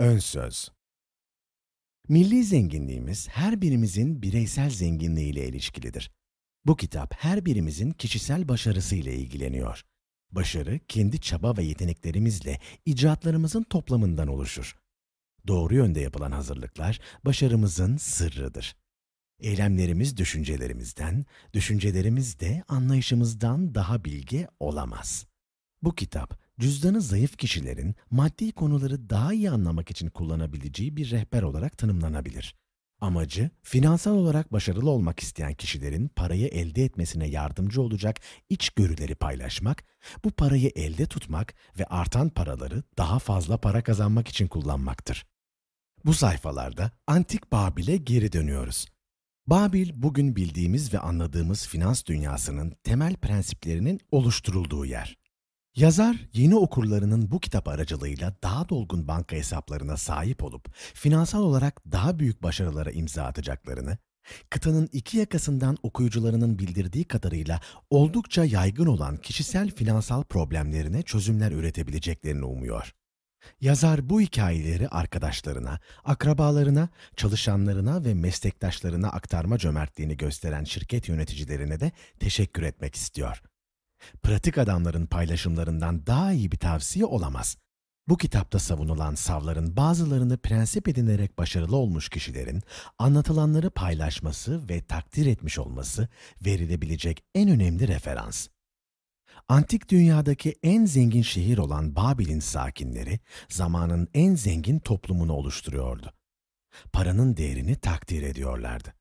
Ön söz Milli zenginliğimiz her birimizin bireysel zenginliğiyle ilişkilidir. Bu kitap her birimizin kişisel başarısıyla ilgileniyor. Başarı, kendi çaba ve yeteneklerimizle icraatlarımızın toplamından oluşur. Doğru yönde yapılan hazırlıklar başarımızın sırrıdır. Eylemlerimiz düşüncelerimizden, düşüncelerimiz de anlayışımızdan daha bilge olamaz. Bu kitap, cüzdanı zayıf kişilerin maddi konuları daha iyi anlamak için kullanabileceği bir rehber olarak tanımlanabilir. Amacı, finansal olarak başarılı olmak isteyen kişilerin parayı elde etmesine yardımcı olacak içgörüleri paylaşmak, bu parayı elde tutmak ve artan paraları daha fazla para kazanmak için kullanmaktır. Bu sayfalarda Antik Babil'e geri dönüyoruz. Babil, bugün bildiğimiz ve anladığımız finans dünyasının temel prensiplerinin oluşturulduğu yer. Yazar, yeni okurlarının bu kitap aracılığıyla daha dolgun banka hesaplarına sahip olup finansal olarak daha büyük başarılara imza atacaklarını, kıtanın iki yakasından okuyucularının bildirdiği kadarıyla oldukça yaygın olan kişisel finansal problemlerine çözümler üretebileceklerini umuyor. Yazar bu hikayeleri arkadaşlarına, akrabalarına, çalışanlarına ve meslektaşlarına aktarma cömertliğini gösteren şirket yöneticilerine de teşekkür etmek istiyor. Pratik adamların paylaşımlarından daha iyi bir tavsiye olamaz. Bu kitapta savunulan savların bazılarını prensip edinerek başarılı olmuş kişilerin anlatılanları paylaşması ve takdir etmiş olması verilebilecek en önemli referans. Antik dünyadaki en zengin şehir olan Babil'in sakinleri zamanın en zengin toplumunu oluşturuyordu. Paranın değerini takdir ediyorlardı.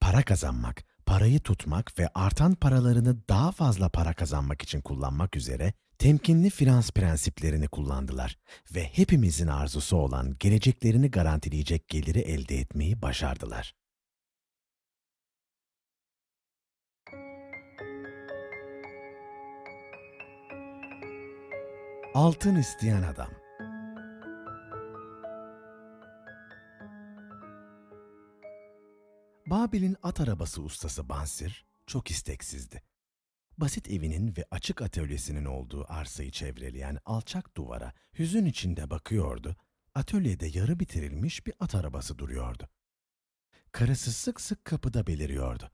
Para kazanmak, parayı tutmak ve artan paralarını daha fazla para kazanmak için kullanmak üzere temkinli finans prensiplerini kullandılar ve hepimizin arzusu olan geleceklerini garantileyecek geliri elde etmeyi başardılar. Altın isteyen adam Babil'in at arabası ustası Bansir çok isteksizdi. Basit evinin ve açık atölyesinin olduğu arsayı çevreleyen alçak duvara hüzün içinde bakıyordu, atölyede yarı bitirilmiş bir at arabası duruyordu. Karısı sık sık kapıda beliriyordu.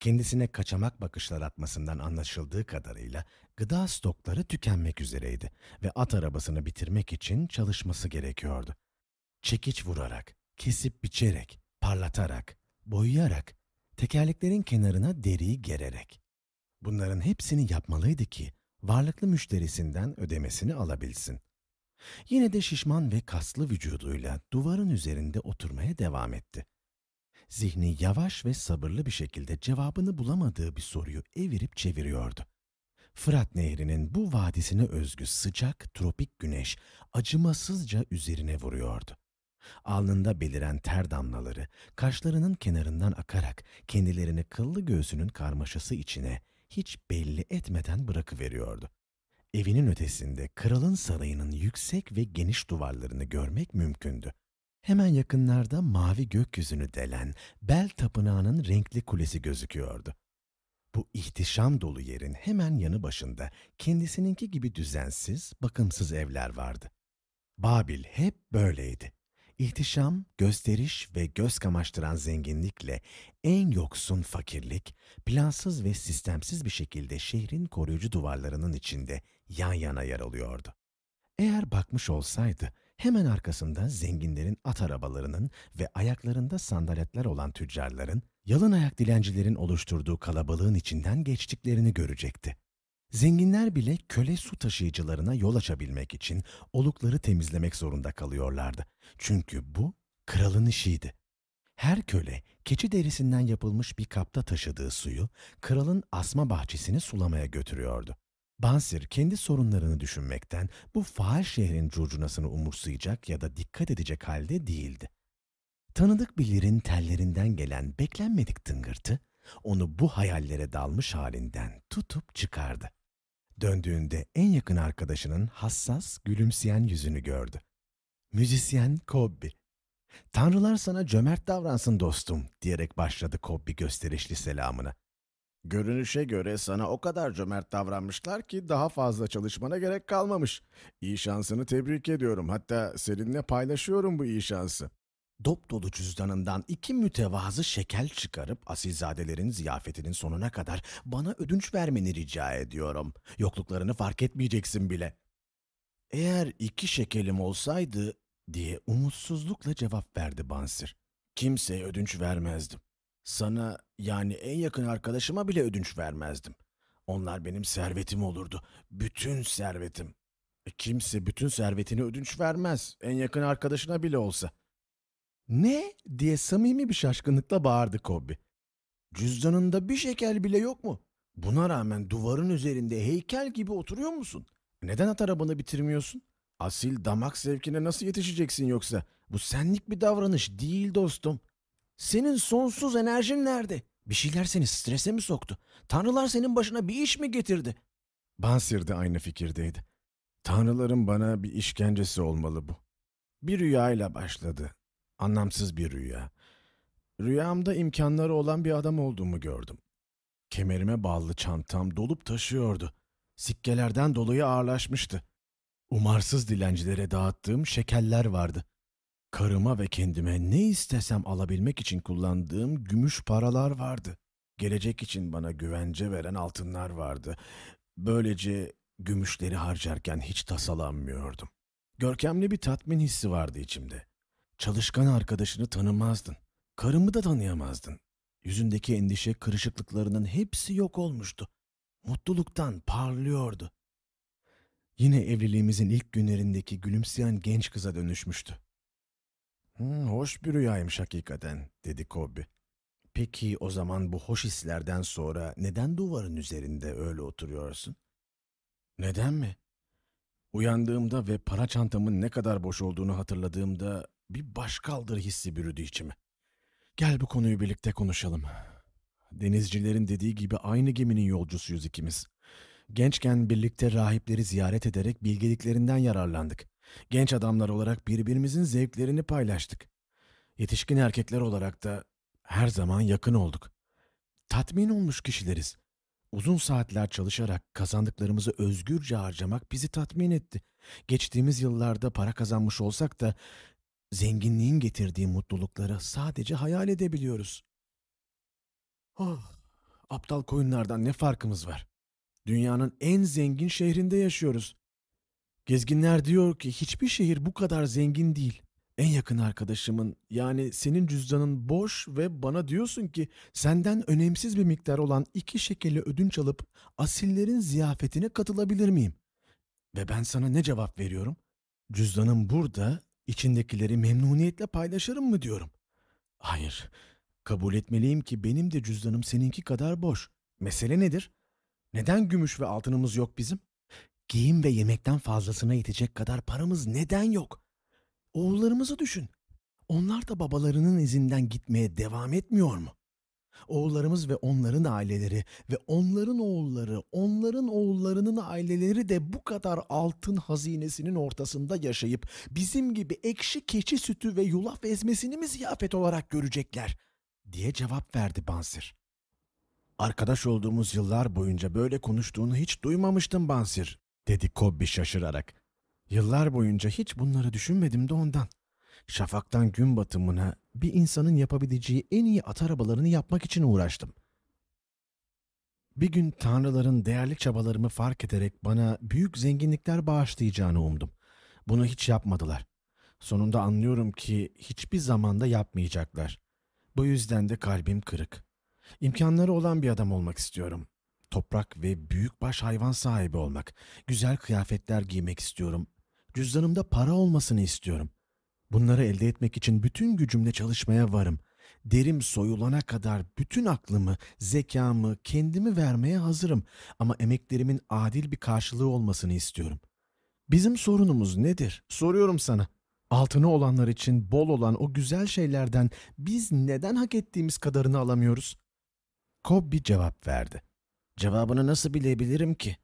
Kendisine kaçamak bakışlar atmasından anlaşıldığı kadarıyla gıda stokları tükenmek üzereydi ve at arabasını bitirmek için çalışması gerekiyordu. Çekiç vurarak, kesip biçerek, parlatarak, boyayarak, tekerleklerin kenarına deriyi gererek. Bunların hepsini yapmalıydı ki varlıklı müşterisinden ödemesini alabilsin. Yine de şişman ve kaslı vücuduyla duvarın üzerinde oturmaya devam etti. Zihni yavaş ve sabırlı bir şekilde cevabını bulamadığı bir soruyu evirip çeviriyordu. Fırat Nehri'nin bu vadisine özgü sıcak tropik güneş acımasızca üzerine vuruyordu. Alnında beliren ter damlaları, kaşlarının kenarından akarak kendilerini kıllı göğsünün karmaşası içine hiç belli etmeden bırakıveriyordu. Evinin ötesinde kralın sarayının yüksek ve geniş duvarlarını görmek mümkündü. Hemen yakınlarda mavi gökyüzünü delen Bel Tapınağı'nın renkli kulesi gözüküyordu. Bu ihtişam dolu yerin hemen yanı başında kendisininki gibi düzensiz, bakımsız evler vardı. Babil hep böyleydi. İhtişam, gösteriş ve göz kamaştıran zenginlikle en yoksun fakirlik, plansız ve sistemsiz bir şekilde şehrin koruyucu duvarlarının içinde yan yana yer alıyordu. Eğer bakmış olsaydı, hemen arkasında zenginlerin at arabalarının ve ayaklarında sandaletler olan tüccarların, yalın ayak dilencilerin oluşturduğu kalabalığın içinden geçtiklerini görecekti. Zenginler bile köle su taşıyıcılarına yol açabilmek için olukları temizlemek zorunda kalıyorlardı. Çünkü bu kralın işiydi. Her köle keçi derisinden yapılmış bir kapta taşıdığı suyu kralın asma bahçesini sulamaya götürüyordu. Bansir kendi sorunlarını düşünmekten bu faal şehrin curcunasını umursayacak ya da dikkat edecek halde değildi. Tanıdık bir lirin tellerinden gelen beklenmedik tıngırtı onu bu hayallere dalmış halinden tutup çıkardı. Döndüğünde en yakın arkadaşının hassas, gülümseyen yüzünü gördü. Müzisyen Kobbi. Tanrılar sana cömert davransın dostum diyerek başladı Kobbi gösterişli selamına. Görünüşe göre sana o kadar cömert davranmışlar ki daha fazla çalışmana gerek kalmamış. İyi şansını tebrik ediyorum. Hatta seninle paylaşıyorum bu iyi şansı. Dop dolu cüzdanından iki mütevazı şekel çıkarıp asilzadelerin ziyafetinin sonuna kadar bana ödünç vermeni rica ediyorum. Yokluklarını fark etmeyeceksin bile. Eğer iki şekelim olsaydı diye umutsuzlukla cevap verdi Bansir. Kimseye ödünç vermezdim. Sana yani en yakın arkadaşıma bile ödünç vermezdim. Onlar benim servetim olurdu. Bütün servetim. E, kimse bütün servetini ödünç vermez. En yakın arkadaşına bile olsa. Ne? diye samimi bir şaşkınlıkla bağırdı Kobbi. Cüzdanında bir şekel bile yok mu? Buna rağmen duvarın üzerinde heykel gibi oturuyor musun? Neden at arabanı bitirmiyorsun? Asil damak zevkine nasıl yetişeceksin yoksa? Bu senlik bir davranış değil dostum. Senin sonsuz enerjin nerede? Bir şeyler seni strese mi soktu? Tanrılar senin başına bir iş mi getirdi? Bansir de aynı fikirdeydi. Tanrıların bana bir işkencesi olmalı bu. Bir rüyayla başladı. Anlamsız bir rüya. Rüyamda imkanları olan bir adam olduğumu gördüm. Kemerime bağlı çantam dolup taşıyordu. Sikkelerden dolayı ağırlaşmıştı. Umarsız dilencilere dağıttığım şekeller vardı. Karıma ve kendime ne istesem alabilmek için kullandığım gümüş paralar vardı. Gelecek için bana güvence veren altınlar vardı. Böylece gümüşleri harcarken hiç tasalanmıyordum. Görkemli bir tatmin hissi vardı içimde. Çalışkan arkadaşını tanımazdın. Karımı da tanıyamazdın. Yüzündeki endişe kırışıklıklarının hepsi yok olmuştu. Mutluluktan parlıyordu. Yine evliliğimizin ilk günlerindeki gülümseyen genç kıza dönüşmüştü. Hmm, hoş bir rüyaymış hakikaten, dedi Kobe. Peki o zaman bu hoş hislerden sonra neden duvarın üzerinde öyle oturuyorsun? Neden mi? Uyandığımda ve para çantamın ne kadar boş olduğunu hatırladığımda bir başkaldır hissi bürüdü içimi. Gel bu konuyu birlikte konuşalım. Denizcilerin dediği gibi aynı geminin yolcusuyuz ikimiz. Gençken birlikte rahipleri ziyaret ederek bilgeliklerinden yararlandık. Genç adamlar olarak birbirimizin zevklerini paylaştık. Yetişkin erkekler olarak da her zaman yakın olduk. Tatmin olmuş kişileriz. Uzun saatler çalışarak kazandıklarımızı özgürce harcamak bizi tatmin etti. Geçtiğimiz yıllarda para kazanmış olsak da zenginliğin getirdiği mutlulukları sadece hayal edebiliyoruz. Oh, aptal koyunlardan ne farkımız var? Dünyanın en zengin şehrinde yaşıyoruz. Gezginler diyor ki hiçbir şehir bu kadar zengin değil. En yakın arkadaşımın yani senin cüzdanın boş ve bana diyorsun ki senden önemsiz bir miktar olan iki şekeli ödünç alıp asillerin ziyafetine katılabilir miyim? Ve ben sana ne cevap veriyorum? Cüzdanım burada, içindekileri memnuniyetle paylaşırım mı diyorum. Hayır, kabul etmeliyim ki benim de cüzdanım seninki kadar boş. Mesele nedir? Neden gümüş ve altınımız yok bizim? Giyim ve yemekten fazlasına yetecek kadar paramız neden yok? Oğullarımızı düşün. Onlar da babalarının izinden gitmeye devam etmiyor mu? Oğullarımız ve onların aileleri ve onların oğulları, onların oğullarının aileleri de bu kadar altın hazinesinin ortasında yaşayıp bizim gibi ekşi keçi sütü ve yulaf ezmesini mi ziyafet olarak görecekler? diye cevap verdi Bansir. Arkadaş olduğumuz yıllar boyunca böyle konuştuğunu hiç duymamıştım Bansir, dedi Kobbi şaşırarak. Yıllar boyunca hiç bunları düşünmedim de ondan. Şafaktan gün batımına bir insanın yapabileceği en iyi at arabalarını yapmak için uğraştım. Bir gün tanrıların değerli çabalarımı fark ederek bana büyük zenginlikler bağışlayacağını umdum. Bunu hiç yapmadılar. Sonunda anlıyorum ki hiçbir zamanda yapmayacaklar. Bu yüzden de kalbim kırık. İmkanları olan bir adam olmak istiyorum. Toprak ve büyükbaş hayvan sahibi olmak. Güzel kıyafetler giymek istiyorum. Cüzdanımda para olmasını istiyorum. Bunları elde etmek için bütün gücümle çalışmaya varım. Derim soyulana kadar bütün aklımı, zekamı, kendimi vermeye hazırım. Ama emeklerimin adil bir karşılığı olmasını istiyorum. Bizim sorunumuz nedir? Soruyorum sana. Altını olanlar için bol olan o güzel şeylerden biz neden hak ettiğimiz kadarını alamıyoruz? Cobb bir cevap verdi. Cevabını nasıl bilebilirim ki?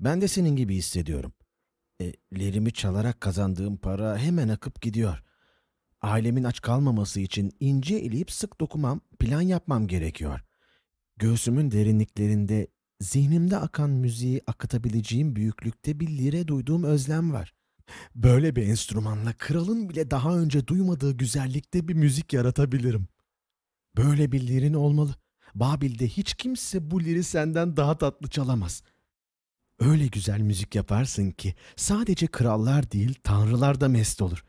Ben de senin gibi hissediyorum. Ellerimi çalarak kazandığım para hemen akıp gidiyor. Ailemin aç kalmaması için ince eleyip sık dokumam, plan yapmam gerekiyor. Göğsümün derinliklerinde zihnimde akan müziği akıtabileceğim büyüklükte bir lire duyduğum özlem var. Böyle bir enstrümanla kralın bile daha önce duymadığı güzellikte bir müzik yaratabilirim. Böyle bir lirin olmalı. Babil'de hiç kimse bu liri senden daha tatlı çalamaz. Öyle güzel müzik yaparsın ki sadece krallar değil tanrılar da mest olur.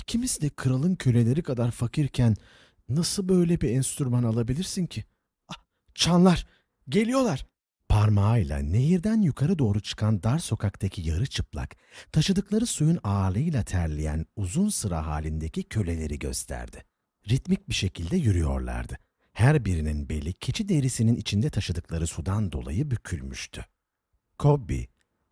İkimiz de kralın köleleri kadar fakirken nasıl böyle bir enstrüman alabilirsin ki? Ah, çanlar, geliyorlar. Parmağıyla nehirden yukarı doğru çıkan dar sokaktaki yarı çıplak, taşıdıkları suyun ağırlığıyla terleyen uzun sıra halindeki köleleri gösterdi. Ritmik bir şekilde yürüyorlardı. Her birinin beli keçi derisinin içinde taşıdıkları sudan dolayı bükülmüştü. Kobbi,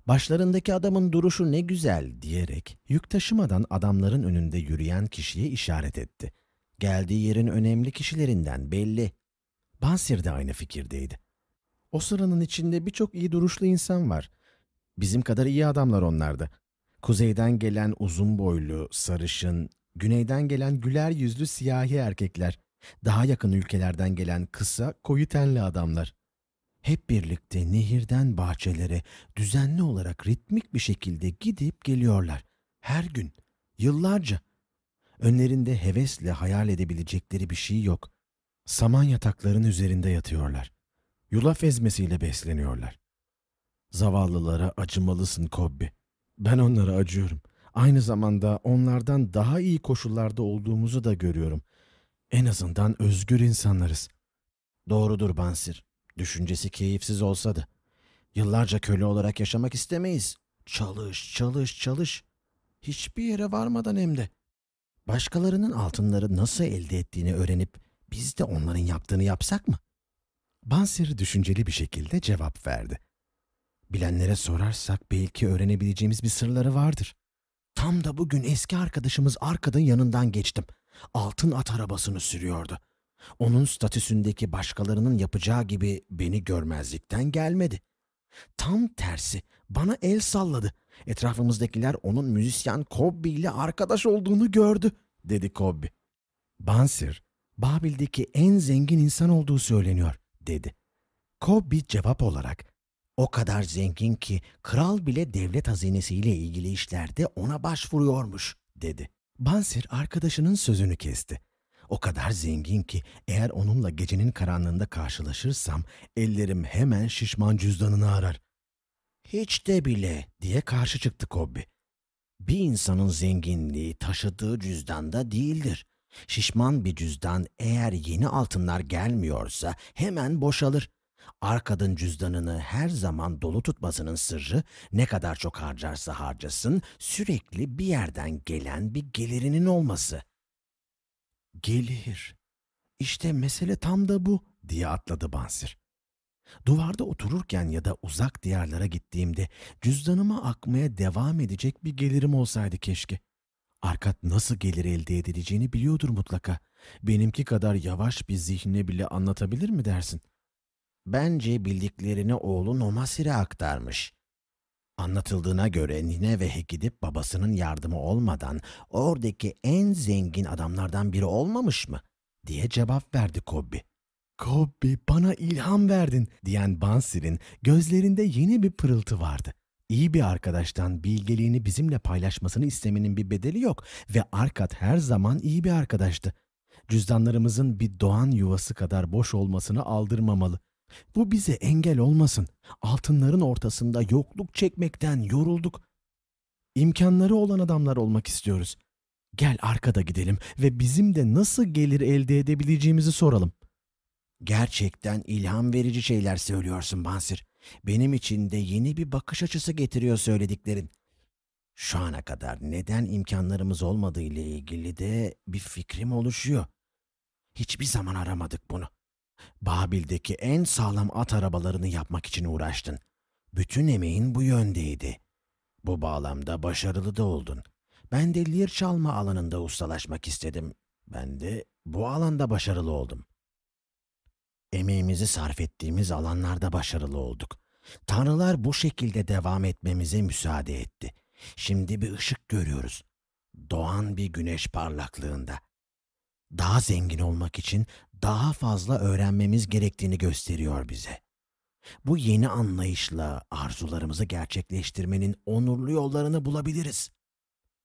başlarındaki adamın duruşu ne güzel diyerek yük taşımadan adamların önünde yürüyen kişiye işaret etti. Geldiği yerin önemli kişilerinden belli. Bansir de aynı fikirdeydi. O sıranın içinde birçok iyi duruşlu insan var. Bizim kadar iyi adamlar onlardı. Kuzeyden gelen uzun boylu, sarışın, güneyden gelen güler yüzlü siyahi erkekler, daha yakın ülkelerden gelen kısa, koyu tenli adamlar. Hep birlikte nehirden bahçelere düzenli olarak ritmik bir şekilde gidip geliyorlar. Her gün, yıllarca. Önlerinde hevesle hayal edebilecekleri bir şey yok. Saman yatakların üzerinde yatıyorlar. Yulaf ezmesiyle besleniyorlar. Zavallılara acımalısın Kobbi. Ben onlara acıyorum. Aynı zamanda onlardan daha iyi koşullarda olduğumuzu da görüyorum. En azından özgür insanlarız. Doğrudur Bansir. Düşüncesi keyifsiz olsa da. Yıllarca köle olarak yaşamak istemeyiz. Çalış, çalış, çalış. Hiçbir yere varmadan hem de. Başkalarının altınları nasıl elde ettiğini öğrenip biz de onların yaptığını yapsak mı? Bansir düşünceli bir şekilde cevap verdi. Bilenlere sorarsak belki öğrenebileceğimiz bir sırları vardır. Tam da bugün eski arkadaşımız Arkad'ın yanından geçtim. Altın at arabasını sürüyordu. Onun statüsündeki başkalarının yapacağı gibi beni görmezlikten gelmedi. Tam tersi bana el salladı. Etrafımızdakiler onun müzisyen Kobbi ile arkadaş olduğunu gördü, dedi Kobbi. Bansir, Babil'deki en zengin insan olduğu söyleniyor, dedi. Kobbi cevap olarak, o kadar zengin ki kral bile devlet hazinesiyle ilgili işlerde ona başvuruyormuş, dedi. Bansir arkadaşının sözünü kesti. O kadar zengin ki eğer onunla gecenin karanlığında karşılaşırsam ellerim hemen şişman cüzdanını arar. Hiç de bile diye karşı çıktı Kobbi. Bir insanın zenginliği taşıdığı cüzdanda değildir. Şişman bir cüzdan eğer yeni altınlar gelmiyorsa hemen boşalır. Arkadın cüzdanını her zaman dolu tutmasının sırrı ne kadar çok harcarsa harcasın sürekli bir yerden gelen bir gelirinin olması. Gelir. İşte mesele tam da bu diye atladı Bansir. Duvarda otururken ya da uzak diyarlara gittiğimde cüzdanıma akmaya devam edecek bir gelirim olsaydı keşke. Arkat nasıl gelir elde edileceğini biliyordur mutlaka. Benimki kadar yavaş bir zihne bile anlatabilir mi dersin? Bence bildiklerini oğlu Nomasir'e aktarmış. Anlatıldığına göre Nineve'ye gidip babasının yardımı olmadan oradaki en zengin adamlardan biri olmamış mı? diye cevap verdi Kobbi. Kobbi bana ilham verdin diyen Bansir'in gözlerinde yeni bir pırıltı vardı. İyi bir arkadaştan bilgeliğini bizimle paylaşmasını istemenin bir bedeli yok ve Arkat her zaman iyi bir arkadaştı. Cüzdanlarımızın bir doğan yuvası kadar boş olmasını aldırmamalı. Bu bize engel olmasın. Altınların ortasında yokluk çekmekten yorulduk. İmkanları olan adamlar olmak istiyoruz. Gel arkada gidelim ve bizim de nasıl gelir elde edebileceğimizi soralım. Gerçekten ilham verici şeyler söylüyorsun Bansir. Benim için de yeni bir bakış açısı getiriyor söylediklerin. Şu ana kadar neden imkanlarımız olmadığı ile ilgili de bir fikrim oluşuyor. Hiçbir zaman aramadık bunu. Babil'deki en sağlam at arabalarını yapmak için uğraştın. Bütün emeğin bu yöndeydi. Bu bağlamda başarılı da oldun. Ben de lir çalma alanında ustalaşmak istedim. Ben de bu alanda başarılı oldum. Emeğimizi sarf ettiğimiz alanlarda başarılı olduk. Tanrılar bu şekilde devam etmemize müsaade etti. Şimdi bir ışık görüyoruz. Doğan bir güneş parlaklığında. daha zengin olmak için daha fazla öğrenmemiz gerektiğini gösteriyor bize. Bu yeni anlayışla arzularımızı gerçekleştirmenin onurlu yollarını bulabiliriz.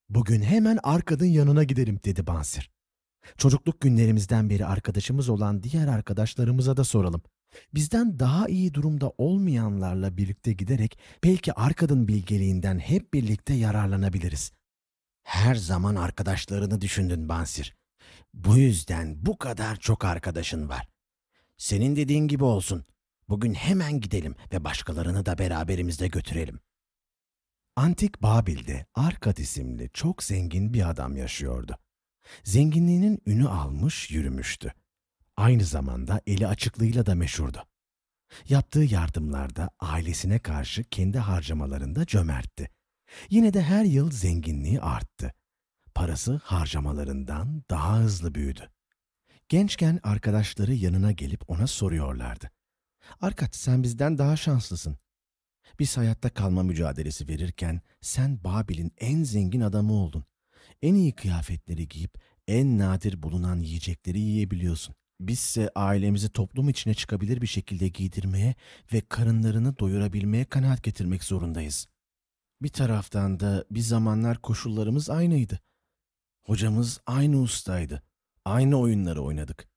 Bugün hemen Arkad'ın yanına gidelim dedi Bansir. Çocukluk günlerimizden beri arkadaşımız olan diğer arkadaşlarımıza da soralım. Bizden daha iyi durumda olmayanlarla birlikte giderek belki Arkad'ın bilgeliğinden hep birlikte yararlanabiliriz. Her zaman arkadaşlarını düşündün Bansir. Bu yüzden bu kadar çok arkadaşın var. Senin dediğin gibi olsun. Bugün hemen gidelim ve başkalarını da beraberimizde götürelim. Antik Babil'de Arkad isimli çok zengin bir adam yaşıyordu. Zenginliğinin ünü almış yürümüştü. Aynı zamanda eli açıklığıyla da meşhurdu. Yaptığı yardımlarda ailesine karşı kendi harcamalarında cömertti. Yine de her yıl zenginliği arttı. Parası harcamalarından daha hızlı büyüdü. Gençken arkadaşları yanına gelip ona soruyorlardı. Arkat sen bizden daha şanslısın. Biz hayatta kalma mücadelesi verirken sen Babil'in en zengin adamı oldun. En iyi kıyafetleri giyip en nadir bulunan yiyecekleri yiyebiliyorsun. Bizse ailemizi toplum içine çıkabilir bir şekilde giydirmeye ve karınlarını doyurabilmeye kanaat getirmek zorundayız. Bir taraftan da bir zamanlar koşullarımız aynıydı. Hocamız aynı ustaydı. Aynı oyunları oynadık.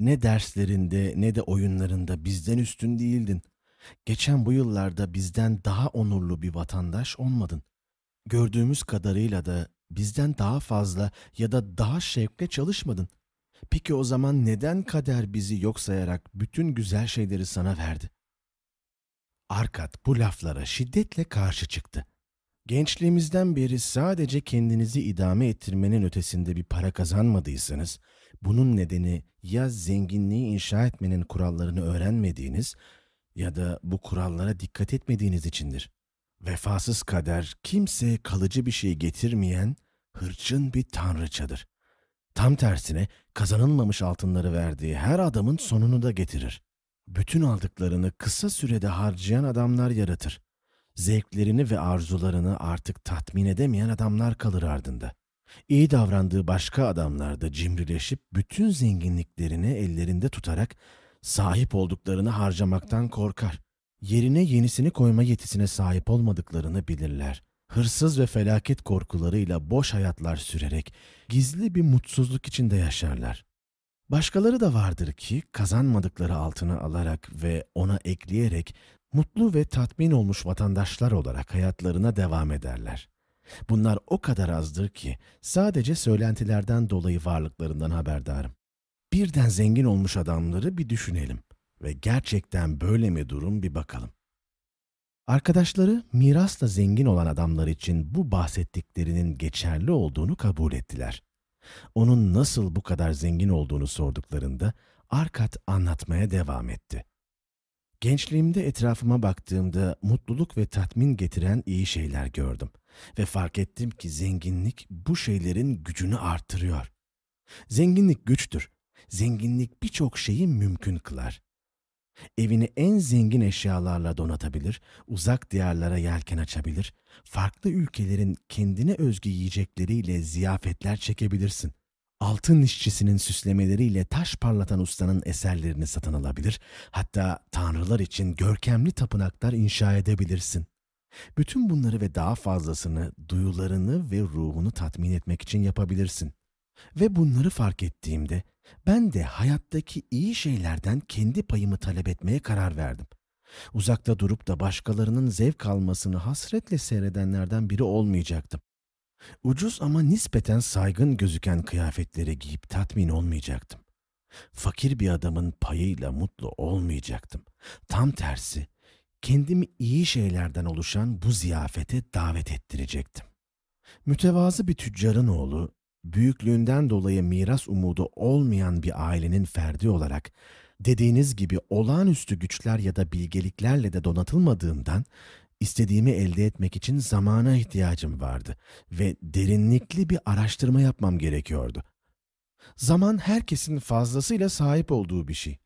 Ne derslerinde ne de oyunlarında bizden üstün değildin. Geçen bu yıllarda bizden daha onurlu bir vatandaş olmadın. Gördüğümüz kadarıyla da bizden daha fazla ya da daha şevkle çalışmadın. Peki o zaman neden kader bizi yok sayarak bütün güzel şeyleri sana verdi? Arkat bu laflara şiddetle karşı çıktı. Gençliğimizden beri sadece kendinizi idame ettirmenin ötesinde bir para kazanmadıysanız, bunun nedeni ya zenginliği inşa etmenin kurallarını öğrenmediğiniz ya da bu kurallara dikkat etmediğiniz içindir. Vefasız kader kimseye kalıcı bir şey getirmeyen hırçın bir tanrıçadır. Tam tersine kazanılmamış altınları verdiği her adamın sonunu da getirir. Bütün aldıklarını kısa sürede harcayan adamlar yaratır. Zevklerini ve arzularını artık tatmin edemeyen adamlar kalır ardında. İyi davrandığı başka adamlar da cimrileşip bütün zenginliklerini ellerinde tutarak sahip olduklarını harcamaktan korkar. Yerine yenisini koyma yetisine sahip olmadıklarını bilirler. Hırsız ve felaket korkularıyla boş hayatlar sürerek gizli bir mutsuzluk içinde yaşarlar. Başkaları da vardır ki kazanmadıkları altını alarak ve ona ekleyerek mutlu ve tatmin olmuş vatandaşlar olarak hayatlarına devam ederler. Bunlar o kadar azdır ki sadece söylentilerden dolayı varlıklarından haberdarım. Birden zengin olmuş adamları bir düşünelim ve gerçekten böyle mi durum bir bakalım. Arkadaşları mirasla zengin olan adamlar için bu bahsettiklerinin geçerli olduğunu kabul ettiler. Onun nasıl bu kadar zengin olduğunu sorduklarında Arkat anlatmaya devam etti. Gençliğimde etrafıma baktığımda mutluluk ve tatmin getiren iyi şeyler gördüm ve fark ettim ki zenginlik bu şeylerin gücünü artırıyor. Zenginlik güçtür. Zenginlik birçok şeyi mümkün kılar. Evini en zengin eşyalarla donatabilir, uzak diyarlara yelken açabilir, farklı ülkelerin kendine özgü yiyecekleriyle ziyafetler çekebilirsin. Altın işçisinin süslemeleriyle taş parlatan ustanın eserlerini satın alabilir, hatta tanrılar için görkemli tapınaklar inşa edebilirsin. Bütün bunları ve daha fazlasını duyularını ve ruhunu tatmin etmek için yapabilirsin. Ve bunları fark ettiğimde ben de hayattaki iyi şeylerden kendi payımı talep etmeye karar verdim. Uzakta durup da başkalarının zevk almasını hasretle seyredenlerden biri olmayacaktım. Ucuz ama nispeten saygın gözüken kıyafetleri giyip tatmin olmayacaktım. Fakir bir adamın payıyla mutlu olmayacaktım. Tam tersi, kendimi iyi şeylerden oluşan bu ziyafete davet ettirecektim. Mütevazı bir tüccarın oğlu büyüklüğünden dolayı miras umudu olmayan bir ailenin ferdi olarak dediğiniz gibi olağanüstü güçler ya da bilgeliklerle de donatılmadığımdan istediğimi elde etmek için zamana ihtiyacım vardı ve derinlikli bir araştırma yapmam gerekiyordu. Zaman herkesin fazlasıyla sahip olduğu bir şey.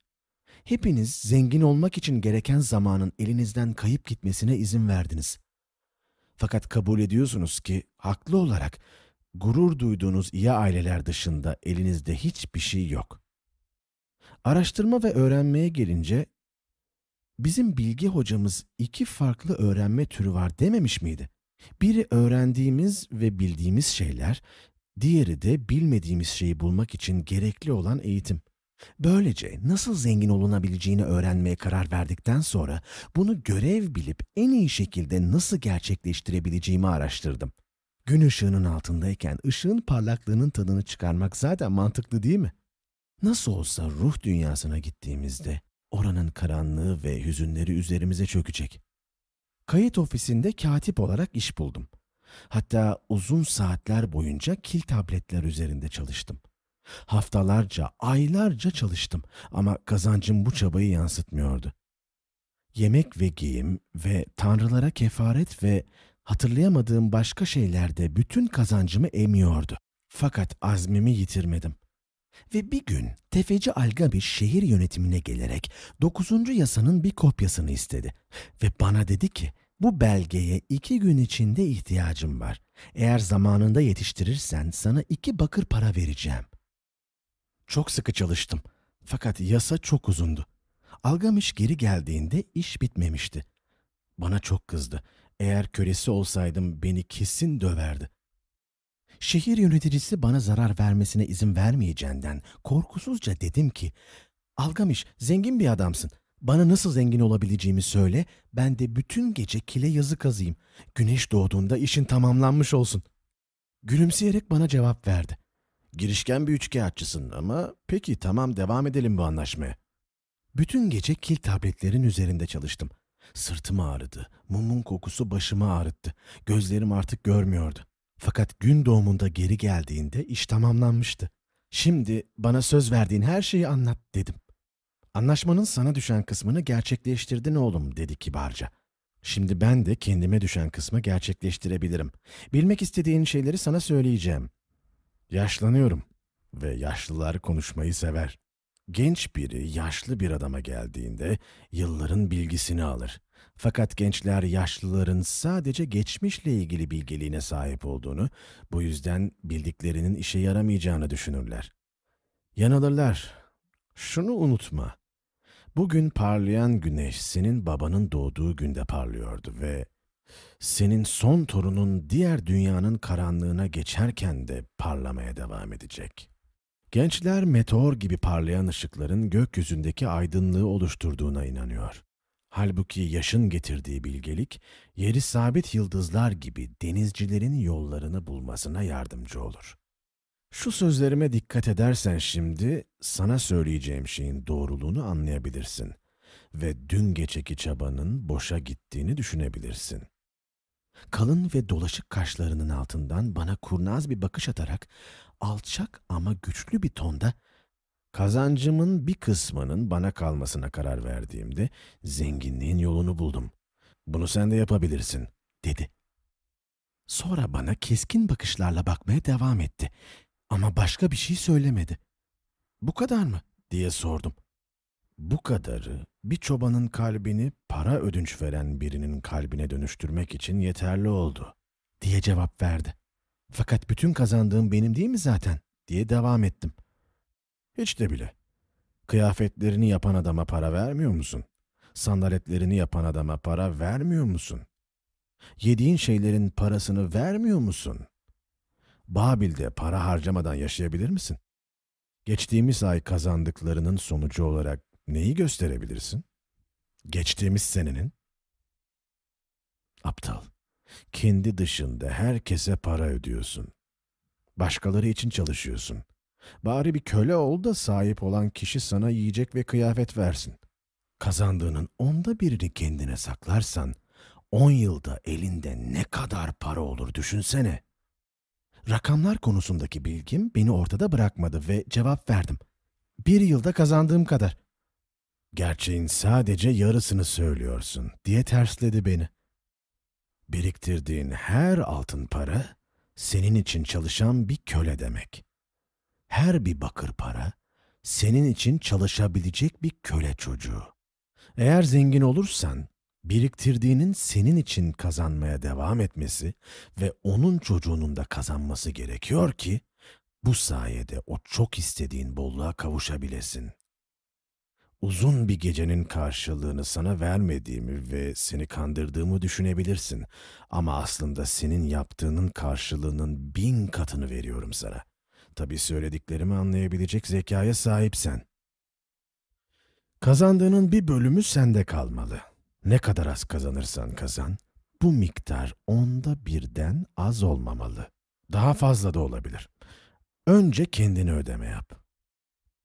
Hepiniz zengin olmak için gereken zamanın elinizden kayıp gitmesine izin verdiniz. Fakat kabul ediyorsunuz ki haklı olarak gurur duyduğunuz iyi aileler dışında elinizde hiçbir şey yok. Araştırma ve öğrenmeye gelince bizim bilgi hocamız iki farklı öğrenme türü var dememiş miydi? Biri öğrendiğimiz ve bildiğimiz şeyler, diğeri de bilmediğimiz şeyi bulmak için gerekli olan eğitim. Böylece nasıl zengin olunabileceğini öğrenmeye karar verdikten sonra bunu görev bilip en iyi şekilde nasıl gerçekleştirebileceğimi araştırdım. Gün ışığının altındayken ışığın parlaklığının tadını çıkarmak zaten mantıklı değil mi? Nasıl olsa ruh dünyasına gittiğimizde oranın karanlığı ve hüzünleri üzerimize çökecek. Kayıt ofisinde katip olarak iş buldum. Hatta uzun saatler boyunca kil tabletler üzerinde çalıştım. Haftalarca, aylarca çalıştım ama kazancım bu çabayı yansıtmıyordu. Yemek ve giyim ve tanrılara kefaret ve hatırlayamadığım başka şeyler de bütün kazancımı emiyordu. Fakat azmimi yitirmedim. Ve bir gün tefeci Algabi şehir yönetimine gelerek 9. yasanın bir kopyasını istedi. Ve bana dedi ki bu belgeye iki gün içinde ihtiyacım var. Eğer zamanında yetiştirirsen sana iki bakır para vereceğim. Çok sıkı çalıştım. Fakat yasa çok uzundu. Algamiş geri geldiğinde iş bitmemişti. Bana çok kızdı. Eğer kölesi olsaydım beni kesin döverdi. Şehir yöneticisi bana zarar vermesine izin vermeyeceğinden korkusuzca dedim ki, Algamiş zengin bir adamsın. Bana nasıl zengin olabileceğimi söyle, ben de bütün gece kile yazı kazıyım. Güneş doğduğunda işin tamamlanmış olsun. Gülümseyerek bana cevap verdi. Girişken bir üçkağıtçısın ama peki tamam devam edelim bu anlaşmaya. Bütün gece kil tabletlerin üzerinde çalıştım. Sırtım ağrıdı, mumun kokusu başımı ağrıttı. Gözlerim artık görmüyordu. Fakat gün doğumunda geri geldiğinde iş tamamlanmıştı. Şimdi bana söz verdiğin her şeyi anlat dedim. Anlaşmanın sana düşen kısmını gerçekleştirdin oğlum dedi kibarca. Şimdi ben de kendime düşen kısmı gerçekleştirebilirim. Bilmek istediğin şeyleri sana söyleyeceğim. Yaşlanıyorum ve yaşlılar konuşmayı sever. Genç biri yaşlı bir adama geldiğinde yılların bilgisini alır. Fakat gençler yaşlıların sadece geçmişle ilgili bilgeliğine sahip olduğunu, bu yüzden bildiklerinin işe yaramayacağını düşünürler. Yanılırlar. Şunu unutma. Bugün parlayan güneş senin babanın doğduğu günde parlıyordu ve senin son torunun diğer dünyanın karanlığına geçerken de parlamaya devam edecek. Gençler meteor gibi parlayan ışıkların gökyüzündeki aydınlığı oluşturduğuna inanıyor. Halbuki yaşın getirdiği bilgelik, yeri sabit yıldızlar gibi denizcilerin yollarını bulmasına yardımcı olur. Şu sözlerime dikkat edersen şimdi sana söyleyeceğim şeyin doğruluğunu anlayabilirsin ve dün geceki çabanın boşa gittiğini düşünebilirsin. Kalın ve dolaşık kaşlarının altından bana kurnaz bir bakış atarak alçak ama güçlü bir tonda kazancımın bir kısmının bana kalmasına karar verdiğimde zenginliğin yolunu buldum. Bunu sen de yapabilirsin, dedi. Sonra bana keskin bakışlarla bakmaya devam etti ama başka bir şey söylemedi. Bu kadar mı? diye sordum. Bu kadarı bir çobanın kalbini para ödünç veren birinin kalbine dönüştürmek için yeterli oldu, diye cevap verdi. Fakat bütün kazandığım benim değil mi zaten, diye devam ettim. Hiç de bile. Kıyafetlerini yapan adama para vermiyor musun? Sandaletlerini yapan adama para vermiyor musun? Yediğin şeylerin parasını vermiyor musun? Babil'de para harcamadan yaşayabilir misin? Geçtiğimiz ay kazandıklarının sonucu olarak neyi gösterebilirsin? Geçtiğimiz senenin? Aptal. Kendi dışında herkese para ödüyorsun. Başkaları için çalışıyorsun. Bari bir köle ol da sahip olan kişi sana yiyecek ve kıyafet versin. Kazandığının onda birini kendine saklarsan, on yılda elinde ne kadar para olur düşünsene. Rakamlar konusundaki bilgim beni ortada bırakmadı ve cevap verdim. Bir yılda kazandığım kadar. Gerçeğin sadece yarısını söylüyorsun diye tersledi beni. Biriktirdiğin her altın para senin için çalışan bir köle demek. Her bir bakır para senin için çalışabilecek bir köle çocuğu. Eğer zengin olursan biriktirdiğinin senin için kazanmaya devam etmesi ve onun çocuğunun da kazanması gerekiyor ki bu sayede o çok istediğin bolluğa kavuşabilesin. Uzun bir gecenin karşılığını sana vermediğimi ve seni kandırdığımı düşünebilirsin. Ama aslında senin yaptığının karşılığının bin katını veriyorum sana. Tabii söylediklerimi anlayabilecek zekaya sahipsen. Kazandığının bir bölümü sende kalmalı. Ne kadar az kazanırsan kazan, bu miktar onda birden az olmamalı. Daha fazla da olabilir. Önce kendini ödeme yap.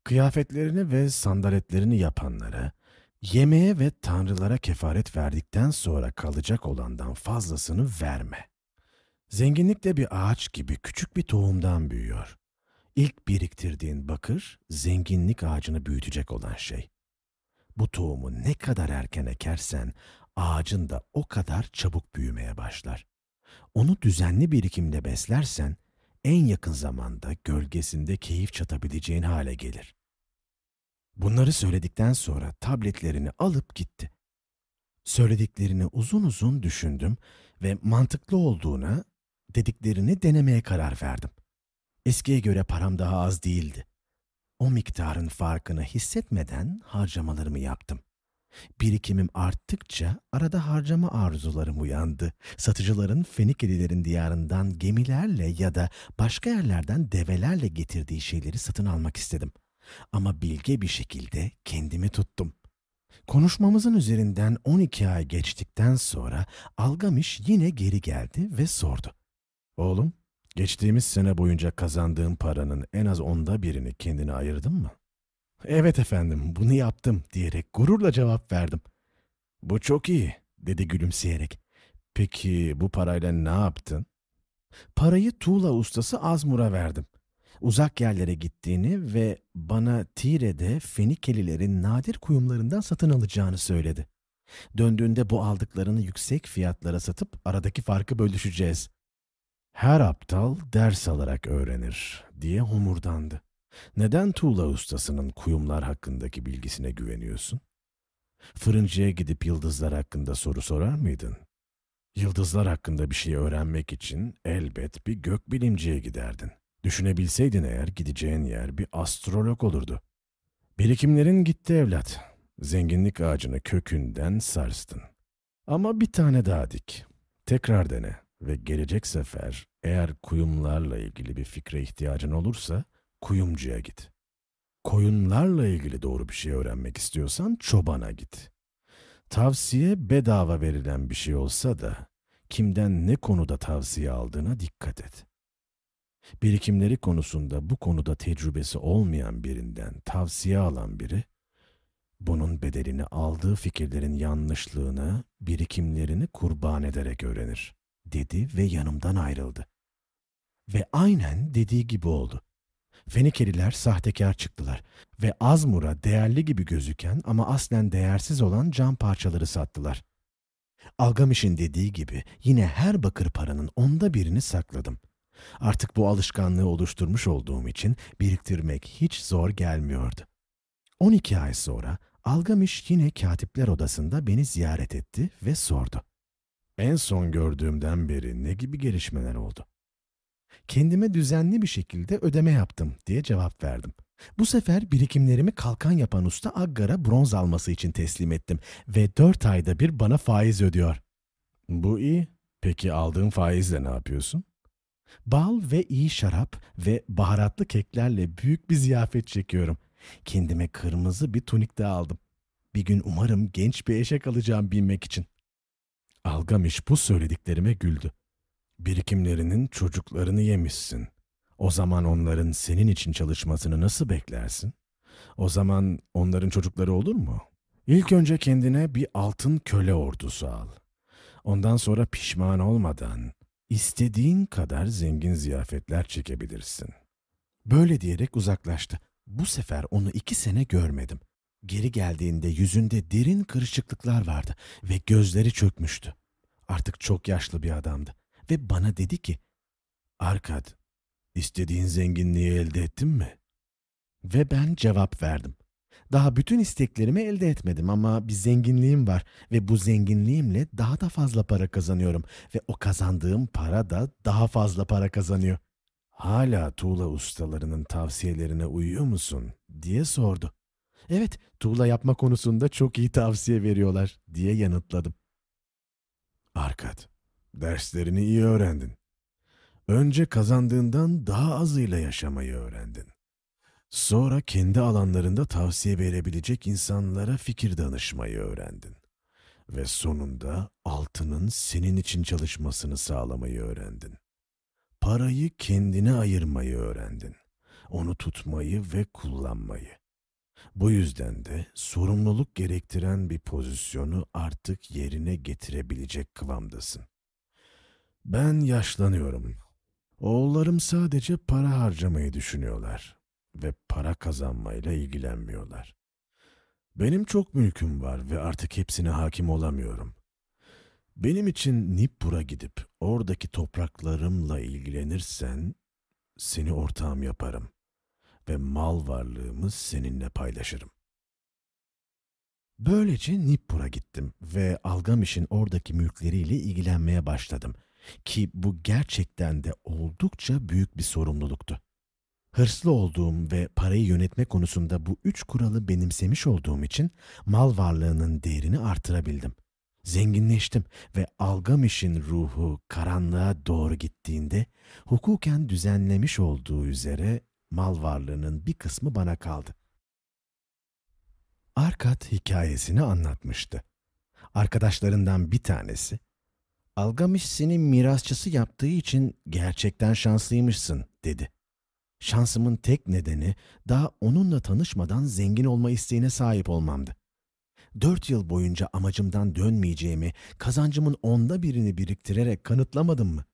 Kıyafetlerini ve sandaletlerini yapanlara, yemeğe ve tanrılara kefaret verdikten sonra kalacak olandan fazlasını verme. Zenginlik de bir ağaç gibi küçük bir tohumdan büyüyor. İlk biriktirdiğin bakır, zenginlik ağacını büyütecek olan şey. Bu tohumu ne kadar erken ekersen, ağacın da o kadar çabuk büyümeye başlar. Onu düzenli birikimde beslersen, en yakın zamanda gölgesinde keyif çatabileceğin hale gelir. Bunları söyledikten sonra tabletlerini alıp gitti. Söylediklerini uzun uzun düşündüm ve mantıklı olduğuna dediklerini denemeye karar verdim. Eskiye göre param daha az değildi. O miktarın farkını hissetmeden harcamalarımı yaptım. Birikimim arttıkça arada harcama arzularım uyandı. Satıcıların Fenikelilerin diyarından gemilerle ya da başka yerlerden develerle getirdiği şeyleri satın almak istedim. Ama bilge bir şekilde kendimi tuttum. Konuşmamızın üzerinden 12 ay geçtikten sonra Algamiş yine geri geldi ve sordu. Oğlum, geçtiğimiz sene boyunca kazandığım paranın en az onda birini kendine ayırdın mı? Evet efendim, bunu yaptım diyerek gururla cevap verdim. Bu çok iyi, dedi gülümseyerek. Peki bu parayla ne yaptın? Parayı tuğla ustası Azmur'a verdim. Uzak yerlere gittiğini ve bana Tire'de Fenikelilerin nadir kuyumlarından satın alacağını söyledi. Döndüğünde bu aldıklarını yüksek fiyatlara satıp aradaki farkı bölüşeceğiz. Her aptal ders alarak öğrenir diye homurdandı. Neden tuğla ustasının kuyumlar hakkındaki bilgisine güveniyorsun? Fırıncıya gidip yıldızlar hakkında soru sorar mıydın? Yıldızlar hakkında bir şey öğrenmek için elbet bir gökbilimciye giderdin. Düşünebilseydin eğer gideceğin yer bir astrolog olurdu. Birikimlerin gitti evlat. Zenginlik ağacını kökünden sarstın. Ama bir tane daha dik. Tekrar dene ve gelecek sefer eğer kuyumlarla ilgili bir fikre ihtiyacın olursa kuyumcuya git. Koyunlarla ilgili doğru bir şey öğrenmek istiyorsan çobana git. Tavsiye bedava verilen bir şey olsa da kimden ne konuda tavsiye aldığına dikkat et. Birikimleri konusunda bu konuda tecrübesi olmayan birinden tavsiye alan biri, bunun bedelini aldığı fikirlerin yanlışlığını, birikimlerini kurban ederek öğrenir, dedi ve yanımdan ayrıldı. Ve aynen dediği gibi oldu. Fenikeliler sahtekar çıktılar ve Azmur'a değerli gibi gözüken ama aslen değersiz olan cam parçaları sattılar. Algamiş'in dediği gibi yine her bakır paranın onda birini sakladım. Artık bu alışkanlığı oluşturmuş olduğum için biriktirmek hiç zor gelmiyordu. 12 ay sonra Algamiş yine katipler odasında beni ziyaret etti ve sordu. En son gördüğümden beri ne gibi gelişmeler oldu? Kendime düzenli bir şekilde ödeme yaptım diye cevap verdim. Bu sefer birikimlerimi kalkan yapan usta Aggar'a bronz alması için teslim ettim ve dört ayda bir bana faiz ödüyor. Bu iyi. Peki aldığın faizle ne yapıyorsun? Bal ve iyi şarap ve baharatlı keklerle büyük bir ziyafet çekiyorum. Kendime kırmızı bir tunik de aldım. Bir gün umarım genç bir eşek alacağım binmek için. Algamiş bu söylediklerime güldü. Birikimlerinin çocuklarını yemişsin. O zaman onların senin için çalışmasını nasıl beklersin? O zaman onların çocukları olur mu? İlk önce kendine bir altın köle ordusu al. Ondan sonra pişman olmadan istediğin kadar zengin ziyafetler çekebilirsin. Böyle diyerek uzaklaştı. Bu sefer onu iki sene görmedim. Geri geldiğinde yüzünde derin kırışıklıklar vardı ve gözleri çökmüştü. Artık çok yaşlı bir adamdı ve bana dedi ki, Arkad, istediğin zenginliği elde ettin mi? Ve ben cevap verdim. Daha bütün isteklerimi elde etmedim ama bir zenginliğim var ve bu zenginliğimle daha da fazla para kazanıyorum ve o kazandığım para da daha fazla para kazanıyor. Hala tuğla ustalarının tavsiyelerine uyuyor musun diye sordu. Evet, tuğla yapma konusunda çok iyi tavsiye veriyorlar diye yanıtladım. Arkat, derslerini iyi öğrendin. Önce kazandığından daha azıyla yaşamayı öğrendin. Sonra kendi alanlarında tavsiye verebilecek insanlara fikir danışmayı öğrendin. Ve sonunda altının senin için çalışmasını sağlamayı öğrendin. Parayı kendine ayırmayı öğrendin. Onu tutmayı ve kullanmayı. Bu yüzden de sorumluluk gerektiren bir pozisyonu artık yerine getirebilecek kıvamdasın. Ben yaşlanıyorum. Oğullarım sadece para harcamayı düşünüyorlar ve para kazanmayla ilgilenmiyorlar. Benim çok mülküm var ve artık hepsine hakim olamıyorum. Benim için Nippur'a gidip oradaki topraklarımla ilgilenirsen seni ortağım yaparım ve mal varlığımı seninle paylaşırım. Böylece Nippur'a gittim ve Algamiş'in oradaki mülkleriyle ilgilenmeye başladım ki bu gerçekten de oldukça büyük bir sorumluluktu. Hırslı olduğum ve parayı yönetme konusunda bu üç kuralı benimsemiş olduğum için mal varlığının değerini artırabildim. Zenginleştim ve Algamiş'in ruhu karanlığa doğru gittiğinde hukuken düzenlemiş olduğu üzere mal varlığının bir kısmı bana kaldı. Arkat hikayesini anlatmıştı. Arkadaşlarından bir tanesi, Algamiş mirasçısı yaptığı için gerçekten şanslıymışsın dedi. Şansımın tek nedeni daha onunla tanışmadan zengin olma isteğine sahip olmamdı. Dört yıl boyunca amacımdan dönmeyeceğimi, kazancımın onda birini biriktirerek kanıtlamadım mı?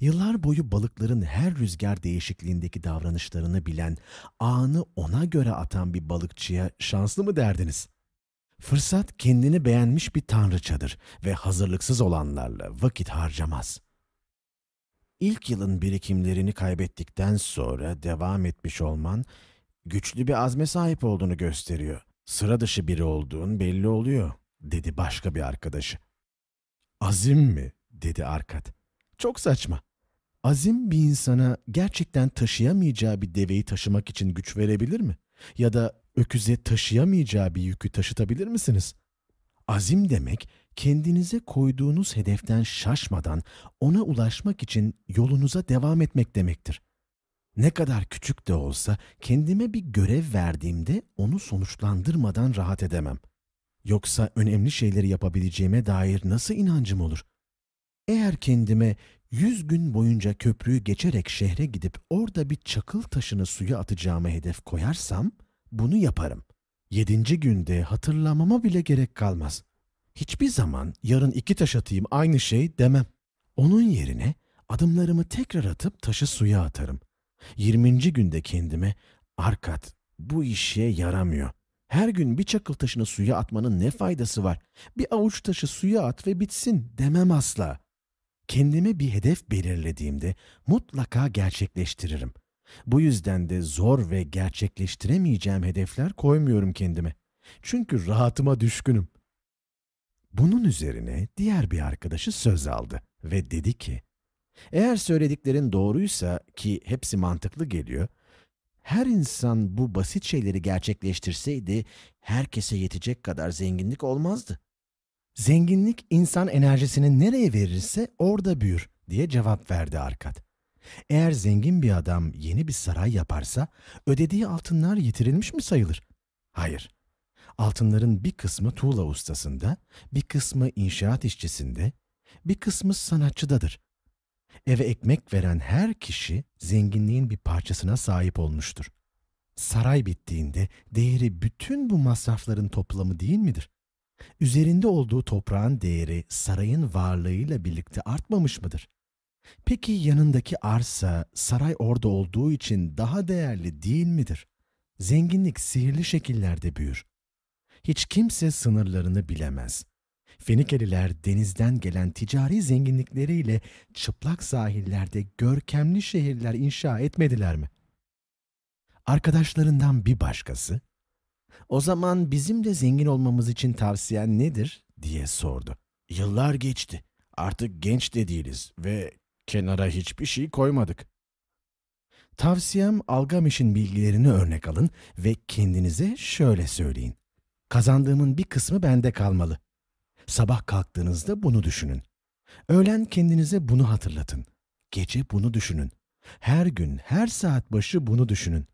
Yıllar boyu balıkların her rüzgar değişikliğindeki davranışlarını bilen, ağını ona göre atan bir balıkçıya şanslı mı derdiniz? Fırsat kendini beğenmiş bir tanrıçadır ve hazırlıksız olanlarla vakit harcamaz. İlk yılın birikimlerini kaybettikten sonra devam etmiş olman, güçlü bir azme sahip olduğunu gösteriyor. Sıra dışı biri olduğun belli oluyor, dedi başka bir arkadaşı. Azim mi? dedi Arkat. Çok saçma. Azim bir insana gerçekten taşıyamayacağı bir deveyi taşımak için güç verebilir mi? Ya da öküze taşıyamayacağı bir yükü taşıtabilir misiniz? Azim demek kendinize koyduğunuz hedeften şaşmadan ona ulaşmak için yolunuza devam etmek demektir. Ne kadar küçük de olsa kendime bir görev verdiğimde onu sonuçlandırmadan rahat edemem. Yoksa önemli şeyleri yapabileceğime dair nasıl inancım olur? Eğer kendime yüz gün boyunca köprüyü geçerek şehre gidip orada bir çakıl taşını suya atacağımı hedef koyarsam bunu yaparım. Yedinci günde hatırlamama bile gerek kalmaz. Hiçbir zaman yarın iki taş atayım aynı şey demem. Onun yerine adımlarımı tekrar atıp taşı suya atarım. Yirminci günde kendime Arkat bu işe yaramıyor. Her gün bir çakıl taşını suya atmanın ne faydası var? Bir avuç taşı suya at ve bitsin demem asla. Kendime bir hedef belirlediğimde mutlaka gerçekleştiririm. Bu yüzden de zor ve gerçekleştiremeyeceğim hedefler koymuyorum kendime. Çünkü rahatıma düşkünüm. Bunun üzerine diğer bir arkadaşı söz aldı ve dedi ki, eğer söylediklerin doğruysa ki hepsi mantıklı geliyor, her insan bu basit şeyleri gerçekleştirseydi herkese yetecek kadar zenginlik olmazdı. Zenginlik insan enerjisini nereye verirse orada büyür diye cevap verdi Arkat. Eğer zengin bir adam yeni bir saray yaparsa ödediği altınlar yitirilmiş mi sayılır? Hayır. Altınların bir kısmı tuğla ustasında, bir kısmı inşaat işçisinde, bir kısmı sanatçıdadır. Eve ekmek veren her kişi zenginliğin bir parçasına sahip olmuştur. Saray bittiğinde değeri bütün bu masrafların toplamı değil midir? Üzerinde olduğu toprağın değeri sarayın varlığıyla birlikte artmamış mıdır? Peki yanındaki arsa saray orada olduğu için daha değerli değil midir? Zenginlik sihirli şekillerde büyür. Hiç kimse sınırlarını bilemez. Fenikeliler denizden gelen ticari zenginlikleriyle çıplak sahillerde görkemli şehirler inşa etmediler mi? Arkadaşlarından bir başkası, O zaman bizim de zengin olmamız için tavsiyen nedir? diye sordu. Yıllar geçti. Artık genç de değiliz ve kenara hiçbir şey koymadık. Tavsiyem Algamiş'in bilgilerini örnek alın ve kendinize şöyle söyleyin. Kazandığımın bir kısmı bende kalmalı. Sabah kalktığınızda bunu düşünün. Öğlen kendinize bunu hatırlatın. Gece bunu düşünün. Her gün, her saat başı bunu düşünün.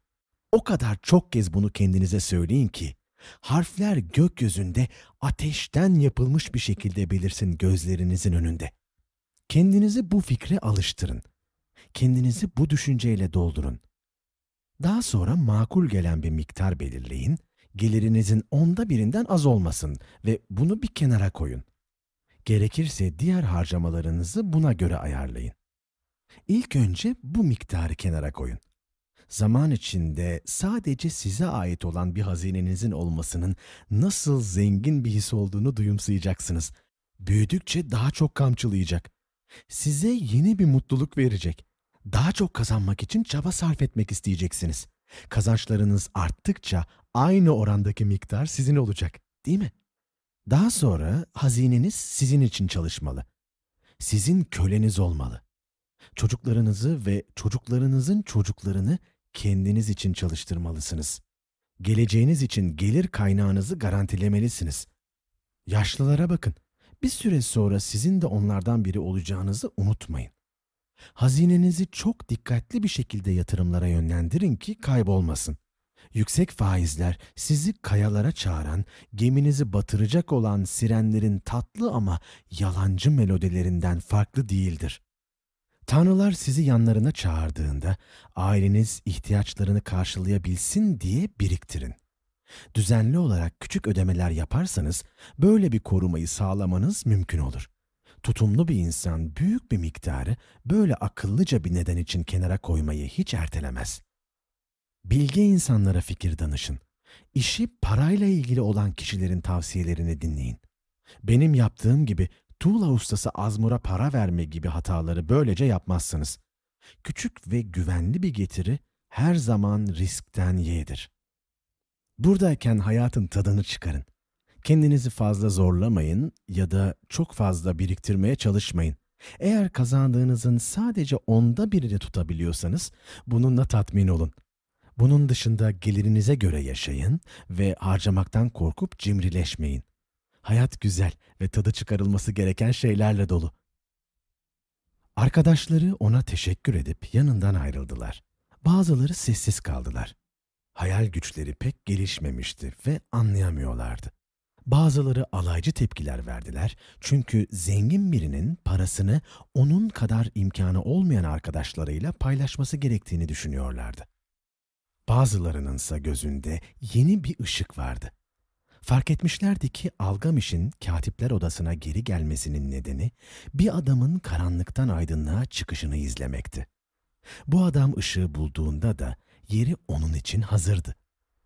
O kadar çok kez bunu kendinize söyleyin ki harfler gökyüzünde ateşten yapılmış bir şekilde belirsin gözlerinizin önünde. Kendinizi bu fikre alıştırın. Kendinizi bu düşünceyle doldurun. Daha sonra makul gelen bir miktar belirleyin, gelirinizin onda birinden az olmasın ve bunu bir kenara koyun. Gerekirse diğer harcamalarınızı buna göre ayarlayın. İlk önce bu miktarı kenara koyun. Zaman içinde sadece size ait olan bir hazinenizin olmasının nasıl zengin bir his olduğunu duyumsayacaksınız. Büyüdükçe daha çok kamçılayacak. Size yeni bir mutluluk verecek. Daha çok kazanmak için çaba sarf etmek isteyeceksiniz. Kazançlarınız arttıkça aynı orandaki miktar sizin olacak, değil mi? Daha sonra hazineniz sizin için çalışmalı. Sizin köleniz olmalı. Çocuklarınızı ve çocuklarınızın çocuklarını kendiniz için çalıştırmalısınız. Geleceğiniz için gelir kaynağınızı garantilemelisiniz. Yaşlılara bakın. Bir süre sonra sizin de onlardan biri olacağınızı unutmayın. Hazinenizi çok dikkatli bir şekilde yatırımlara yönlendirin ki kaybolmasın. Yüksek faizler sizi kayalara çağıran, geminizi batıracak olan sirenlerin tatlı ama yalancı melodilerinden farklı değildir. Tanrılar sizi yanlarına çağırdığında aileniz ihtiyaçlarını karşılayabilsin diye biriktirin. Düzenli olarak küçük ödemeler yaparsanız böyle bir korumayı sağlamanız mümkün olur. Tutumlu bir insan büyük bir miktarı böyle akıllıca bir neden için kenara koymayı hiç ertelemez. Bilge insanlara fikir danışın. İşi parayla ilgili olan kişilerin tavsiyelerini dinleyin. Benim yaptığım gibi tuğla ustası Azmur'a para verme gibi hataları böylece yapmazsınız. Küçük ve güvenli bir getiri her zaman riskten yeğdir. Buradayken hayatın tadını çıkarın. Kendinizi fazla zorlamayın ya da çok fazla biriktirmeye çalışmayın. Eğer kazandığınızın sadece onda birini tutabiliyorsanız bununla tatmin olun. Bunun dışında gelirinize göre yaşayın ve harcamaktan korkup cimrileşmeyin. Hayat güzel ve tadı çıkarılması gereken şeylerle dolu. Arkadaşları ona teşekkür edip yanından ayrıldılar. Bazıları sessiz kaldılar. Hayal güçleri pek gelişmemişti ve anlayamıyorlardı. Bazıları alaycı tepkiler verdiler çünkü zengin birinin parasını onun kadar imkanı olmayan arkadaşlarıyla paylaşması gerektiğini düşünüyorlardı. Bazılarının ise gözünde yeni bir ışık vardı. Fark etmişlerdi ki Algamiş'in katipler odasına geri gelmesinin nedeni bir adamın karanlıktan aydınlığa çıkışını izlemekti. Bu adam ışığı bulduğunda da yeri onun için hazırdı.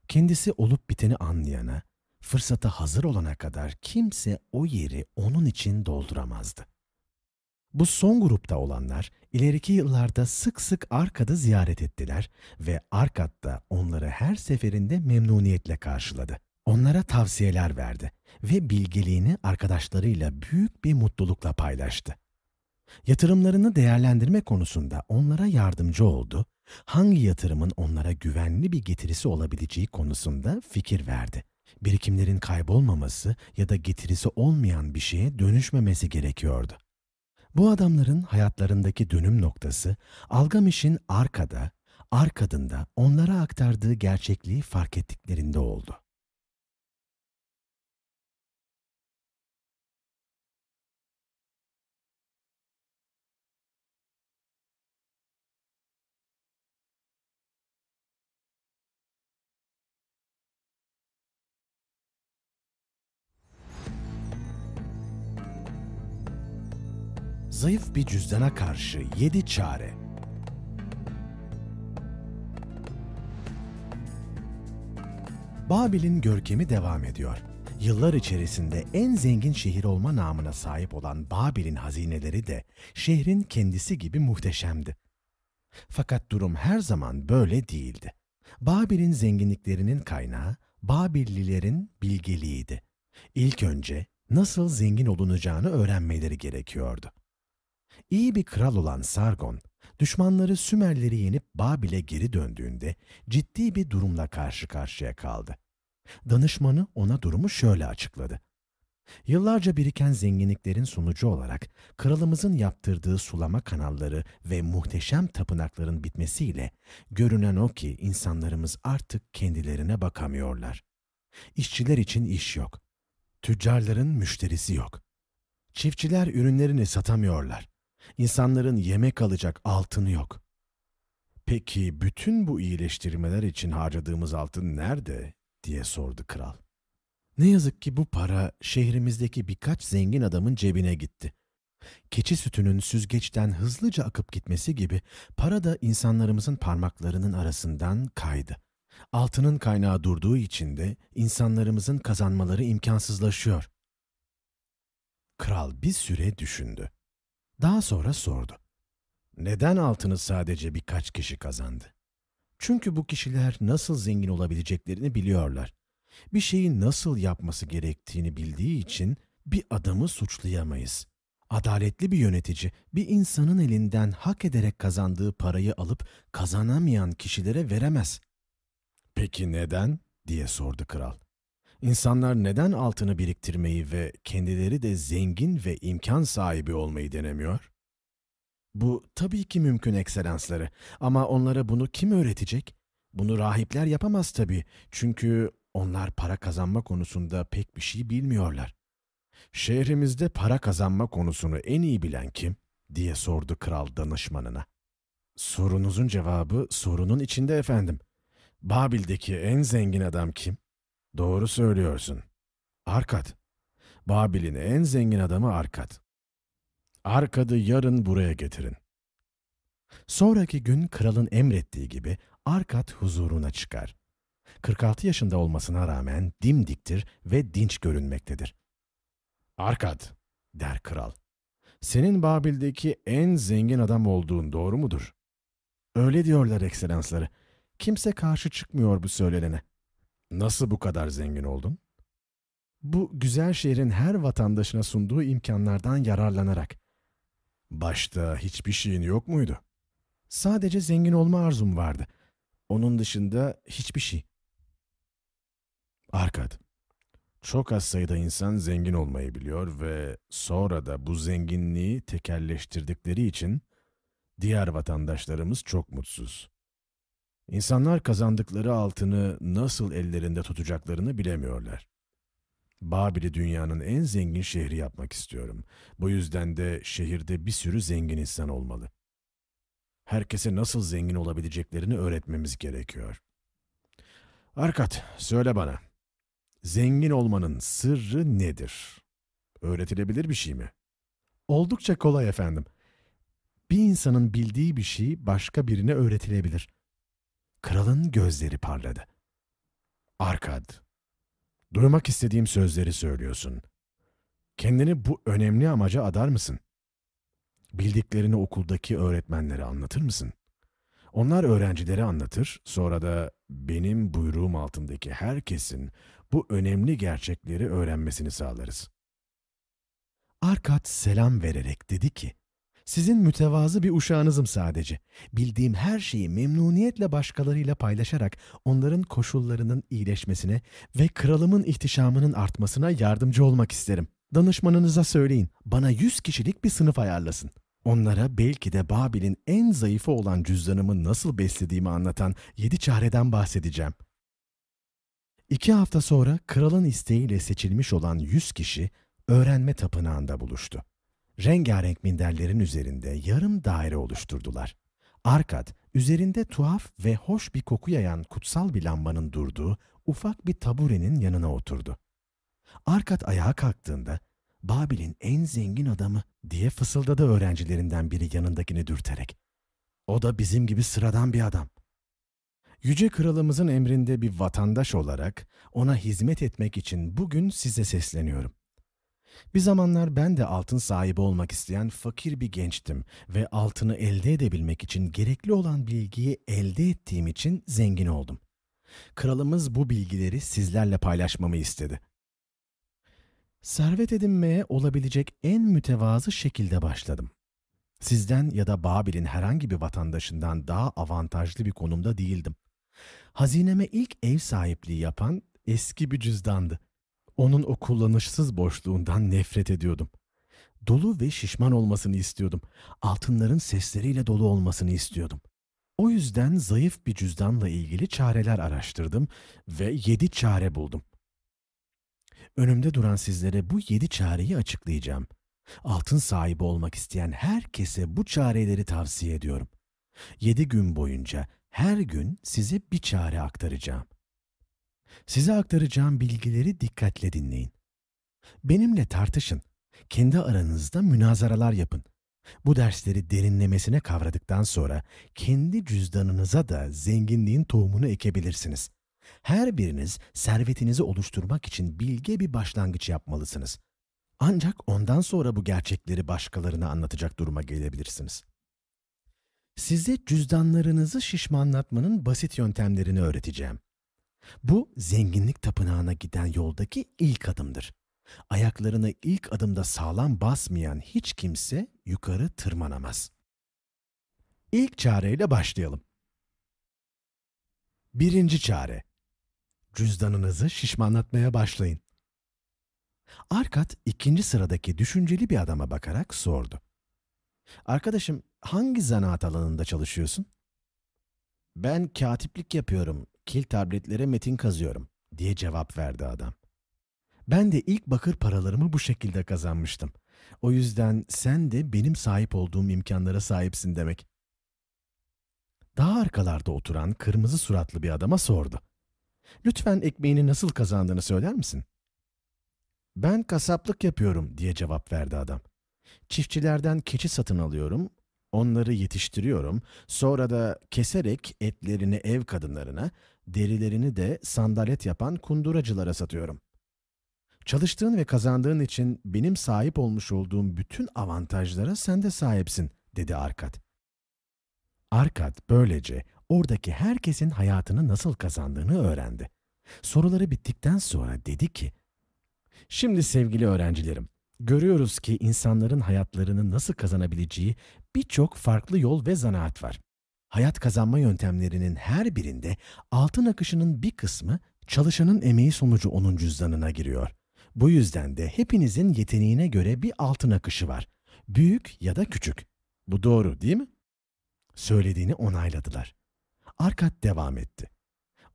Kendisi olup biteni anlayana, fırsata hazır olana kadar kimse o yeri onun için dolduramazdı. Bu son grupta olanlar ileriki yıllarda sık sık Arkad'ı ziyaret ettiler ve Arkad da onları her seferinde memnuniyetle karşıladı. Onlara tavsiyeler verdi ve bilgeliğini arkadaşlarıyla büyük bir mutlulukla paylaştı. Yatırımlarını değerlendirme konusunda onlara yardımcı oldu, hangi yatırımın onlara güvenli bir getirisi olabileceği konusunda fikir verdi. Birikimlerin kaybolmaması ya da getirisi olmayan bir şeye dönüşmemesi gerekiyordu. Bu adamların hayatlarındaki dönüm noktası Algamiş'in arkada, arkadında onlara aktardığı gerçekliği fark ettiklerinde oldu. Zayıf bir cüzdana karşı yedi çare. Babil'in görkemi devam ediyor. Yıllar içerisinde en zengin şehir olma namına sahip olan Babil'in hazineleri de şehrin kendisi gibi muhteşemdi. Fakat durum her zaman böyle değildi. Babil'in zenginliklerinin kaynağı Babillilerin bilgeliğiydi. İlk önce nasıl zengin olunacağını öğrenmeleri gerekiyordu. İyi bir kral olan Sargon, düşmanları Sümerleri yenip Babil'e geri döndüğünde ciddi bir durumla karşı karşıya kaldı. Danışmanı ona durumu şöyle açıkladı. Yıllarca biriken zenginliklerin sonucu olarak kralımızın yaptırdığı sulama kanalları ve muhteşem tapınakların bitmesiyle görünen o ki insanlarımız artık kendilerine bakamıyorlar. İşçiler için iş yok. Tüccarların müşterisi yok. Çiftçiler ürünlerini satamıyorlar. İnsanların yemek alacak altını yok. Peki bütün bu iyileştirmeler için harcadığımız altın nerede? diye sordu kral. Ne yazık ki bu para şehrimizdeki birkaç zengin adamın cebine gitti. Keçi sütünün süzgeçten hızlıca akıp gitmesi gibi para da insanlarımızın parmaklarının arasından kaydı. Altının kaynağı durduğu için de insanlarımızın kazanmaları imkansızlaşıyor. Kral bir süre düşündü. Daha sonra sordu. Neden altını sadece birkaç kişi kazandı? Çünkü bu kişiler nasıl zengin olabileceklerini biliyorlar. Bir şeyi nasıl yapması gerektiğini bildiği için bir adamı suçlayamayız. Adaletli bir yönetici bir insanın elinden hak ederek kazandığı parayı alıp kazanamayan kişilere veremez. Peki neden? diye sordu kral. İnsanlar neden altını biriktirmeyi ve kendileri de zengin ve imkan sahibi olmayı denemiyor? Bu tabii ki mümkün ekselansları ama onlara bunu kim öğretecek? Bunu rahipler yapamaz tabii çünkü onlar para kazanma konusunda pek bir şey bilmiyorlar. Şehrimizde para kazanma konusunu en iyi bilen kim? diye sordu kral danışmanına. Sorunuzun cevabı sorunun içinde efendim. Babil'deki en zengin adam kim? Doğru söylüyorsun. Arkat. Babil'in en zengin adamı Arkat. Arkad'ı yarın buraya getirin. Sonraki gün kralın emrettiği gibi Arkat huzuruna çıkar. 46 yaşında olmasına rağmen dimdiktir ve dinç görünmektedir. Arkat, der kral. Senin Babil'deki en zengin adam olduğun doğru mudur? Öyle diyorlar ekselansları. Kimse karşı çıkmıyor bu söylenene. Nasıl bu kadar zengin oldun? Bu güzel şehrin her vatandaşına sunduğu imkanlardan yararlanarak. Başta hiçbir şeyin yok muydu? Sadece zengin olma arzum vardı. Onun dışında hiçbir şey. Arkad, çok az sayıda insan zengin olmayı biliyor ve sonra da bu zenginliği tekelleştirdikleri için diğer vatandaşlarımız çok mutsuz. İnsanlar kazandıkları altını nasıl ellerinde tutacaklarını bilemiyorlar. Babil'i dünyanın en zengin şehri yapmak istiyorum. Bu yüzden de şehirde bir sürü zengin insan olmalı. Herkese nasıl zengin olabileceklerini öğretmemiz gerekiyor. Arkat, söyle bana. Zengin olmanın sırrı nedir? Öğretilebilir bir şey mi? Oldukça kolay efendim. Bir insanın bildiği bir şey başka birine öğretilebilir. Kralın gözleri parladı. Arkad, duymak istediğim sözleri söylüyorsun. Kendini bu önemli amaca adar mısın? Bildiklerini okuldaki öğretmenlere anlatır mısın? Onlar öğrencilere anlatır, sonra da benim buyruğum altındaki herkesin bu önemli gerçekleri öğrenmesini sağlarız. Arkat selam vererek dedi ki, sizin mütevazı bir uşağınızım sadece. Bildiğim her şeyi memnuniyetle başkalarıyla paylaşarak onların koşullarının iyileşmesine ve kralımın ihtişamının artmasına yardımcı olmak isterim. Danışmanınıza söyleyin, bana yüz kişilik bir sınıf ayarlasın. Onlara belki de Babil'in en zayıfı olan cüzdanımı nasıl beslediğimi anlatan yedi çareden bahsedeceğim. İki hafta sonra kralın isteğiyle seçilmiş olan yüz kişi öğrenme tapınağında buluştu. Rengarenk minderlerin üzerinde yarım daire oluşturdular. Arkad, üzerinde tuhaf ve hoş bir koku yayan kutsal bir lambanın durduğu ufak bir taburenin yanına oturdu. Arkad ayağa kalktığında, Babil'in en zengin adamı diye fısıldadı öğrencilerinden biri yanındakini dürterek. O da bizim gibi sıradan bir adam. Yüce Kralımızın emrinde bir vatandaş olarak ona hizmet etmek için bugün size sesleniyorum. Bir zamanlar ben de altın sahibi olmak isteyen fakir bir gençtim ve altını elde edebilmek için gerekli olan bilgiyi elde ettiğim için zengin oldum. Kralımız bu bilgileri sizlerle paylaşmamı istedi. Servet edinmeye olabilecek en mütevazı şekilde başladım. Sizden ya da Babil'in herhangi bir vatandaşından daha avantajlı bir konumda değildim. Hazineme ilk ev sahipliği yapan eski bir cüzdandı. Onun o kullanışsız boşluğundan nefret ediyordum. Dolu ve şişman olmasını istiyordum. Altınların sesleriyle dolu olmasını istiyordum. O yüzden zayıf bir cüzdanla ilgili çareler araştırdım ve yedi çare buldum. Önümde duran sizlere bu yedi çareyi açıklayacağım. Altın sahibi olmak isteyen herkese bu çareleri tavsiye ediyorum. Yedi gün boyunca her gün size bir çare aktaracağım. Size aktaracağım bilgileri dikkatle dinleyin. Benimle tartışın. Kendi aranızda münazaralar yapın. Bu dersleri derinlemesine kavradıktan sonra kendi cüzdanınıza da zenginliğin tohumunu ekebilirsiniz. Her biriniz servetinizi oluşturmak için bilge bir başlangıç yapmalısınız. Ancak ondan sonra bu gerçekleri başkalarına anlatacak duruma gelebilirsiniz. Size cüzdanlarınızı şişmanlatmanın basit yöntemlerini öğreteceğim. Bu zenginlik tapınağına giden yoldaki ilk adımdır. Ayaklarını ilk adımda sağlam basmayan hiç kimse yukarı tırmanamaz. İlk çareyle başlayalım. Birinci çare. Cüzdanınızı şişmanlatmaya başlayın. Arkat ikinci sıradaki düşünceli bir adama bakarak sordu. Arkadaşım hangi zanaat alanında çalışıyorsun? Ben katiplik yapıyorum, kil tabletlere metin kazıyorum diye cevap verdi adam. Ben de ilk bakır paralarımı bu şekilde kazanmıştım. O yüzden sen de benim sahip olduğum imkanlara sahipsin demek. Daha arkalarda oturan kırmızı suratlı bir adama sordu. Lütfen ekmeğini nasıl kazandığını söyler misin? Ben kasaplık yapıyorum diye cevap verdi adam. Çiftçilerden keçi satın alıyorum, onları yetiştiriyorum, sonra da keserek etlerini ev kadınlarına, derilerini de sandalet yapan kunduracılara satıyorum. Çalıştığın ve kazandığın için benim sahip olmuş olduğum bütün avantajlara sen de sahipsin, dedi Arkat. Arkat böylece oradaki herkesin hayatını nasıl kazandığını öğrendi. Soruları bittikten sonra dedi ki, Şimdi sevgili öğrencilerim, görüyoruz ki insanların hayatlarını nasıl kazanabileceği birçok farklı yol ve zanaat var. Hayat kazanma yöntemlerinin her birinde altın akışının bir kısmı çalışanın emeği sonucu onun cüzdanına giriyor. Bu yüzden de hepinizin yeteneğine göre bir altın akışı var. Büyük ya da küçük. Bu doğru değil mi? Söylediğini onayladılar. Arkat devam etti.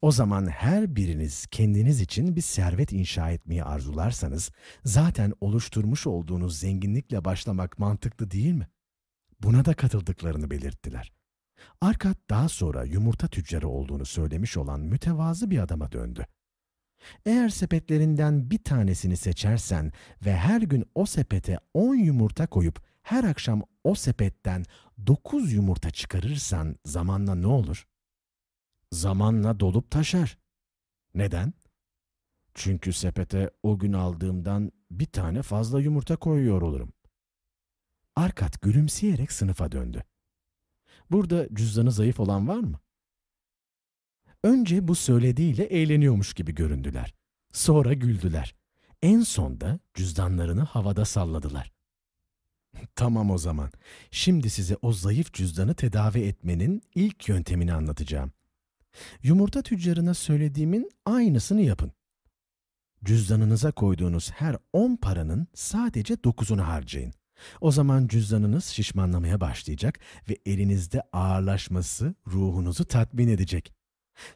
O zaman her biriniz kendiniz için bir servet inşa etmeyi arzularsanız zaten oluşturmuş olduğunuz zenginlikle başlamak mantıklı değil mi? Buna da katıldıklarını belirttiler. Arkat daha sonra yumurta tüccarı olduğunu söylemiş olan mütevazı bir adama döndü. Eğer sepetlerinden bir tanesini seçersen ve her gün o sepete 10 yumurta koyup her akşam o sepetten 9 yumurta çıkarırsan zamanla ne olur? Zamanla dolup taşar. Neden? Çünkü sepete o gün aldığımdan bir tane fazla yumurta koyuyor olurum. Arkat gülümseyerek sınıfa döndü. Burada cüzdanı zayıf olan var mı? Önce bu söylediğiyle eğleniyormuş gibi göründüler. Sonra güldüler. En sonda cüzdanlarını havada salladılar. tamam o zaman. Şimdi size o zayıf cüzdanı tedavi etmenin ilk yöntemini anlatacağım. Yumurta tüccarına söylediğimin aynısını yapın. Cüzdanınıza koyduğunuz her 10 paranın sadece 9'unu harcayın. O zaman cüzdanınız şişmanlamaya başlayacak ve elinizde ağırlaşması ruhunuzu tatmin edecek.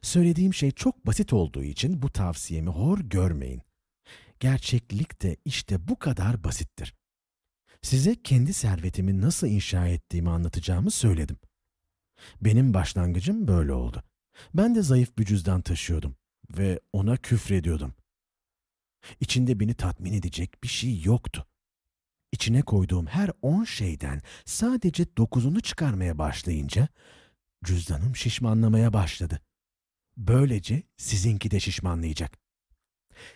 Söylediğim şey çok basit olduğu için bu tavsiyemi hor görmeyin. Gerçeklik de işte bu kadar basittir. Size kendi servetimi nasıl inşa ettiğimi anlatacağımı söyledim. Benim başlangıcım böyle oldu. Ben de zayıf bir cüzdan taşıyordum ve ona küfrediyordum. İçinde beni tatmin edecek bir şey yoktu. İçine koyduğum her on şeyden sadece dokuzunu çıkarmaya başlayınca cüzdanım şişmanlamaya başladı. Böylece sizinki de şişmanlayacak.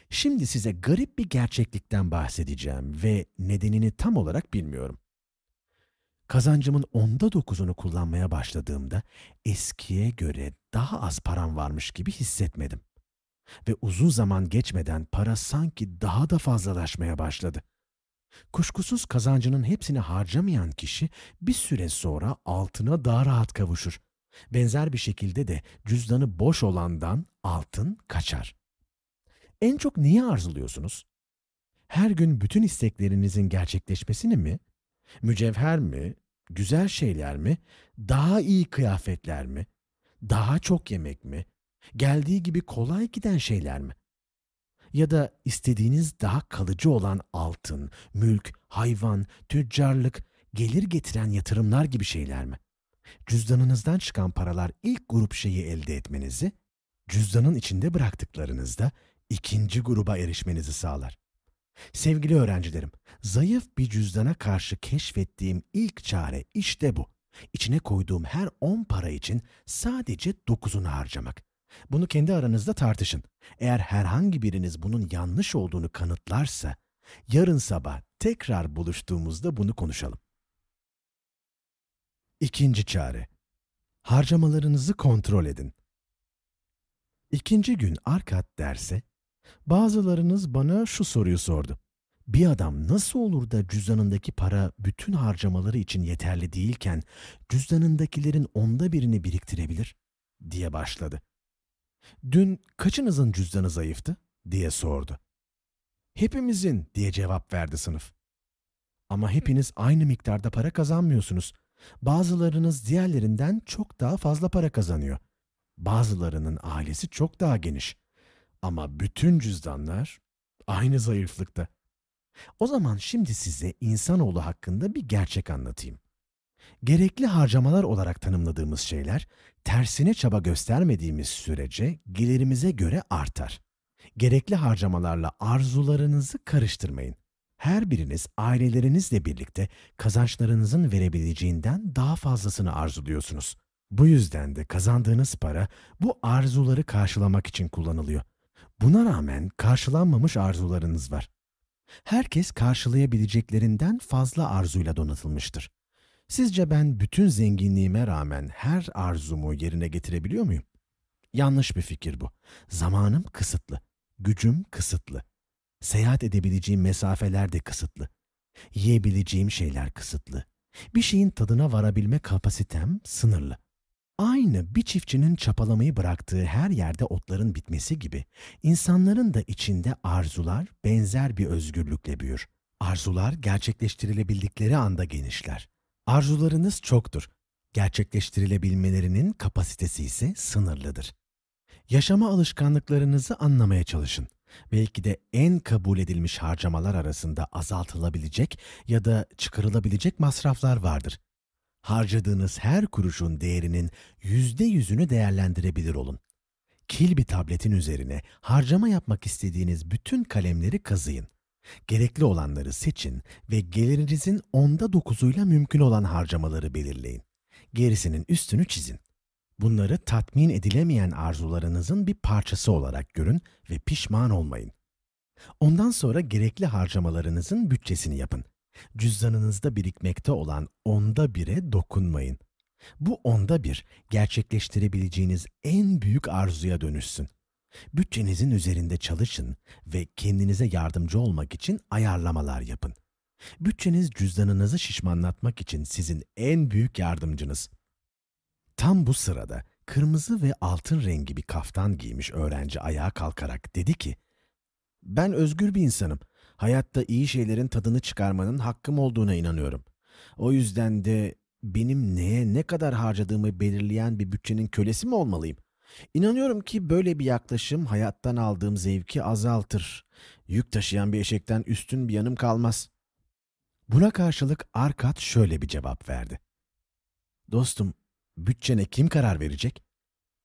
Şimdi size garip bir gerçeklikten bahsedeceğim ve nedenini tam olarak bilmiyorum. Kazancımın onda dokuzunu kullanmaya başladığımda eskiye göre daha az param varmış gibi hissetmedim. Ve uzun zaman geçmeden para sanki daha da fazlalaşmaya başladı. Kuşkusuz kazancının hepsini harcamayan kişi bir süre sonra altına daha rahat kavuşur. Benzer bir şekilde de cüzdanı boş olandan altın kaçar. En çok neyi arzuluyorsunuz? Her gün bütün isteklerinizin gerçekleşmesini mi? Mücevher mi? Güzel şeyler mi? Daha iyi kıyafetler mi? Daha çok yemek mi? Geldiği gibi kolay giden şeyler mi? Ya da istediğiniz daha kalıcı olan altın, mülk, hayvan, tüccarlık, gelir getiren yatırımlar gibi şeyler mi? Cüzdanınızdan çıkan paralar ilk grup şeyi elde etmenizi, cüzdanın içinde bıraktıklarınızda ikinci gruba erişmenizi sağlar. Sevgili öğrencilerim, zayıf bir cüzdana karşı keşfettiğim ilk çare işte bu. İçine koyduğum her 10 para için sadece 9'unu harcamak. Bunu kendi aranızda tartışın. Eğer herhangi biriniz bunun yanlış olduğunu kanıtlarsa, yarın sabah tekrar buluştuğumuzda bunu konuşalım. İkinci çare. Harcamalarınızı kontrol edin. İkinci gün Arkat derse, bazılarınız bana şu soruyu sordu. Bir adam nasıl olur da cüzdanındaki para bütün harcamaları için yeterli değilken cüzdanındakilerin onda birini biriktirebilir? diye başladı. Dün kaçınızın cüzdanı zayıftı? diye sordu. Hepimizin diye cevap verdi sınıf. Ama hepiniz aynı miktarda para kazanmıyorsunuz. Bazılarınız diğerlerinden çok daha fazla para kazanıyor. Bazılarının ailesi çok daha geniş. Ama bütün cüzdanlar aynı zayıflıkta. O zaman şimdi size insanoğlu hakkında bir gerçek anlatayım. Gerekli harcamalar olarak tanımladığımız şeyler, tersine çaba göstermediğimiz sürece gelirimize göre artar. Gerekli harcamalarla arzularınızı karıştırmayın. Her biriniz ailelerinizle birlikte kazançlarınızın verebileceğinden daha fazlasını arzuluyorsunuz. Bu yüzden de kazandığınız para bu arzuları karşılamak için kullanılıyor. Buna rağmen karşılanmamış arzularınız var. Herkes karşılayabileceklerinden fazla arzuyla donatılmıştır. Sizce ben bütün zenginliğime rağmen her arzumu yerine getirebiliyor muyum? Yanlış bir fikir bu. Zamanım kısıtlı, gücüm kısıtlı. Seyahat edebileceğim mesafeler de kısıtlı. Yiyebileceğim şeyler kısıtlı. Bir şeyin tadına varabilme kapasitem sınırlı. Aynı bir çiftçinin çapalamayı bıraktığı her yerde otların bitmesi gibi insanların da içinde arzular benzer bir özgürlükle büyür. Arzular gerçekleştirilebildikleri anda genişler. Arzularınız çoktur. Gerçekleştirilebilmelerinin kapasitesi ise sınırlıdır. Yaşama alışkanlıklarınızı anlamaya çalışın. Belki de en kabul edilmiş harcamalar arasında azaltılabilecek ya da çıkarılabilecek masraflar vardır. Harcadığınız her kuruşun değerinin yüzde yüzünü değerlendirebilir olun. Kil bir tabletin üzerine harcama yapmak istediğiniz bütün kalemleri kazıyın. Gerekli olanları seçin ve gelirinizin onda dokuzuyla mümkün olan harcamaları belirleyin. Gerisinin üstünü çizin. Bunları tatmin edilemeyen arzularınızın bir parçası olarak görün ve pişman olmayın. Ondan sonra gerekli harcamalarınızın bütçesini yapın. Cüzdanınızda birikmekte olan onda bire dokunmayın. Bu onda bir gerçekleştirebileceğiniz en büyük arzuya dönüşsün. Bütçenizin üzerinde çalışın ve kendinize yardımcı olmak için ayarlamalar yapın. Bütçeniz cüzdanınızı şişmanlatmak için sizin en büyük yardımcınız. Tam bu sırada kırmızı ve altın rengi bir kaftan giymiş öğrenci ayağa kalkarak dedi ki, ''Ben özgür bir insanım. Hayatta iyi şeylerin tadını çıkarmanın hakkım olduğuna inanıyorum. O yüzden de benim neye ne kadar harcadığımı belirleyen bir bütçenin kölesi mi olmalıyım? İnanıyorum ki böyle bir yaklaşım hayattan aldığım zevki azaltır. Yük taşıyan bir eşekten üstün bir yanım kalmaz. Buna karşılık Arkat şöyle bir cevap verdi. Dostum, bütçene kim karar verecek?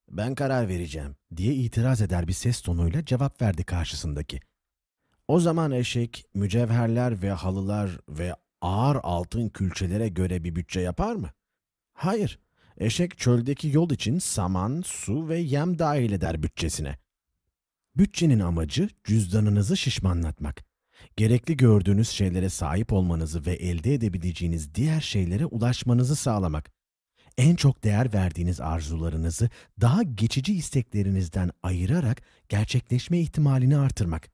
Ben karar vereceğim diye itiraz eder bir ses tonuyla cevap verdi karşısındaki. O zaman eşek mücevherler ve halılar ve ağır altın külçelere göre bir bütçe yapar mı? Hayır. Eşek çöldeki yol için saman, su ve yem dahil eder bütçesine. Bütçenin amacı cüzdanınızı şişmanlatmak. Gerekli gördüğünüz şeylere sahip olmanızı ve elde edebileceğiniz diğer şeylere ulaşmanızı sağlamak. En çok değer verdiğiniz arzularınızı daha geçici isteklerinizden ayırarak gerçekleşme ihtimalini artırmak.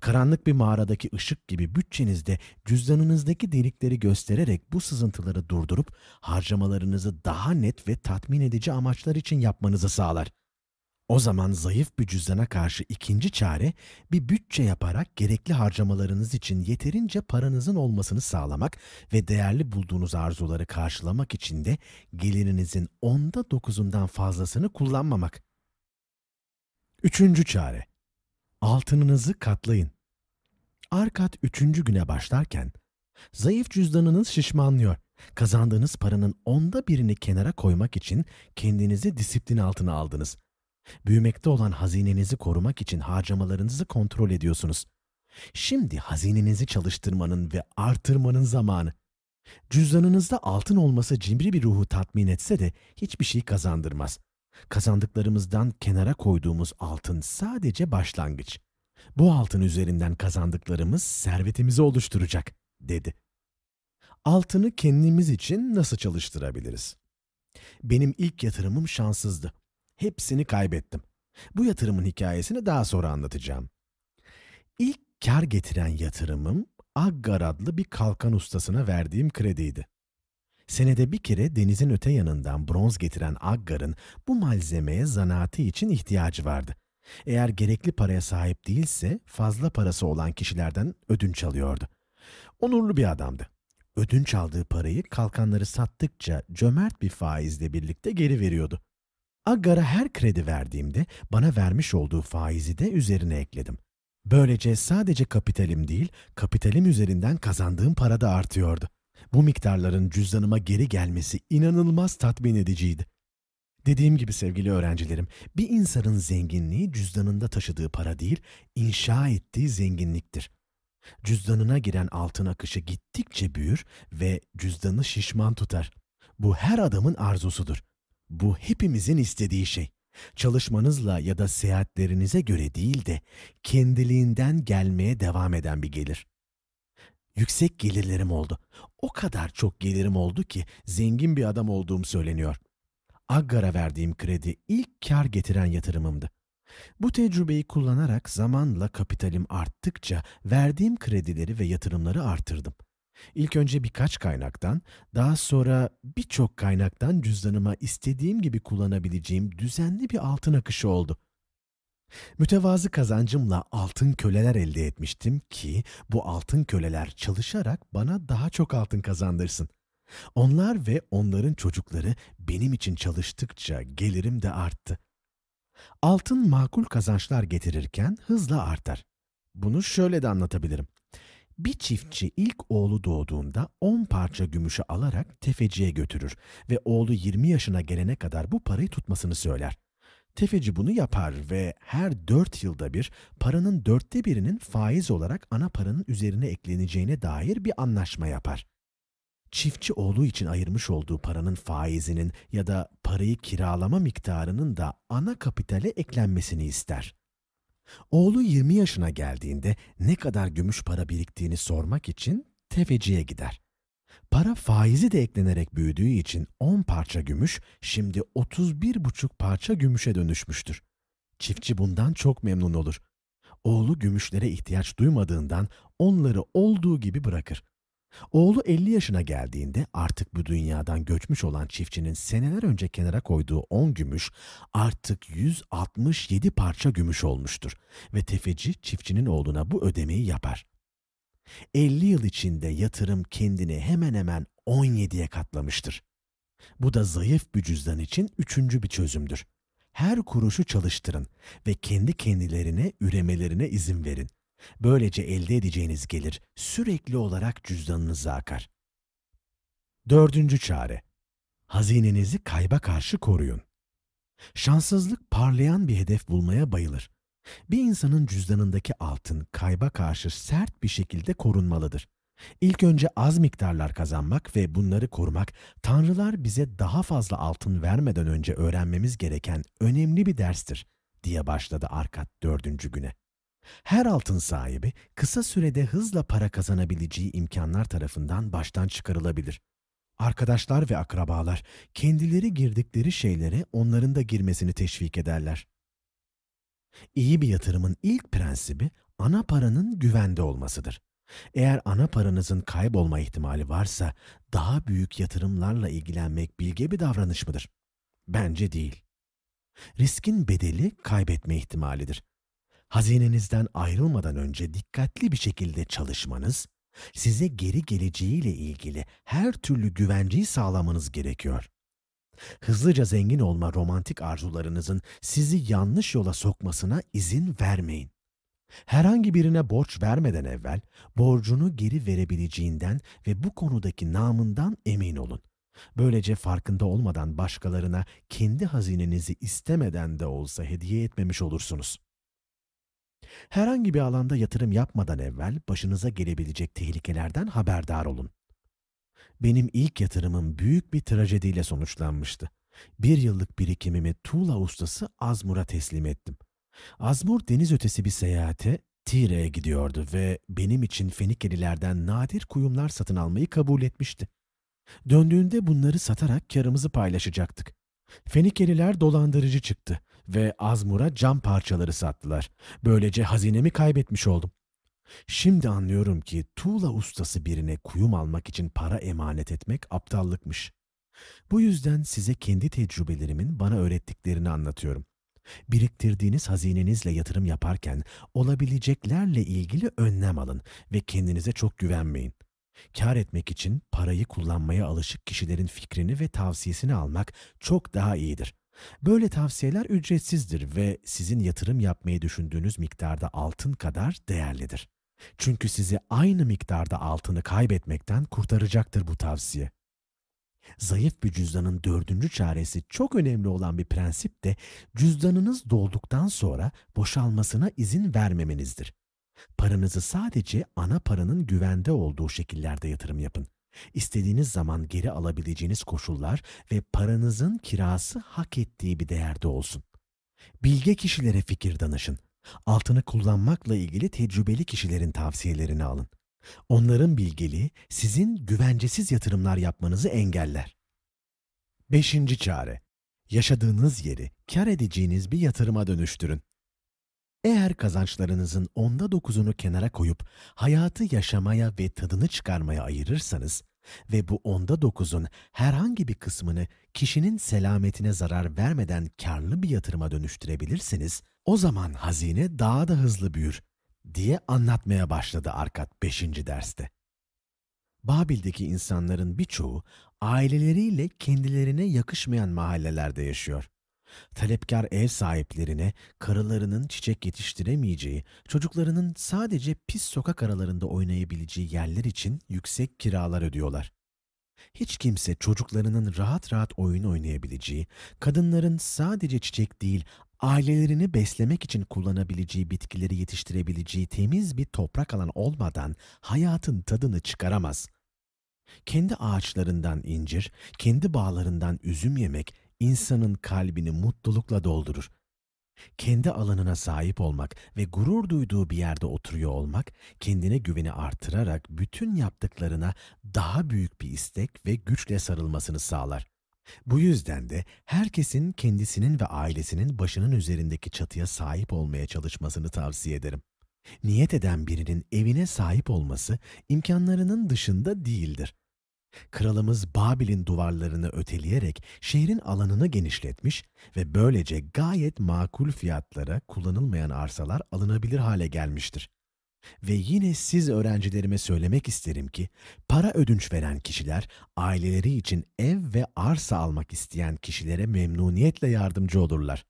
Karanlık bir mağaradaki ışık gibi bütçenizde cüzdanınızdaki delikleri göstererek bu sızıntıları durdurup harcamalarınızı daha net ve tatmin edici amaçlar için yapmanızı sağlar. O zaman zayıf bir cüzdana karşı ikinci çare bir bütçe yaparak gerekli harcamalarınız için yeterince paranızın olmasını sağlamak ve değerli bulduğunuz arzuları karşılamak için de gelirinizin onda dokuzundan fazlasını kullanmamak. Üçüncü çare. Altınınızı katlayın. Arkat üçüncü güne başlarken zayıf cüzdanınız şişmanlıyor. Kazandığınız paranın onda birini kenara koymak için kendinizi disiplin altına aldınız. Büyümekte olan hazinenizi korumak için harcamalarınızı kontrol ediyorsunuz. Şimdi hazinenizi çalıştırmanın ve artırmanın zamanı. Cüzdanınızda altın olması cimri bir ruhu tatmin etse de hiçbir şey kazandırmaz. Kazandıklarımızdan kenara koyduğumuz altın sadece başlangıç. Bu altın üzerinden kazandıklarımız servetimizi oluşturacak, dedi. Altını kendimiz için nasıl çalıştırabiliriz? Benim ilk yatırımım şanssızdı. Hepsini kaybettim. Bu yatırımın hikayesini daha sonra anlatacağım. İlk kar getiren yatırımım Aggar adlı bir kalkan ustasına verdiğim krediydi. Senede bir kere denizin öte yanından bronz getiren Aggar'ın bu malzemeye zanaatı için ihtiyacı vardı. Eğer gerekli paraya sahip değilse fazla parası olan kişilerden ödünç alıyordu. Onurlu bir adamdı. Ödünç aldığı parayı kalkanları sattıkça cömert bir faizle birlikte geri veriyordu. Aggar'a her kredi verdiğimde bana vermiş olduğu faizi de üzerine ekledim. Böylece sadece kapitalim değil, kapitalim üzerinden kazandığım para da artıyordu. Bu miktarların cüzdanıma geri gelmesi inanılmaz tatmin ediciydi. Dediğim gibi sevgili öğrencilerim, bir insanın zenginliği cüzdanında taşıdığı para değil, inşa ettiği zenginliktir. Cüzdanına giren altın akışı gittikçe büyür ve cüzdanı şişman tutar. Bu her adamın arzusudur. Bu hepimizin istediği şey. Çalışmanızla ya da seyahatlerinize göre değil de kendiliğinden gelmeye devam eden bir gelir. Yüksek gelirlerim oldu. O kadar çok gelirim oldu ki zengin bir adam olduğum söyleniyor. Aggar'a verdiğim kredi ilk kar getiren yatırımımdı. Bu tecrübeyi kullanarak zamanla kapitalim arttıkça verdiğim kredileri ve yatırımları artırdım. İlk önce birkaç kaynaktan, daha sonra birçok kaynaktan cüzdanıma istediğim gibi kullanabileceğim düzenli bir altın akışı oldu. Mütevazı kazancımla altın köleler elde etmiştim ki bu altın köleler çalışarak bana daha çok altın kazandırsın. Onlar ve onların çocukları benim için çalıştıkça gelirim de arttı. Altın makul kazançlar getirirken hızla artar. Bunu şöyle de anlatabilirim. Bir çiftçi ilk oğlu doğduğunda 10 parça gümüşü alarak tefeciye götürür ve oğlu 20 yaşına gelene kadar bu parayı tutmasını söyler. Tefeci bunu yapar ve her 4 yılda bir paranın dörtte birinin faiz olarak ana paranın üzerine ekleneceğine dair bir anlaşma yapar. Çiftçi oğlu için ayırmış olduğu paranın faizinin ya da parayı kiralama miktarının da ana kapitale eklenmesini ister. Oğlu 20 yaşına geldiğinde ne kadar gümüş para biriktiğini sormak için tefeciye gider. Para faizi de eklenerek büyüdüğü için 10 parça gümüş şimdi 31,5 parça gümüşe dönüşmüştür. Çiftçi bundan çok memnun olur. Oğlu gümüşlere ihtiyaç duymadığından onları olduğu gibi bırakır. Oğlu 50 yaşına geldiğinde artık bu dünyadan göçmüş olan çiftçinin seneler önce kenara koyduğu 10 gümüş artık 167 parça gümüş olmuştur ve tefeci çiftçinin oğluna bu ödemeyi yapar. 50 yıl içinde yatırım kendini hemen hemen 17'ye katlamıştır. Bu da zayıf bir cüzdan için üçüncü bir çözümdür. Her kuruşu çalıştırın ve kendi kendilerine üremelerine izin verin. Böylece elde edeceğiniz gelir sürekli olarak cüzdanınıza akar. Dördüncü çare. Hazinenizi kayba karşı koruyun. Şanssızlık parlayan bir hedef bulmaya bayılır. Bir insanın cüzdanındaki altın kayba karşı sert bir şekilde korunmalıdır. İlk önce az miktarlar kazanmak ve bunları korumak, tanrılar bize daha fazla altın vermeden önce öğrenmemiz gereken önemli bir derstir, diye başladı Arkat dördüncü güne. Her altın sahibi kısa sürede hızla para kazanabileceği imkanlar tarafından baştan çıkarılabilir. Arkadaşlar ve akrabalar kendileri girdikleri şeylere onların da girmesini teşvik ederler. İyi bir yatırımın ilk prensibi ana paranın güvende olmasıdır. Eğer ana paranızın kaybolma ihtimali varsa daha büyük yatırımlarla ilgilenmek bilge bir davranış mıdır? Bence değil. Riskin bedeli kaybetme ihtimalidir. Hazinenizden ayrılmadan önce dikkatli bir şekilde çalışmanız, size geri geleceğiyle ilgili her türlü güvenceyi sağlamanız gerekiyor. Hızlıca zengin olma romantik arzularınızın sizi yanlış yola sokmasına izin vermeyin. Herhangi birine borç vermeden evvel borcunu geri verebileceğinden ve bu konudaki namından emin olun. Böylece farkında olmadan başkalarına kendi hazinenizi istemeden de olsa hediye etmemiş olursunuz. Herhangi bir alanda yatırım yapmadan evvel başınıza gelebilecek tehlikelerden haberdar olun. Benim ilk yatırımım büyük bir trajediyle sonuçlanmıştı. Bir yıllık birikimimi tuğla ustası Azmur'a teslim ettim. Azmur deniz ötesi bir seyahate Tire'ye gidiyordu ve benim için Fenikelilerden nadir kuyumlar satın almayı kabul etmişti. Döndüğünde bunları satarak karımızı paylaşacaktık. Fenikeliler dolandırıcı çıktı ve Azmur'a cam parçaları sattılar. Böylece hazinemi kaybetmiş oldum. Şimdi anlıyorum ki tuğla ustası birine kuyum almak için para emanet etmek aptallıkmış. Bu yüzden size kendi tecrübelerimin bana öğrettiklerini anlatıyorum. Biriktirdiğiniz hazinenizle yatırım yaparken olabileceklerle ilgili önlem alın ve kendinize çok güvenmeyin. Kar etmek için parayı kullanmaya alışık kişilerin fikrini ve tavsiyesini almak çok daha iyidir. Böyle tavsiyeler ücretsizdir ve sizin yatırım yapmayı düşündüğünüz miktarda altın kadar değerlidir. Çünkü sizi aynı miktarda altını kaybetmekten kurtaracaktır bu tavsiye. Zayıf bir cüzdanın dördüncü çaresi çok önemli olan bir prensip de cüzdanınız dolduktan sonra boşalmasına izin vermemenizdir. Paranızı sadece ana paranın güvende olduğu şekillerde yatırım yapın. İstediğiniz zaman geri alabileceğiniz koşullar ve paranızın kirası hak ettiği bir değerde olsun. Bilge kişilere fikir danışın. Altını kullanmakla ilgili tecrübeli kişilerin tavsiyelerini alın. Onların bilgeliği sizin güvencesiz yatırımlar yapmanızı engeller. Beşinci çare. Yaşadığınız yeri kar edeceğiniz bir yatırıma dönüştürün. Eğer kazançlarınızın onda dokuzunu kenara koyup hayatı yaşamaya ve tadını çıkarmaya ayırırsanız ve bu onda dokuzun herhangi bir kısmını kişinin selametine zarar vermeden karlı bir yatırıma dönüştürebilirsiniz, o zaman hazine daha da hızlı büyür diye anlatmaya başladı Arkat 5. derste. Babil'deki insanların birçoğu aileleriyle kendilerine yakışmayan mahallelerde yaşıyor. Talepkar ev sahiplerine karılarının çiçek yetiştiremeyeceği, çocuklarının sadece pis sokak aralarında oynayabileceği yerler için yüksek kiralar ödüyorlar. Hiç kimse çocuklarının rahat rahat oyun oynayabileceği, kadınların sadece çiçek değil, ailelerini beslemek için kullanabileceği bitkileri yetiştirebileceği temiz bir toprak alan olmadan hayatın tadını çıkaramaz. Kendi ağaçlarından incir, kendi bağlarından üzüm yemek insanın kalbini mutlulukla doldurur. Kendi alanına sahip olmak ve gurur duyduğu bir yerde oturuyor olmak, kendine güveni artırarak bütün yaptıklarına daha büyük bir istek ve güçle sarılmasını sağlar. Bu yüzden de herkesin kendisinin ve ailesinin başının üzerindeki çatıya sahip olmaya çalışmasını tavsiye ederim. Niyet eden birinin evine sahip olması imkanlarının dışında değildir. Kralımız Babil'in duvarlarını öteleyerek şehrin alanını genişletmiş ve böylece gayet makul fiyatlara kullanılmayan arsalar alınabilir hale gelmiştir. Ve yine siz öğrencilerime söylemek isterim ki para ödünç veren kişiler aileleri için ev ve arsa almak isteyen kişilere memnuniyetle yardımcı olurlar.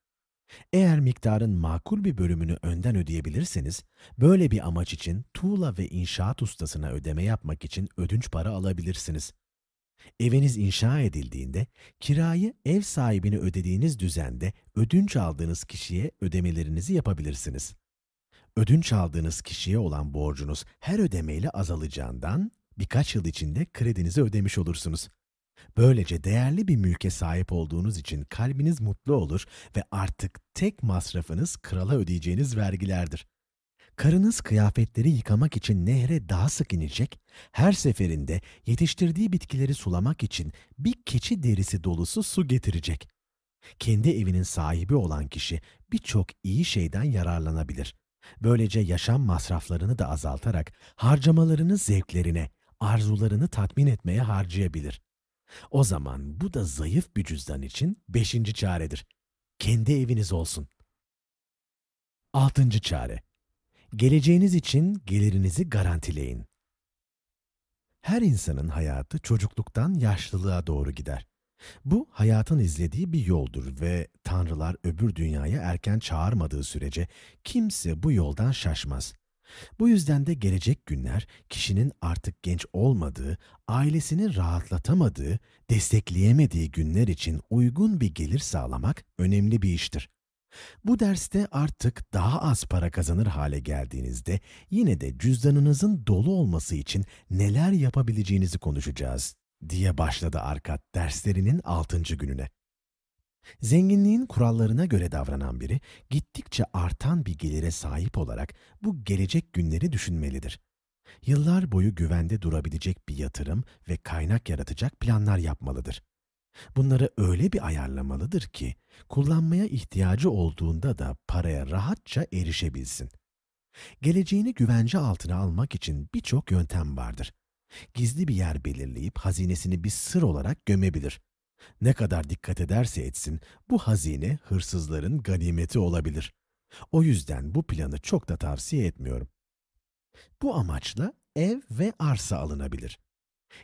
Eğer miktarın makul bir bölümünü önden ödeyebilirseniz, böyle bir amaç için tuğla ve inşaat ustasına ödeme yapmak için ödünç para alabilirsiniz. Eviniz inşa edildiğinde kirayı ev sahibine ödediğiniz düzende ödünç aldığınız kişiye ödemelerinizi yapabilirsiniz. Ödünç aldığınız kişiye olan borcunuz her ödemeyle azalacağından birkaç yıl içinde kredinizi ödemiş olursunuz. Böylece değerli bir mülke sahip olduğunuz için kalbiniz mutlu olur ve artık tek masrafınız krala ödeyeceğiniz vergilerdir. Karınız kıyafetleri yıkamak için nehre daha sık inecek, her seferinde yetiştirdiği bitkileri sulamak için bir keçi derisi dolusu su getirecek. Kendi evinin sahibi olan kişi birçok iyi şeyden yararlanabilir. Böylece yaşam masraflarını da azaltarak harcamalarını zevklerine, arzularını tatmin etmeye harcayabilir. O zaman bu da zayıf bir cüzdan için beşinci çaredir. Kendi eviniz olsun. Altıncı çare. Geleceğiniz için gelirinizi garantileyin. Her insanın hayatı çocukluktan yaşlılığa doğru gider. Bu hayatın izlediği bir yoldur ve tanrılar öbür dünyaya erken çağırmadığı sürece kimse bu yoldan şaşmaz. Bu yüzden de gelecek günler kişinin artık genç olmadığı, ailesini rahatlatamadığı, destekleyemediği günler için uygun bir gelir sağlamak önemli bir iştir. Bu derste artık daha az para kazanır hale geldiğinizde yine de cüzdanınızın dolu olması için neler yapabileceğinizi konuşacağız diye başladı Arkat derslerinin 6. gününe. Zenginliğin kurallarına göre davranan biri gittikçe artan bir gelire sahip olarak bu gelecek günleri düşünmelidir. Yıllar boyu güvende durabilecek bir yatırım ve kaynak yaratacak planlar yapmalıdır. Bunları öyle bir ayarlamalıdır ki kullanmaya ihtiyacı olduğunda da paraya rahatça erişebilsin. Geleceğini güvence altına almak için birçok yöntem vardır. Gizli bir yer belirleyip hazinesini bir sır olarak gömebilir. Ne kadar dikkat ederse etsin bu hazine hırsızların ganimeti olabilir. O yüzden bu planı çok da tavsiye etmiyorum. Bu amaçla ev ve arsa alınabilir.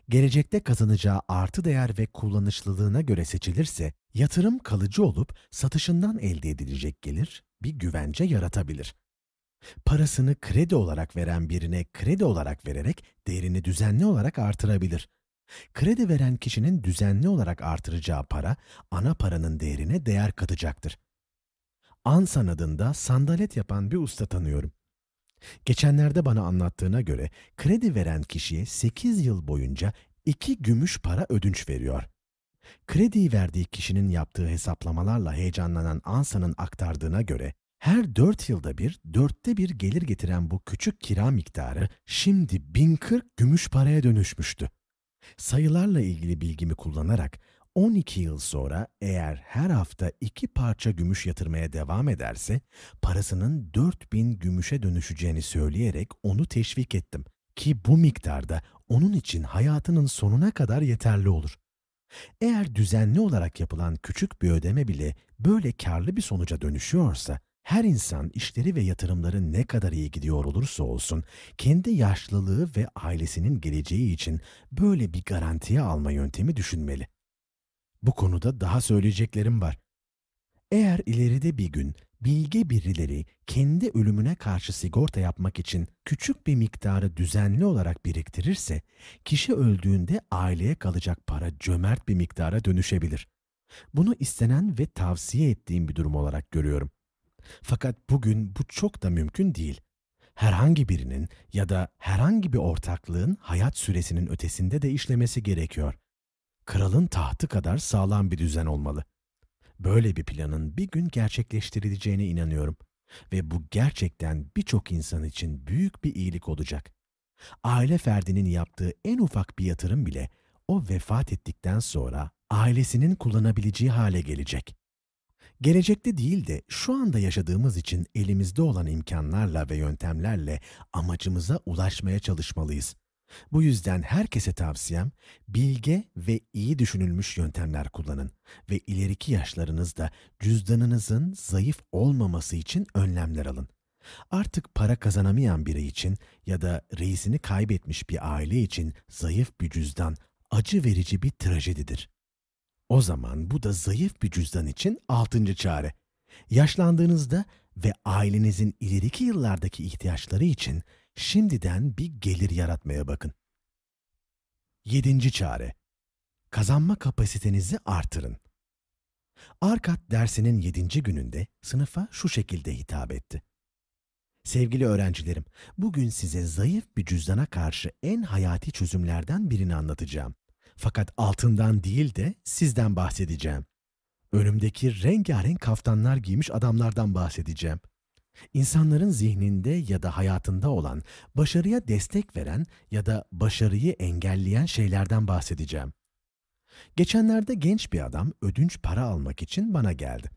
Gelecekte kazanacağı artı değer ve kullanışlılığına göre seçilirse yatırım kalıcı olup satışından elde edilecek gelir bir güvence yaratabilir. Parasını kredi olarak veren birine kredi olarak vererek değerini düzenli olarak artırabilir. Kredi veren kişinin düzenli olarak artıracağı para ana paranın değerine değer katacaktır. Ansan adında sandalet yapan bir usta tanıyorum. Geçenlerde bana anlattığına göre kredi veren kişiye 8 yıl boyunca 2 gümüş para ödünç veriyor. Krediyi verdiği kişinin yaptığı hesaplamalarla heyecanlanan Ansa'nın aktardığına göre her 4 yılda bir, dörtte bir gelir getiren bu küçük kira miktarı şimdi 1040 gümüş paraya dönüşmüştü. Sayılarla ilgili bilgimi kullanarak 12 yıl sonra eğer her hafta iki parça gümüş yatırmaya devam ederse parasının 4000 gümüşe dönüşeceğini söyleyerek onu teşvik ettim ki bu miktarda onun için hayatının sonuna kadar yeterli olur. Eğer düzenli olarak yapılan küçük bir ödeme bile böyle karlı bir sonuca dönüşüyorsa, her insan işleri ve yatırımları ne kadar iyi gidiyor olursa olsun, kendi yaşlılığı ve ailesinin geleceği için böyle bir garantiye alma yöntemi düşünmeli. Bu konuda daha söyleyeceklerim var. Eğer ileride bir gün bilge birileri kendi ölümüne karşı sigorta yapmak için küçük bir miktarı düzenli olarak biriktirirse, kişi öldüğünde aileye kalacak para cömert bir miktara dönüşebilir. Bunu istenen ve tavsiye ettiğim bir durum olarak görüyorum. Fakat bugün bu çok da mümkün değil. Herhangi birinin ya da herhangi bir ortaklığın hayat süresinin ötesinde de işlemesi gerekiyor kralın tahtı kadar sağlam bir düzen olmalı. Böyle bir planın bir gün gerçekleştirileceğine inanıyorum ve bu gerçekten birçok insan için büyük bir iyilik olacak. Aile ferdinin yaptığı en ufak bir yatırım bile o vefat ettikten sonra ailesinin kullanabileceği hale gelecek. Gelecekte değil de şu anda yaşadığımız için elimizde olan imkanlarla ve yöntemlerle amacımıza ulaşmaya çalışmalıyız. Bu yüzden herkese tavsiyem bilge ve iyi düşünülmüş yöntemler kullanın ve ileriki yaşlarınızda cüzdanınızın zayıf olmaması için önlemler alın. Artık para kazanamayan biri için ya da reisini kaybetmiş bir aile için zayıf bir cüzdan acı verici bir trajedidir. O zaman bu da zayıf bir cüzdan için altıncı çare. Yaşlandığınızda ve ailenizin ileriki yıllardaki ihtiyaçları için şimdiden bir gelir yaratmaya bakın. Yedinci çare. Kazanma kapasitenizi artırın. Arkat dersinin yedinci gününde sınıfa şu şekilde hitap etti. Sevgili öğrencilerim, bugün size zayıf bir cüzdana karşı en hayati çözümlerden birini anlatacağım. Fakat altından değil de sizden bahsedeceğim. Önümdeki rengarenk kaftanlar giymiş adamlardan bahsedeceğim. İnsanların zihninde ya da hayatında olan, başarıya destek veren ya da başarıyı engelleyen şeylerden bahsedeceğim. Geçenlerde genç bir adam ödünç para almak için bana geldi.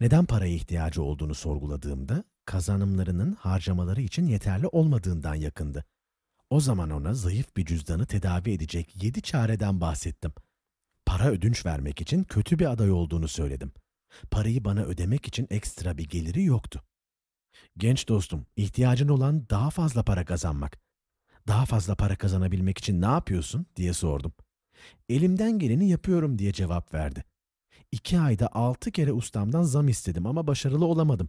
Neden paraya ihtiyacı olduğunu sorguladığımda kazanımlarının harcamaları için yeterli olmadığından yakındı. O zaman ona zayıf bir cüzdanı tedavi edecek yedi çareden bahsettim. Para ödünç vermek için kötü bir aday olduğunu söyledim. Parayı bana ödemek için ekstra bir geliri yoktu. Genç dostum, ihtiyacın olan daha fazla para kazanmak. Daha fazla para kazanabilmek için ne yapıyorsun diye sordum. Elimden geleni yapıyorum diye cevap verdi. İki ayda altı kere ustamdan zam istedim ama başarılı olamadım.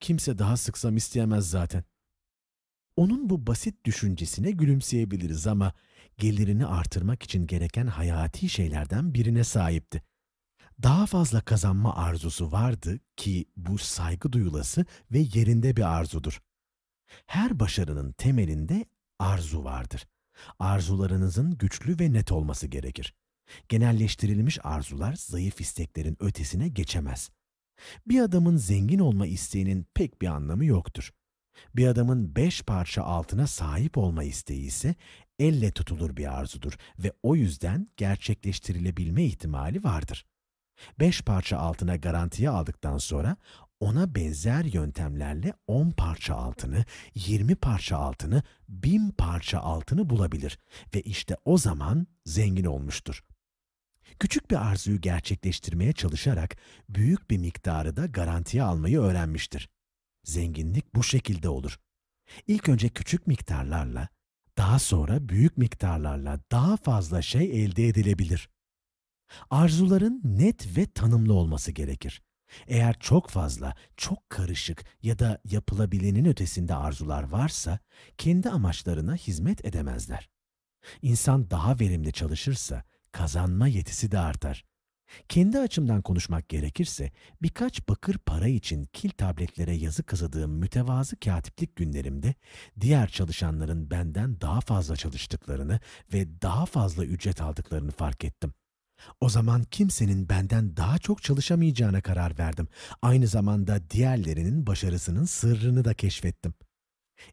Kimse daha sık zam isteyemez zaten. Onun bu basit düşüncesine gülümseyebiliriz ama gelirini artırmak için gereken hayati şeylerden birine sahipti. Daha fazla kazanma arzusu vardı ki bu saygı duyulası ve yerinde bir arzudur. Her başarının temelinde arzu vardır. Arzularınızın güçlü ve net olması gerekir. Genelleştirilmiş arzular zayıf isteklerin ötesine geçemez. Bir adamın zengin olma isteğinin pek bir anlamı yoktur. Bir adamın beş parça altına sahip olma isteği ise elle tutulur bir arzudur ve o yüzden gerçekleştirilebilme ihtimali vardır. Beş parça altına garantiye aldıktan sonra ona benzer yöntemlerle on parça altını, yirmi parça altını, bin parça altını bulabilir ve işte o zaman zengin olmuştur. Küçük bir arzuyu gerçekleştirmeye çalışarak büyük bir miktarı da garantiye almayı öğrenmiştir. Zenginlik bu şekilde olur. İlk önce küçük miktarlarla, daha sonra büyük miktarlarla daha fazla şey elde edilebilir. Arzuların net ve tanımlı olması gerekir. Eğer çok fazla, çok karışık ya da yapılabilenin ötesinde arzular varsa kendi amaçlarına hizmet edemezler. İnsan daha verimli çalışırsa kazanma yetisi de artar. Kendi açımdan konuşmak gerekirse birkaç bakır para için kil tabletlere yazı kazadığım mütevazı katiplik günlerimde diğer çalışanların benden daha fazla çalıştıklarını ve daha fazla ücret aldıklarını fark ettim. O zaman kimsenin benden daha çok çalışamayacağına karar verdim. Aynı zamanda diğerlerinin başarısının sırrını da keşfettim.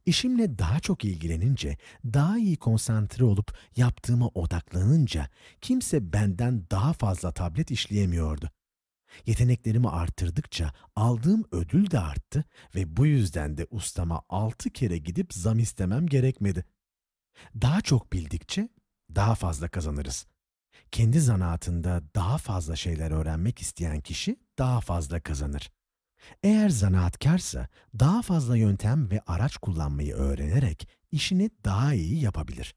İşimle daha çok ilgilenince, daha iyi konsantre olup yaptığıma odaklanınca kimse benden daha fazla tablet işleyemiyordu. Yeteneklerimi arttırdıkça aldığım ödül de arttı ve bu yüzden de ustama altı kere gidip zam istemem gerekmedi. Daha çok bildikçe daha fazla kazanırız. Kendi zanaatında daha fazla şeyler öğrenmek isteyen kişi daha fazla kazanır. Eğer zanaatkarsa daha fazla yöntem ve araç kullanmayı öğrenerek işini daha iyi yapabilir.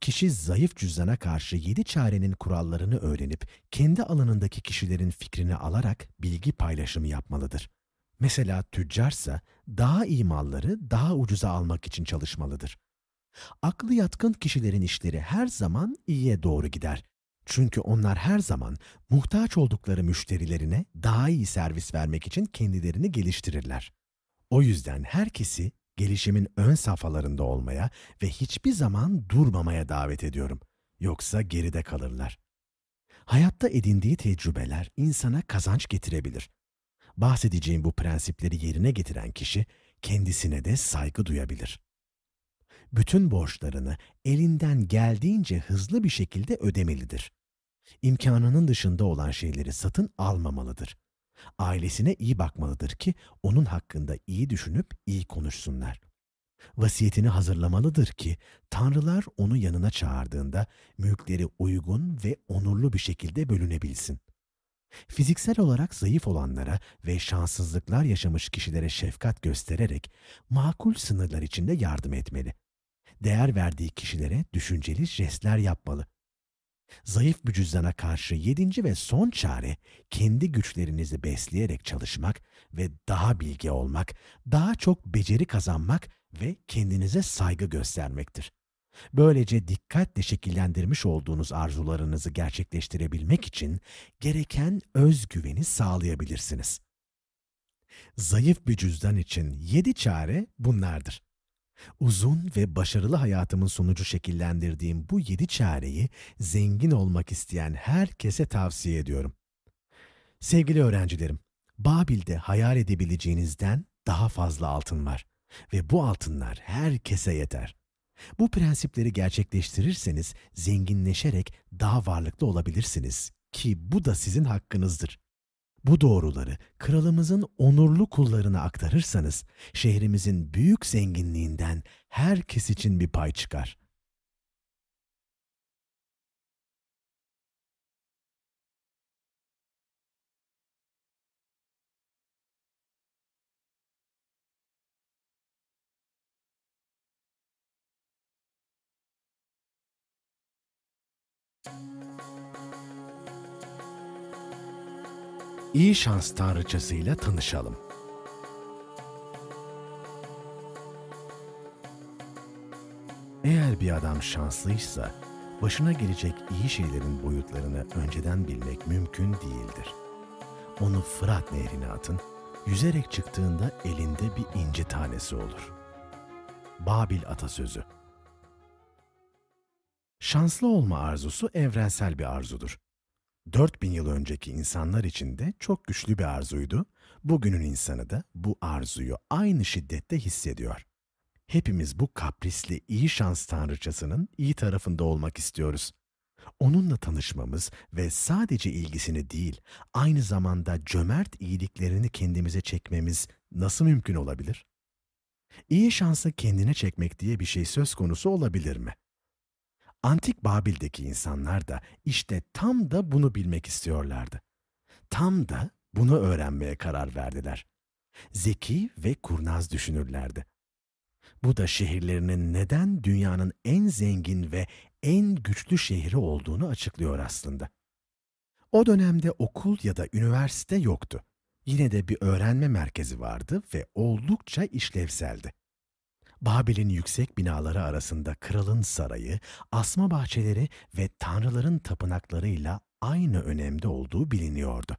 Kişi zayıf cüzdana karşı yedi çarenin kurallarını öğrenip kendi alanındaki kişilerin fikrini alarak bilgi paylaşımı yapmalıdır. Mesela tüccarsa daha iyi malları daha ucuza almak için çalışmalıdır. Aklı yatkın kişilerin işleri her zaman iyiye doğru gider çünkü onlar her zaman muhtaç oldukları müşterilerine daha iyi servis vermek için kendilerini geliştirirler. O yüzden herkesi gelişimin ön safhalarında olmaya ve hiçbir zaman durmamaya davet ediyorum. Yoksa geride kalırlar. Hayatta edindiği tecrübeler insana kazanç getirebilir. Bahsedeceğim bu prensipleri yerine getiren kişi kendisine de saygı duyabilir bütün borçlarını elinden geldiğince hızlı bir şekilde ödemelidir imkanının dışında olan şeyleri satın almamalıdır. Ailesine iyi bakmalıdır ki onun hakkında iyi düşünüp iyi konuşsunlar. Vasiyetini hazırlamalıdır ki tanrılar onu yanına çağırdığında mülkleri uygun ve onurlu bir şekilde bölünebilsin. Fiziksel olarak zayıf olanlara ve şanssızlıklar yaşamış kişilere şefkat göstererek makul sınırlar içinde yardım etmeli. Değer verdiği kişilere düşünceli jestler yapmalı Zayıf bir cüzdana karşı yedinci ve son çare kendi güçlerinizi besleyerek çalışmak ve daha bilgi olmak, daha çok beceri kazanmak ve kendinize saygı göstermektir. Böylece dikkatle şekillendirmiş olduğunuz arzularınızı gerçekleştirebilmek için gereken özgüveni sağlayabilirsiniz. Zayıf bir cüzdan için yedi çare bunlardır. Uzun ve başarılı hayatımın sonucu şekillendirdiğim bu yedi çareyi zengin olmak isteyen herkese tavsiye ediyorum. Sevgili öğrencilerim, Babil'de hayal edebileceğinizden daha fazla altın var ve bu altınlar herkese yeter. Bu prensipleri gerçekleştirirseniz zenginleşerek daha varlıklı olabilirsiniz ki bu da sizin hakkınızdır. Bu doğruları kralımızın onurlu kullarına aktarırsanız şehrimizin büyük zenginliğinden herkes için bir pay çıkar. İyi şans tanrıçasıyla tanışalım. Eğer bir adam şanslıysa, başına gelecek iyi şeylerin boyutlarını önceden bilmek mümkün değildir. Onu Fırat Nehri'ne atın, yüzerek çıktığında elinde bir inci tanesi olur. Babil atasözü Şanslı olma arzusu evrensel bir arzudur. 4000 yıl önceki insanlar için de çok güçlü bir arzuydu. Bugünün insanı da bu arzuyu aynı şiddette hissediyor. Hepimiz bu kaprisli iyi şans tanrıçasının iyi tarafında olmak istiyoruz. Onunla tanışmamız ve sadece ilgisini değil, aynı zamanda cömert iyiliklerini kendimize çekmemiz nasıl mümkün olabilir? İyi şansı kendine çekmek diye bir şey söz konusu olabilir mi? Antik Babil'deki insanlar da işte tam da bunu bilmek istiyorlardı. Tam da bunu öğrenmeye karar verdiler. Zeki ve kurnaz düşünürlerdi. Bu da şehirlerinin neden dünyanın en zengin ve en güçlü şehri olduğunu açıklıyor aslında. O dönemde okul ya da üniversite yoktu. Yine de bir öğrenme merkezi vardı ve oldukça işlevseldi. Babil'in yüksek binaları arasında kralın sarayı, asma bahçeleri ve tanrıların tapınaklarıyla aynı önemde olduğu biliniyordu.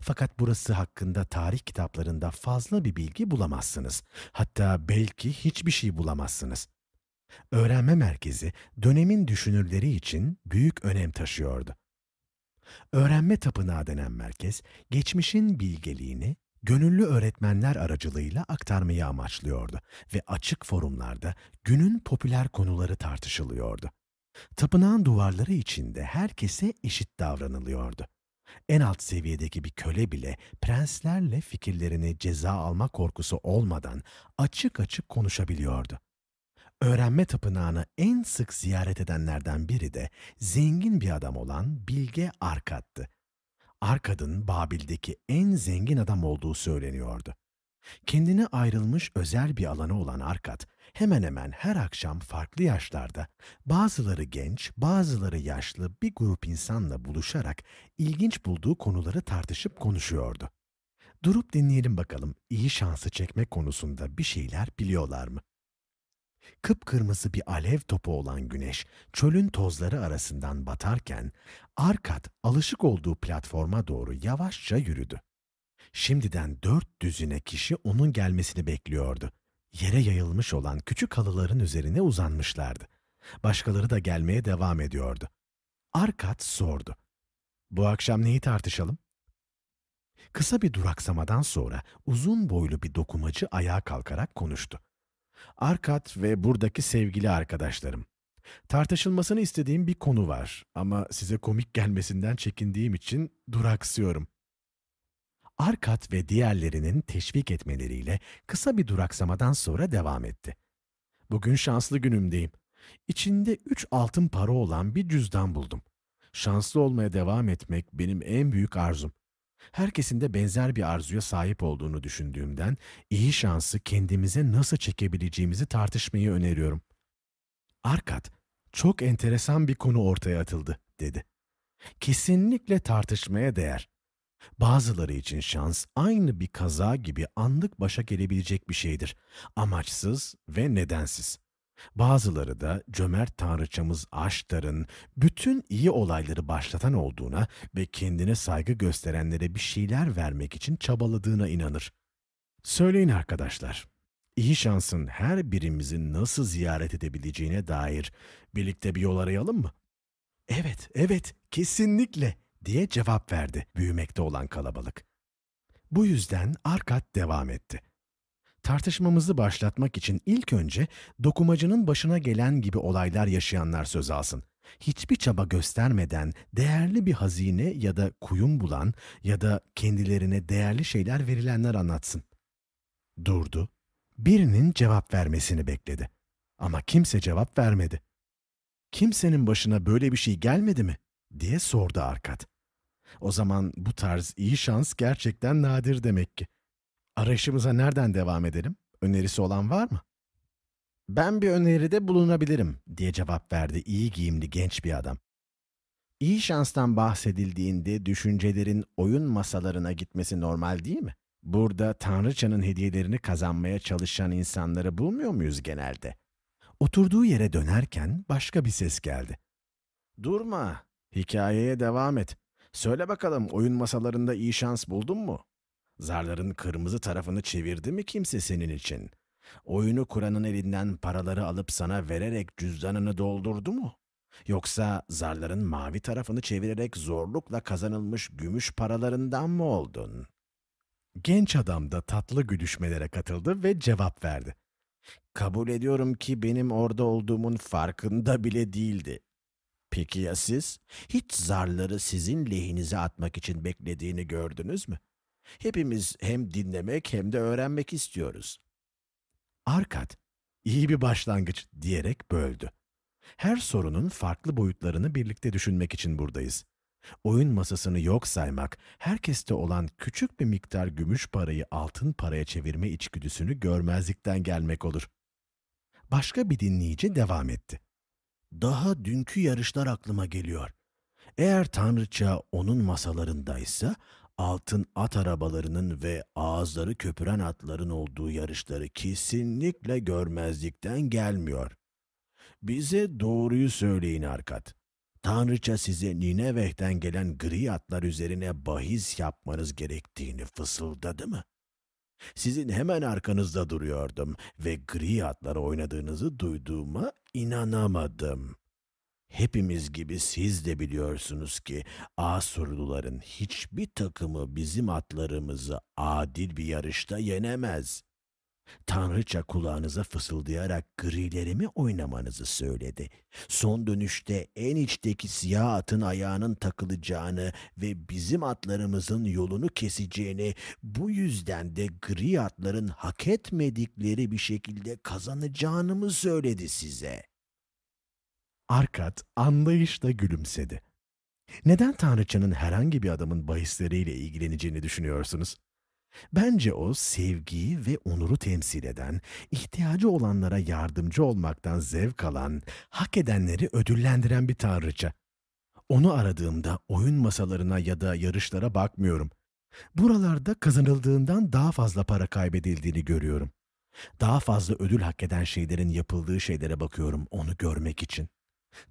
Fakat burası hakkında tarih kitaplarında fazla bir bilgi bulamazsınız. Hatta belki hiçbir şey bulamazsınız. Öğrenme merkezi dönemin düşünürleri için büyük önem taşıyordu. Öğrenme tapınağı denen merkez, geçmişin bilgeliğini gönüllü öğretmenler aracılığıyla aktarmayı amaçlıyordu ve açık forumlarda günün popüler konuları tartışılıyordu. Tapınağın duvarları içinde herkese eşit davranılıyordu. En alt seviyedeki bir köle bile prenslerle fikirlerini ceza alma korkusu olmadan açık açık konuşabiliyordu. Öğrenme tapınağını en sık ziyaret edenlerden biri de zengin bir adam olan Bilge Arkad'dı. Arkad'ın Babil'deki en zengin adam olduğu söyleniyordu. Kendine ayrılmış özel bir alanı olan Arkad, hemen hemen her akşam farklı yaşlarda, bazıları genç, bazıları yaşlı bir grup insanla buluşarak ilginç bulduğu konuları tartışıp konuşuyordu. Durup dinleyelim bakalım iyi şansı çekmek konusunda bir şeyler biliyorlar mı? Kıpkırmızı bir alev topu olan güneş çölün tozları arasından batarken Arkat alışık olduğu platforma doğru yavaşça yürüdü. Şimdiden dört düzine kişi onun gelmesini bekliyordu. Yere yayılmış olan küçük halıların üzerine uzanmışlardı. Başkaları da gelmeye devam ediyordu. Arkat sordu. Bu akşam neyi tartışalım? Kısa bir duraksamadan sonra uzun boylu bir dokumacı ayağa kalkarak konuştu. Arkat ve buradaki sevgili arkadaşlarım. Tartışılmasını istediğim bir konu var ama size komik gelmesinden çekindiğim için duraksıyorum. Arkat ve diğerlerinin teşvik etmeleriyle kısa bir duraksamadan sonra devam etti. Bugün şanslı günümdeyim. İçinde üç altın para olan bir cüzdan buldum. Şanslı olmaya devam etmek benim en büyük arzum. Herkesin de benzer bir arzuya sahip olduğunu düşündüğümden iyi şansı kendimize nasıl çekebileceğimizi tartışmayı öneriyorum. Arkat, çok enteresan bir konu ortaya atıldı, dedi. Kesinlikle tartışmaya değer. Bazıları için şans aynı bir kaza gibi anlık başa gelebilecek bir şeydir. Amaçsız ve nedensiz. Bazıları da cömert tanrıçamız Aştar'ın bütün iyi olayları başlatan olduğuna ve kendine saygı gösterenlere bir şeyler vermek için çabaladığına inanır. Söyleyin arkadaşlar, iyi şansın her birimizin nasıl ziyaret edebileceğine dair birlikte bir yol arayalım mı? Evet, evet, kesinlikle diye cevap verdi büyümekte olan kalabalık. Bu yüzden Arkat devam etti. Tartışmamızı başlatmak için ilk önce dokumacının başına gelen gibi olaylar yaşayanlar söz alsın. Hiçbir çaba göstermeden değerli bir hazine ya da kuyum bulan ya da kendilerine değerli şeyler verilenler anlatsın. Durdu. Birinin cevap vermesini bekledi. Ama kimse cevap vermedi. Kimsenin başına böyle bir şey gelmedi mi? diye sordu Arkat. O zaman bu tarz iyi şans gerçekten nadir demek ki. Arayışımıza nereden devam edelim? Önerisi olan var mı? Ben bir öneride bulunabilirim diye cevap verdi iyi giyimli genç bir adam. İyi şanstan bahsedildiğinde düşüncelerin oyun masalarına gitmesi normal değil mi? Burada Tanrıçanın hediyelerini kazanmaya çalışan insanları bulmuyor muyuz genelde? Oturduğu yere dönerken başka bir ses geldi. Durma, hikayeye devam et. Söyle bakalım oyun masalarında iyi şans buldun mu? Zarların kırmızı tarafını çevirdi mi kimse senin için? Oyunu kuranın elinden paraları alıp sana vererek cüzdanını doldurdu mu? Yoksa zarların mavi tarafını çevirerek zorlukla kazanılmış gümüş paralarından mı oldun? Genç adam da tatlı gülüşmelere katıldı ve cevap verdi. Kabul ediyorum ki benim orada olduğumun farkında bile değildi. Peki ya siz? Hiç zarları sizin lehinize atmak için beklediğini gördünüz mü? Hepimiz hem dinlemek hem de öğrenmek istiyoruz. Arkat, iyi bir başlangıç diyerek böldü. Her sorunun farklı boyutlarını birlikte düşünmek için buradayız. Oyun masasını yok saymak, herkeste olan küçük bir miktar gümüş parayı altın paraya çevirme içgüdüsünü görmezlikten gelmek olur. Başka bir dinleyici devam etti. Daha dünkü yarışlar aklıma geliyor. Eğer Tanrıça onun masalarındaysa, altın at arabalarının ve ağızları köpüren atların olduğu yarışları kesinlikle görmezlikten gelmiyor. Bize doğruyu söyleyin Arkat. Tanrıça size Nineveh'ten gelen gri atlar üzerine bahis yapmanız gerektiğini fısıldadı mı? Sizin hemen arkanızda duruyordum ve gri atlar oynadığınızı duyduğuma inanamadım. Hepimiz gibi siz de biliyorsunuz ki Asurluların hiçbir takımı bizim atlarımızı adil bir yarışta yenemez. Tanrıça kulağınıza fısıldayarak grilerimi oynamanızı söyledi. Son dönüşte en içteki siyah atın ayağının takılacağını ve bizim atlarımızın yolunu keseceğini, bu yüzden de gri atların hak etmedikleri bir şekilde kazanacağını mı söyledi size? Arkat anlayışla gülümsedi. Neden Tanrıçanın herhangi bir adamın bahisleriyle ilgileneceğini düşünüyorsunuz? Bence o sevgiyi ve onuru temsil eden, ihtiyacı olanlara yardımcı olmaktan zevk alan, hak edenleri ödüllendiren bir tanrıça. Onu aradığımda oyun masalarına ya da yarışlara bakmıyorum. Buralarda kazanıldığından daha fazla para kaybedildiğini görüyorum. Daha fazla ödül hak eden şeylerin yapıldığı şeylere bakıyorum onu görmek için.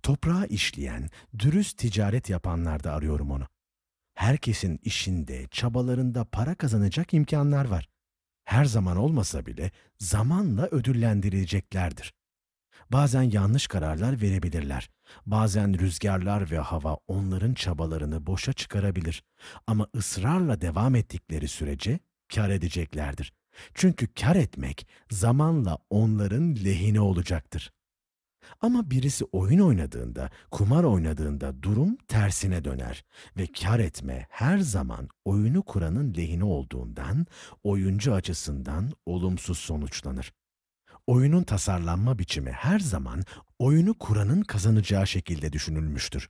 Toprağa işleyen, dürüst ticaret yapanlarda arıyorum onu. Herkesin işinde, çabalarında para kazanacak imkanlar var. Her zaman olmasa bile zamanla ödüllendirileceklerdir. Bazen yanlış kararlar verebilirler. Bazen rüzgarlar ve hava onların çabalarını boşa çıkarabilir. Ama ısrarla devam ettikleri sürece kar edeceklerdir. Çünkü kar etmek zamanla onların lehine olacaktır. Ama birisi oyun oynadığında, kumar oynadığında durum tersine döner ve kar etme her zaman oyunu kuranın lehine olduğundan oyuncu açısından olumsuz sonuçlanır. Oyunun tasarlanma biçimi her zaman oyunu kuranın kazanacağı şekilde düşünülmüştür.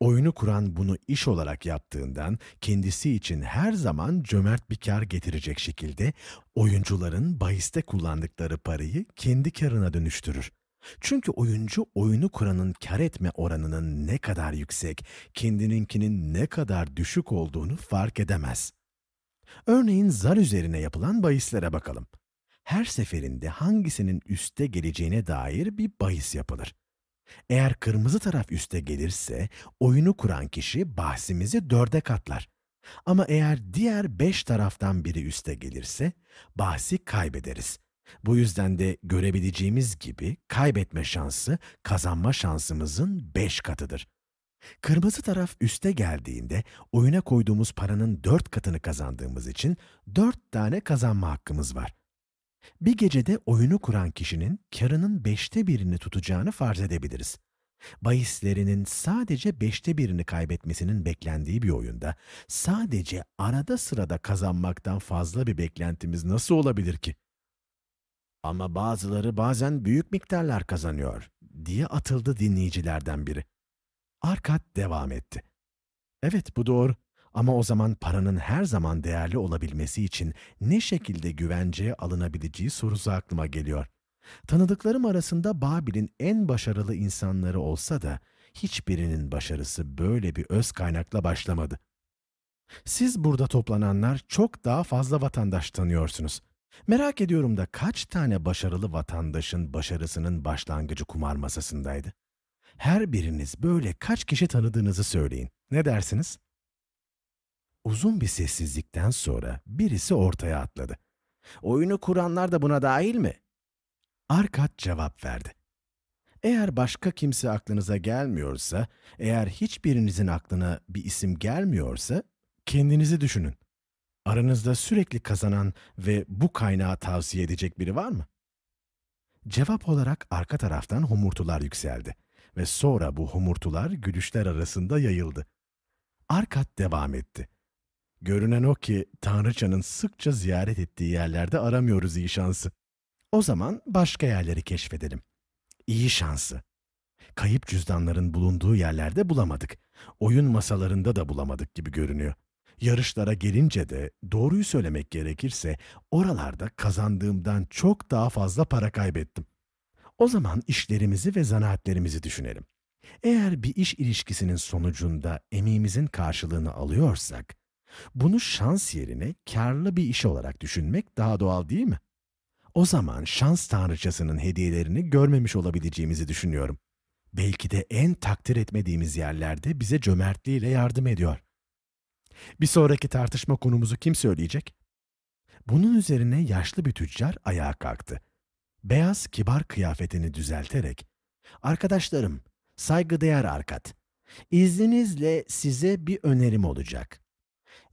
Oyunu kuran bunu iş olarak yaptığından kendisi için her zaman cömert bir kar getirecek şekilde oyuncuların bahiste kullandıkları parayı kendi karına dönüştürür. Çünkü oyuncu oyunu kuranın kar etme oranının ne kadar yüksek, kendininkinin ne kadar düşük olduğunu fark edemez. Örneğin zar üzerine yapılan bahislere bakalım. Her seferinde hangisinin üste geleceğine dair bir bahis yapılır. Eğer kırmızı taraf üste gelirse oyunu kuran kişi bahsimizi dörde katlar. Ama eğer diğer beş taraftan biri üste gelirse bahsi kaybederiz. Bu yüzden de görebileceğimiz gibi kaybetme şansı kazanma şansımızın beş katıdır. Kırmızı taraf üste geldiğinde oyuna koyduğumuz paranın dört katını kazandığımız için dört tane kazanma hakkımız var. Bir gecede oyunu kuran kişinin karının beşte birini tutacağını farz edebiliriz. Bahislerinin sadece beşte birini kaybetmesinin beklendiği bir oyunda sadece arada sırada kazanmaktan fazla bir beklentimiz nasıl olabilir ki? Ama bazıları bazen büyük miktarlar kazanıyor diye atıldı dinleyicilerden biri. Arkat devam etti. Evet bu doğru. Ama o zaman paranın her zaman değerli olabilmesi için ne şekilde güvenceye alınabileceği sorusu aklıma geliyor. Tanıdıklarım arasında Babil'in en başarılı insanları olsa da hiçbirinin başarısı böyle bir öz kaynakla başlamadı. Siz burada toplananlar çok daha fazla vatandaş tanıyorsunuz. Merak ediyorum da kaç tane başarılı vatandaşın başarısının başlangıcı kumar masasındaydı? Her biriniz böyle kaç kişi tanıdığınızı söyleyin. Ne dersiniz? Uzun bir sessizlikten sonra birisi ortaya atladı. Oyunu kuranlar da buna dahil mi? Arkat cevap verdi. Eğer başka kimse aklınıza gelmiyorsa, eğer hiçbirinizin aklına bir isim gelmiyorsa, kendinizi düşünün. Aranızda sürekli kazanan ve bu kaynağı tavsiye edecek biri var mı? Cevap olarak arka taraftan homurtular yükseldi ve sonra bu homurtular gülüşler arasında yayıldı. Arkat devam etti. Görünen o ki Tanrıçanın sıkça ziyaret ettiği yerlerde aramıyoruz iyi şansı. O zaman başka yerleri keşfedelim. İyi şansı. Kayıp cüzdanların bulunduğu yerlerde bulamadık. Oyun masalarında da bulamadık gibi görünüyor. Yarışlara gelince de doğruyu söylemek gerekirse oralarda kazandığımdan çok daha fazla para kaybettim. O zaman işlerimizi ve zanaatlerimizi düşünelim. Eğer bir iş ilişkisinin sonucunda emeğimizin karşılığını alıyorsak, bunu şans yerine karlı bir iş olarak düşünmek daha doğal değil mi? O zaman şans tanrıçasının hediyelerini görmemiş olabileceğimizi düşünüyorum. Belki de en takdir etmediğimiz yerlerde bize cömertliğiyle yardım ediyor. Bir sonraki tartışma konumuzu kim söyleyecek? Bunun üzerine yaşlı bir tüccar ayağa kalktı. Beyaz kibar kıyafetini düzelterek, ''Arkadaşlarım, saygıdeğer Arkat, izninizle size bir önerim olacak.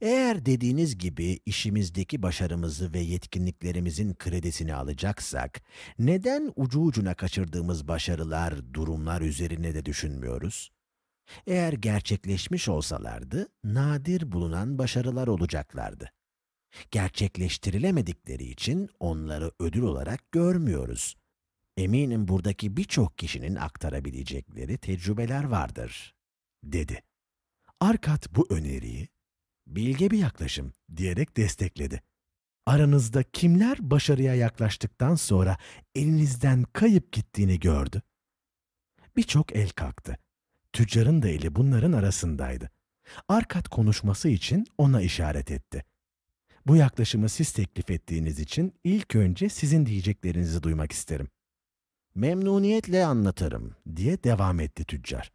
Eğer dediğiniz gibi işimizdeki başarımızı ve yetkinliklerimizin kredisini alacaksak, neden ucu ucuna kaçırdığımız başarılar, durumlar üzerine de düşünmüyoruz? Eğer gerçekleşmiş olsalardı, nadir bulunan başarılar olacaklardı. Gerçekleştirilemedikleri için onları ödül olarak görmüyoruz. Eminim buradaki birçok kişinin aktarabilecekleri tecrübeler vardır, dedi. Arkat bu öneriyi bilge bir yaklaşım diyerek destekledi. Aranızda kimler başarıya yaklaştıktan sonra elinizden kayıp gittiğini gördü? Birçok el kalktı. Tüccarın da eli bunların arasındaydı. Arkat konuşması için ona işaret etti. Bu yaklaşımı siz teklif ettiğiniz için ilk önce sizin diyeceklerinizi duymak isterim. Memnuniyetle anlatırım diye devam etti tüccar.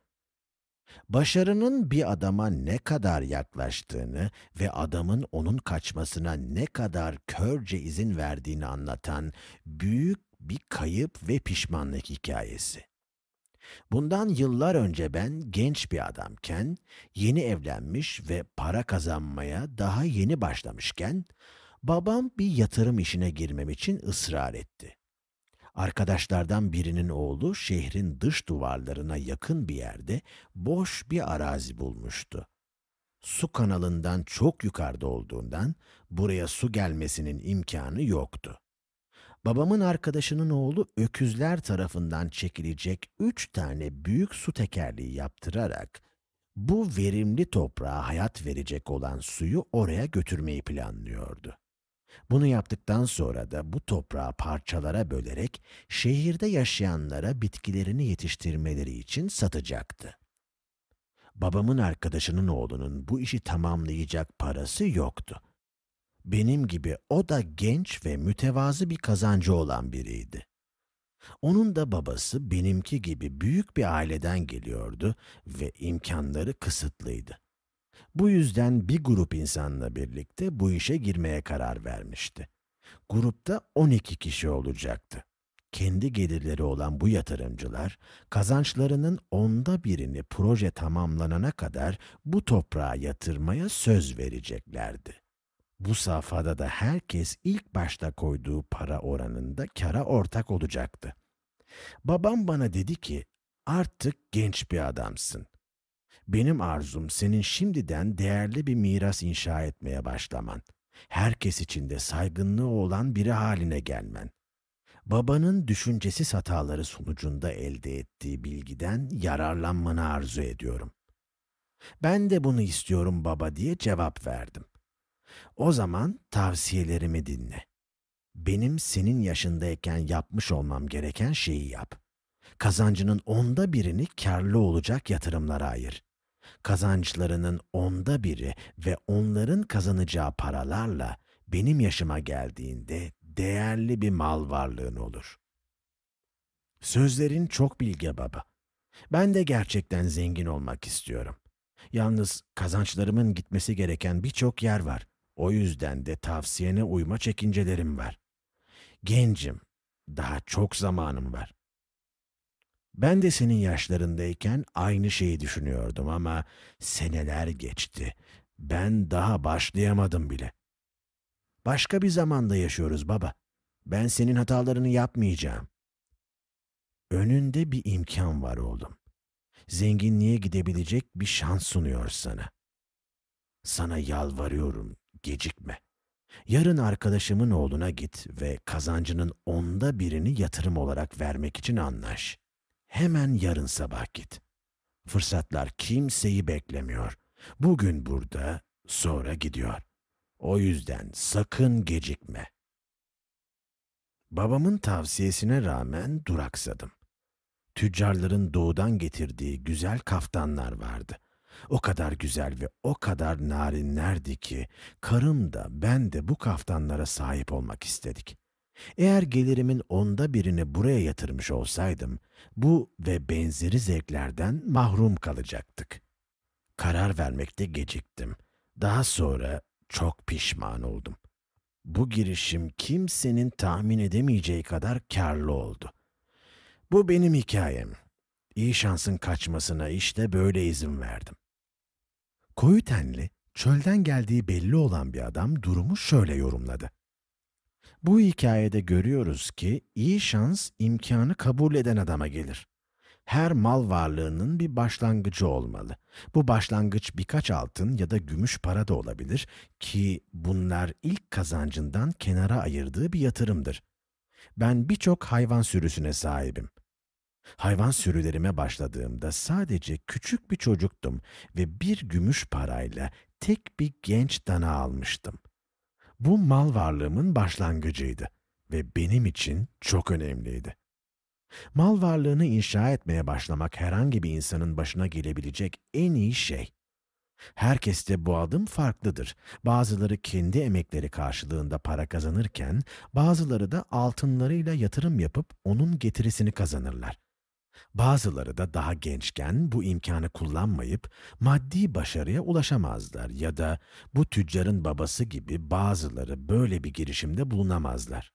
Başarının bir adama ne kadar yaklaştığını ve adamın onun kaçmasına ne kadar körce izin verdiğini anlatan büyük bir kayıp ve pişmanlık hikayesi. Bundan yıllar önce ben genç bir adamken, yeni evlenmiş ve para kazanmaya daha yeni başlamışken, babam bir yatırım işine girmem için ısrar etti. Arkadaşlardan birinin oğlu şehrin dış duvarlarına yakın bir yerde boş bir arazi bulmuştu. Su kanalından çok yukarıda olduğundan buraya su gelmesinin imkanı yoktu. Babamın arkadaşının oğlu öküzler tarafından çekilecek üç tane büyük su tekerliği yaptırarak bu verimli toprağa hayat verecek olan suyu oraya götürmeyi planlıyordu. Bunu yaptıktan sonra da bu toprağı parçalara bölerek şehirde yaşayanlara bitkilerini yetiştirmeleri için satacaktı. Babamın arkadaşının oğlunun bu işi tamamlayacak parası yoktu. Benim gibi o da genç ve mütevazı bir kazancı olan biriydi. Onun da babası benimki gibi büyük bir aileden geliyordu ve imkanları kısıtlıydı. Bu yüzden bir grup insanla birlikte bu işe girmeye karar vermişti. Grupta 12 kişi olacaktı. Kendi gelirleri olan bu yatırımcılar, kazançlarının onda birini proje tamamlanana kadar bu toprağa yatırmaya söz vereceklerdi. Bu safhada da herkes ilk başta koyduğu para oranında kara ortak olacaktı. Babam bana dedi ki, artık genç bir adamsın. Benim arzum senin şimdiden değerli bir miras inşa etmeye başlaman. Herkes için de saygınlığı olan biri haline gelmen. Babanın düşüncesiz hataları sonucunda elde ettiği bilgiden yararlanmanı arzu ediyorum. Ben de bunu istiyorum baba diye cevap verdim. O zaman tavsiyelerimi dinle. Benim senin yaşındayken yapmış olmam gereken şeyi yap. Kazancının onda birini karlı olacak yatırımlara ayır. Kazançlarının onda biri ve onların kazanacağı paralarla benim yaşıma geldiğinde değerli bir mal varlığın olur. Sözlerin çok bilge baba. Ben de gerçekten zengin olmak istiyorum. Yalnız kazançlarımın gitmesi gereken birçok yer var. O yüzden de tavsiyene uyma çekincelerim var. Gencim, daha çok zamanım var. Ben de senin yaşlarındayken aynı şeyi düşünüyordum ama seneler geçti. Ben daha başlayamadım bile. Başka bir zamanda yaşıyoruz baba. Ben senin hatalarını yapmayacağım. Önünde bir imkan var oğlum. Zenginliğe gidebilecek bir şans sunuyor sana. Sana yalvarıyorum, gecikme. Yarın arkadaşımın oğluna git ve kazancının onda birini yatırım olarak vermek için anlaş. Hemen yarın sabah git. Fırsatlar kimseyi beklemiyor. Bugün burada, sonra gidiyor. O yüzden sakın gecikme. Babamın tavsiyesine rağmen duraksadım. Tüccarların doğudan getirdiği güzel kaftanlar vardı. O kadar güzel ve o kadar narinlerdi ki karım da ben de bu kaftanlara sahip olmak istedik. Eğer gelirimin onda birini buraya yatırmış olsaydım, bu ve benzeri zevklerden mahrum kalacaktık. Karar vermekte geciktim. Daha sonra çok pişman oldum. Bu girişim kimsenin tahmin edemeyeceği kadar karlı oldu. Bu benim hikayem. İyi şansın kaçmasına işte böyle izin verdim. Koyu tenli, çölden geldiği belli olan bir adam durumu şöyle yorumladı. Bu hikayede görüyoruz ki iyi şans imkanı kabul eden adama gelir. Her mal varlığının bir başlangıcı olmalı. Bu başlangıç birkaç altın ya da gümüş para da olabilir ki bunlar ilk kazancından kenara ayırdığı bir yatırımdır. Ben birçok hayvan sürüsüne sahibim. Hayvan sürülerime başladığımda sadece küçük bir çocuktum ve bir gümüş parayla tek bir genç dana almıştım. Bu mal varlığımın başlangıcıydı ve benim için çok önemliydi. Mal varlığını inşa etmeye başlamak herhangi bir insanın başına gelebilecek en iyi şey. Herkeste bu adım farklıdır. Bazıları kendi emekleri karşılığında para kazanırken, bazıları da altınlarıyla yatırım yapıp onun getirisini kazanırlar. Bazıları da daha gençken bu imkanı kullanmayıp maddi başarıya ulaşamazlar ya da bu tüccarın babası gibi bazıları böyle bir girişimde bulunamazlar.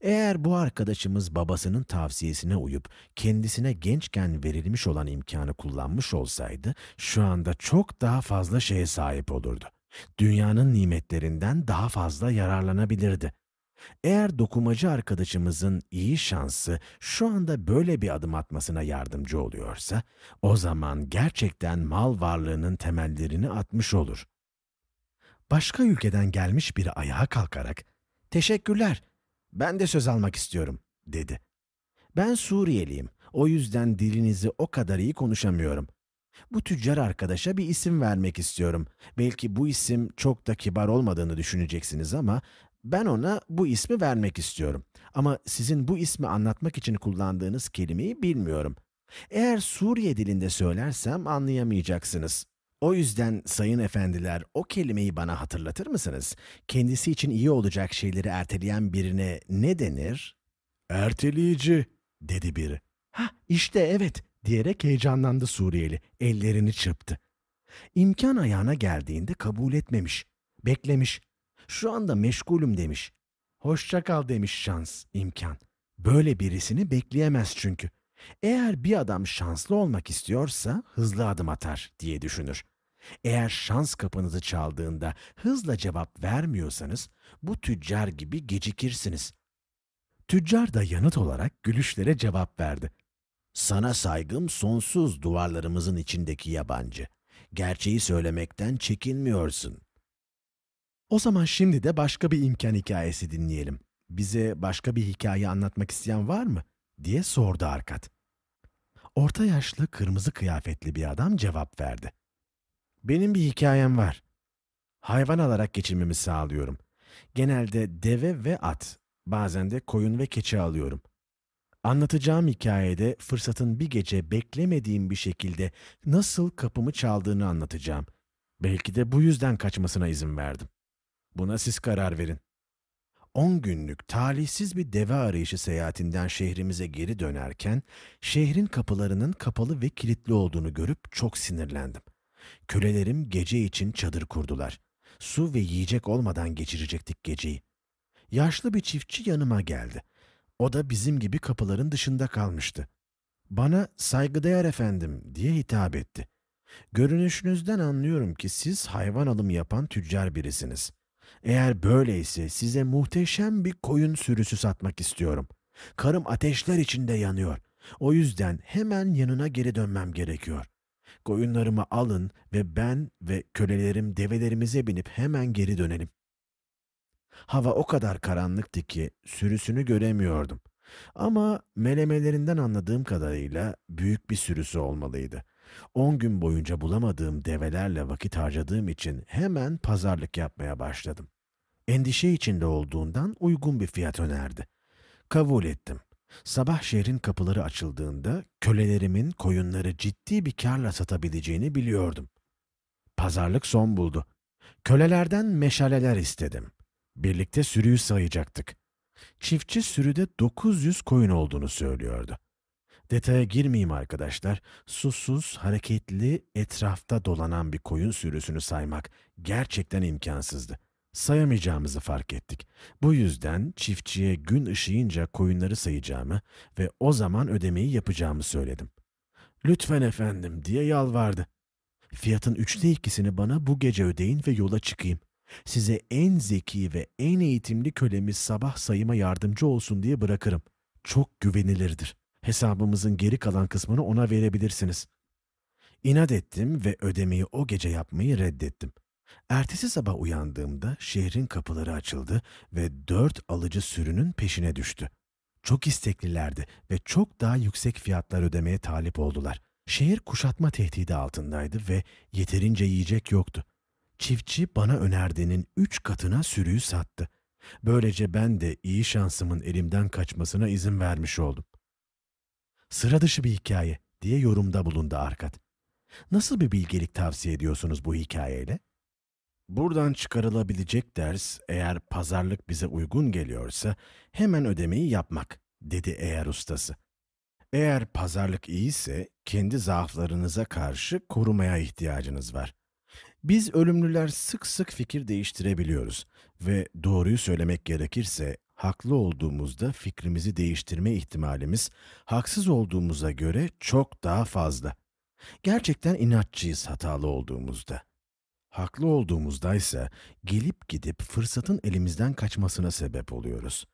Eğer bu arkadaşımız babasının tavsiyesine uyup kendisine gençken verilmiş olan imkanı kullanmış olsaydı şu anda çok daha fazla şeye sahip olurdu. Dünyanın nimetlerinden daha fazla yararlanabilirdi. Eğer dokumacı arkadaşımızın iyi şansı şu anda böyle bir adım atmasına yardımcı oluyorsa, o zaman gerçekten mal varlığının temellerini atmış olur. Başka ülkeden gelmiş biri ayağa kalkarak, "Teşekkürler, ben de söz almak istiyorum." dedi. "Ben Suriyeliyim, o yüzden dilinizi o kadar iyi konuşamıyorum. Bu tüccar arkadaşa bir isim vermek istiyorum. Belki bu isim çok da kibar olmadığını düşüneceksiniz ama ben ona bu ismi vermek istiyorum. Ama sizin bu ismi anlatmak için kullandığınız kelimeyi bilmiyorum. Eğer Suriye dilinde söylersem anlayamayacaksınız. O yüzden sayın efendiler o kelimeyi bana hatırlatır mısınız? Kendisi için iyi olacak şeyleri erteleyen birine ne denir? Erteleyici, dedi biri. Ha işte evet, diyerek heyecanlandı Suriyeli, ellerini çırptı. İmkan ayağına geldiğinde kabul etmemiş, beklemiş, şu anda meşgulüm demiş. Hoşça kal demiş şans, imkan. Böyle birisini bekleyemez çünkü. Eğer bir adam şanslı olmak istiyorsa hızlı adım atar diye düşünür. Eğer şans kapınızı çaldığında hızla cevap vermiyorsanız bu tüccar gibi gecikirsiniz. Tüccar da yanıt olarak gülüşlere cevap verdi. Sana saygım sonsuz duvarlarımızın içindeki yabancı. Gerçeği söylemekten çekinmiyorsun. O zaman şimdi de başka bir imkan hikayesi dinleyelim. Bize başka bir hikaye anlatmak isteyen var mı? diye sordu Arkat. Orta yaşlı kırmızı kıyafetli bir adam cevap verdi. Benim bir hikayem var. Hayvan alarak geçimimi sağlıyorum. Genelde deve ve at, bazen de koyun ve keçi alıyorum. Anlatacağım hikayede fırsatın bir gece beklemediğim bir şekilde nasıl kapımı çaldığını anlatacağım. Belki de bu yüzden kaçmasına izin verdim. Buna siz karar verin. 10 günlük talihsiz bir deve arayışı seyahatinden şehrimize geri dönerken şehrin kapılarının kapalı ve kilitli olduğunu görüp çok sinirlendim. Kölelerim gece için çadır kurdular. Su ve yiyecek olmadan geçirecektik geceyi. Yaşlı bir çiftçi yanıma geldi. O da bizim gibi kapıların dışında kalmıştı. Bana saygıdeğer efendim diye hitap etti. Görünüşünüzden anlıyorum ki siz hayvan alım yapan tüccar birisiniz. Eğer böyleyse size muhteşem bir koyun sürüsü satmak istiyorum. Karım ateşler içinde yanıyor. O yüzden hemen yanına geri dönmem gerekiyor. Koyunlarımı alın ve ben ve kölelerim develerimize binip hemen geri dönelim. Hava o kadar karanlıktı ki sürüsünü göremiyordum. Ama melemelerinden anladığım kadarıyla büyük bir sürüsü olmalıydı. On gün boyunca bulamadığım develerle vakit harcadığım için hemen pazarlık yapmaya başladım. Endişe içinde olduğundan uygun bir fiyat önerdi. Kabul ettim. Sabah şehrin kapıları açıldığında kölelerimin koyunları ciddi bir karla satabileceğini biliyordum. Pazarlık son buldu. Kölelerden meşaleler istedim. Birlikte sürüyü sayacaktık. Çiftçi sürüde 900 koyun olduğunu söylüyordu. Detaya girmeyeyim arkadaşlar. Susuz, hareketli, etrafta dolanan bir koyun sürüsünü saymak gerçekten imkansızdı. Sayamayacağımızı fark ettik. Bu yüzden çiftçiye gün ışıyınca koyunları sayacağımı ve o zaman ödemeyi yapacağımı söyledim. Lütfen efendim diye yalvardı. Fiyatın üçte ikisini bana bu gece ödeyin ve yola çıkayım. Size en zeki ve en eğitimli kölemiz sabah sayıma yardımcı olsun diye bırakırım. Çok güvenilirdir. Hesabımızın geri kalan kısmını ona verebilirsiniz. İnat ettim ve ödemeyi o gece yapmayı reddettim. Ertesi sabah uyandığımda şehrin kapıları açıldı ve dört alıcı sürünün peşine düştü. Çok isteklilerdi ve çok daha yüksek fiyatlar ödemeye talip oldular. Şehir kuşatma tehdidi altındaydı ve yeterince yiyecek yoktu. Çiftçi bana önerdiğinin üç katına sürüyü sattı. Böylece ben de iyi şansımın elimden kaçmasına izin vermiş oldum. Sıra dışı bir hikaye diye yorumda bulundu Arkat. Nasıl bir bilgelik tavsiye ediyorsunuz bu hikayeyle? Buradan çıkarılabilecek ders eğer pazarlık bize uygun geliyorsa hemen ödemeyi yapmak, dedi eğer ustası. Eğer pazarlık iyiyse kendi zaaflarınıza karşı korumaya ihtiyacınız var. Biz ölümlüler sık sık fikir değiştirebiliyoruz ve doğruyu söylemek gerekirse haklı olduğumuzda fikrimizi değiştirme ihtimalimiz haksız olduğumuza göre çok daha fazla. Gerçekten inatçıyız hatalı olduğumuzda. Haklı olduğumuzdaysa gelip gidip fırsatın elimizden kaçmasına sebep oluyoruz.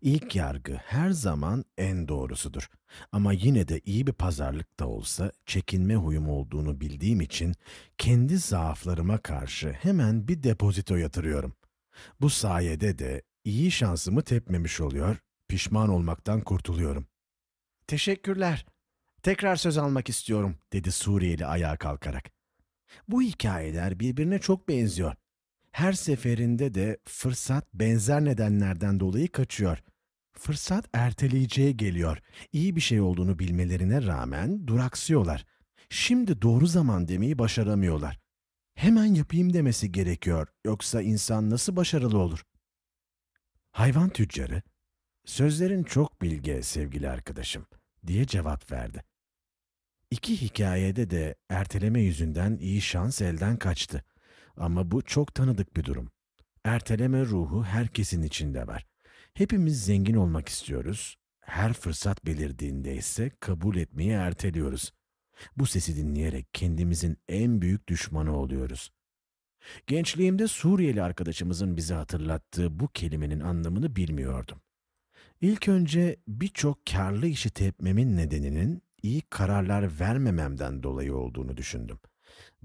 İlk yargı her zaman en doğrusudur. Ama yine de iyi bir pazarlık da olsa çekinme huyum olduğunu bildiğim için kendi zaaflarıma karşı hemen bir depozito yatırıyorum. Bu sayede de iyi şansımı tepmemiş oluyor, pişman olmaktan kurtuluyorum. Teşekkürler. Tekrar söz almak istiyorum, dedi Suriyeli ayağa kalkarak. Bu hikayeler birbirine çok benziyor. Her seferinde de fırsat benzer nedenlerden dolayı kaçıyor. Fırsat erteleyeceğe geliyor. İyi bir şey olduğunu bilmelerine rağmen duraksıyorlar. Şimdi doğru zaman demeyi başaramıyorlar. Hemen yapayım demesi gerekiyor. Yoksa insan nasıl başarılı olur? Hayvan tüccarı, sözlerin çok bilge sevgili arkadaşım diye cevap verdi. İki hikayede de erteleme yüzünden iyi şans elden kaçtı. Ama bu çok tanıdık bir durum. Erteleme ruhu herkesin içinde var. Hepimiz zengin olmak istiyoruz. Her fırsat belirdiğinde ise kabul etmeyi erteliyoruz. Bu sesi dinleyerek kendimizin en büyük düşmanı oluyoruz. Gençliğimde Suriyeli arkadaşımızın bize hatırlattığı bu kelimenin anlamını bilmiyordum. İlk önce birçok karlı işi tepmemin nedeninin iyi kararlar vermememden dolayı olduğunu düşündüm.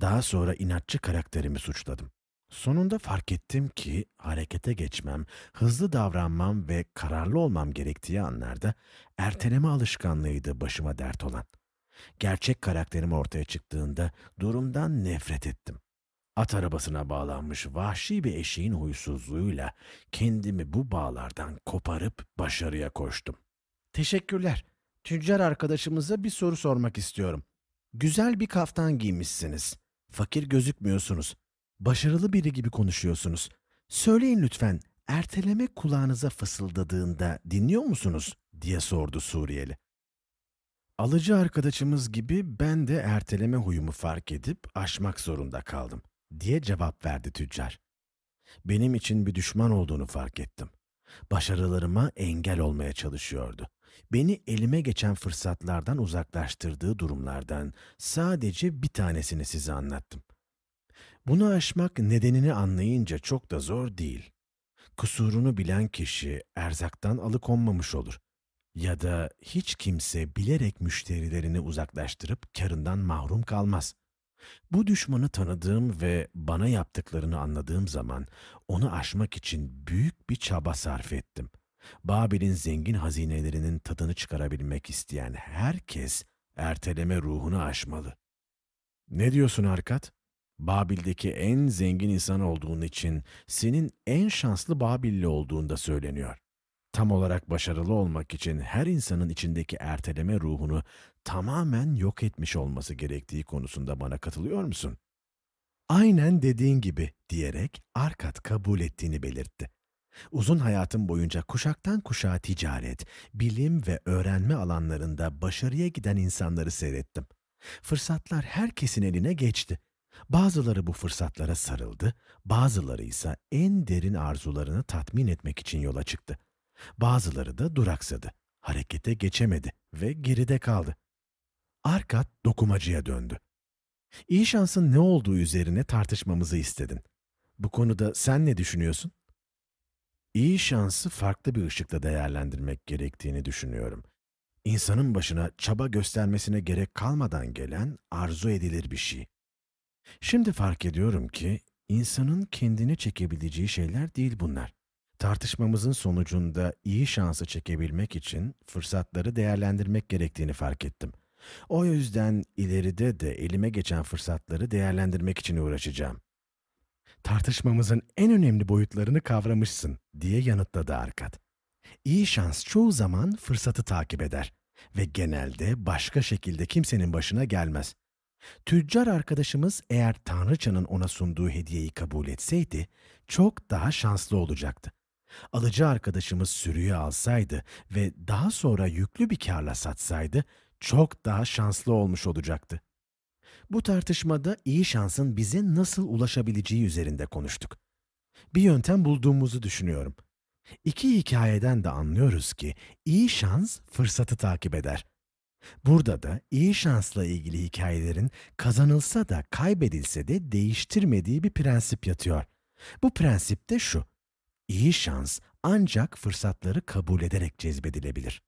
Daha sonra inatçı karakterimi suçladım. Sonunda fark ettim ki harekete geçmem, hızlı davranmam ve kararlı olmam gerektiği anlarda erteleme alışkanlığıydı başıma dert olan. Gerçek karakterim ortaya çıktığında durumdan nefret ettim. At arabasına bağlanmış vahşi bir eşeğin huysuzluğuyla kendimi bu bağlardan koparıp başarıya koştum. Teşekkürler. Tüccar arkadaşımıza bir soru sormak istiyorum. Güzel bir kaftan giymişsiniz. Fakir gözükmüyorsunuz. Başarılı biri gibi konuşuyorsunuz. Söyleyin lütfen, erteleme kulağınıza fısıldadığında dinliyor musunuz? diye sordu Suriyeli. Alıcı arkadaşımız gibi ben de erteleme huyumu fark edip aşmak zorunda kaldım diye cevap verdi tüccar. Benim için bir düşman olduğunu fark ettim. Başarılarıma engel olmaya çalışıyordu. Beni elime geçen fırsatlardan uzaklaştırdığı durumlardan sadece bir tanesini size anlattım. Bunu aşmak nedenini anlayınca çok da zor değil. Kusurunu bilen kişi erzaktan alıkonmamış olur. Ya da hiç kimse bilerek müşterilerini uzaklaştırıp karından mahrum kalmaz. Bu düşmanı tanıdığım ve bana yaptıklarını anladığım zaman onu aşmak için büyük bir çaba sarf ettim. Babil'in zengin hazinelerinin tadını çıkarabilmek isteyen herkes erteleme ruhunu aşmalı. Ne diyorsun Arkat? Babil'deki en zengin insan olduğun için senin en şanslı Babilli olduğunda söyleniyor. Tam olarak başarılı olmak için her insanın içindeki erteleme ruhunu tamamen yok etmiş olması gerektiği konusunda bana katılıyor musun? Aynen dediğin gibi diyerek Arkat kabul ettiğini belirtti. Uzun hayatım boyunca kuşaktan kuşağa ticaret, bilim ve öğrenme alanlarında başarıya giden insanları seyrettim. Fırsatlar herkesin eline geçti. Bazıları bu fırsatlara sarıldı, bazıları ise en derin arzularını tatmin etmek için yola çıktı. Bazıları da duraksadı, harekete geçemedi ve geride kaldı. Arkat dokumacıya döndü. İyi şansın ne olduğu üzerine tartışmamızı istedin. Bu konuda sen ne düşünüyorsun? İyi şansı farklı bir ışıkla değerlendirmek gerektiğini düşünüyorum. İnsanın başına çaba göstermesine gerek kalmadan gelen arzu edilir bir şey. Şimdi fark ediyorum ki insanın kendini çekebileceği şeyler değil bunlar. Tartışmamızın sonucunda iyi şansı çekebilmek için fırsatları değerlendirmek gerektiğini fark ettim. O yüzden ileride de elime geçen fırsatları değerlendirmek için uğraşacağım. Tartışmamızın en önemli boyutlarını kavramışsın diye yanıtladı Arkat. İyi şans çoğu zaman fırsatı takip eder ve genelde başka şekilde kimsenin başına gelmez. Tüccar arkadaşımız eğer Tanrıçanın ona sunduğu hediyeyi kabul etseydi çok daha şanslı olacaktı. Alıcı arkadaşımız sürüyü alsaydı ve daha sonra yüklü bir karla satsaydı çok daha şanslı olmuş olacaktı. Bu tartışmada iyi şansın bize nasıl ulaşabileceği üzerinde konuştuk. Bir yöntem bulduğumuzu düşünüyorum. İki hikayeden de anlıyoruz ki iyi şans fırsatı takip eder. Burada da iyi şansla ilgili hikayelerin kazanılsa da kaybedilse de değiştirmediği bir prensip yatıyor. Bu prensip de şu. İyi şans ancak fırsatları kabul ederek cezbedilebilir.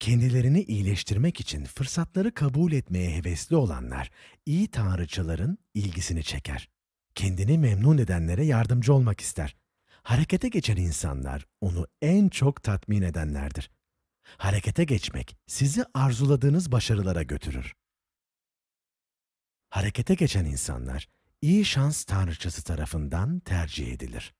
Kendilerini iyileştirmek için fırsatları kabul etmeye hevesli olanlar iyi tanrıçaların ilgisini çeker. Kendini memnun edenlere yardımcı olmak ister. Harekete geçen insanlar onu en çok tatmin edenlerdir. Harekete geçmek sizi arzuladığınız başarılara götürür. Harekete geçen insanlar iyi şans tanrıçası tarafından tercih edilir.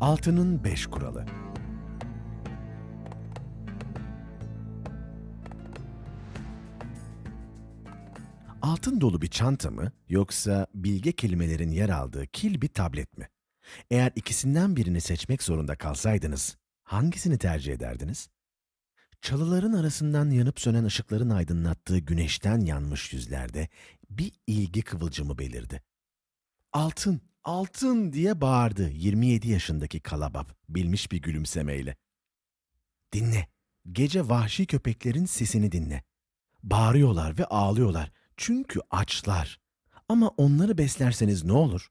Altının Beş Kuralı Altın dolu bir çanta mı yoksa bilge kelimelerin yer aldığı kil bir tablet mi? Eğer ikisinden birini seçmek zorunda kalsaydınız hangisini tercih ederdiniz? Çalıların arasından yanıp sönen ışıkların aydınlattığı güneşten yanmış yüzlerde bir ilgi kıvılcımı belirdi. Altın, altın diye bağırdı 27 yaşındaki kalabab bilmiş bir gülümsemeyle. Dinle, gece vahşi köpeklerin sesini dinle. Bağırıyorlar ve ağlıyorlar çünkü açlar. Ama onları beslerseniz ne olur?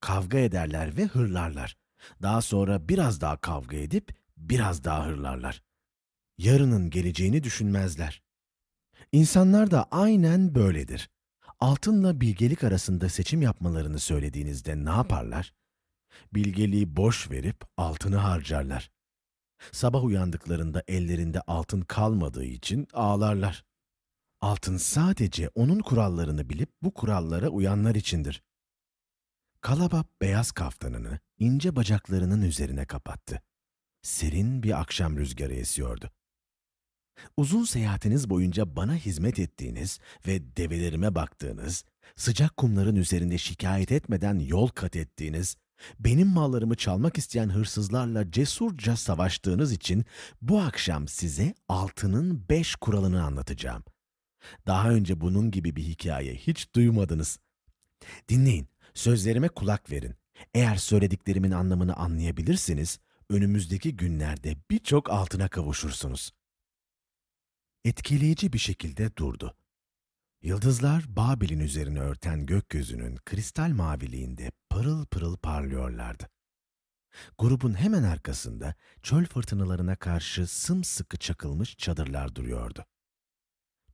Kavga ederler ve hırlarlar. Daha sonra biraz daha kavga edip biraz daha hırlarlar. Yarının geleceğini düşünmezler. İnsanlar da aynen böyledir. Altınla bilgelik arasında seçim yapmalarını söylediğinizde ne yaparlar? Bilgeliği boş verip altını harcarlar. Sabah uyandıklarında ellerinde altın kalmadığı için ağlarlar. Altın sadece onun kurallarını bilip bu kurallara uyanlar içindir. Kalabap beyaz kaftanını ince bacaklarının üzerine kapattı. Serin bir akşam rüzgarı esiyordu. Uzun seyahatiniz boyunca bana hizmet ettiğiniz ve develerime baktığınız, sıcak kumların üzerinde şikayet etmeden yol kat ettiğiniz, benim mallarımı çalmak isteyen hırsızlarla cesurca savaştığınız için bu akşam size altının beş kuralını anlatacağım. Daha önce bunun gibi bir hikaye hiç duymadınız. Dinleyin, sözlerime kulak verin. Eğer söylediklerimin anlamını anlayabilirsiniz, önümüzdeki günlerde birçok altına kavuşursunuz. Etkileyici bir şekilde durdu. Yıldızlar Babil'in üzerine örten gökyüzünün kristal maviliğinde pırıl pırıl parlıyorlardı. Grubun hemen arkasında çöl fırtınalarına karşı sımsıkı çakılmış çadırlar duruyordu.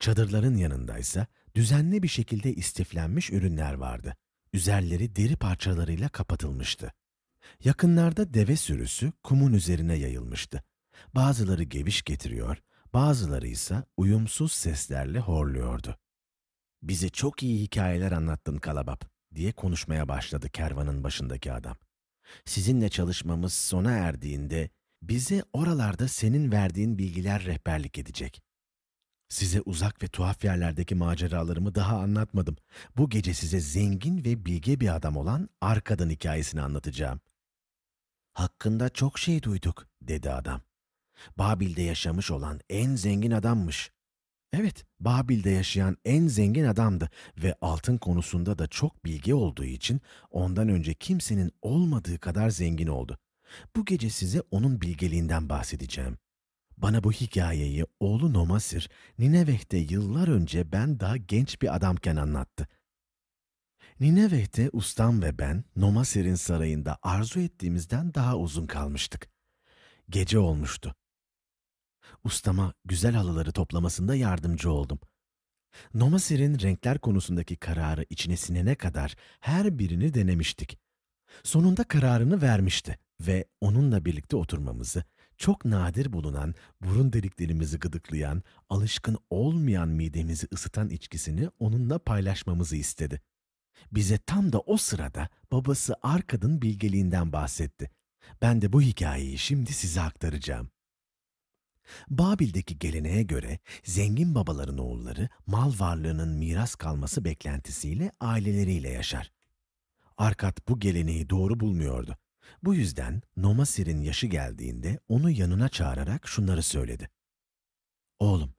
Çadırların yanındaysa düzenli bir şekilde istiflenmiş ürünler vardı. Üzerleri deri parçalarıyla kapatılmıştı. Yakınlarda deve sürüsü kumun üzerine yayılmıştı. Bazıları geviş getiriyor, bazıları ise uyumsuz seslerle horluyordu. Bize çok iyi hikayeler anlattın Kalabap diye konuşmaya başladı kervanın başındaki adam. Sizinle çalışmamız sona erdiğinde bize oralarda senin verdiğin bilgiler rehberlik edecek. Size uzak ve tuhaf yerlerdeki maceralarımı daha anlatmadım. Bu gece size zengin ve bilge bir adam olan Arkad'ın hikayesini anlatacağım. Hakkında çok şey duyduk, dedi adam. Babil'de yaşamış olan en zengin adammış. Evet, Babil'de yaşayan en zengin adamdı ve altın konusunda da çok bilgi olduğu için ondan önce kimsenin olmadığı kadar zengin oldu. Bu gece size onun bilgeliğinden bahsedeceğim. Bana bu hikayeyi oğlu Nomasir, Nineveh'te yıllar önce ben daha genç bir adamken anlattı. Nineveh'te ustam ve ben Nomasir'in sarayında arzu ettiğimizden daha uzun kalmıştık. Gece olmuştu. Ustama güzel halıları toplamasında yardımcı oldum. Nomasir'in renkler konusundaki kararı içine sinene kadar her birini denemiştik. Sonunda kararını vermişti ve onunla birlikte oturmamızı, çok nadir bulunan, burun deliklerimizi gıdıklayan, alışkın olmayan midemizi ısıtan içkisini onunla paylaşmamızı istedi. Bize tam da o sırada babası Arkad'ın bilgeliğinden bahsetti. Ben de bu hikayeyi şimdi size aktaracağım. Babil'deki geleneğe göre zengin babaların oğulları mal varlığının miras kalması beklentisiyle aileleriyle yaşar. Arkat bu geleneği doğru bulmuyordu. Bu yüzden Nomasir'in yaşı geldiğinde onu yanına çağırarak şunları söyledi. Oğlum,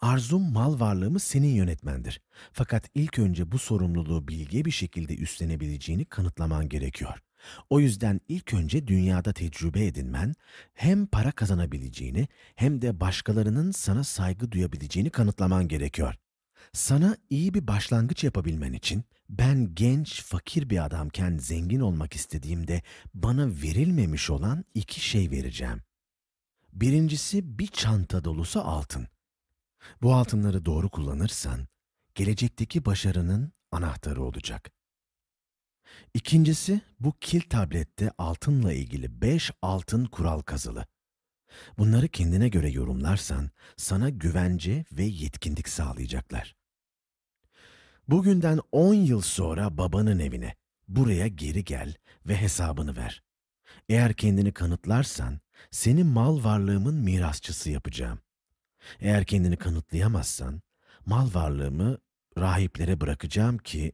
arzum mal varlığımı senin yönetmendir. Fakat ilk önce bu sorumluluğu bilge bir şekilde üstlenebileceğini kanıtlaman gerekiyor. O yüzden ilk önce dünyada tecrübe edinmen, hem para kazanabileceğini hem de başkalarının sana saygı duyabileceğini kanıtlaman gerekiyor. Sana iyi bir başlangıç yapabilmen için ben genç, fakir bir adamken zengin olmak istediğimde bana verilmemiş olan iki şey vereceğim. Birincisi bir çanta dolusu altın. Bu altınları doğru kullanırsan gelecekteki başarının anahtarı olacak. İkincisi bu kil tablette altınla ilgili beş altın kural kazılı. Bunları kendine göre yorumlarsan sana güvence ve yetkinlik sağlayacaklar. Bugünden on yıl sonra babanın evine, buraya geri gel ve hesabını ver. Eğer kendini kanıtlarsan seni mal varlığımın mirasçısı yapacağım. Eğer kendini kanıtlayamazsan mal varlığımı rahiplere bırakacağım ki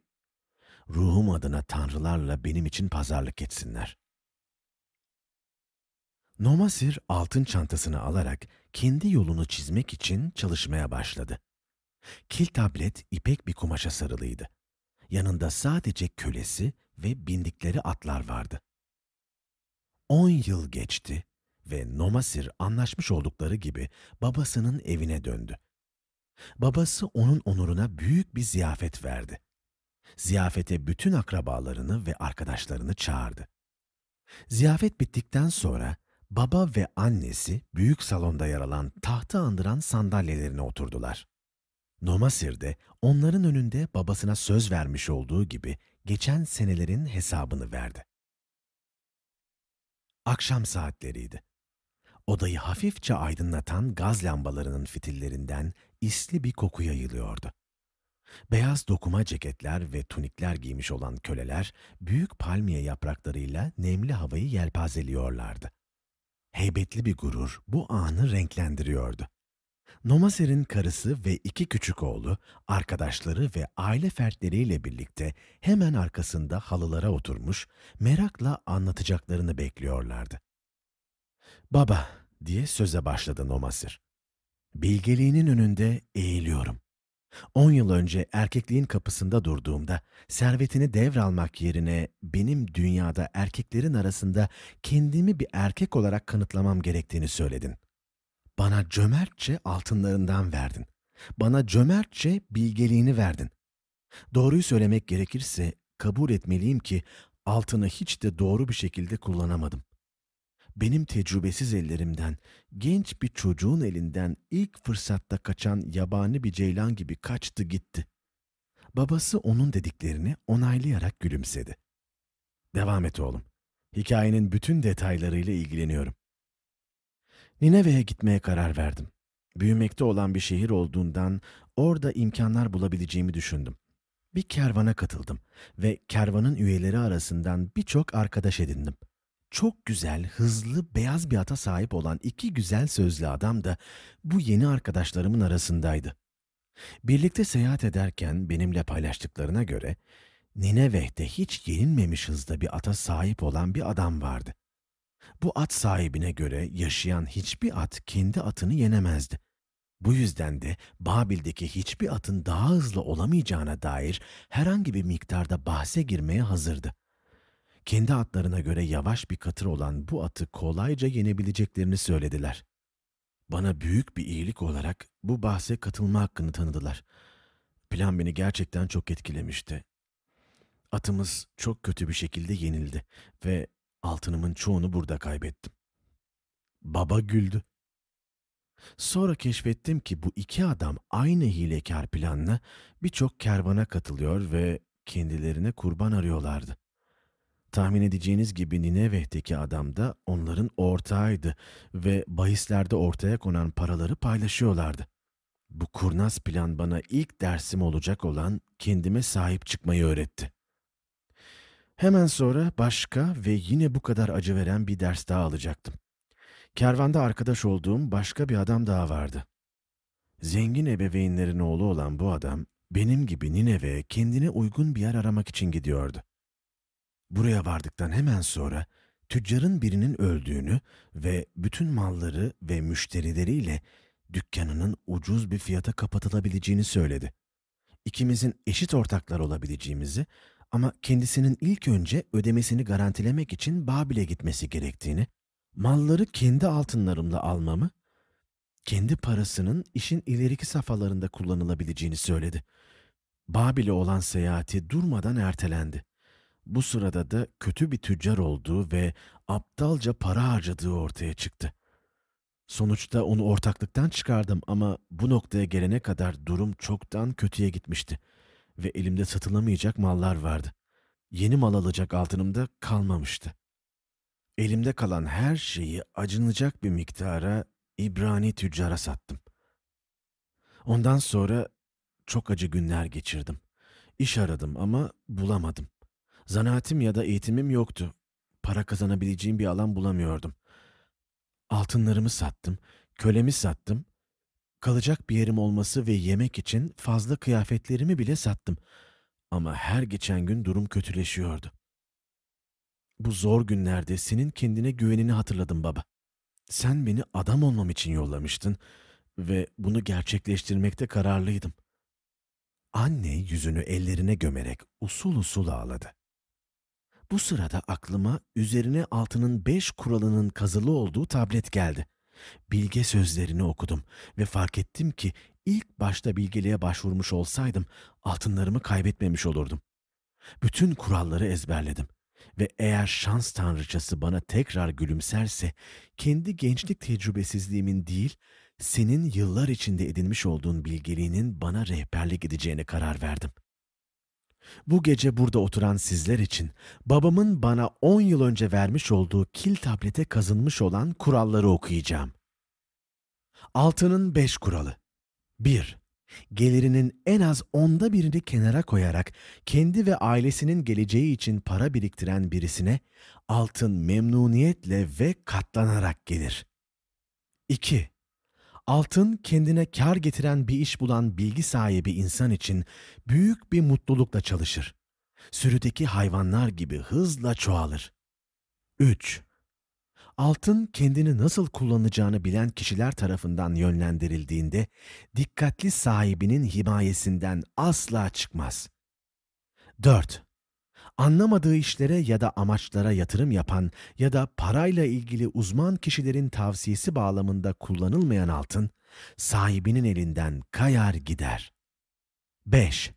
ruhum adına tanrılarla benim için pazarlık etsinler. Nomasir altın çantasını alarak kendi yolunu çizmek için çalışmaya başladı. Kil tablet ipek bir kumaşa sarılıydı. Yanında sadece kölesi ve bindikleri atlar vardı. On yıl geçti ve Nomasir anlaşmış oldukları gibi babasının evine döndü. Babası onun onuruna büyük bir ziyafet verdi. Ziyafete bütün akrabalarını ve arkadaşlarını çağırdı. Ziyafet bittikten sonra baba ve annesi büyük salonda yer alan tahtı andıran sandalyelerine oturdular. Nomasir de onların önünde babasına söz vermiş olduğu gibi geçen senelerin hesabını verdi. Akşam saatleriydi. Odayı hafifçe aydınlatan gaz lambalarının fitillerinden isli bir koku yayılıyordu. Beyaz dokuma ceketler ve tunikler giymiş olan köleler büyük palmiye yapraklarıyla nemli havayı yelpazeliyorlardı. Heybetli bir gurur bu anı renklendiriyordu. Nomaser'in karısı ve iki küçük oğlu, arkadaşları ve aile fertleriyle birlikte hemen arkasında halılara oturmuş, merakla anlatacaklarını bekliyorlardı. Baba, diye söze başladı Nomasir. Bilgeliğinin önünde eğiliyorum. On yıl önce erkekliğin kapısında durduğumda servetini devralmak yerine benim dünyada erkeklerin arasında kendimi bir erkek olarak kanıtlamam gerektiğini söyledin. Bana cömertçe altınlarından verdin. Bana cömertçe bilgeliğini verdin. Doğruyu söylemek gerekirse kabul etmeliyim ki altını hiç de doğru bir şekilde kullanamadım benim tecrübesiz ellerimden, genç bir çocuğun elinden ilk fırsatta kaçan yabani bir ceylan gibi kaçtı gitti. Babası onun dediklerini onaylayarak gülümsedi. Devam et oğlum. Hikayenin bütün detaylarıyla ilgileniyorum. Nineve'ye gitmeye karar verdim. Büyümekte olan bir şehir olduğundan orada imkanlar bulabileceğimi düşündüm. Bir kervana katıldım ve kervanın üyeleri arasından birçok arkadaş edindim. Çok güzel, hızlı, beyaz bir ata sahip olan iki güzel sözlü adam da bu yeni arkadaşlarımın arasındaydı. Birlikte seyahat ederken benimle paylaştıklarına göre Nineveh'te hiç yenilmemiş hızda bir ata sahip olan bir adam vardı. Bu at sahibine göre yaşayan hiçbir at kendi atını yenemezdi. Bu yüzden de Babil'deki hiçbir atın daha hızlı olamayacağına dair herhangi bir miktarda bahse girmeye hazırdı kendi atlarına göre yavaş bir katır olan bu atı kolayca yenebileceklerini söylediler. Bana büyük bir iyilik olarak bu bahse katılma hakkını tanıdılar. Plan beni gerçekten çok etkilemişti. Atımız çok kötü bir şekilde yenildi ve altınımın çoğunu burada kaybettim. Baba güldü. Sonra keşfettim ki bu iki adam aynı hilekar planla birçok kervana katılıyor ve kendilerine kurban arıyorlardı. Tahmin edeceğiniz gibi Nineveh'teki adam da onların ortağıydı ve bahislerde ortaya konan paraları paylaşıyorlardı. Bu kurnaz plan bana ilk dersim olacak olan kendime sahip çıkmayı öğretti. Hemen sonra başka ve yine bu kadar acı veren bir ders daha alacaktım. Kervanda arkadaş olduğum başka bir adam daha vardı. Zengin ebeveynlerin oğlu olan bu adam benim gibi Nineve'ye kendine uygun bir yer aramak için gidiyordu. Buraya vardıktan hemen sonra tüccarın birinin öldüğünü ve bütün malları ve müşterileriyle dükkanının ucuz bir fiyata kapatılabileceğini söyledi. İkimizin eşit ortaklar olabileceğimizi ama kendisinin ilk önce ödemesini garantilemek için Babil'e gitmesi gerektiğini, malları kendi altınlarımla almamı, kendi parasının işin ileriki safhalarında kullanılabileceğini söyledi. Babil'e olan seyahati durmadan ertelendi. Bu sırada da kötü bir tüccar olduğu ve aptalca para harcadığı ortaya çıktı. Sonuçta onu ortaklıktan çıkardım ama bu noktaya gelene kadar durum çoktan kötüye gitmişti ve elimde satılamayacak mallar vardı. Yeni mal alacak altınım da kalmamıştı. Elimde kalan her şeyi acınacak bir miktara İbrani tüccara sattım. Ondan sonra çok acı günler geçirdim. İş aradım ama bulamadım. Zanaatim ya da eğitimim yoktu. Para kazanabileceğim bir alan bulamıyordum. Altınlarımı sattım, kölemi sattım. Kalacak bir yerim olması ve yemek için fazla kıyafetlerimi bile sattım. Ama her geçen gün durum kötüleşiyordu. Bu zor günlerde senin kendine güvenini hatırladım baba. Sen beni adam olmam için yollamıştın ve bunu gerçekleştirmekte kararlıydım. Anne yüzünü ellerine gömerek usul usul ağladı. Bu sırada aklıma üzerine altının beş kuralının kazılı olduğu tablet geldi. Bilge sözlerini okudum ve fark ettim ki ilk başta bilgeliğe başvurmuş olsaydım altınlarımı kaybetmemiş olurdum. Bütün kuralları ezberledim ve eğer şans tanrıçası bana tekrar gülümserse kendi gençlik tecrübesizliğimin değil, senin yıllar içinde edinmiş olduğun bilgeliğinin bana rehberlik edeceğine karar verdim. Bu gece burada oturan sizler için babamın bana 10 yıl önce vermiş olduğu kil tablete kazınmış olan kuralları okuyacağım. Altının 5 kuralı. 1. Gelirinin en az onda birini kenara koyarak kendi ve ailesinin geleceği için para biriktiren birisine altın memnuniyetle ve katlanarak gelir. 2. Altın kendine kar getiren bir iş bulan bilgi sahibi insan için büyük bir mutlulukla çalışır. Sürüdeki hayvanlar gibi hızla çoğalır. 3. Altın kendini nasıl kullanacağını bilen kişiler tarafından yönlendirildiğinde dikkatli sahibinin himayesinden asla çıkmaz. 4. Anlamadığı işlere ya da amaçlara yatırım yapan ya da parayla ilgili uzman kişilerin tavsiyesi bağlamında kullanılmayan altın, sahibinin elinden kayar gider. 5.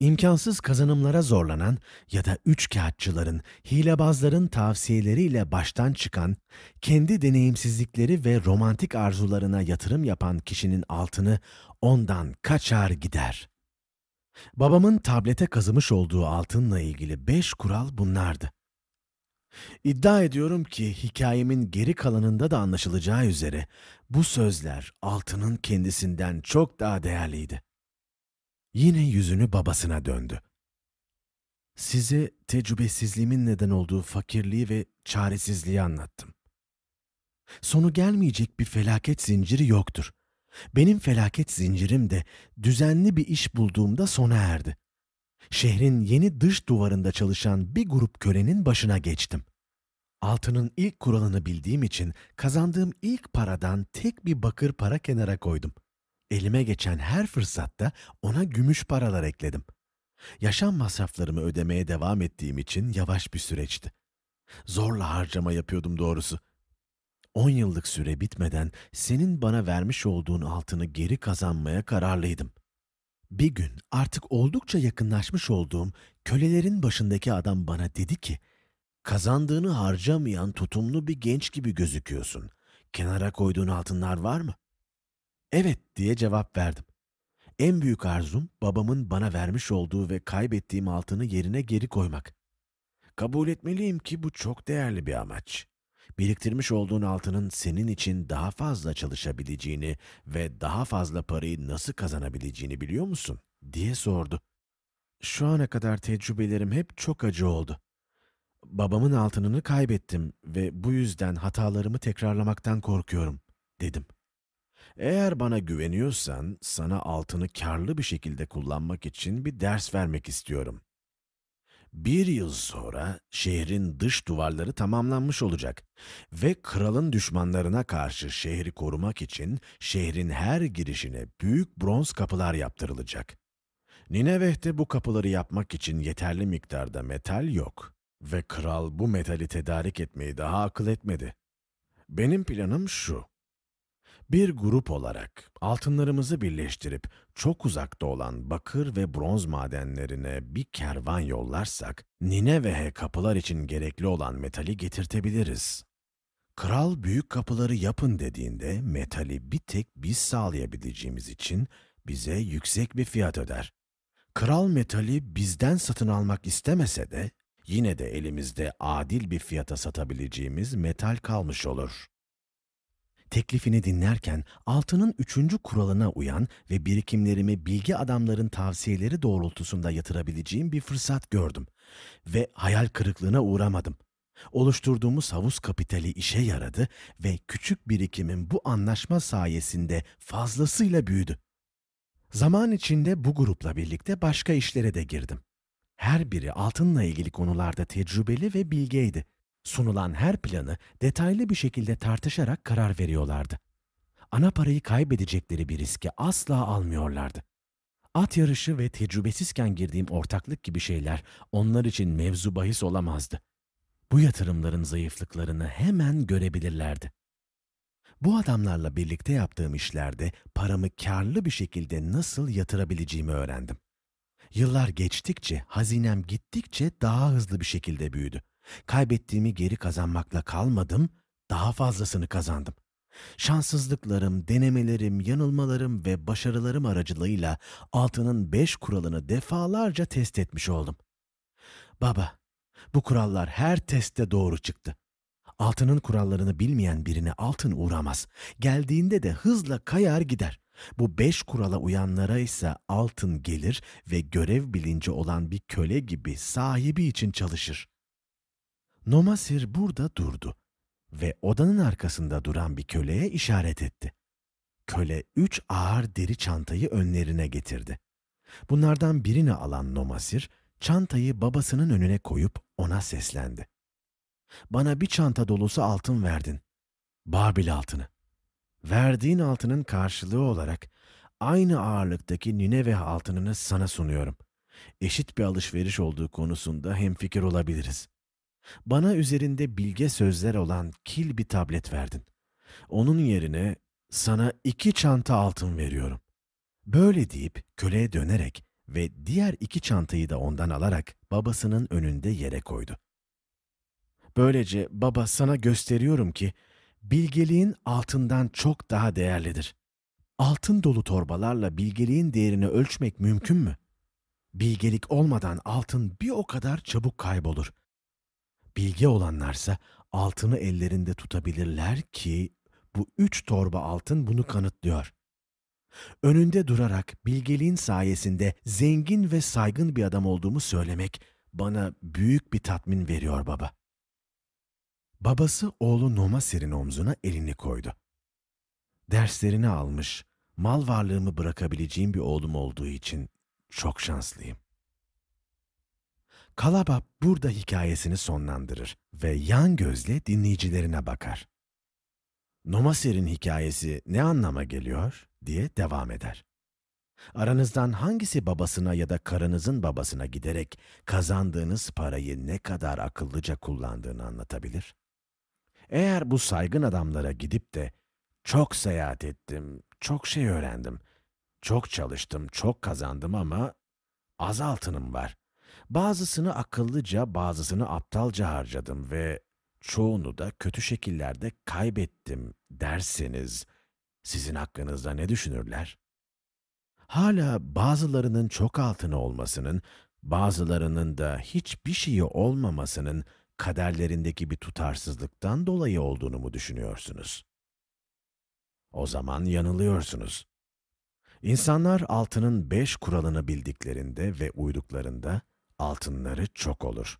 İmkansız kazanımlara zorlanan ya da üç kağıtçıların, hilebazların tavsiyeleriyle baştan çıkan, kendi deneyimsizlikleri ve romantik arzularına yatırım yapan kişinin altını ondan kaçar gider. Babamın tablete kazımış olduğu altınla ilgili beş kural bunlardı. İddia ediyorum ki hikayemin geri kalanında da anlaşılacağı üzere bu sözler altının kendisinden çok daha değerliydi. Yine yüzünü babasına döndü. Size tecrübesizliğimin neden olduğu fakirliği ve çaresizliği anlattım. Sonu gelmeyecek bir felaket zinciri yoktur. Benim felaket zincirim de düzenli bir iş bulduğumda sona erdi. Şehrin yeni dış duvarında çalışan bir grup kölenin başına geçtim. Altının ilk kuralını bildiğim için kazandığım ilk paradan tek bir bakır para kenara koydum. Elime geçen her fırsatta ona gümüş paralar ekledim. Yaşam masraflarımı ödemeye devam ettiğim için yavaş bir süreçti. Zorla harcama yapıyordum doğrusu. On yıllık süre bitmeden senin bana vermiş olduğun altını geri kazanmaya kararlıydım. Bir gün artık oldukça yakınlaşmış olduğum kölelerin başındaki adam bana dedi ki, kazandığını harcamayan tutumlu bir genç gibi gözüküyorsun. Kenara koyduğun altınlar var mı? Evet diye cevap verdim. En büyük arzum babamın bana vermiş olduğu ve kaybettiğim altını yerine geri koymak. Kabul etmeliyim ki bu çok değerli bir amaç. Biriktirmiş olduğun altının senin için daha fazla çalışabileceğini ve daha fazla parayı nasıl kazanabileceğini biliyor musun? diye sordu. Şu ana kadar tecrübelerim hep çok acı oldu. Babamın altınını kaybettim ve bu yüzden hatalarımı tekrarlamaktan korkuyorum, dedim. Eğer bana güveniyorsan sana altını karlı bir şekilde kullanmak için bir ders vermek istiyorum. Bir yıl sonra şehrin dış duvarları tamamlanmış olacak ve kralın düşmanlarına karşı şehri korumak için şehrin her girişine büyük bronz kapılar yaptırılacak. Nineveh'te bu kapıları yapmak için yeterli miktarda metal yok ve kral bu metali tedarik etmeyi daha akıl etmedi. Benim planım şu. Bir grup olarak altınlarımızı birleştirip çok uzakta olan bakır ve bronz madenlerine bir kervan yollarsak Nineve'ye kapılar için gerekli olan metali getirtebiliriz. Kral büyük kapıları yapın dediğinde metali bir tek biz sağlayabileceğimiz için bize yüksek bir fiyat öder. Kral metali bizden satın almak istemese de yine de elimizde adil bir fiyata satabileceğimiz metal kalmış olur. Teklifini dinlerken altının üçüncü kuralına uyan ve birikimlerimi bilgi adamların tavsiyeleri doğrultusunda yatırabileceğim bir fırsat gördüm. Ve hayal kırıklığına uğramadım. Oluşturduğumuz havuz kapitali işe yaradı ve küçük birikimim bu anlaşma sayesinde fazlasıyla büyüdü. Zaman içinde bu grupla birlikte başka işlere de girdim. Her biri altınla ilgili konularda tecrübeli ve bilgeydi. Sunulan her planı detaylı bir şekilde tartışarak karar veriyorlardı. Ana parayı kaybedecekleri bir riski asla almıyorlardı. At yarışı ve tecrübesizken girdiğim ortaklık gibi şeyler onlar için mevzu bahis olamazdı. Bu yatırımların zayıflıklarını hemen görebilirlerdi. Bu adamlarla birlikte yaptığım işlerde paramı karlı bir şekilde nasıl yatırabileceğimi öğrendim. Yıllar geçtikçe, hazinem gittikçe daha hızlı bir şekilde büyüdü. Kaybettiğimi geri kazanmakla kalmadım, daha fazlasını kazandım. Şanssızlıklarım, denemelerim, yanılmalarım ve başarılarım aracılığıyla altının beş kuralını defalarca test etmiş oldum. Baba, bu kurallar her testte doğru çıktı. Altının kurallarını bilmeyen birine altın uğramaz. Geldiğinde de hızla kayar gider. Bu beş kurala uyanlara ise altın gelir ve görev bilinci olan bir köle gibi sahibi için çalışır. Nomasir burada durdu ve odanın arkasında duran bir köleye işaret etti. Köle üç ağır deri çantayı önlerine getirdi. Bunlardan birini alan Nomasir, çantayı babasının önüne koyup ona seslendi. Bana bir çanta dolusu altın verdin. Babil altını. Verdiğin altının karşılığı olarak aynı ağırlıktaki Nineve altınını sana sunuyorum. Eşit bir alışveriş olduğu konusunda hemfikir olabiliriz. Bana üzerinde bilge sözler olan kil bir tablet verdin. Onun yerine sana iki çanta altın veriyorum. Böyle deyip köleye dönerek ve diğer iki çantayı da ondan alarak babasının önünde yere koydu. Böylece baba sana gösteriyorum ki bilgeliğin altından çok daha değerlidir. Altın dolu torbalarla bilgeliğin değerini ölçmek mümkün mü? Bilgelik olmadan altın bir o kadar çabuk kaybolur. Bilgi olanlarsa altını ellerinde tutabilirler ki bu üç torba altın bunu kanıtlıyor. Önünde durarak bilgeliğin sayesinde zengin ve saygın bir adam olduğumu söylemek bana büyük bir tatmin veriyor baba. Babası oğlu Nomasir'in omzuna elini koydu. Derslerini almış, mal varlığımı bırakabileceğim bir oğlum olduğu için çok şanslıyım. Kalaba burada hikayesini sonlandırır ve yan gözle dinleyicilerine bakar. Nomasir'in hikayesi ne anlama geliyor diye devam eder. Aranızdan hangisi babasına ya da karınızın babasına giderek kazandığınız parayı ne kadar akıllıca kullandığını anlatabilir? Eğer bu saygın adamlara gidip de çok seyahat ettim, çok şey öğrendim, çok çalıştım, çok kazandım ama az altınım var. Bazısını akıllıca, bazısını aptalca harcadım ve çoğunu da kötü şekillerde kaybettim derseniz sizin hakkınızda ne düşünürler? Hala bazılarının çok altını olmasının, bazılarının da hiçbir şeyi olmamasının kaderlerindeki bir tutarsızlıktan dolayı olduğunu mu düşünüyorsunuz? O zaman yanılıyorsunuz. İnsanlar altının beş kuralını bildiklerinde ve uyduklarında altınları çok olur.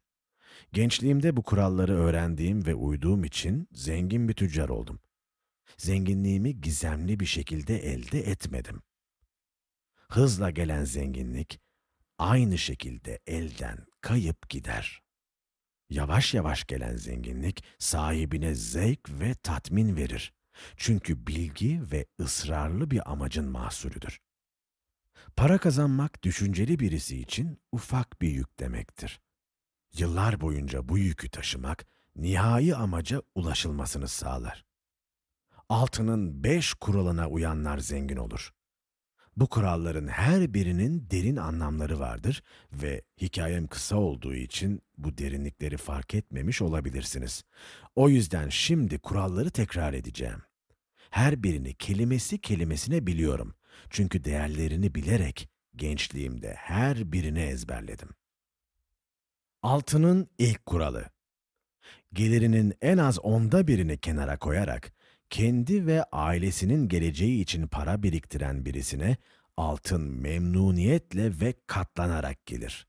Gençliğimde bu kuralları öğrendiğim ve uyduğum için zengin bir tüccar oldum. Zenginliğimi gizemli bir şekilde elde etmedim. Hızla gelen zenginlik aynı şekilde elden kayıp gider. Yavaş yavaş gelen zenginlik sahibine zevk ve tatmin verir. Çünkü bilgi ve ısrarlı bir amacın mahsulüdür. Para kazanmak düşünceli birisi için ufak bir yük demektir. Yıllar boyunca bu yükü taşımak nihai amaca ulaşılmasını sağlar. Altının beş kuralına uyanlar zengin olur. Bu kuralların her birinin derin anlamları vardır ve hikayem kısa olduğu için bu derinlikleri fark etmemiş olabilirsiniz. O yüzden şimdi kuralları tekrar edeceğim. Her birini kelimesi kelimesine biliyorum. Çünkü değerlerini bilerek gençliğimde her birini ezberledim. Altının ilk kuralı. Gelirinin en az onda birini kenara koyarak kendi ve ailesinin geleceği için para biriktiren birisine altın memnuniyetle ve katlanarak gelir.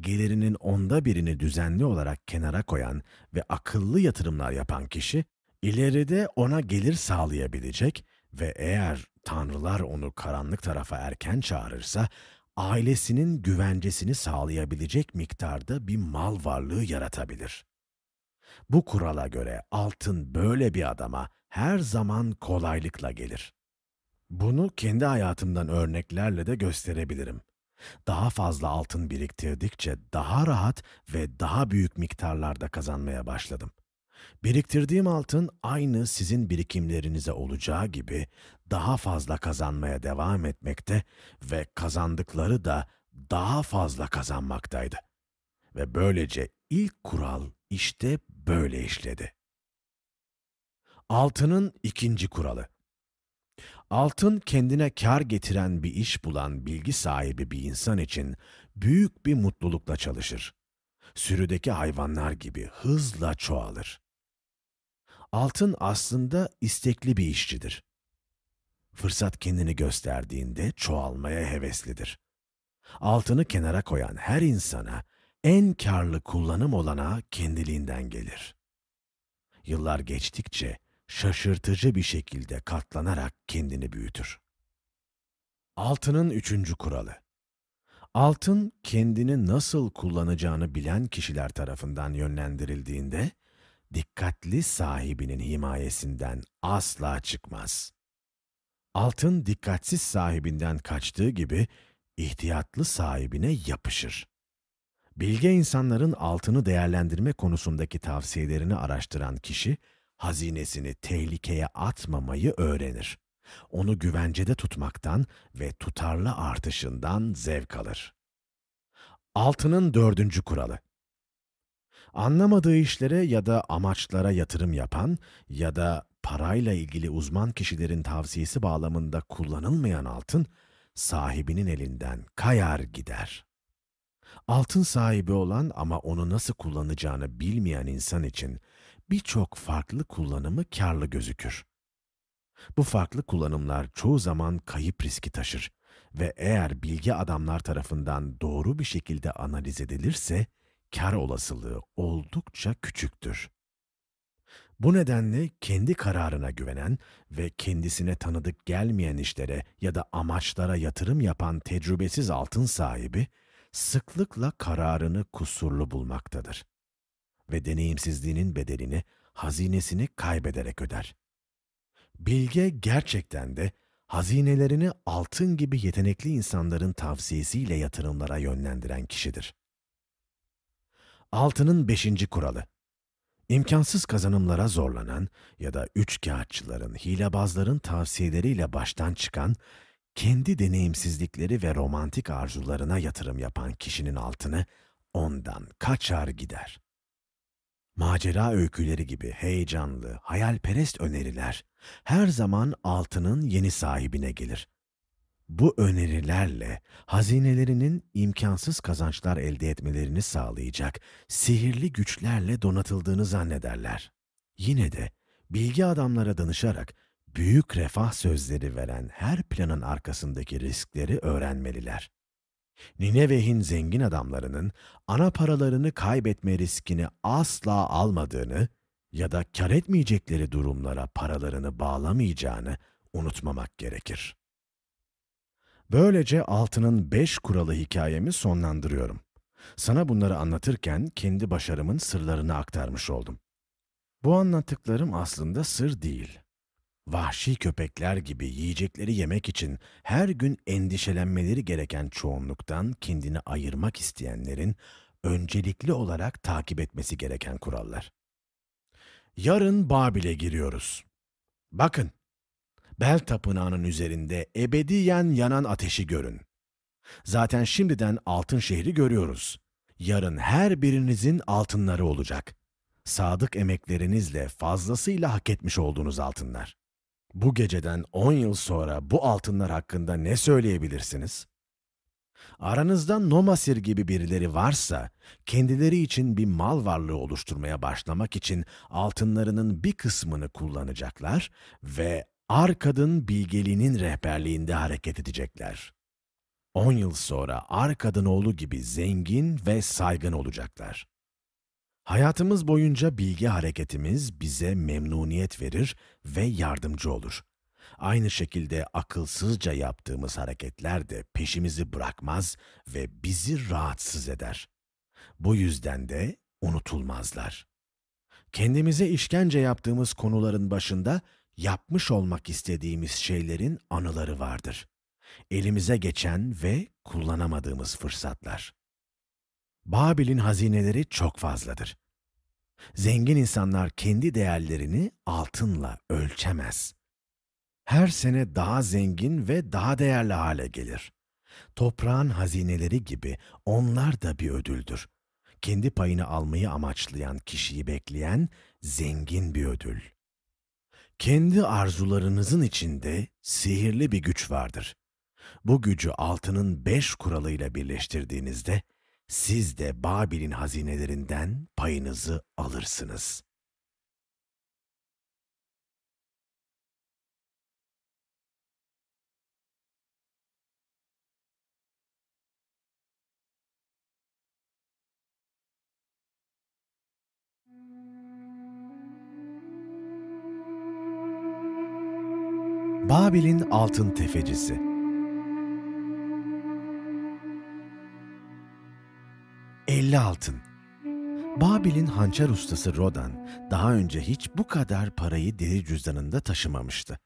Gelirinin onda birini düzenli olarak kenara koyan ve akıllı yatırımlar yapan kişi, ileride ona gelir sağlayabilecek ve eğer tanrılar onu karanlık tarafa erken çağırırsa, ailesinin güvencesini sağlayabilecek miktarda bir mal varlığı yaratabilir. Bu kurala göre altın böyle bir adama her zaman kolaylıkla gelir. Bunu kendi hayatımdan örneklerle de gösterebilirim. Daha fazla altın biriktirdikçe daha rahat ve daha büyük miktarlarda kazanmaya başladım. Biriktirdiğim altın aynı sizin birikimlerinize olacağı gibi daha fazla kazanmaya devam etmekte ve kazandıkları da daha fazla kazanmaktaydı. Ve böylece ilk kural işte böyle işledi. Altının ikinci kuralı. Altın kendine kar getiren bir iş bulan bilgi sahibi bir insan için büyük bir mutlulukla çalışır. Sürüdeki hayvanlar gibi hızla çoğalır. Altın aslında istekli bir işçidir. Fırsat kendini gösterdiğinde çoğalmaya heveslidir. Altını kenara koyan her insana en karlı kullanım olana kendiliğinden gelir. Yıllar geçtikçe şaşırtıcı bir şekilde katlanarak kendini büyütür. Altının üçüncü kuralı. Altın kendini nasıl kullanacağını bilen kişiler tarafından yönlendirildiğinde, dikkatli sahibinin himayesinden asla çıkmaz. Altın dikkatsiz sahibinden kaçtığı gibi ihtiyatlı sahibine yapışır. Bilge insanların altını değerlendirme konusundaki tavsiyelerini araştıran kişi, hazinesini tehlikeye atmamayı öğrenir. Onu güvencede tutmaktan ve tutarlı artışından zevk alır. Altının dördüncü kuralı. Anlamadığı işlere ya da amaçlara yatırım yapan ya da parayla ilgili uzman kişilerin tavsiyesi bağlamında kullanılmayan altın, sahibinin elinden kayar gider. Altın sahibi olan ama onu nasıl kullanacağını bilmeyen insan için birçok farklı kullanımı karlı gözükür. Bu farklı kullanımlar çoğu zaman kayıp riski taşır ve eğer bilgi adamlar tarafından doğru bir şekilde analiz edilirse kar olasılığı oldukça küçüktür. Bu nedenle kendi kararına güvenen ve kendisine tanıdık gelmeyen işlere ya da amaçlara yatırım yapan tecrübesiz altın sahibi sıklıkla kararını kusurlu bulmaktadır ve deneyimsizliğinin bedelini, hazinesini kaybederek öder. Bilge gerçekten de hazinelerini altın gibi yetenekli insanların tavsiyesiyle yatırımlara yönlendiren kişidir. Altının beşinci kuralı. İmkansız kazanımlara zorlanan ya da üç kağıtçıların, hilebazların tavsiyeleriyle baştan çıkan, kendi deneyimsizlikleri ve romantik arzularına yatırım yapan kişinin altını ondan kaçar gider. Macera öyküleri gibi heyecanlı, hayalperest öneriler her zaman altının yeni sahibine gelir. Bu önerilerle hazinelerinin imkansız kazançlar elde etmelerini sağlayacak sihirli güçlerle donatıldığını zannederler. Yine de bilgi adamlara danışarak büyük refah sözleri veren her planın arkasındaki riskleri öğrenmeliler. Nineveh'in zengin adamlarının ana paralarını kaybetme riskini asla almadığını ya da kar etmeyecekleri durumlara paralarını bağlamayacağını unutmamak gerekir. Böylece altının beş kuralı hikayemi sonlandırıyorum. Sana bunları anlatırken kendi başarımın sırlarını aktarmış oldum. Bu anlattıklarım aslında sır değil vahşi köpekler gibi yiyecekleri yemek için her gün endişelenmeleri gereken çoğunluktan kendini ayırmak isteyenlerin öncelikli olarak takip etmesi gereken kurallar. Yarın Babil'e giriyoruz. Bakın, Bel Tapınağı'nın üzerinde ebediyen yanan ateşi görün. Zaten şimdiden altın şehri görüyoruz. Yarın her birinizin altınları olacak. Sadık emeklerinizle fazlasıyla hak etmiş olduğunuz altınlar. Bu geceden 10 yıl sonra bu altınlar hakkında ne söyleyebilirsiniz? Aranızda Nomasir gibi birileri varsa, kendileri için bir mal varlığı oluşturmaya başlamak için altınlarının bir kısmını kullanacaklar ve Arkad'ın bilgeliğinin rehberliğinde hareket edecekler. 10 yıl sonra Arkad'ın oğlu gibi zengin ve saygın olacaklar. Hayatımız boyunca bilgi hareketimiz bize memnuniyet verir ve yardımcı olur. Aynı şekilde akılsızca yaptığımız hareketler de peşimizi bırakmaz ve bizi rahatsız eder. Bu yüzden de unutulmazlar. Kendimize işkence yaptığımız konuların başında yapmış olmak istediğimiz şeylerin anıları vardır. Elimize geçen ve kullanamadığımız fırsatlar. Babil'in hazineleri çok fazladır. Zengin insanlar kendi değerlerini altınla ölçemez. Her sene daha zengin ve daha değerli hale gelir. Toprağın hazineleri gibi onlar da bir ödüldür. Kendi payını almayı amaçlayan kişiyi bekleyen zengin bir ödül. Kendi arzularınızın içinde sihirli bir güç vardır. Bu gücü altının beş kuralıyla birleştirdiğinizde siz de Babil'in hazinelerinden payınızı alırsınız. Babil'in altın tefecisi Elli altın Babil'in hançer ustası Rodan daha önce hiç bu kadar parayı deri cüzdanında taşımamıştı.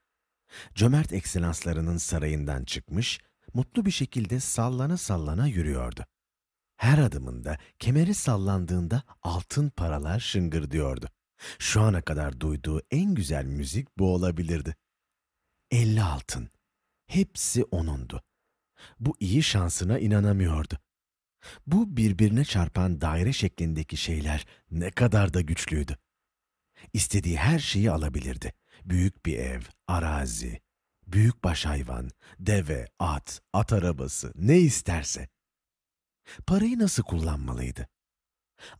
Cömert ekselanslarının sarayından çıkmış, mutlu bir şekilde sallana sallana yürüyordu. Her adımında kemeri sallandığında altın paralar şıngırdıyordu. Şu ana kadar duyduğu en güzel müzik bu olabilirdi. Elli altın. Hepsi onundu. Bu iyi şansına inanamıyordu. Bu birbirine çarpan daire şeklindeki şeyler ne kadar da güçlüydü. İstediği her şeyi alabilirdi. Büyük bir ev, arazi, büyük baş hayvan, deve, at, at arabası, ne isterse. Parayı nasıl kullanmalıydı?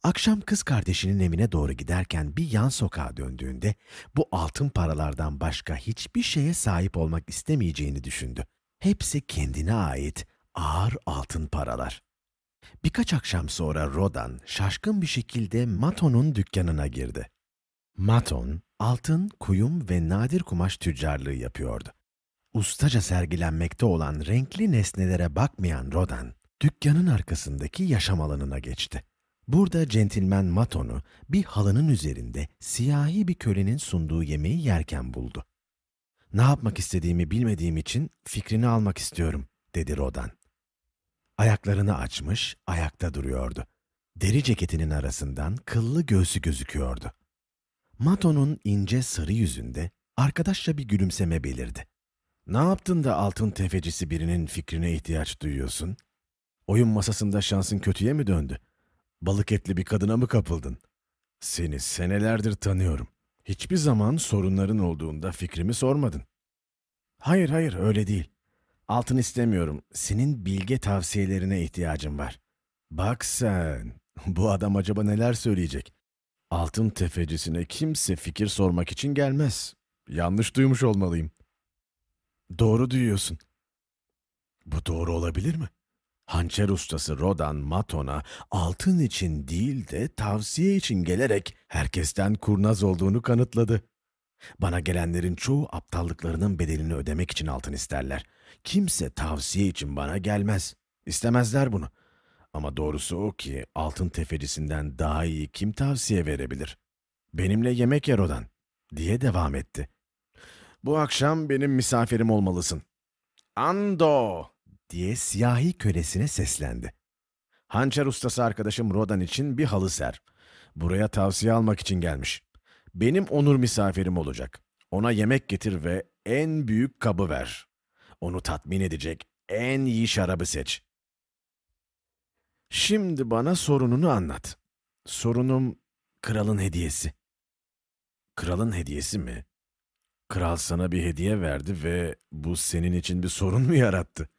Akşam kız kardeşinin evine doğru giderken bir yan sokağa döndüğünde bu altın paralardan başka hiçbir şeye sahip olmak istemeyeceğini düşündü. Hepsi kendine ait ağır altın paralar. Birkaç akşam sonra Rodan şaşkın bir şekilde Maton'un dükkanına girdi. Maton, altın, kuyum ve nadir kumaş tüccarlığı yapıyordu. Ustaca sergilenmekte olan renkli nesnelere bakmayan Rodan, dükkanın arkasındaki yaşam alanına geçti. Burada centilmen Maton'u bir halının üzerinde siyahi bir kölenin sunduğu yemeği yerken buldu. Ne yapmak istediğimi bilmediğim için fikrini almak istiyorum, dedi Rodan. Ayaklarını açmış, ayakta duruyordu. Deri ceketinin arasından kıllı göğsü gözüküyordu. Maton'un ince sarı yüzünde arkadaşça bir gülümseme belirdi. Ne yaptın da altın tefecisi birinin fikrine ihtiyaç duyuyorsun? Oyun masasında şansın kötüye mi döndü? Balık etli bir kadına mı kapıldın? Seni senelerdir tanıyorum. Hiçbir zaman sorunların olduğunda fikrimi sormadın. Hayır hayır öyle değil. Altın istemiyorum. Senin bilge tavsiyelerine ihtiyacım var. Bak sen. Bu adam acaba neler söyleyecek? Altın tefecisine kimse fikir sormak için gelmez. Yanlış duymuş olmalıyım. Doğru duyuyorsun. Bu doğru olabilir mi? Hançer ustası Rodan Maton'a altın için değil de tavsiye için gelerek herkesten kurnaz olduğunu kanıtladı. Bana gelenlerin çoğu aptallıklarının bedelini ödemek için altın isterler. Kimse tavsiye için bana gelmez. İstemezler bunu. Ama doğrusu o ki altın tefecisinden daha iyi kim tavsiye verebilir? Benimle yemek yer odan, diye devam etti. Bu akşam benim misafirim olmalısın. Ando, diye siyahi kölesine seslendi. Hançer ustası arkadaşım Rodan için bir halı ser. Buraya tavsiye almak için gelmiş. Benim onur misafirim olacak. Ona yemek getir ve en büyük kabı ver. Onu tatmin edecek en iyi şarabı seç. Şimdi bana sorununu anlat. Sorunum kralın hediyesi. Kralın hediyesi mi? Kral sana bir hediye verdi ve bu senin için bir sorun mu yarattı?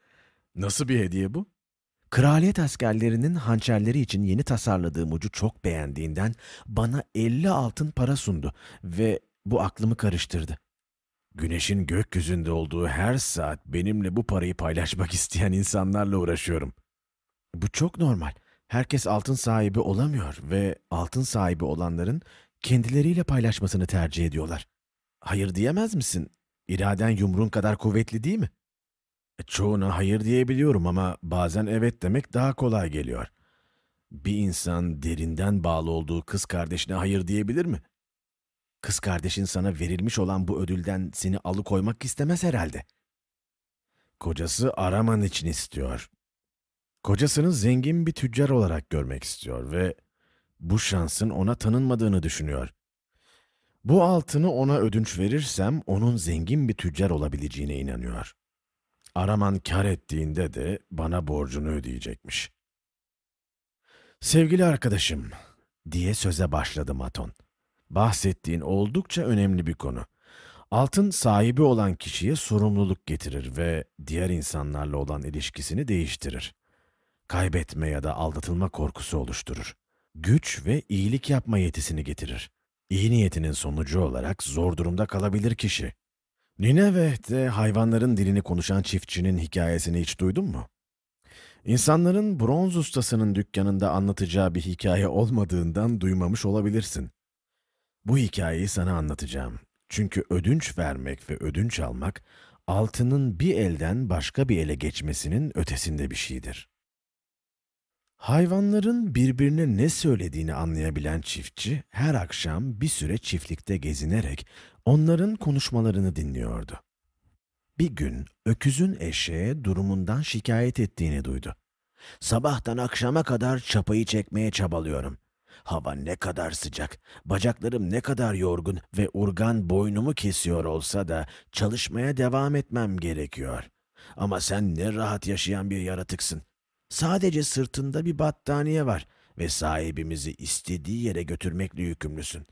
Nasıl bir hediye bu? Kraliyet askerlerinin hançerleri için yeni tasarladığım ucu çok beğendiğinden bana 50 altın para sundu ve bu aklımı karıştırdı. Güneşin gökyüzünde olduğu her saat benimle bu parayı paylaşmak isteyen insanlarla uğraşıyorum. Bu çok normal. Herkes altın sahibi olamıyor ve altın sahibi olanların kendileriyle paylaşmasını tercih ediyorlar. Hayır diyemez misin? İraden yumruğun kadar kuvvetli değil mi? E, çoğuna hayır diyebiliyorum ama bazen evet demek daha kolay geliyor. Bir insan derinden bağlı olduğu kız kardeşine hayır diyebilir mi? Kız kardeşin sana verilmiş olan bu ödülden seni alıkoymak istemez herhalde. Kocası Araman için istiyor. Kocasını zengin bir tüccar olarak görmek istiyor ve bu şansın ona tanınmadığını düşünüyor. Bu altını ona ödünç verirsem onun zengin bir tüccar olabileceğine inanıyor. Araman kar ettiğinde de bana borcunu ödeyecekmiş. Sevgili arkadaşım, diye söze başladı Maton. Bahsettiğin oldukça önemli bir konu. Altın sahibi olan kişiye sorumluluk getirir ve diğer insanlarla olan ilişkisini değiştirir. Kaybetme ya da aldatılma korkusu oluşturur. Güç ve iyilik yapma yetisini getirir. İyi niyetinin sonucu olarak zor durumda kalabilir kişi. Nineve'de hayvanların dilini konuşan çiftçinin hikayesini hiç duydun mu? İnsanların bronz ustasının dükkanında anlatacağı bir hikaye olmadığından duymamış olabilirsin. Bu hikayeyi sana anlatacağım. Çünkü ödünç vermek ve ödünç almak, altının bir elden başka bir ele geçmesinin ötesinde bir şeydir. Hayvanların birbirine ne söylediğini anlayabilen çiftçi, her akşam bir süre çiftlikte gezinerek onların konuşmalarını dinliyordu. Bir gün öküzün eşeğe durumundan şikayet ettiğini duydu. Sabahtan akşama kadar çapayı çekmeye çabalıyorum. Hava ne kadar sıcak, bacaklarım ne kadar yorgun ve urgan boynumu kesiyor olsa da çalışmaya devam etmem gerekiyor. Ama sen ne rahat yaşayan bir yaratıksın. Sadece sırtında bir battaniye var ve sahibimizi istediği yere götürmekle yükümlüsün.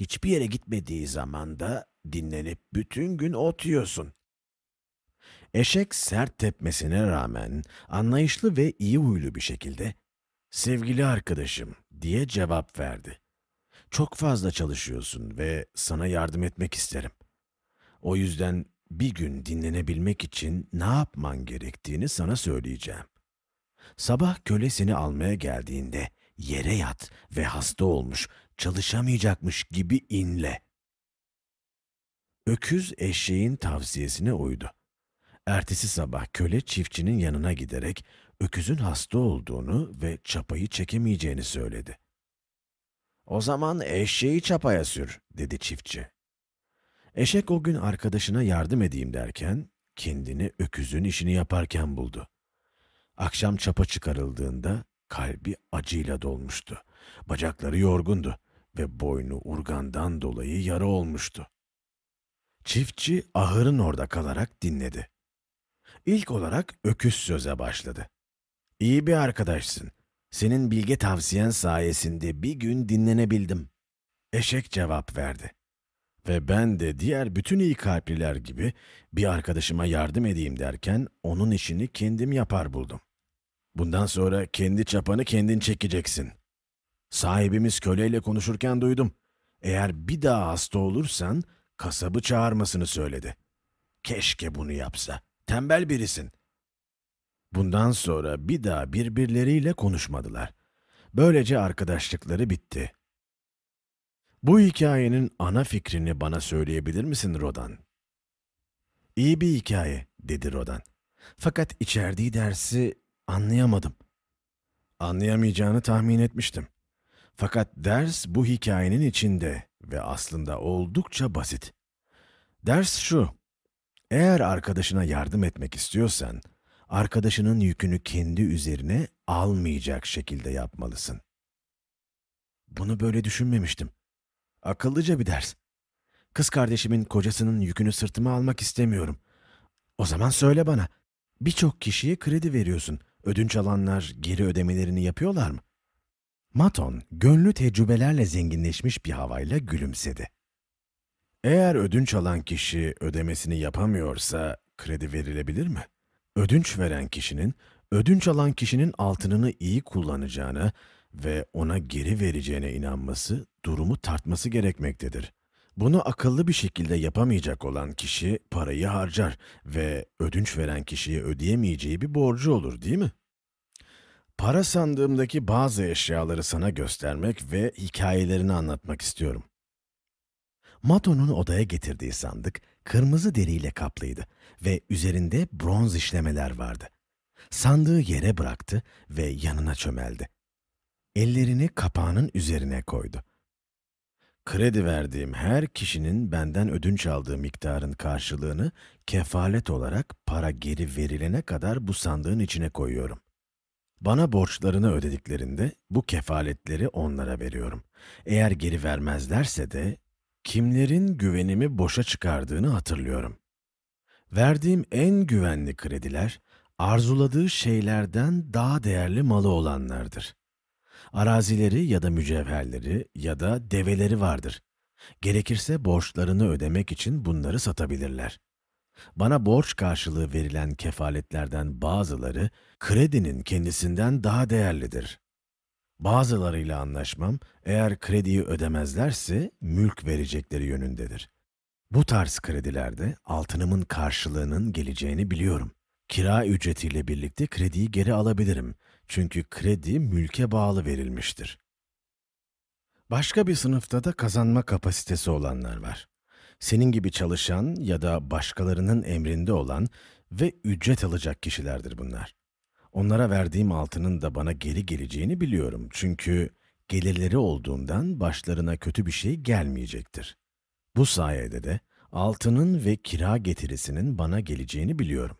Hiçbir yere gitmediği zaman da dinlenip bütün gün ot yiyorsun. Eşek sert tepmesine rağmen anlayışlı ve iyi huylu bir şekilde "Sevgili arkadaşım," diye cevap verdi. "Çok fazla çalışıyorsun ve sana yardım etmek isterim. O yüzden bir gün dinlenebilmek için ne yapman gerektiğini sana söyleyeceğim. Sabah köle seni almaya geldiğinde yere yat ve hasta olmuş, çalışamayacakmış gibi inle." Öküz eşeğin tavsiyesine uydu. Ertesi sabah köle çiftçinin yanına giderek öküzün hasta olduğunu ve çapayı çekemeyeceğini söyledi. O zaman eşeği çapaya sür, dedi çiftçi. Eşek o gün arkadaşına yardım edeyim derken, kendini öküzün işini yaparken buldu. Akşam çapa çıkarıldığında kalbi acıyla dolmuştu. Bacakları yorgundu ve boynu urgandan dolayı yara olmuştu. Çiftçi ahırın orada kalarak dinledi. İlk olarak öküz söze başladı. İyi bir arkadaşsın. Senin bilge tavsiyen sayesinde bir gün dinlenebildim. Eşek cevap verdi. Ve ben de diğer bütün iyi kalpliler gibi bir arkadaşıma yardım edeyim derken onun işini kendim yapar buldum. Bundan sonra kendi çapanı kendin çekeceksin. Sahibimiz köleyle konuşurken duydum. Eğer bir daha hasta olursan kasabı çağırmasını söyledi. Keşke bunu yapsa. Tembel birisin. Bundan sonra bir daha birbirleriyle konuşmadılar. Böylece arkadaşlıkları bitti. Bu hikayenin ana fikrini bana söyleyebilir misin Rodan? İyi bir hikaye, dedi Rodan. Fakat içerdiği dersi anlayamadım. Anlayamayacağını tahmin etmiştim. Fakat ders bu hikayenin içinde ve aslında oldukça basit. Ders şu, eğer arkadaşına yardım etmek istiyorsan, arkadaşının yükünü kendi üzerine almayacak şekilde yapmalısın. Bunu böyle düşünmemiştim. Akıllıca bir ders. Kız kardeşimin kocasının yükünü sırtıma almak istemiyorum. O zaman söyle bana. Birçok kişiye kredi veriyorsun. Ödünç alanlar geri ödemelerini yapıyorlar mı? Maton, gönlü tecrübelerle zenginleşmiş bir havayla gülümsedi. Eğer ödünç alan kişi ödemesini yapamıyorsa kredi verilebilir mi? Ödünç veren kişinin, ödünç alan kişinin altınını iyi kullanacağını ve ona geri vereceğine inanması, durumu tartması gerekmektedir. Bunu akıllı bir şekilde yapamayacak olan kişi parayı harcar ve ödünç veren kişiye ödeyemeyeceği bir borcu olur değil mi? Para sandığımdaki bazı eşyaları sana göstermek ve hikayelerini anlatmak istiyorum. Mato'nun odaya getirdiği sandık kırmızı deriyle kaplıydı ve üzerinde bronz işlemeler vardı. Sandığı yere bıraktı ve yanına çömeldi. Ellerini kapağının üzerine koydu. kredi verdiğim her kişinin benden ödünç aldığı miktarın karşılığını kefalet olarak para geri verilene kadar bu sandığın içine koyuyorum. Bana borçlarını ödediklerinde bu kefaletleri onlara veriyorum. Eğer geri vermezlerse de kimlerin güvenimi boşa çıkardığını hatırlıyorum. Verdiğim en güvenli krediler arzuladığı şeylerden daha değerli malı olanlardır. Arazileri ya da mücevherleri ya da develeri vardır. Gerekirse borçlarını ödemek için bunları satabilirler. Bana borç karşılığı verilen kefaletlerden bazıları kredinin kendisinden daha değerlidir. Bazılarıyla anlaşmam eğer krediyi ödemezlerse mülk verecekleri yönündedir. Bu tarz kredilerde altınımın karşılığının geleceğini biliyorum. Kira ücretiyle birlikte krediyi geri alabilirim. Çünkü kredi mülke bağlı verilmiştir. Başka bir sınıfta da kazanma kapasitesi olanlar var. Senin gibi çalışan ya da başkalarının emrinde olan ve ücret alacak kişilerdir bunlar. Onlara verdiğim altının da bana geri geleceğini biliyorum. Çünkü gelirleri olduğundan başlarına kötü bir şey gelmeyecektir. Bu sayede de altının ve kira getirisinin bana geleceğini biliyorum.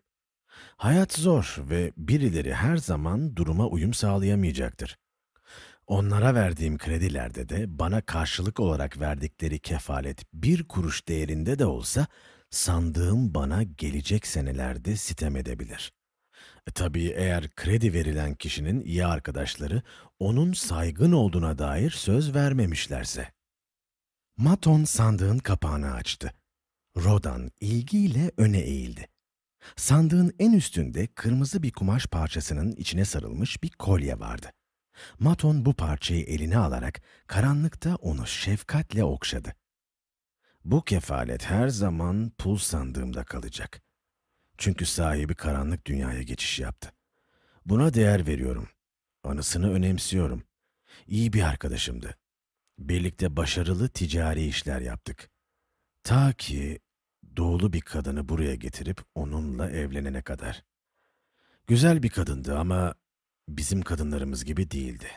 Hayat zor ve birileri her zaman duruma uyum sağlayamayacaktır. Onlara verdiğim kredilerde de bana karşılık olarak verdikleri kefalet bir kuruş değerinde de olsa sandığım bana gelecek senelerde sitem edebilir. E, tabii eğer kredi verilen kişinin iyi arkadaşları onun saygın olduğuna dair söz vermemişlerse. Maton sandığın kapağını açtı. Rodan ilgiyle öne eğildi. Sandığın en üstünde kırmızı bir kumaş parçasının içine sarılmış bir kolye vardı. Maton bu parçayı eline alarak karanlıkta onu şefkatle okşadı. Bu kefalet her zaman pul sandığımda kalacak. Çünkü sahibi karanlık dünyaya geçiş yaptı. Buna değer veriyorum. Anısını önemsiyorum. İyi bir arkadaşımdı. Birlikte başarılı ticari işler yaptık. Ta ki doğulu bir kadını buraya getirip onunla evlenene kadar. Güzel bir kadındı ama bizim kadınlarımız gibi değildi.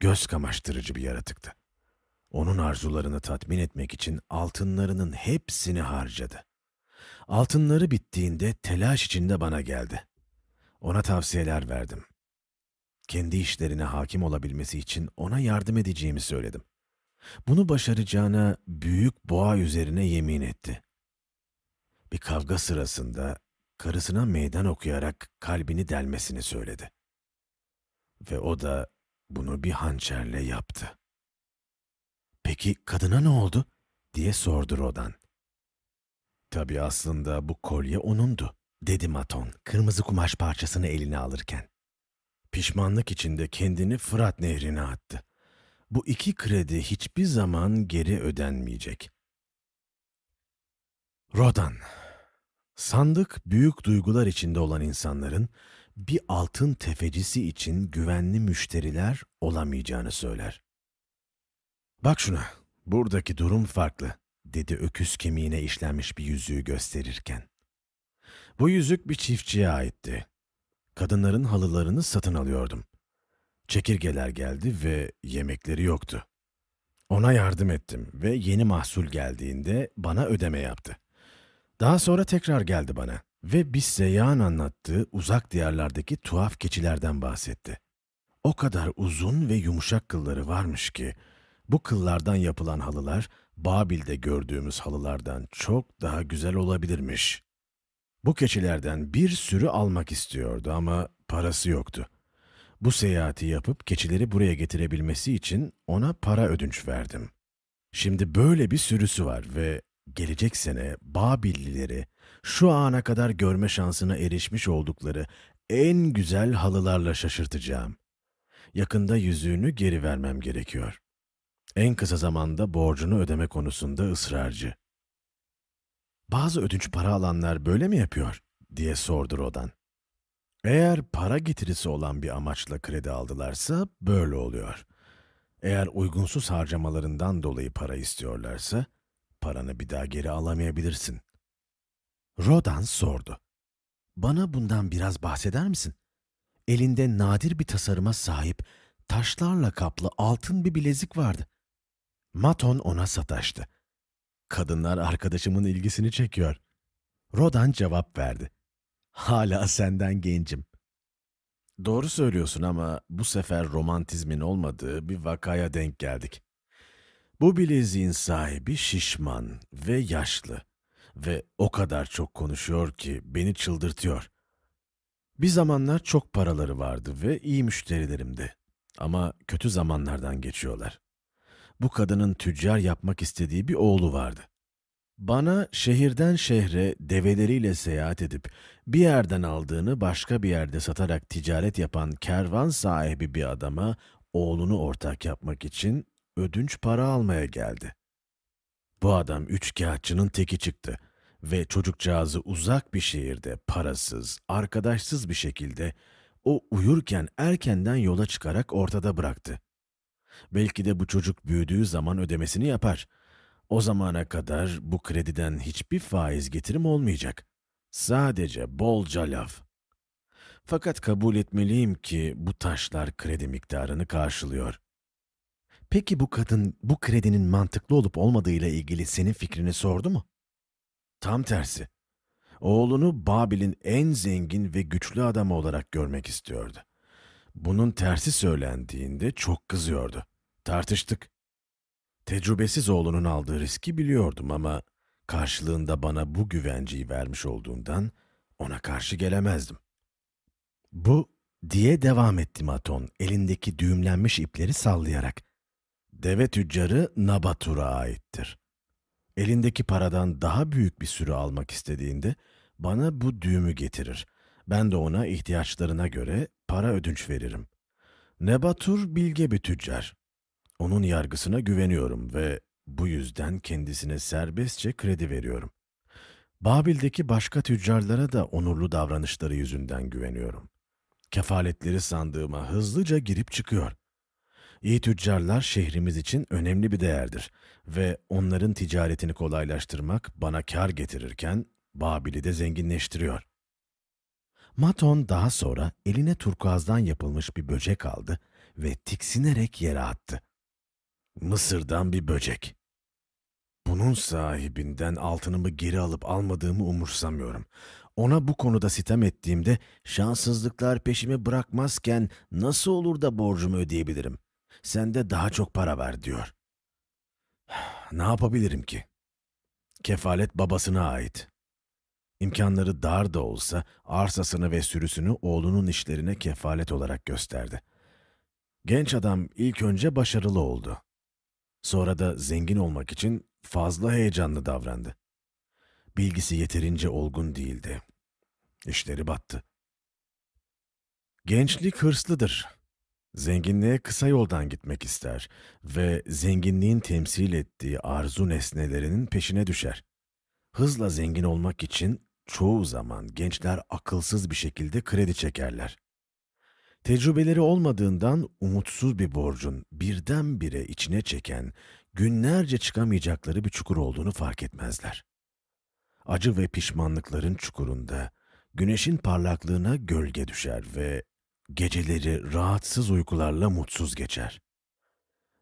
Göz kamaştırıcı bir yaratıktı. Onun arzularını tatmin etmek için altınlarının hepsini harcadı. Altınları bittiğinde telaş içinde bana geldi. Ona tavsiyeler verdim. Kendi işlerine hakim olabilmesi için ona yardım edeceğimi söyledim. Bunu başaracağına büyük boğa üzerine yemin etti. Bir kavga sırasında karısına meydan okuyarak kalbini delmesini söyledi. Ve o da bunu bir hançerle yaptı. Peki kadına ne oldu? diye sordu Rodan. Tabii aslında bu kolye onundu, dedi Maton, kırmızı kumaş parçasını eline alırken. Pişmanlık içinde kendini Fırat nehrine attı. Bu iki kredi hiçbir zaman geri ödenmeyecek. Rodan Sandık büyük duygular içinde olan insanların bir altın tefecisi için güvenli müşteriler olamayacağını söyler. Bak şuna, buradaki durum farklı, dedi öküz kemiğine işlenmiş bir yüzüğü gösterirken. Bu yüzük bir çiftçiye aitti. Kadınların halılarını satın alıyordum. Çekirgeler geldi ve yemekleri yoktu. Ona yardım ettim ve yeni mahsul geldiğinde bana ödeme yaptı. Daha sonra tekrar geldi bana ve bir seyyahın anlattığı uzak diyarlardaki tuhaf keçilerden bahsetti. O kadar uzun ve yumuşak kılları varmış ki bu kıllardan yapılan halılar Babil'de gördüğümüz halılardan çok daha güzel olabilirmiş. Bu keçilerden bir sürü almak istiyordu ama parası yoktu. Bu seyahati yapıp keçileri buraya getirebilmesi için ona para ödünç verdim. Şimdi böyle bir sürüsü var ve gelecek sene Babillileri şu ana kadar görme şansına erişmiş oldukları en güzel halılarla şaşırtacağım. Yakında yüzüğünü geri vermem gerekiyor. En kısa zamanda borcunu ödeme konusunda ısrarcı. Bazı ödünç para alanlar böyle mi yapıyor? diye sordu Rodan. Eğer para getirisi olan bir amaçla kredi aldılarsa böyle oluyor. Eğer uygunsuz harcamalarından dolayı para istiyorlarsa, paranı bir daha geri alamayabilirsin. Rodan sordu. Bana bundan biraz bahseder misin? Elinde nadir bir tasarıma sahip, taşlarla kaplı altın bir bilezik vardı. Maton ona sataştı. Kadınlar arkadaşımın ilgisini çekiyor. Rodan cevap verdi. Hala senden gencim. Doğru söylüyorsun ama bu sefer romantizmin olmadığı bir vakaya denk geldik. Bu bileziğin sahibi şişman ve yaşlı ve o kadar çok konuşuyor ki beni çıldırtıyor. Bir zamanlar çok paraları vardı ve iyi müşterilerimdi. Ama kötü zamanlardan geçiyorlar. Bu kadının tüccar yapmak istediği bir oğlu vardı. Bana şehirden şehre develeriyle seyahat edip bir yerden aldığını başka bir yerde satarak ticaret yapan kervan sahibi bir adama oğlunu ortak yapmak için ödünç para almaya geldi. Bu adam üç kağıtçının teki çıktı ve çocukcağızı uzak bir şehirde parasız, arkadaşsız bir şekilde o uyurken erkenden yola çıkarak ortada bıraktı. Belki de bu çocuk büyüdüğü zaman ödemesini yapar. O zamana kadar bu krediden hiçbir faiz getirim olmayacak. Sadece bolca laf. Fakat kabul etmeliyim ki bu taşlar kredi miktarını karşılıyor. Peki bu kadın bu kredinin mantıklı olup olmadığıyla ilgili senin fikrini sordu mu? Tam tersi. Oğlunu Babil'in en zengin ve güçlü adamı olarak görmek istiyordu. Bunun tersi söylendiğinde çok kızıyordu. Tartıştık. Tecrübesiz oğlunun aldığı riski biliyordum ama karşılığında bana bu güvenceyi vermiş olduğundan ona karşı gelemezdim. Bu diye devam etti Maton elindeki düğümlenmiş ipleri sallayarak. Deve tüccarı Nabatur'a aittir. Elindeki paradan daha büyük bir sürü almak istediğinde bana bu düğümü getirir. Ben de ona ihtiyaçlarına göre para ödünç veririm. Nebatur bilge bir tüccar. Onun yargısına güveniyorum ve bu yüzden kendisine serbestçe kredi veriyorum. Babil'deki başka tüccarlara da onurlu davranışları yüzünden güveniyorum. Kefaletleri sandığıma hızlıca girip çıkıyor. İyi tüccarlar şehrimiz için önemli bir değerdir ve onların ticaretini kolaylaştırmak bana kar getirirken Babil'i de zenginleştiriyor. Maton daha sonra eline turkuazdan yapılmış bir böcek aldı ve tiksinerek yere attı. Mısır'dan bir böcek. Bunun sahibinden altınımı geri alıp almadığımı umursamıyorum. Ona bu konuda sitem ettiğimde şanssızlıklar peşimi bırakmazken nasıl olur da borcumu ödeyebilirim? Sende daha çok para var diyor. Ne yapabilirim ki? Kefalet babasına ait. İmkanları dar da olsa arsasını ve sürüsünü oğlunun işlerine kefalet olarak gösterdi. Genç adam ilk önce başarılı oldu. Sonra da zengin olmak için fazla heyecanlı davrandı. Bilgisi yeterince olgun değildi. İşleri battı. Gençlik hırslıdır. Zenginliğe kısa yoldan gitmek ister ve zenginliğin temsil ettiği arzu nesnelerinin peşine düşer. Hızla zengin olmak için çoğu zaman gençler akılsız bir şekilde kredi çekerler. Tecrübeleri olmadığından umutsuz bir borcun birdenbire içine çeken, günlerce çıkamayacakları bir çukur olduğunu fark etmezler. Acı ve pişmanlıkların çukurunda güneşin parlaklığına gölge düşer ve geceleri rahatsız uykularla mutsuz geçer.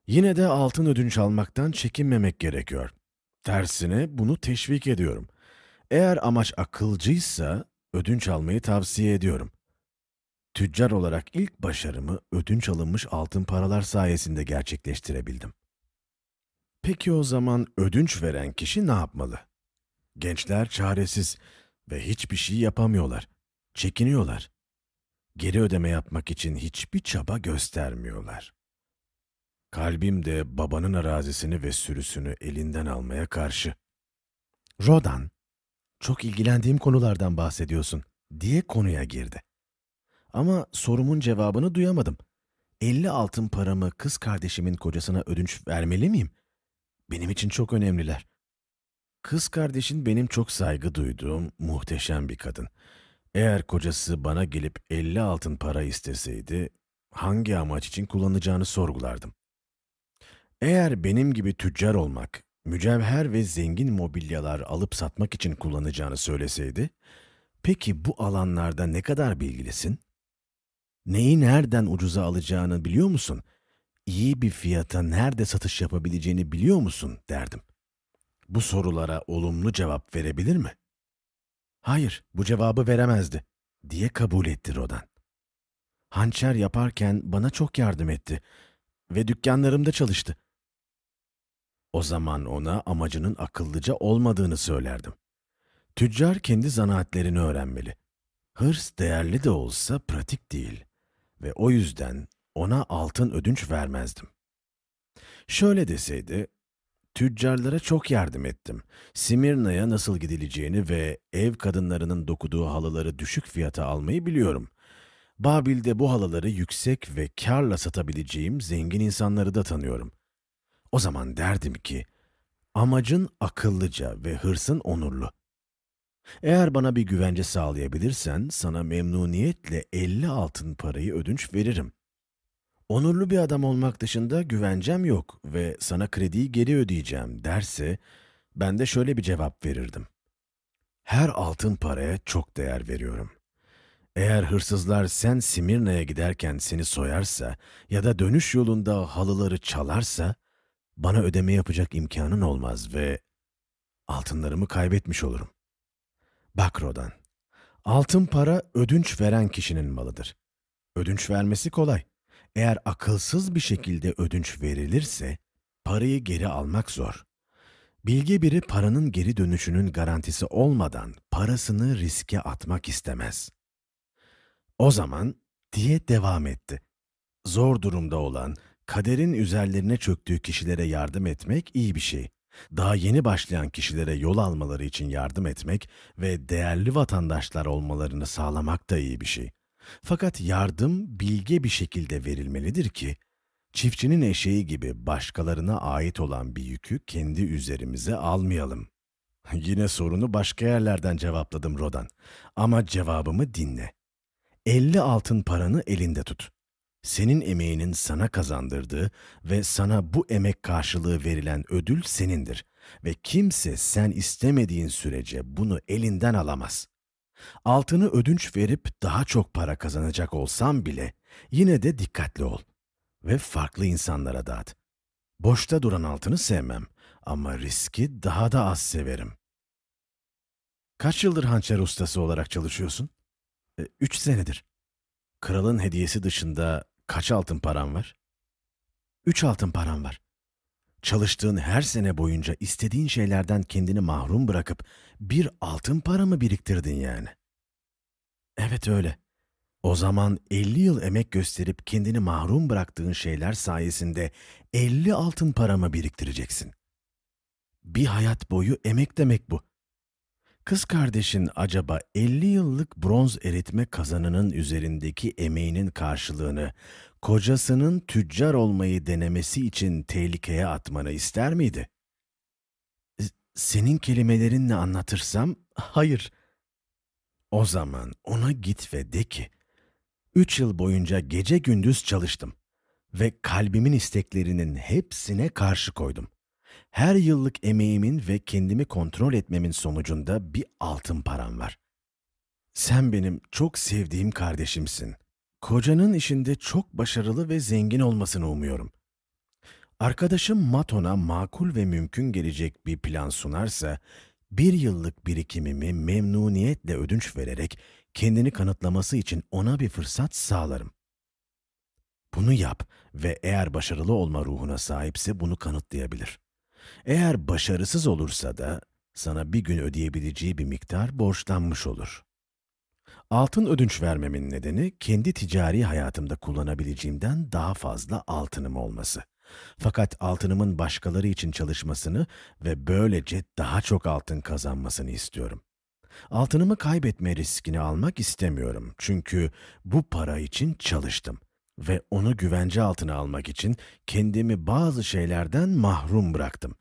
Yine de altın ödünç almaktan çekinmemek gerekiyor. Tersine bunu teşvik ediyorum. Eğer amaç akılcıysa ödünç almayı tavsiye ediyorum. Tüccar olarak ilk başarımı ödünç alınmış altın paralar sayesinde gerçekleştirebildim. Peki o zaman ödünç veren kişi ne yapmalı? Gençler çaresiz ve hiçbir şey yapamıyorlar. Çekiniyorlar. Geri ödeme yapmak için hiçbir çaba göstermiyorlar. Kalbim de babanın arazisini ve sürüsünü elinden almaya karşı. Rodan, çok ilgilendiğim konulardan bahsediyorsun diye konuya girdi. Ama sorumun cevabını duyamadım. 50 altın paramı kız kardeşimin kocasına ödünç vermeli miyim? Benim için çok önemliler. Kız kardeşin benim çok saygı duyduğum muhteşem bir kadın. Eğer kocası bana gelip 50 altın para isteseydi, hangi amaç için kullanacağını sorgulardım. Eğer benim gibi tüccar olmak, mücevher ve zengin mobilyalar alıp satmak için kullanacağını söyleseydi, peki bu alanlarda ne kadar bilgilisin? Neyi nereden ucuza alacağını biliyor musun? iyi bir fiyata nerede satış yapabileceğini biliyor musun derdim. Bu sorulara olumlu cevap verebilir mi? Hayır, bu cevabı veremezdi diye kabul etti Rodan. Hançer yaparken bana çok yardım etti ve dükkanlarımda çalıştı. O zaman ona amacının akıllıca olmadığını söylerdim. Tüccar kendi zanaatlerini öğrenmeli. Hırs değerli de olsa pratik değil ve o yüzden ona altın ödünç vermezdim. Şöyle deseydi, tüccarlara çok yardım ettim. Simirna'ya nasıl gidileceğini ve ev kadınlarının dokuduğu halıları düşük fiyata almayı biliyorum. Babil'de bu halıları yüksek ve karla satabileceğim zengin insanları da tanıyorum. O zaman derdim ki, amacın akıllıca ve hırsın onurlu. Eğer bana bir güvence sağlayabilirsen sana memnuniyetle 50 altın parayı ödünç veririm. Onurlu bir adam olmak dışında güvencem yok ve sana krediyi geri ödeyeceğim derse ben de şöyle bir cevap verirdim. Her altın paraya çok değer veriyorum. Eğer hırsızlar sen Simirna'ya giderken seni soyarsa ya da dönüş yolunda halıları çalarsa bana ödeme yapacak imkanın olmaz ve altınlarımı kaybetmiş olurum. Bak Rodan, altın para ödünç veren kişinin malıdır. Ödünç vermesi kolay. Eğer akılsız bir şekilde ödünç verilirse parayı geri almak zor. Bilge biri paranın geri dönüşünün garantisi olmadan parasını riske atmak istemez. O zaman diye devam etti. Zor durumda olan, kaderin üzerlerine çöktüğü kişilere yardım etmek iyi bir şey. Daha yeni başlayan kişilere yol almaları için yardım etmek ve değerli vatandaşlar olmalarını sağlamak da iyi bir şey. Fakat yardım bilge bir şekilde verilmelidir ki, çiftçinin eşeği gibi başkalarına ait olan bir yükü kendi üzerimize almayalım. Yine sorunu başka yerlerden cevapladım Rodan. Ama cevabımı dinle. 50 altın paranı elinde tut. Senin emeğinin sana kazandırdığı ve sana bu emek karşılığı verilen ödül senindir ve kimse sen istemediğin sürece bunu elinden alamaz. Altını ödünç verip daha çok para kazanacak olsam bile yine de dikkatli ol ve farklı insanlara dağıt. Boşta duran altını sevmem ama riski daha da az severim. Kaç yıldır hançer ustası olarak çalışıyorsun? E, üç senedir. Kralın hediyesi dışında kaç altın param var? Üç altın param var. Çalıştığın her sene boyunca istediğin şeylerden kendini mahrum bırakıp bir altın para mı biriktirdin yani? Evet öyle. O zaman 50 yıl emek gösterip kendini mahrum bıraktığın şeyler sayesinde 50 altın para mı biriktireceksin? Bir hayat boyu emek demek bu. Kız kardeşin acaba 50 yıllık bronz eritme kazanının üzerindeki emeğinin karşılığını kocasının tüccar olmayı denemesi için tehlikeye atmanı ister miydi? Senin kelimelerinle anlatırsam hayır. O zaman ona git ve de ki, üç yıl boyunca gece gündüz çalıştım ve kalbimin isteklerinin hepsine karşı koydum. Her yıllık emeğimin ve kendimi kontrol etmemin sonucunda bir altın param var. Sen benim çok sevdiğim kardeşimsin. Kocanın işinde çok başarılı ve zengin olmasını umuyorum. Arkadaşım Maton'a makul ve mümkün gelecek bir plan sunarsa, bir yıllık birikimimi memnuniyetle ödünç vererek kendini kanıtlaması için ona bir fırsat sağlarım. Bunu yap ve eğer başarılı olma ruhuna sahipse bunu kanıtlayabilir. Eğer başarısız olursa da sana bir gün ödeyebileceği bir miktar borçlanmış olur. Altın ödünç vermemin nedeni kendi ticari hayatımda kullanabileceğimden daha fazla altınım olması. Fakat altınımın başkaları için çalışmasını ve böylece daha çok altın kazanmasını istiyorum. Altınımı kaybetme riskini almak istemiyorum çünkü bu para için çalıştım ve onu güvence altına almak için kendimi bazı şeylerden mahrum bıraktım.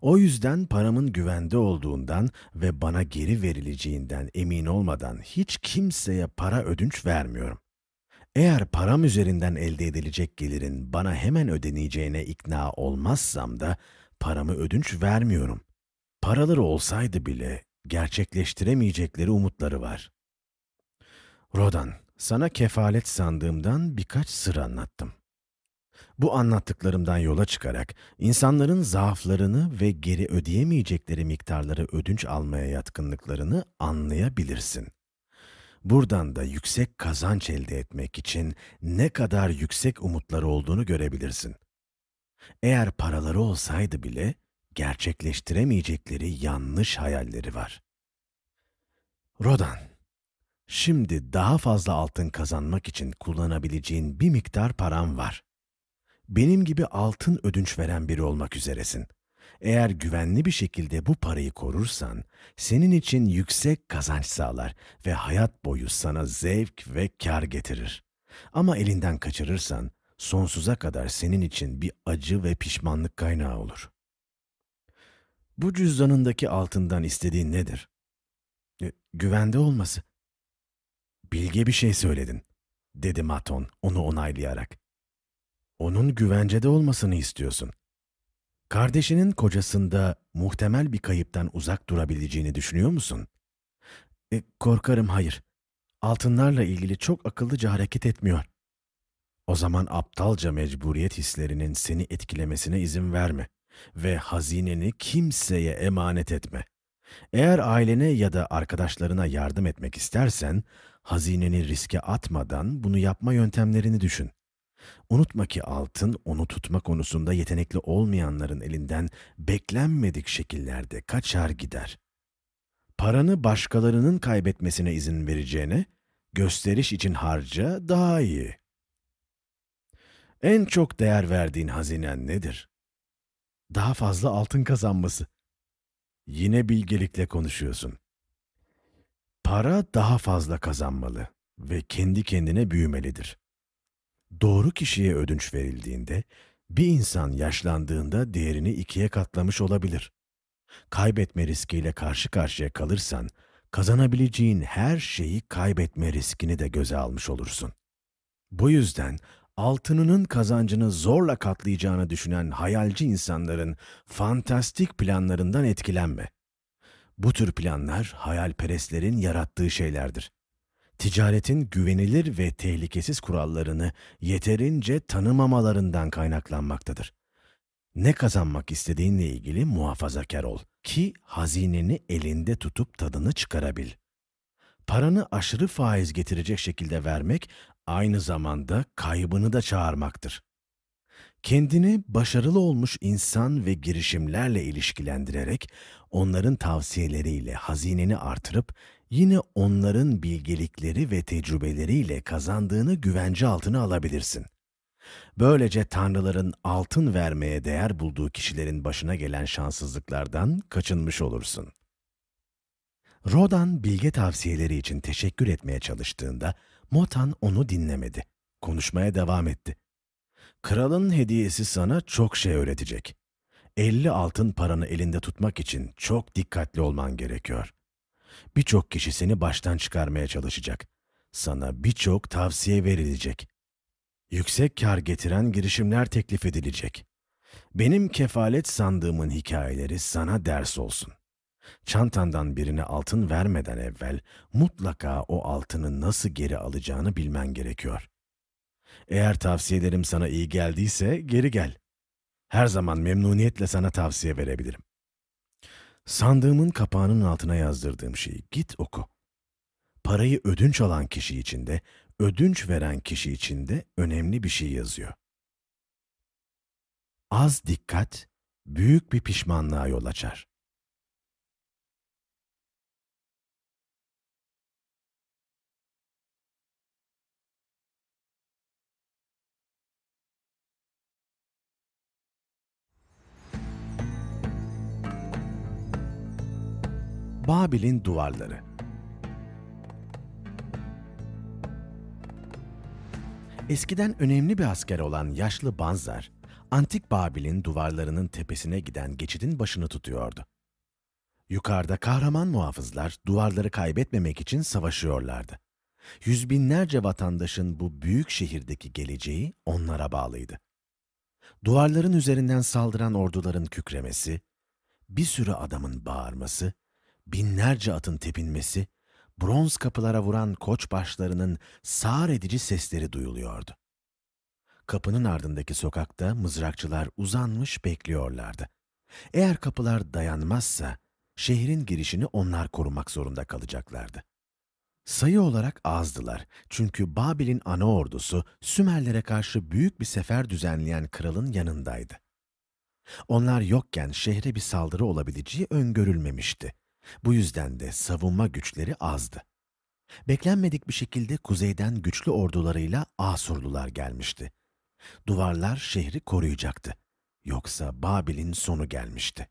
O yüzden paramın güvende olduğundan ve bana geri verileceğinden emin olmadan hiç kimseye para ödünç vermiyorum. Eğer param üzerinden elde edilecek gelirin bana hemen ödeneceğine ikna olmazsam da paramı ödünç vermiyorum. Paraları olsaydı bile gerçekleştiremeyecekleri umutları var. Rodan, sana kefalet sandığımdan birkaç sır anlattım. Bu anlattıklarımdan yola çıkarak insanların zaaflarını ve geri ödeyemeyecekleri miktarları ödünç almaya yatkınlıklarını anlayabilirsin. Buradan da yüksek kazanç elde etmek için ne kadar yüksek umutları olduğunu görebilirsin. Eğer paraları olsaydı bile gerçekleştiremeyecekleri yanlış hayalleri var. Rodan, şimdi daha fazla altın kazanmak için kullanabileceğin bir miktar param var. Benim gibi altın ödünç veren biri olmak üzeresin. Eğer güvenli bir şekilde bu parayı korursan, senin için yüksek kazanç sağlar ve hayat boyu sana zevk ve kar getirir. Ama elinden kaçırırsan, sonsuza kadar senin için bir acı ve pişmanlık kaynağı olur. Bu cüzdanındaki altından istediğin nedir? E, güvende olması. Bilge bir şey söyledin, dedi Maton onu onaylayarak. Onun güvencede olmasını istiyorsun. Kardeşinin kocasında muhtemel bir kayıptan uzak durabileceğini düşünüyor musun? E, korkarım hayır. Altınlarla ilgili çok akıllıca hareket etmiyor. O zaman aptalca mecburiyet hislerinin seni etkilemesine izin verme ve hazineni kimseye emanet etme. Eğer ailene ya da arkadaşlarına yardım etmek istersen, hazineni riske atmadan bunu yapma yöntemlerini düşün. Unutma ki altın onu tutma konusunda yetenekli olmayanların elinden beklenmedik şekillerde kaçar gider. Paranı başkalarının kaybetmesine izin vereceğine, gösteriş için harca daha iyi. En çok değer verdiğin hazinen nedir? Daha fazla altın kazanması. Yine bilgelikle konuşuyorsun. Para daha fazla kazanmalı ve kendi kendine büyümelidir. Doğru kişiye ödünç verildiğinde bir insan yaşlandığında değerini ikiye katlamış olabilir. Kaybetme riskiyle karşı karşıya kalırsan kazanabileceğin her şeyi kaybetme riskini de göze almış olursun. Bu yüzden altınının kazancını zorla katlayacağını düşünen hayalci insanların fantastik planlarından etkilenme. Bu tür planlar hayalperestlerin yarattığı şeylerdir ticaretin güvenilir ve tehlikesiz kurallarını yeterince tanımamalarından kaynaklanmaktadır. Ne kazanmak istediğinle ilgili muhafazakar ol ki hazineni elinde tutup tadını çıkarabil. Paranı aşırı faiz getirecek şekilde vermek aynı zamanda kaybını da çağırmaktır. Kendini başarılı olmuş insan ve girişimlerle ilişkilendirerek onların tavsiyeleriyle hazineni artırıp yine onların bilgelikleri ve tecrübeleriyle kazandığını güvence altına alabilirsin. Böylece tanrıların altın vermeye değer bulduğu kişilerin başına gelen şanssızlıklardan kaçınmış olursun. Rodan bilge tavsiyeleri için teşekkür etmeye çalıştığında Motan onu dinlemedi. Konuşmaya devam etti. Kralın hediyesi sana çok şey öğretecek. 50 altın paranı elinde tutmak için çok dikkatli olman gerekiyor. Birçok kişi seni baştan çıkarmaya çalışacak. Sana birçok tavsiye verilecek. Yüksek kar getiren girişimler teklif edilecek. Benim kefalet sandığımın hikayeleri sana ders olsun. Çantandan birine altın vermeden evvel mutlaka o altını nasıl geri alacağını bilmen gerekiyor. Eğer tavsiyelerim sana iyi geldiyse geri gel. Her zaman memnuniyetle sana tavsiye verebilirim. Sandığımın kapağının altına yazdırdığım şeyi git oku. Parayı ödünç alan kişi için de, ödünç veren kişi için de önemli bir şey yazıyor. Az dikkat, büyük bir pişmanlığa yol açar. Babil'in duvarları. Eskiden önemli bir asker olan yaşlı Banzar, antik Babil'in duvarlarının tepesine giden geçidin başını tutuyordu. Yukarıda kahraman muhafızlar duvarları kaybetmemek için savaşıyorlardı. Yüz binlerce vatandaşın bu büyük şehirdeki geleceği onlara bağlıydı. Duvarların üzerinden saldıran orduların kükremesi, bir sürü adamın bağırması binlerce atın tepinmesi, bronz kapılara vuran koç başlarının sağır edici sesleri duyuluyordu. Kapının ardındaki sokakta mızrakçılar uzanmış bekliyorlardı. Eğer kapılar dayanmazsa şehrin girişini onlar korumak zorunda kalacaklardı. Sayı olarak azdılar çünkü Babil'in ana ordusu Sümerlere karşı büyük bir sefer düzenleyen kralın yanındaydı. Onlar yokken şehre bir saldırı olabileceği öngörülmemişti. Bu yüzden de savunma güçleri azdı. Beklenmedik bir şekilde kuzeyden güçlü ordularıyla Asurlular gelmişti. Duvarlar şehri koruyacaktı. Yoksa Babil'in sonu gelmişti.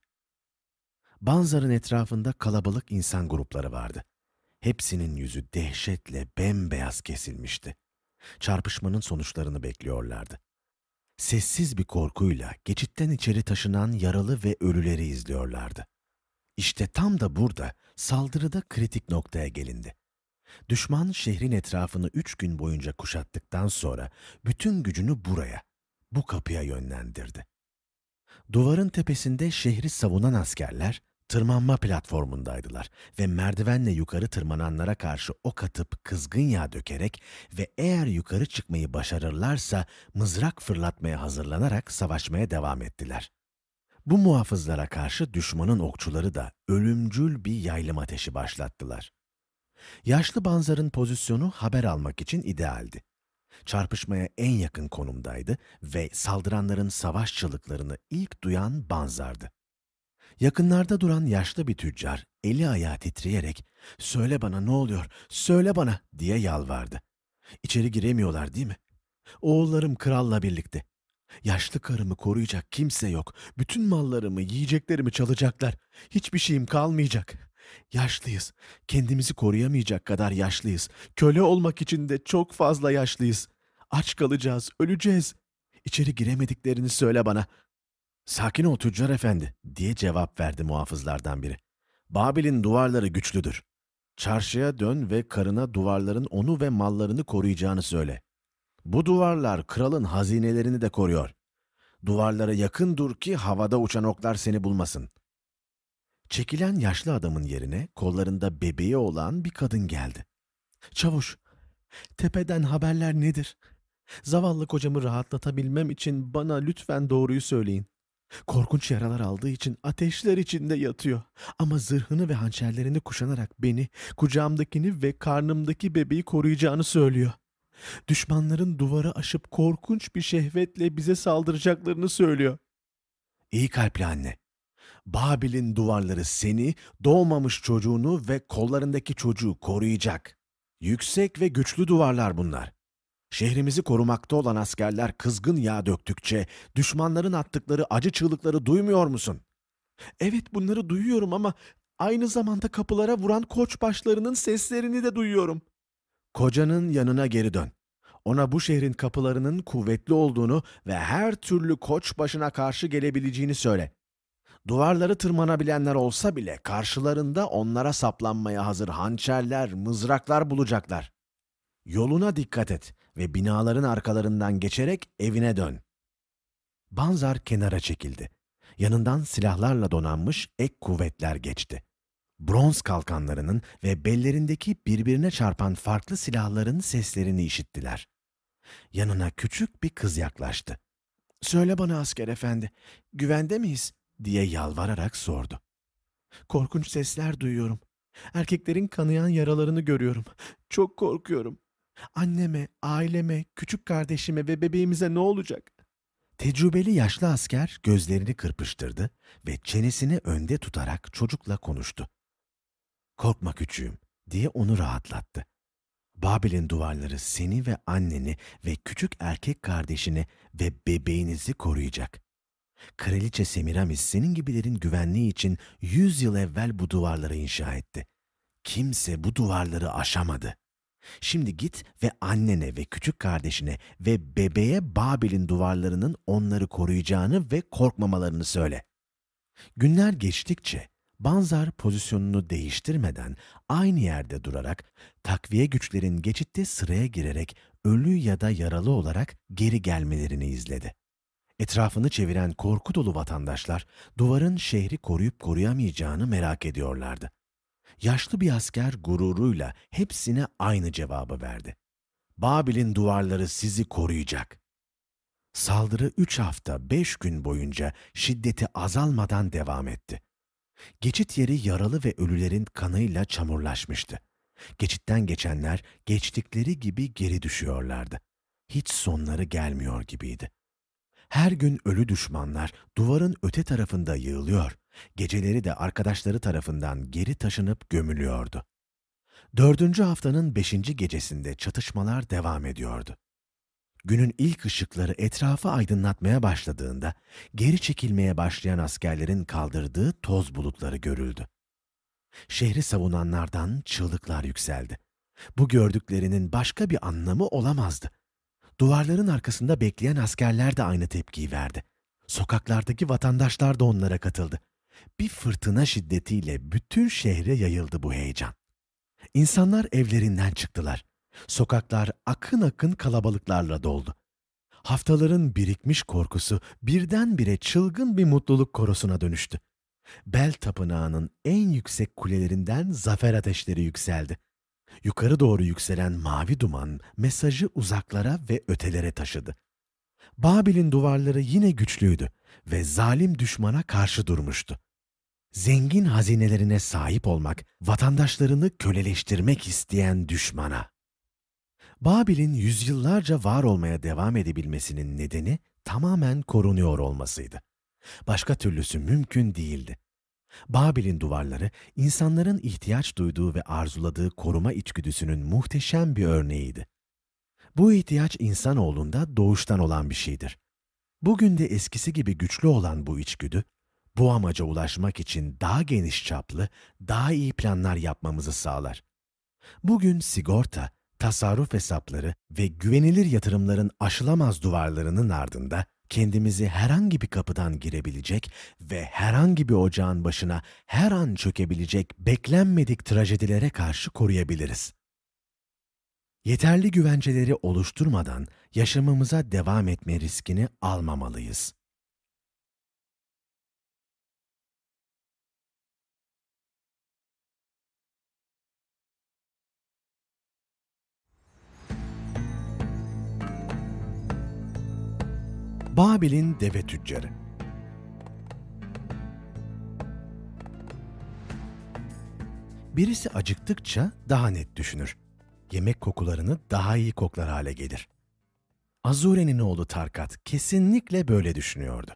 Banzar'ın etrafında kalabalık insan grupları vardı. Hepsinin yüzü dehşetle bembeyaz kesilmişti. Çarpışmanın sonuçlarını bekliyorlardı. Sessiz bir korkuyla geçitten içeri taşınan yaralı ve ölüleri izliyorlardı. İşte tam da burada saldırıda kritik noktaya gelindi. Düşman şehrin etrafını üç gün boyunca kuşattıktan sonra bütün gücünü buraya, bu kapıya yönlendirdi. Duvarın tepesinde şehri savunan askerler tırmanma platformundaydılar ve merdivenle yukarı tırmananlara karşı ok atıp kızgın yağ dökerek ve eğer yukarı çıkmayı başarırlarsa mızrak fırlatmaya hazırlanarak savaşmaya devam ettiler. Bu muhafızlara karşı düşmanın okçuları da ölümcül bir yaylım ateşi başlattılar. Yaşlı Banzar'ın pozisyonu haber almak için idealdi. Çarpışmaya en yakın konumdaydı ve saldıranların savaş çığlıklarını ilk duyan Banzar'dı. Yakınlarda duran yaşlı bir tüccar eli ayağı titreyerek ''Söyle bana ne oluyor, söyle bana'' diye yalvardı. İçeri giremiyorlar değil mi? Oğullarım kralla birlikte. Yaşlı karımı koruyacak kimse yok. Bütün mallarımı, yiyeceklerimi çalacaklar. Hiçbir şeyim kalmayacak. Yaşlıyız. Kendimizi koruyamayacak kadar yaşlıyız. Köle olmak için de çok fazla yaşlıyız. Aç kalacağız, öleceğiz. İçeri giremediklerini söyle bana. Sakin ol tüccar efendi diye cevap verdi muhafızlardan biri. Babil'in duvarları güçlüdür. Çarşıya dön ve karına duvarların onu ve mallarını koruyacağını söyle. Bu duvarlar kralın hazinelerini de koruyor. Duvarlara yakın dur ki havada uçan oklar seni bulmasın. Çekilen yaşlı adamın yerine kollarında bebeği olan bir kadın geldi. Çavuş, tepeden haberler nedir? Zavallı kocamı rahatlatabilmem için bana lütfen doğruyu söyleyin. Korkunç yaralar aldığı için ateşler içinde yatıyor. Ama zırhını ve hançerlerini kuşanarak beni, kucağımdakini ve karnımdaki bebeği koruyacağını söylüyor. Düşmanların duvarı aşıp korkunç bir şehvetle bize saldıracaklarını söylüyor. İyi kalpli anne. Babil'in duvarları seni, doğmamış çocuğunu ve kollarındaki çocuğu koruyacak. Yüksek ve güçlü duvarlar bunlar. Şehrimizi korumakta olan askerler kızgın yağ döktükçe düşmanların attıkları acı çığlıkları duymuyor musun? Evet bunları duyuyorum ama aynı zamanda kapılara vuran koç başlarının seslerini de duyuyorum. Kocanın yanına geri dön. Ona bu şehrin kapılarının kuvvetli olduğunu ve her türlü koç başına karşı gelebileceğini söyle. Duvarları tırmanabilenler olsa bile karşılarında onlara saplanmaya hazır hançerler, mızraklar bulacaklar. Yoluna dikkat et ve binaların arkalarından geçerek evine dön. Banzar kenara çekildi. Yanından silahlarla donanmış ek kuvvetler geçti. Bronz kalkanlarının ve bellerindeki birbirine çarpan farklı silahların seslerini işittiler. Yanına küçük bir kız yaklaştı. ''Söyle bana asker efendi, güvende miyiz?'' diye yalvararak sordu. ''Korkunç sesler duyuyorum. Erkeklerin kanayan yaralarını görüyorum. Çok korkuyorum. Anneme, aileme, küçük kardeşime ve bebeğimize ne olacak? Tecrübeli yaşlı asker gözlerini kırpıştırdı ve çenesini önde tutarak çocukla konuştu. Korkma küçüğüm diye onu rahatlattı. Babil'in duvarları seni ve anneni ve küçük erkek kardeşini ve bebeğinizi koruyacak. Kraliçe Semiramis senin gibilerin güvenliği için yüz yıl evvel bu duvarları inşa etti. Kimse bu duvarları aşamadı. Şimdi git ve annene ve küçük kardeşine ve bebeğe Babil'in duvarlarının onları koruyacağını ve korkmamalarını söyle. Günler geçtikçe Banzar pozisyonunu değiştirmeden aynı yerde durarak takviye güçlerin geçitte sıraya girerek ölü ya da yaralı olarak geri gelmelerini izledi. Etrafını çeviren korku dolu vatandaşlar duvarın şehri koruyup koruyamayacağını merak ediyorlardı. Yaşlı bir asker gururuyla hepsine aynı cevabı verdi. Babil'in duvarları sizi koruyacak. Saldırı üç hafta, beş gün boyunca şiddeti azalmadan devam etti. Geçit yeri yaralı ve ölülerin kanıyla çamurlaşmıştı. Geçitten geçenler geçtikleri gibi geri düşüyorlardı. Hiç sonları gelmiyor gibiydi. Her gün ölü düşmanlar duvarın öte tarafında yığılıyor, geceleri de arkadaşları tarafından geri taşınıp gömülüyordu. Dördüncü haftanın beşinci gecesinde çatışmalar devam ediyordu. Günün ilk ışıkları etrafı aydınlatmaya başladığında geri çekilmeye başlayan askerlerin kaldırdığı toz bulutları görüldü. Şehri savunanlardan çığlıklar yükseldi. Bu gördüklerinin başka bir anlamı olamazdı. Duvarların arkasında bekleyen askerler de aynı tepkiyi verdi. Sokaklardaki vatandaşlar da onlara katıldı. Bir fırtına şiddetiyle bütün şehre yayıldı bu heyecan. İnsanlar evlerinden çıktılar. Sokaklar akın akın kalabalıklarla doldu. Haftaların birikmiş korkusu birdenbire çılgın bir mutluluk korosuna dönüştü. Bel Tapınağı'nın en yüksek kulelerinden zafer ateşleri yükseldi. Yukarı doğru yükselen mavi duman mesajı uzaklara ve ötelere taşıdı. Babil'in duvarları yine güçlüydü ve zalim düşmana karşı durmuştu. Zengin hazinelerine sahip olmak, vatandaşlarını köleleştirmek isteyen düşmana. Babil'in yüzyıllarca var olmaya devam edebilmesinin nedeni tamamen korunuyor olmasıydı. Başka türlüsü mümkün değildi. Babil'in duvarları insanların ihtiyaç duyduğu ve arzuladığı koruma içgüdüsünün muhteşem bir örneğiydi. Bu ihtiyaç insanoğlunda doğuştan olan bir şeydir. Bugün de eskisi gibi güçlü olan bu içgüdü, bu amaca ulaşmak için daha geniş çaplı, daha iyi planlar yapmamızı sağlar. Bugün sigorta, tasarruf hesapları ve güvenilir yatırımların aşılamaz duvarlarının ardında kendimizi herhangi bir kapıdan girebilecek ve herhangi bir ocağın başına her an çökebilecek beklenmedik trajedilere karşı koruyabiliriz. Yeterli güvenceleri oluşturmadan yaşamımıza devam etme riskini almamalıyız. Babil'in deve tüccarı Birisi acıktıkça daha net düşünür. Yemek kokularını daha iyi koklar hale gelir. Azure'nin oğlu Tarkat kesinlikle böyle düşünüyordu.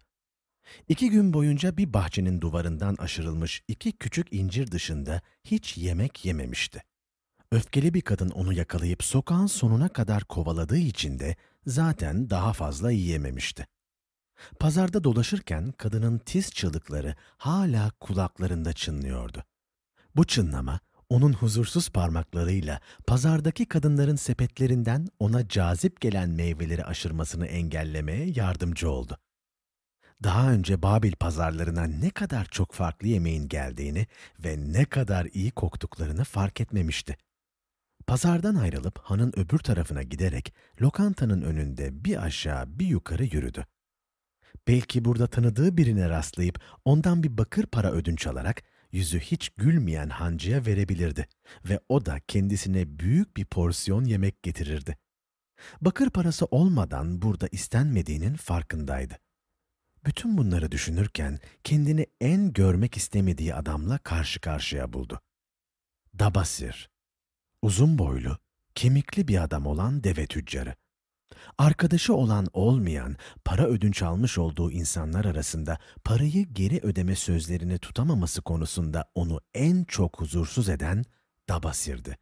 İki gün boyunca bir bahçenin duvarından aşırılmış iki küçük incir dışında hiç yemek yememişti. Öfkeli bir kadın onu yakalayıp sokağın sonuna kadar kovaladığı için de zaten daha fazla yiyememişti. Pazarda dolaşırken kadının tiz çığlıkları hala kulaklarında çınlıyordu. Bu çınlama onun huzursuz parmaklarıyla pazardaki kadınların sepetlerinden ona cazip gelen meyveleri aşırmasını engellemeye yardımcı oldu. Daha önce Babil pazarlarına ne kadar çok farklı yemeğin geldiğini ve ne kadar iyi koktuklarını fark etmemişti. Pazardan ayrılıp hanın öbür tarafına giderek lokantanın önünde bir aşağı bir yukarı yürüdü. Belki burada tanıdığı birine rastlayıp ondan bir bakır para ödünç alarak yüzü hiç gülmeyen hancıya verebilirdi ve o da kendisine büyük bir porsiyon yemek getirirdi. Bakır parası olmadan burada istenmediğinin farkındaydı. Bütün bunları düşünürken kendini en görmek istemediği adamla karşı karşıya buldu. Dabasir, uzun boylu, kemikli bir adam olan deve tüccarı. Arkadaşı olan olmayan, para ödünç almış olduğu insanlar arasında parayı geri ödeme sözlerini tutamaması konusunda onu en çok huzursuz eden Dabasir'di.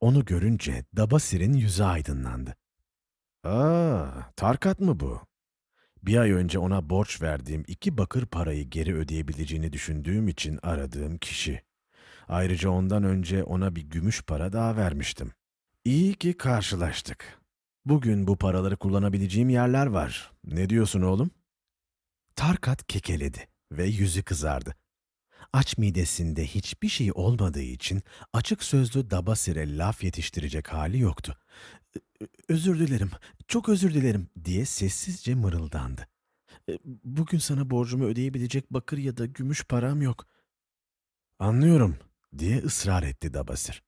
Onu görünce Dabasir'in yüzü aydınlandı. ''Aa, Tarkat mı bu? Bir ay önce ona borç verdiğim iki bakır parayı geri ödeyebileceğini düşündüğüm için aradığım kişi. Ayrıca ondan önce ona bir gümüş para daha vermiştim. İyi ki karşılaştık. Bugün bu paraları kullanabileceğim yerler var. Ne diyorsun oğlum? Tarkat kekeledi ve yüzü kızardı. Aç midesinde hiçbir şey olmadığı için açık sözlü Dabasir'e laf yetiştirecek hali yoktu. Özür dilerim, çok özür dilerim diye sessizce mırıldandı. Bugün sana borcumu ödeyebilecek bakır ya da gümüş param yok. Anlıyorum diye ısrar etti Dabasir.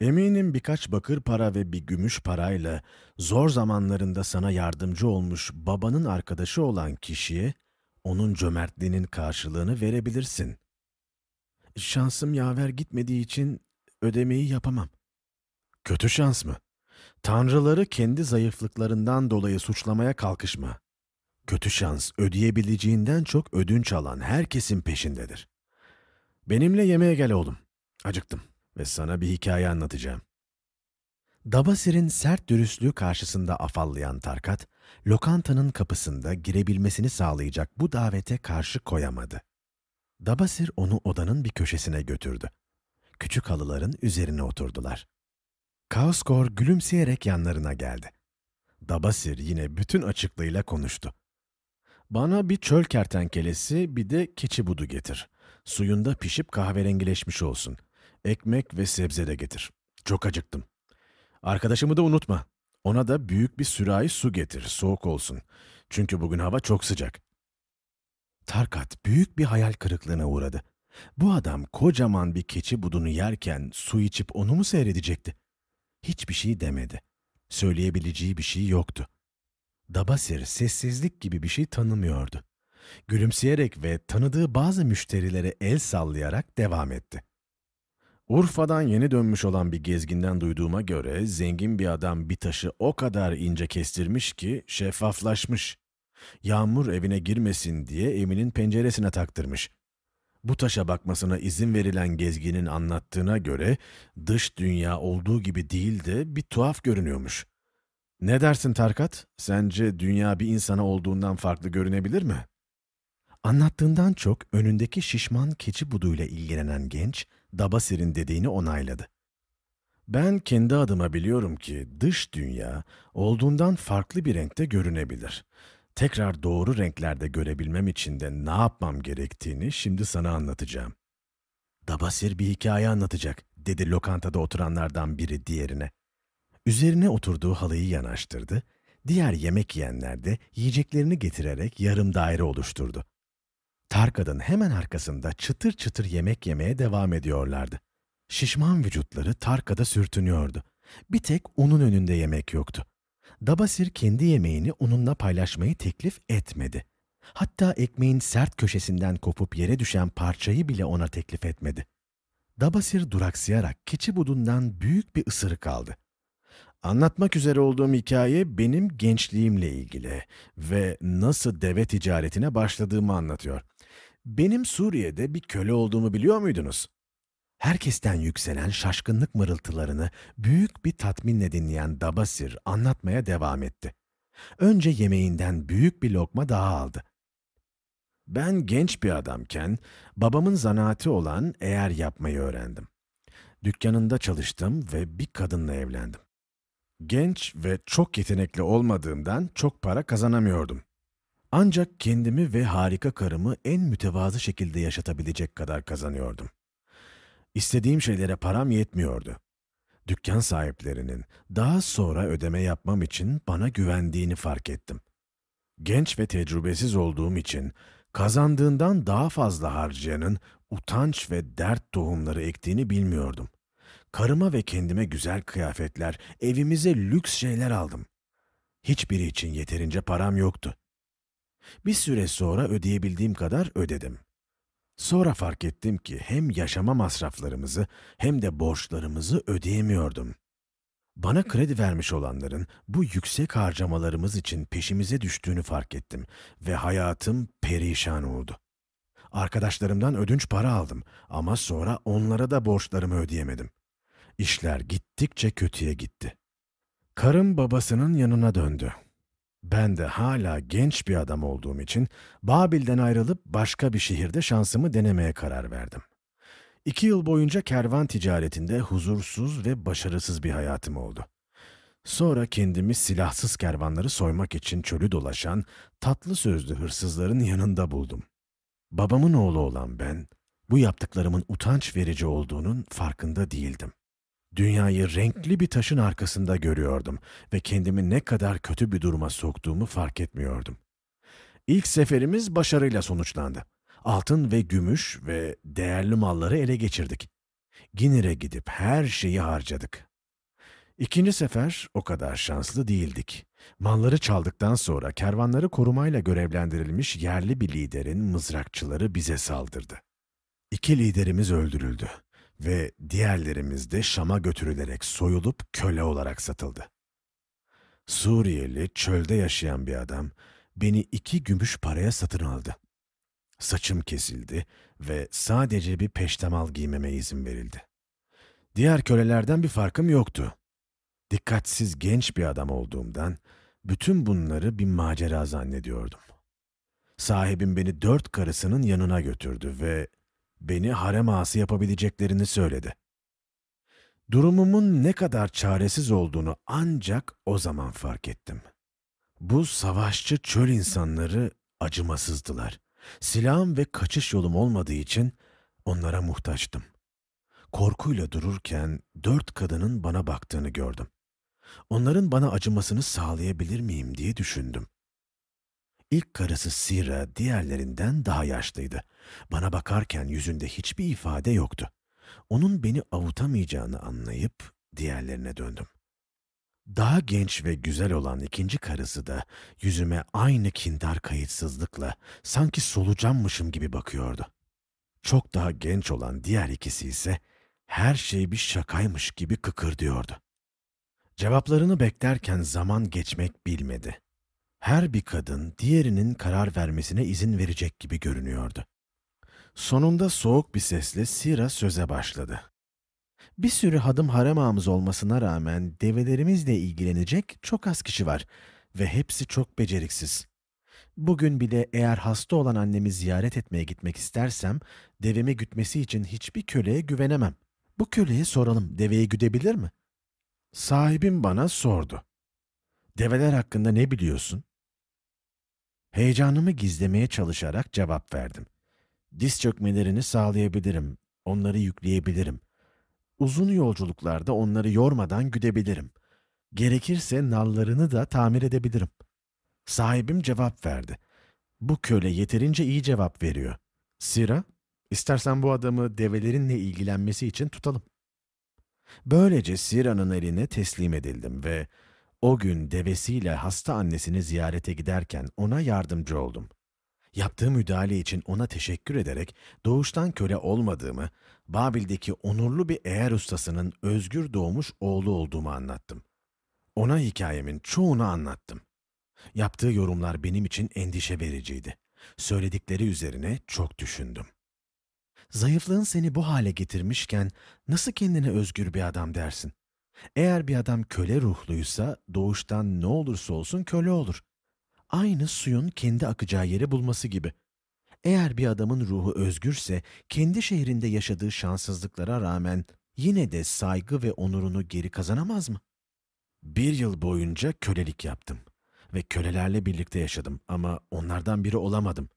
Eminim birkaç bakır para ve bir gümüş parayla zor zamanlarında sana yardımcı olmuş babanın arkadaşı olan kişiye onun cömertliğinin karşılığını verebilirsin. Şansım yaver gitmediği için ödemeyi yapamam. Kötü şans mı? Tanrıları kendi zayıflıklarından dolayı suçlamaya kalkışma. Kötü şans ödeyebileceğinden çok ödünç alan herkesin peşindedir. Benimle yemeğe gel oğlum. Acıktım ve sana bir hikaye anlatacağım. Dabasir'in sert dürüstlüğü karşısında afallayan Tarkat, lokantanın kapısında girebilmesini sağlayacak bu davete karşı koyamadı. Dabasir onu odanın bir köşesine götürdü. Küçük halıların üzerine oturdular. Kaoskor gülümseyerek yanlarına geldi. Dabasir yine bütün açıklığıyla konuştu. Bana bir çöl kertenkelesi bir de keçi budu getir. Suyunda pişip kahverengileşmiş olsun. Ekmek ve sebze de getir. Çok acıktım. Arkadaşımı da unutma. Ona da büyük bir sürahi su getir, soğuk olsun. Çünkü bugün hava çok sıcak. Tarkat büyük bir hayal kırıklığına uğradı. Bu adam kocaman bir keçi budunu yerken su içip onu mu seyredecekti? Hiçbir şey demedi. Söyleyebileceği bir şey yoktu. Dabasir sessizlik gibi bir şey tanımıyordu. Gülümseyerek ve tanıdığı bazı müşterilere el sallayarak devam etti. Urfa'dan yeni dönmüş olan bir gezginden duyduğuma göre zengin bir adam bir taşı o kadar ince kestirmiş ki şeffaflaşmış. Yağmur evine girmesin diye evinin penceresine taktırmış. Bu taşa bakmasına izin verilen gezginin anlattığına göre dış dünya olduğu gibi değil de bir tuhaf görünüyormuş. Ne dersin Tarkat? Sence dünya bir insana olduğundan farklı görünebilir mi? Anlattığından çok önündeki şişman keçi buduyla ilgilenen genç, Dabasir'in dediğini onayladı. Ben kendi adıma biliyorum ki dış dünya olduğundan farklı bir renkte görünebilir. Tekrar doğru renklerde görebilmem için de ne yapmam gerektiğini şimdi sana anlatacağım. Dabasir bir hikaye anlatacak, dedi lokantada oturanlardan biri diğerine. Üzerine oturduğu halıyı yanaştırdı, diğer yemek yiyenler de yiyeceklerini getirerek yarım daire oluşturdu. Tarkad'ın hemen arkasında çıtır çıtır yemek yemeye devam ediyorlardı. Şişman vücutları Tarkad'a sürtünüyordu. Bir tek onun önünde yemek yoktu. Dabasir kendi yemeğini onunla paylaşmayı teklif etmedi. Hatta ekmeğin sert köşesinden kopup yere düşen parçayı bile ona teklif etmedi. Dabasir duraksayarak keçi budundan büyük bir ısırık aldı. Anlatmak üzere olduğum hikaye benim gençliğimle ilgili ve nasıl deve ticaretine başladığımı anlatıyor. Benim Suriye'de bir köle olduğumu biliyor muydunuz? Herkesten yükselen şaşkınlık mırıltılarını büyük bir tatminle dinleyen Dabasir anlatmaya devam etti. Önce yemeğinden büyük bir lokma daha aldı. Ben genç bir adamken babamın zanaati olan eğer yapmayı öğrendim. Dükkanında çalıştım ve bir kadınla evlendim. Genç ve çok yetenekli olmadığımdan çok para kazanamıyordum. Ancak kendimi ve harika karımı en mütevazı şekilde yaşatabilecek kadar kazanıyordum. İstediğim şeylere param yetmiyordu. Dükkan sahiplerinin daha sonra ödeme yapmam için bana güvendiğini fark ettim. Genç ve tecrübesiz olduğum için kazandığından daha fazla harcayanın utanç ve dert tohumları ektiğini bilmiyordum. Karıma ve kendime güzel kıyafetler, evimize lüks şeyler aldım. Hiçbiri için yeterince param yoktu. Bir süre sonra ödeyebildiğim kadar ödedim. Sonra fark ettim ki hem yaşama masraflarımızı hem de borçlarımızı ödeyemiyordum. Bana kredi vermiş olanların bu yüksek harcamalarımız için peşimize düştüğünü fark ettim ve hayatım perişan oldu. Arkadaşlarımdan ödünç para aldım ama sonra onlara da borçlarımı ödeyemedim. İşler gittikçe kötüye gitti. Karım babasının yanına döndü. Ben de hala genç bir adam olduğum için Babil'den ayrılıp başka bir şehirde şansımı denemeye karar verdim. İki yıl boyunca kervan ticaretinde huzursuz ve başarısız bir hayatım oldu. Sonra kendimi silahsız kervanları soymak için çölü dolaşan tatlı sözlü hırsızların yanında buldum. Babamın oğlu olan ben, bu yaptıklarımın utanç verici olduğunun farkında değildim. Dünyayı renkli bir taşın arkasında görüyordum ve kendimi ne kadar kötü bir duruma soktuğumu fark etmiyordum. İlk seferimiz başarıyla sonuçlandı. Altın ve gümüş ve değerli malları ele geçirdik. Ginir'e gidip her şeyi harcadık. İkinci sefer o kadar şanslı değildik. Malları çaldıktan sonra kervanları korumayla görevlendirilmiş yerli bir liderin mızrakçıları bize saldırdı. İki liderimiz öldürüldü ve diğerlerimiz de Şam'a götürülerek soyulup köle olarak satıldı. Suriyeli çölde yaşayan bir adam beni iki gümüş paraya satın aldı. Saçım kesildi ve sadece bir peştemal giymeme izin verildi. Diğer kölelerden bir farkım yoktu. Dikkatsiz genç bir adam olduğumdan bütün bunları bir macera zannediyordum. Sahibim beni dört karısının yanına götürdü ve beni harem ağası yapabileceklerini söyledi. Durumumun ne kadar çaresiz olduğunu ancak o zaman fark ettim. Bu savaşçı çöl insanları acımasızdılar. Silahım ve kaçış yolum olmadığı için onlara muhtaçtım. Korkuyla dururken dört kadının bana baktığını gördüm. Onların bana acımasını sağlayabilir miyim diye düşündüm. İlk karısı Sira diğerlerinden daha yaşlıydı. Bana bakarken yüzünde hiçbir ifade yoktu. Onun beni avutamayacağını anlayıp diğerlerine döndüm. Daha genç ve güzel olan ikinci karısı da yüzüme aynı kindar kayıtsızlıkla sanki solucanmışım gibi bakıyordu. Çok daha genç olan diğer ikisi ise her şey bir şakaymış gibi kıkırdıyordu. Cevaplarını beklerken zaman geçmek bilmedi. Her bir kadın diğerinin karar vermesine izin verecek gibi görünüyordu. Sonunda soğuk bir sesle Sira söze başladı. Bir sürü hadım harem ağamız olmasına rağmen develerimizle ilgilenecek çok az kişi var ve hepsi çok beceriksiz. Bugün bile eğer hasta olan annemi ziyaret etmeye gitmek istersem devemi gütmesi için hiçbir köleye güvenemem. Bu köleye soralım deveyi güdebilir mi? Sahibim bana sordu. Develer hakkında ne biliyorsun? Heyecanımı gizlemeye çalışarak cevap verdim. Diz çökmelerini sağlayabilirim, onları yükleyebilirim. Uzun yolculuklarda onları yormadan güdebilirim. Gerekirse nallarını da tamir edebilirim. Sahibim cevap verdi. Bu köle yeterince iyi cevap veriyor. Sira, istersen bu adamı develerinle ilgilenmesi için tutalım. Böylece Sira'nın eline teslim edildim ve o gün devesiyle hasta annesini ziyarete giderken ona yardımcı oldum. Yaptığı müdahale için ona teşekkür ederek doğuştan köle olmadığımı, Babil'deki onurlu bir eğer ustasının özgür doğmuş oğlu olduğumu anlattım. Ona hikayemin çoğunu anlattım. Yaptığı yorumlar benim için endişe vericiydi. Söyledikleri üzerine çok düşündüm. Zayıflığın seni bu hale getirmişken nasıl kendine özgür bir adam dersin? Eğer bir adam köle ruhluysa doğuştan ne olursa olsun köle olur. Aynı suyun kendi akacağı yeri bulması gibi. Eğer bir adamın ruhu özgürse kendi şehrinde yaşadığı şanssızlıklara rağmen yine de saygı ve onurunu geri kazanamaz mı? Bir yıl boyunca kölelik yaptım ve kölelerle birlikte yaşadım ama onlardan biri olamadım.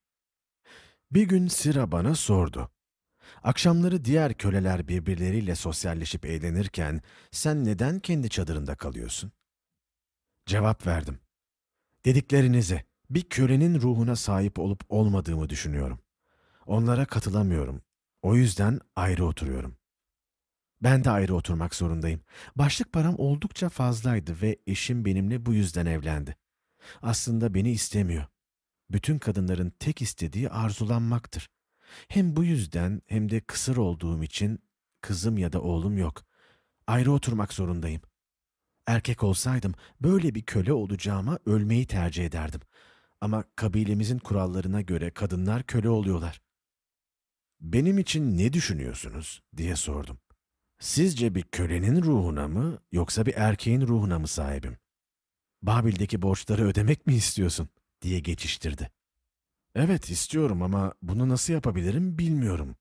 Bir gün Sira bana sordu. Akşamları diğer köleler birbirleriyle sosyalleşip eğlenirken sen neden kendi çadırında kalıyorsun? Cevap verdim. Dediklerinize bir kölenin ruhuna sahip olup olmadığımı düşünüyorum. Onlara katılamıyorum. O yüzden ayrı oturuyorum. Ben de ayrı oturmak zorundayım. Başlık param oldukça fazlaydı ve eşim benimle bu yüzden evlendi. Aslında beni istemiyor. Bütün kadınların tek istediği arzulanmaktır. Hem bu yüzden hem de kısır olduğum için kızım ya da oğlum yok. Ayrı oturmak zorundayım. Erkek olsaydım böyle bir köle olacağıma ölmeyi tercih ederdim. Ama kabilemizin kurallarına göre kadınlar köle oluyorlar. Benim için ne düşünüyorsunuz diye sordum. Sizce bir kölenin ruhuna mı yoksa bir erkeğin ruhuna mı sahibim? Babil'deki borçları ödemek mi istiyorsun diye geçiştirdi. Evet istiyorum ama bunu nasıl yapabilirim bilmiyorum.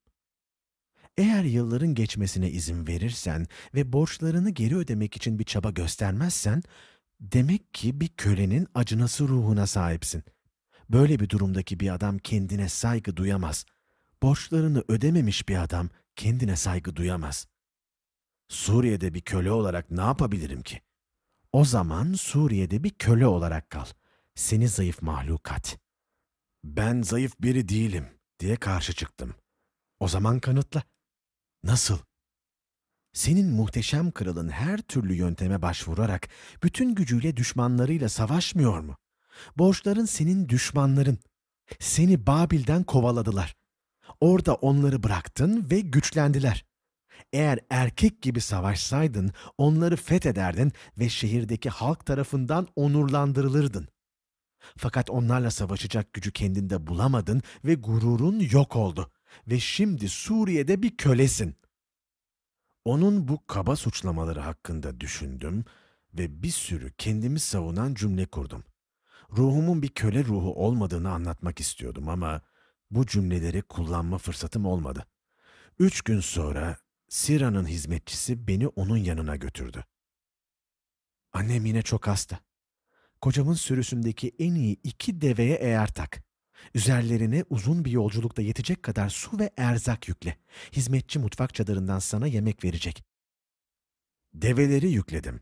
Eğer yılların geçmesine izin verirsen ve borçlarını geri ödemek için bir çaba göstermezsen, demek ki bir kölenin acınası ruhuna sahipsin. Böyle bir durumdaki bir adam kendine saygı duyamaz. Borçlarını ödememiş bir adam kendine saygı duyamaz. Suriye'de bir köle olarak ne yapabilirim ki? O zaman Suriye'de bir köle olarak kal. Seni zayıf mahlukat. Ben zayıf biri değilim diye karşı çıktım. O zaman kanıtla. Nasıl? senin muhteşem kralın her türlü yönteme başvurarak bütün gücüyle düşmanlarıyla savaşmıyor mu? Borçların senin düşmanların. Seni Babil'den kovaladılar. Orada onları bıraktın ve güçlendiler. Eğer erkek gibi savaşsaydın onları fethederdin ve şehirdeki halk tarafından onurlandırılırdın. Fakat onlarla savaşacak gücü kendinde bulamadın ve gururun yok oldu. Ve şimdi Suriye'de bir kölesin. Onun bu kaba suçlamaları hakkında düşündüm ve bir sürü kendimi savunan cümle kurdum. Ruhumun bir köle ruhu olmadığını anlatmak istiyordum ama bu cümleleri kullanma fırsatım olmadı. Üç gün sonra Sira'nın hizmetçisi beni onun yanına götürdü. Annem yine çok hasta. Kocamın sürüsündeki en iyi iki deveye eğer tak. Üzerlerine uzun bir yolculukta yetecek kadar su ve erzak yükle. Hizmetçi mutfak çadırından sana yemek verecek. Develeri yükledim.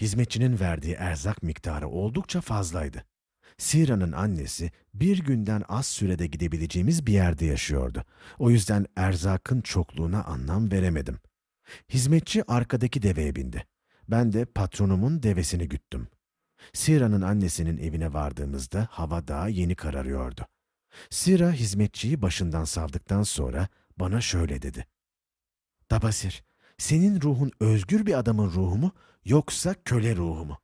Hizmetçinin verdiği erzak miktarı oldukça fazlaydı. Sira'nın annesi bir günden az sürede gidebileceğimiz bir yerde yaşıyordu. O yüzden erzakın çokluğuna anlam veremedim. Hizmetçi arkadaki deveye bindi. Ben de patronumun devesini güttüm. Sira'nın annesinin evine vardığımızda hava daha yeni kararıyordu. Sira hizmetçiyi başından savdıktan sonra bana şöyle dedi. Dabasir, senin ruhun özgür bir adamın ruhu mu yoksa köle ruhu mu?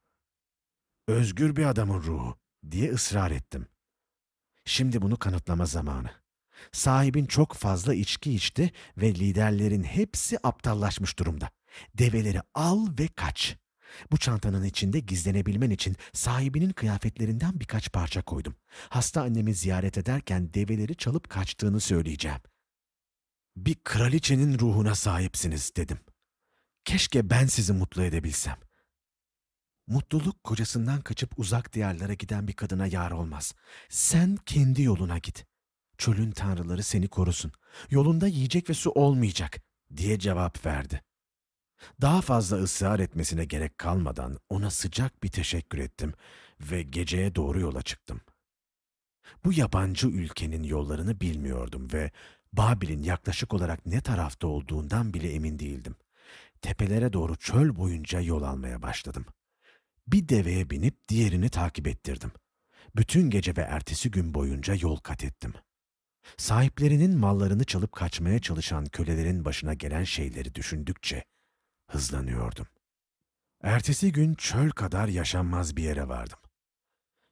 Özgür bir adamın ruhu diye ısrar ettim. Şimdi bunu kanıtlama zamanı. Sahibin çok fazla içki içti ve liderlerin hepsi aptallaşmış durumda. Develeri al ve kaç. Bu çantanın içinde gizlenebilmen için sahibinin kıyafetlerinden birkaç parça koydum. Hasta annemi ziyaret ederken develeri çalıp kaçtığını söyleyeceğim. Bir kraliçenin ruhuna sahipsiniz dedim. Keşke ben sizi mutlu edebilsem. Mutluluk kocasından kaçıp uzak diyarlara giden bir kadına yar olmaz. Sen kendi yoluna git. Çölün tanrıları seni korusun. Yolunda yiyecek ve su olmayacak diye cevap verdi. Daha fazla ısrar etmesine gerek kalmadan ona sıcak bir teşekkür ettim ve geceye doğru yola çıktım. Bu yabancı ülkenin yollarını bilmiyordum ve Babil'in yaklaşık olarak ne tarafta olduğundan bile emin değildim. Tepelere doğru çöl boyunca yol almaya başladım. Bir deveye binip diğerini takip ettirdim. Bütün gece ve ertesi gün boyunca yol kat ettim. Sahiplerinin mallarını çalıp kaçmaya çalışan kölelerin başına gelen şeyleri düşündükçe hızlanıyordum. Ertesi gün çöl kadar yaşanmaz bir yere vardım.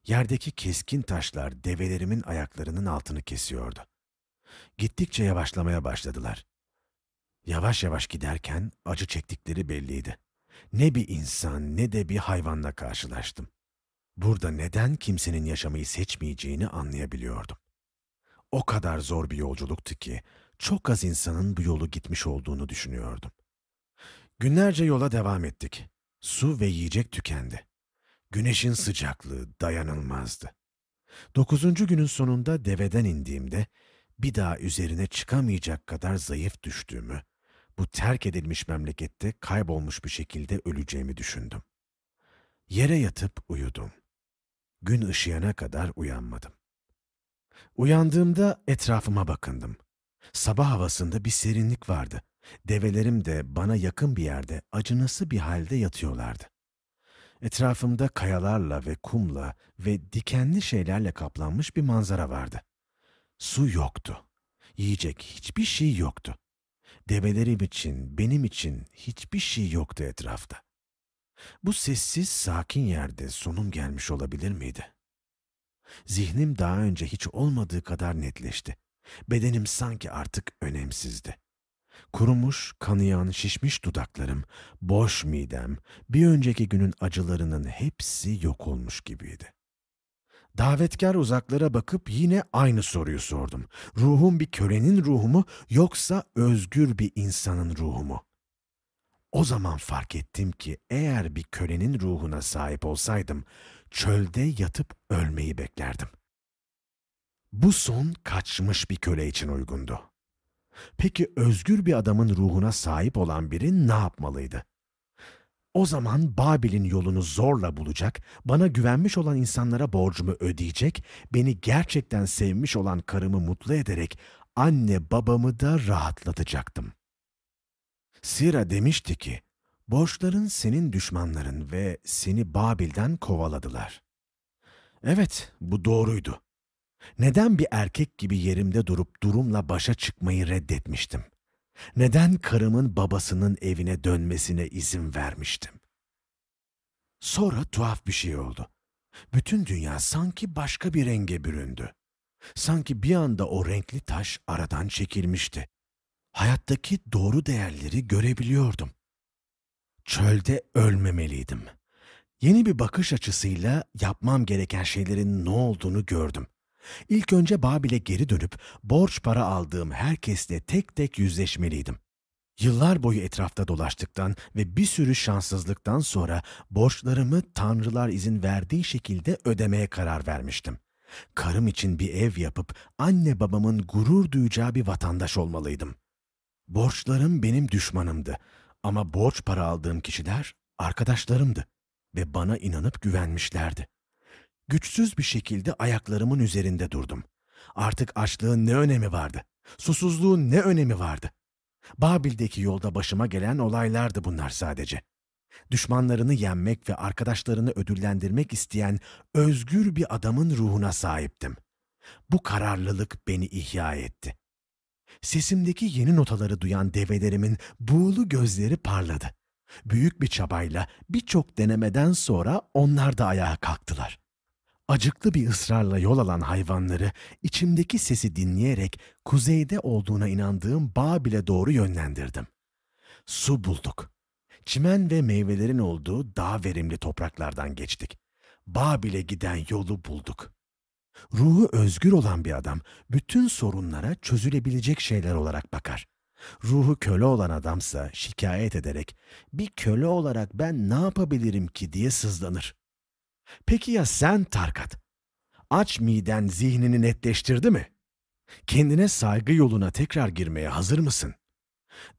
Yerdeki keskin taşlar develerimin ayaklarının altını kesiyordu. Gittikçe yavaşlamaya başladılar. Yavaş yavaş giderken acı çektikleri belliydi. Ne bir insan ne de bir hayvanla karşılaştım. Burada neden kimsenin yaşamayı seçmeyeceğini anlayabiliyordum. O kadar zor bir yolculuktu ki çok az insanın bu yolu gitmiş olduğunu düşünüyordum. Günlerce yola devam ettik. Su ve yiyecek tükendi. Güneşin sıcaklığı dayanılmazdı. Dokuzuncu günün sonunda deveden indiğimde bir daha üzerine çıkamayacak kadar zayıf düştüğümü, bu terk edilmiş memlekette kaybolmuş bir şekilde öleceğimi düşündüm. Yere yatıp uyudum. Gün ışıyana kadar uyanmadım. Uyandığımda etrafıma bakındım. Sabah havasında bir serinlik vardı. Develerim de bana yakın bir yerde acınası bir halde yatıyorlardı. Etrafımda kayalarla ve kumla ve dikenli şeylerle kaplanmış bir manzara vardı. Su yoktu. Yiyecek hiçbir şey yoktu. Develerim için, benim için hiçbir şey yoktu etrafta. Bu sessiz, sakin yerde sonum gelmiş olabilir miydi? Zihnim daha önce hiç olmadığı kadar netleşti. Bedenim sanki artık önemsizdi. Kurumuş, kanayan, şişmiş dudaklarım, boş midem, bir önceki günün acılarının hepsi yok olmuş gibiydi. Davetkar uzaklara bakıp yine aynı soruyu sordum. Ruhum bir kölenin ruhu mu yoksa özgür bir insanın ruhu mu? O zaman fark ettim ki eğer bir kölenin ruhuna sahip olsaydım çölde yatıp ölmeyi beklerdim. Bu son kaçmış bir köle için uygundu. Peki özgür bir adamın ruhuna sahip olan biri ne yapmalıydı? O zaman Babil'in yolunu zorla bulacak, bana güvenmiş olan insanlara borcumu ödeyecek, beni gerçekten sevmiş olan karımı mutlu ederek anne babamı da rahatlatacaktım. Sira demişti ki, borçların senin düşmanların ve seni Babil'den kovaladılar. Evet, bu doğruydu. Neden bir erkek gibi yerimde durup durumla başa çıkmayı reddetmiştim? Neden karımın babasının evine dönmesine izin vermiştim? Sonra tuhaf bir şey oldu. Bütün dünya sanki başka bir renge büründü. Sanki bir anda o renkli taş aradan çekilmişti. Hayattaki doğru değerleri görebiliyordum. Çölde ölmemeliydim. Yeni bir bakış açısıyla yapmam gereken şeylerin ne olduğunu gördüm. İlk önce Babil'e geri dönüp borç para aldığım herkesle tek tek yüzleşmeliydim. Yıllar boyu etrafta dolaştıktan ve bir sürü şanssızlıktan sonra borçlarımı tanrılar izin verdiği şekilde ödemeye karar vermiştim. Karım için bir ev yapıp anne babamın gurur duyacağı bir vatandaş olmalıydım. Borçlarım benim düşmanımdı ama borç para aldığım kişiler arkadaşlarımdı ve bana inanıp güvenmişlerdi. Güçsüz bir şekilde ayaklarımın üzerinde durdum. Artık açlığın ne önemi vardı? Susuzluğun ne önemi vardı? Babil'deki yolda başıma gelen olaylardı bunlar sadece. Düşmanlarını yenmek ve arkadaşlarını ödüllendirmek isteyen özgür bir adamın ruhuna sahiptim. Bu kararlılık beni ihya etti. Sesimdeki yeni notaları duyan develerimin buğulu gözleri parladı. Büyük bir çabayla birçok denemeden sonra onlar da ayağa kalktılar. Acıklı bir ısrarla yol alan hayvanları içimdeki sesi dinleyerek kuzeyde olduğuna inandığım Babil'e doğru yönlendirdim. Su bulduk. Çimen ve meyvelerin olduğu daha verimli topraklardan geçtik. Babil'e giden yolu bulduk. Ruhu özgür olan bir adam bütün sorunlara çözülebilecek şeyler olarak bakar. Ruhu köle olan adamsa şikayet ederek bir köle olarak ben ne yapabilirim ki diye sızlanır. Peki ya sen Tarkat? Aç miden zihnini netleştirdi mi? Kendine saygı yoluna tekrar girmeye hazır mısın?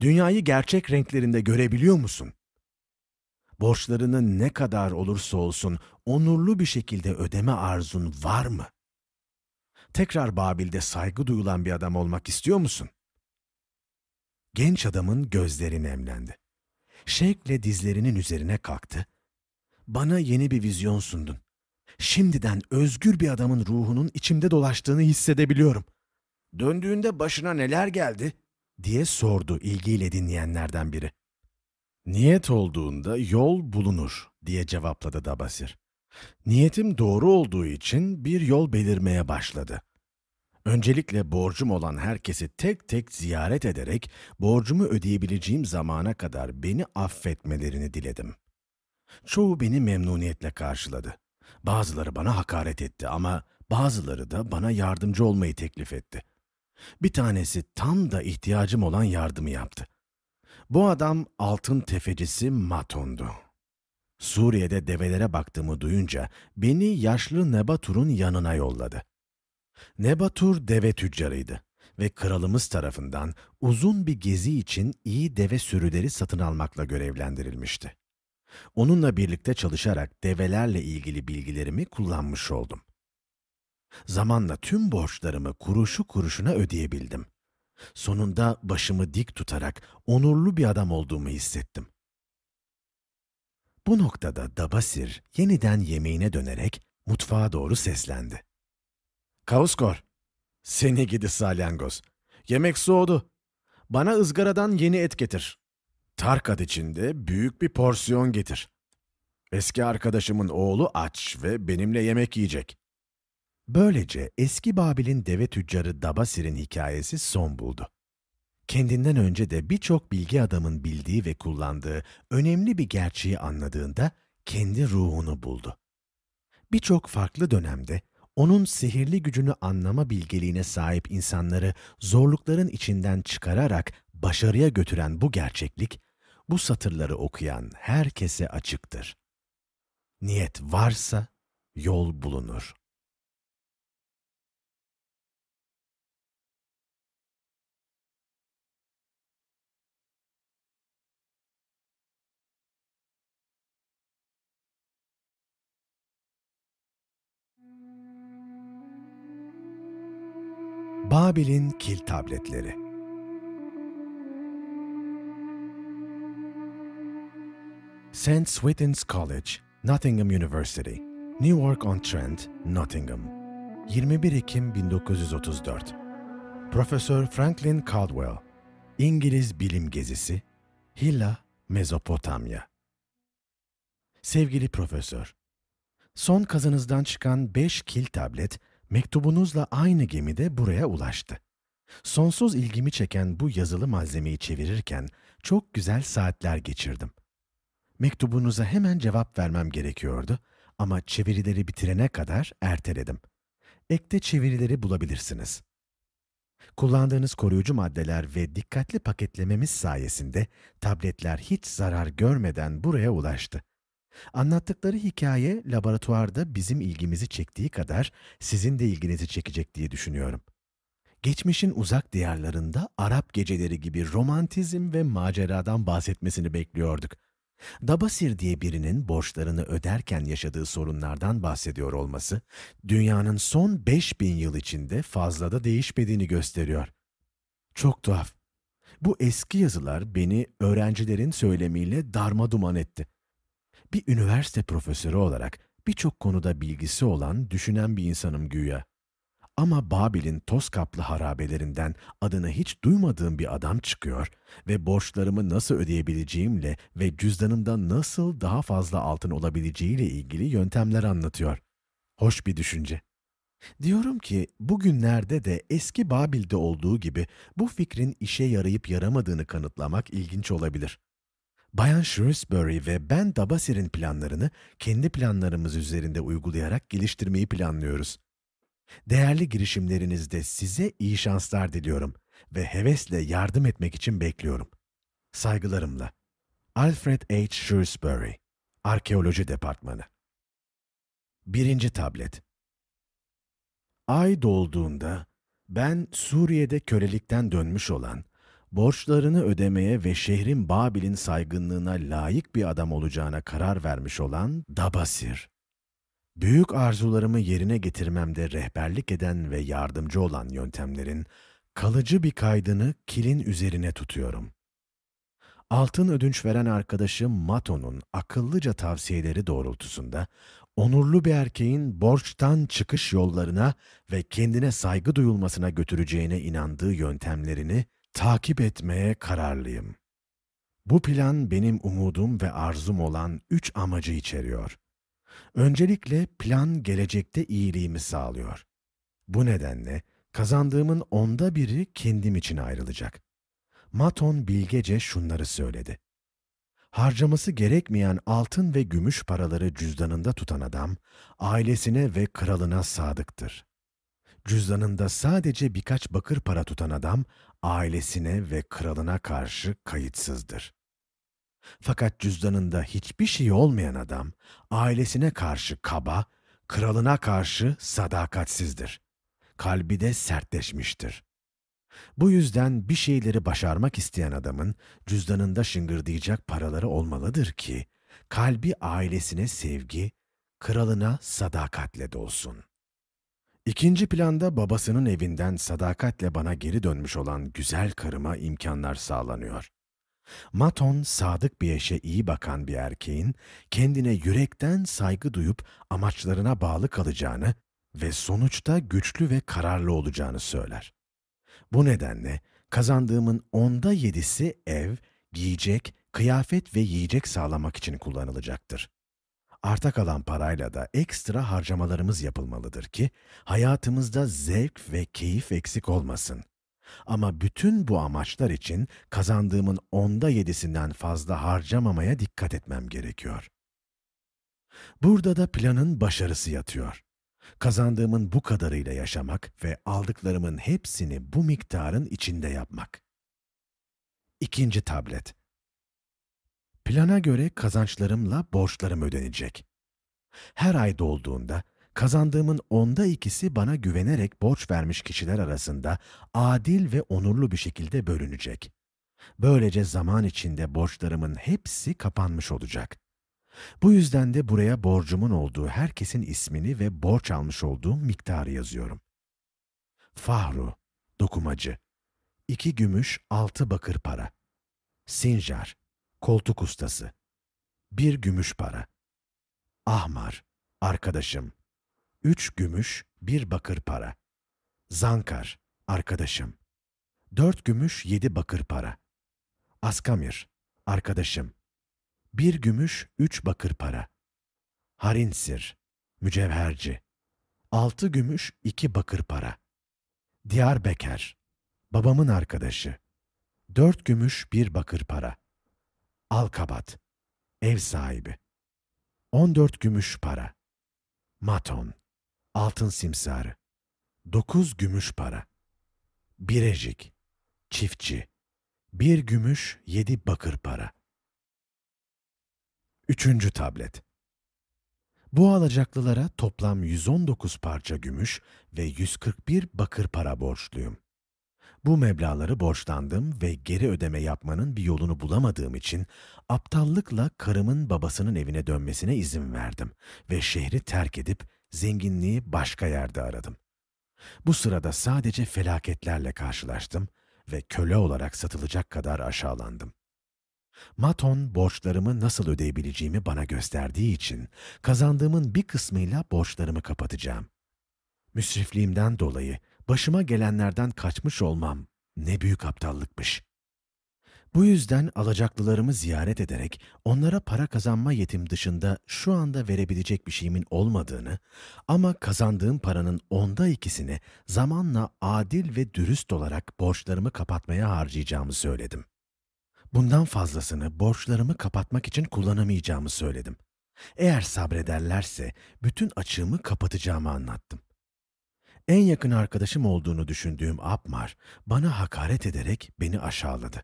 Dünyayı gerçek renklerinde görebiliyor musun? Borçlarının ne kadar olursa olsun onurlu bir şekilde ödeme arzun var mı? Tekrar Babil'de saygı duyulan bir adam olmak istiyor musun? Genç adamın gözleri nemlendi. Şevkle dizlerinin üzerine kalktı bana yeni bir vizyon sundun. Şimdiden özgür bir adamın ruhunun içimde dolaştığını hissedebiliyorum. Döndüğünde başına neler geldi? diye sordu ilgiyle dinleyenlerden biri. Niyet olduğunda yol bulunur diye cevapladı Dabasir. Niyetim doğru olduğu için bir yol belirmeye başladı. Öncelikle borcum olan herkesi tek tek ziyaret ederek borcumu ödeyebileceğim zamana kadar beni affetmelerini diledim. Çoğu beni memnuniyetle karşıladı. Bazıları bana hakaret etti ama bazıları da bana yardımcı olmayı teklif etti. Bir tanesi tam da ihtiyacım olan yardımı yaptı. Bu adam altın tefecisi Maton'du. Suriye'de develere baktığımı duyunca beni yaşlı Nebatur'un yanına yolladı. Nebatur deve tüccarıydı ve kralımız tarafından uzun bir gezi için iyi deve sürüleri satın almakla görevlendirilmişti. Onunla birlikte çalışarak develerle ilgili bilgilerimi kullanmış oldum. Zamanla tüm borçlarımı kuruşu kuruşuna ödeyebildim. Sonunda başımı dik tutarak onurlu bir adam olduğumu hissettim. Bu noktada Dabasir yeniden yemeğine dönerek mutfağa doğru seslendi. Kauskor, seni gidi salyangoz. Yemek soğudu. Bana ızgaradan yeni et getir. Tarkat içinde büyük bir porsiyon getir. Eski arkadaşımın oğlu aç ve benimle yemek yiyecek. Böylece eski Babil'in deve tüccarı Dabasir'in hikayesi son buldu. Kendinden önce de birçok bilgi adamın bildiği ve kullandığı önemli bir gerçeği anladığında kendi ruhunu buldu. Birçok farklı dönemde onun sihirli gücünü anlama bilgeliğine sahip insanları zorlukların içinden çıkararak başarıya götüren bu gerçeklik, bu satırları okuyan herkese açıktır. Niyet varsa yol bulunur. Babil'in kil tabletleri St. Swithin's College, Nottingham University, Newark-on-Trent, Nottingham. 21 Ekim 1934 Profesör Franklin Caldwell, İngiliz Bilim Gezisi, Hilla, Mezopotamya. Sevgili Profesör, son kazınızdan çıkan 5 kil tablet mektubunuzla aynı gemide buraya ulaştı. Sonsuz ilgimi çeken bu yazılı malzemeyi çevirirken çok güzel saatler geçirdim. Mektubunuza hemen cevap vermem gerekiyordu ama çevirileri bitirene kadar erteledim. Ekte çevirileri bulabilirsiniz. Kullandığınız koruyucu maddeler ve dikkatli paketlememiz sayesinde tabletler hiç zarar görmeden buraya ulaştı. Anlattıkları hikaye laboratuvarda bizim ilgimizi çektiği kadar sizin de ilginizi çekecek diye düşünüyorum. Geçmişin uzak diyarlarında Arap geceleri gibi romantizm ve maceradan bahsetmesini bekliyorduk. Dabasir diye birinin borçlarını öderken yaşadığı sorunlardan bahsediyor olması, dünyanın son 5000 yıl içinde fazla da değişmediğini gösteriyor. Çok tuhaf. Bu eski yazılar beni öğrencilerin söylemiyle darma duman etti. Bir üniversite profesörü olarak birçok konuda bilgisi olan, düşünen bir insanım güya. Ama Babil'in toz kaplı harabelerinden adını hiç duymadığım bir adam çıkıyor ve borçlarımı nasıl ödeyebileceğimle ve cüzdanımda nasıl daha fazla altın olabileceğiyle ilgili yöntemler anlatıyor. Hoş bir düşünce. Diyorum ki bugünlerde de eski Babil'de olduğu gibi bu fikrin işe yarayıp yaramadığını kanıtlamak ilginç olabilir. Bayan Shrewsbury ve ben Dabasir'in planlarını kendi planlarımız üzerinde uygulayarak geliştirmeyi planlıyoruz. Değerli girişimlerinizde size iyi şanslar diliyorum ve hevesle yardım etmek için bekliyorum. Saygılarımla. Alfred H. Shrewsbury, Arkeoloji Departmanı Birinci Tablet Ay dolduğunda ben Suriye'de kölelikten dönmüş olan, borçlarını ödemeye ve şehrin Babil'in saygınlığına layık bir adam olacağına karar vermiş olan Dabasir, Büyük arzularımı yerine getirmemde rehberlik eden ve yardımcı olan yöntemlerin kalıcı bir kaydını kilin üzerine tutuyorum. Altın ödünç veren arkadaşım Mato'nun akıllıca tavsiyeleri doğrultusunda onurlu bir erkeğin borçtan çıkış yollarına ve kendine saygı duyulmasına götüreceğine inandığı yöntemlerini takip etmeye kararlıyım. Bu plan benim umudum ve arzum olan üç amacı içeriyor. Öncelikle plan gelecekte iyiliğimi sağlıyor. Bu nedenle kazandığımın onda biri kendim için ayrılacak. Maton bilgece şunları söyledi. Harcaması gerekmeyen altın ve gümüş paraları cüzdanında tutan adam, ailesine ve kralına sadıktır. Cüzdanında sadece birkaç bakır para tutan adam, ailesine ve kralına karşı kayıtsızdır. Fakat cüzdanında hiçbir şey olmayan adam, ailesine karşı kaba, kralına karşı sadakatsizdir. Kalbi de sertleşmiştir. Bu yüzden bir şeyleri başarmak isteyen adamın cüzdanında şıngırdayacak paraları olmalıdır ki, kalbi ailesine sevgi, kralına sadakatle dolsun. İkinci planda babasının evinden sadakatle bana geri dönmüş olan güzel karıma imkanlar sağlanıyor. Maton, sadık bir eşe iyi bakan bir erkeğin kendine yürekten saygı duyup amaçlarına bağlı kalacağını ve sonuçta güçlü ve kararlı olacağını söyler. Bu nedenle kazandığımın onda yedisi ev, giyecek, kıyafet ve yiyecek sağlamak için kullanılacaktır. Arta kalan parayla da ekstra harcamalarımız yapılmalıdır ki hayatımızda zevk ve keyif eksik olmasın. Ama bütün bu amaçlar için kazandığımın onda yedisinden fazla harcamamaya dikkat etmem gerekiyor. Burada da planın başarısı yatıyor. Kazandığımın bu kadarıyla yaşamak ve aldıklarımın hepsini bu miktarın içinde yapmak. İkinci tablet. Plana göre kazançlarımla borçlarım ödenecek. Her ay dolduğunda kazandığımın onda ikisi bana güvenerek borç vermiş kişiler arasında adil ve onurlu bir şekilde bölünecek. Böylece zaman içinde borçlarımın hepsi kapanmış olacak. Bu yüzden de buraya borcumun olduğu herkesin ismini ve borç almış olduğum miktarı yazıyorum. Fahru, dokumacı. iki gümüş, altı bakır para. Sinjar, koltuk ustası. bir gümüş para. Ahmar, arkadaşım. Üç gümüş, bir bakır para. Zankar, arkadaşım. Dört gümüş, yedi bakır para. Askamir, arkadaşım. Bir gümüş, üç bakır para. Harinsir, mücevherci. Altı gümüş, iki bakır para. Diyarbeker, babamın arkadaşı. Dört gümüş, bir bakır para. Alkabat, ev sahibi. On dört gümüş para. Maton, altın simsarı. Dokuz gümüş para. Birecik, çiftçi. Bir gümüş, yedi bakır para. Üçüncü tablet. Bu alacaklılara toplam 119 parça gümüş ve 141 bakır para borçluyum. Bu meblağları borçlandım ve geri ödeme yapmanın bir yolunu bulamadığım için aptallıkla karımın babasının evine dönmesine izin verdim ve şehri terk edip zenginliği başka yerde aradım. Bu sırada sadece felaketlerle karşılaştım ve köle olarak satılacak kadar aşağılandım. Maton borçlarımı nasıl ödeyebileceğimi bana gösterdiği için kazandığımın bir kısmıyla borçlarımı kapatacağım. Müsrifliğimden dolayı başıma gelenlerden kaçmış olmam ne büyük aptallıkmış. Bu yüzden alacaklılarımı ziyaret ederek onlara para kazanma yetim dışında şu anda verebilecek bir şeyimin olmadığını ama kazandığım paranın onda ikisini zamanla adil ve dürüst olarak borçlarımı kapatmaya harcayacağımı söyledim. Bundan fazlasını borçlarımı kapatmak için kullanamayacağımı söyledim. Eğer sabrederlerse bütün açığımı kapatacağımı anlattım. En yakın arkadaşım olduğunu düşündüğüm Apmar bana hakaret ederek beni aşağıladı.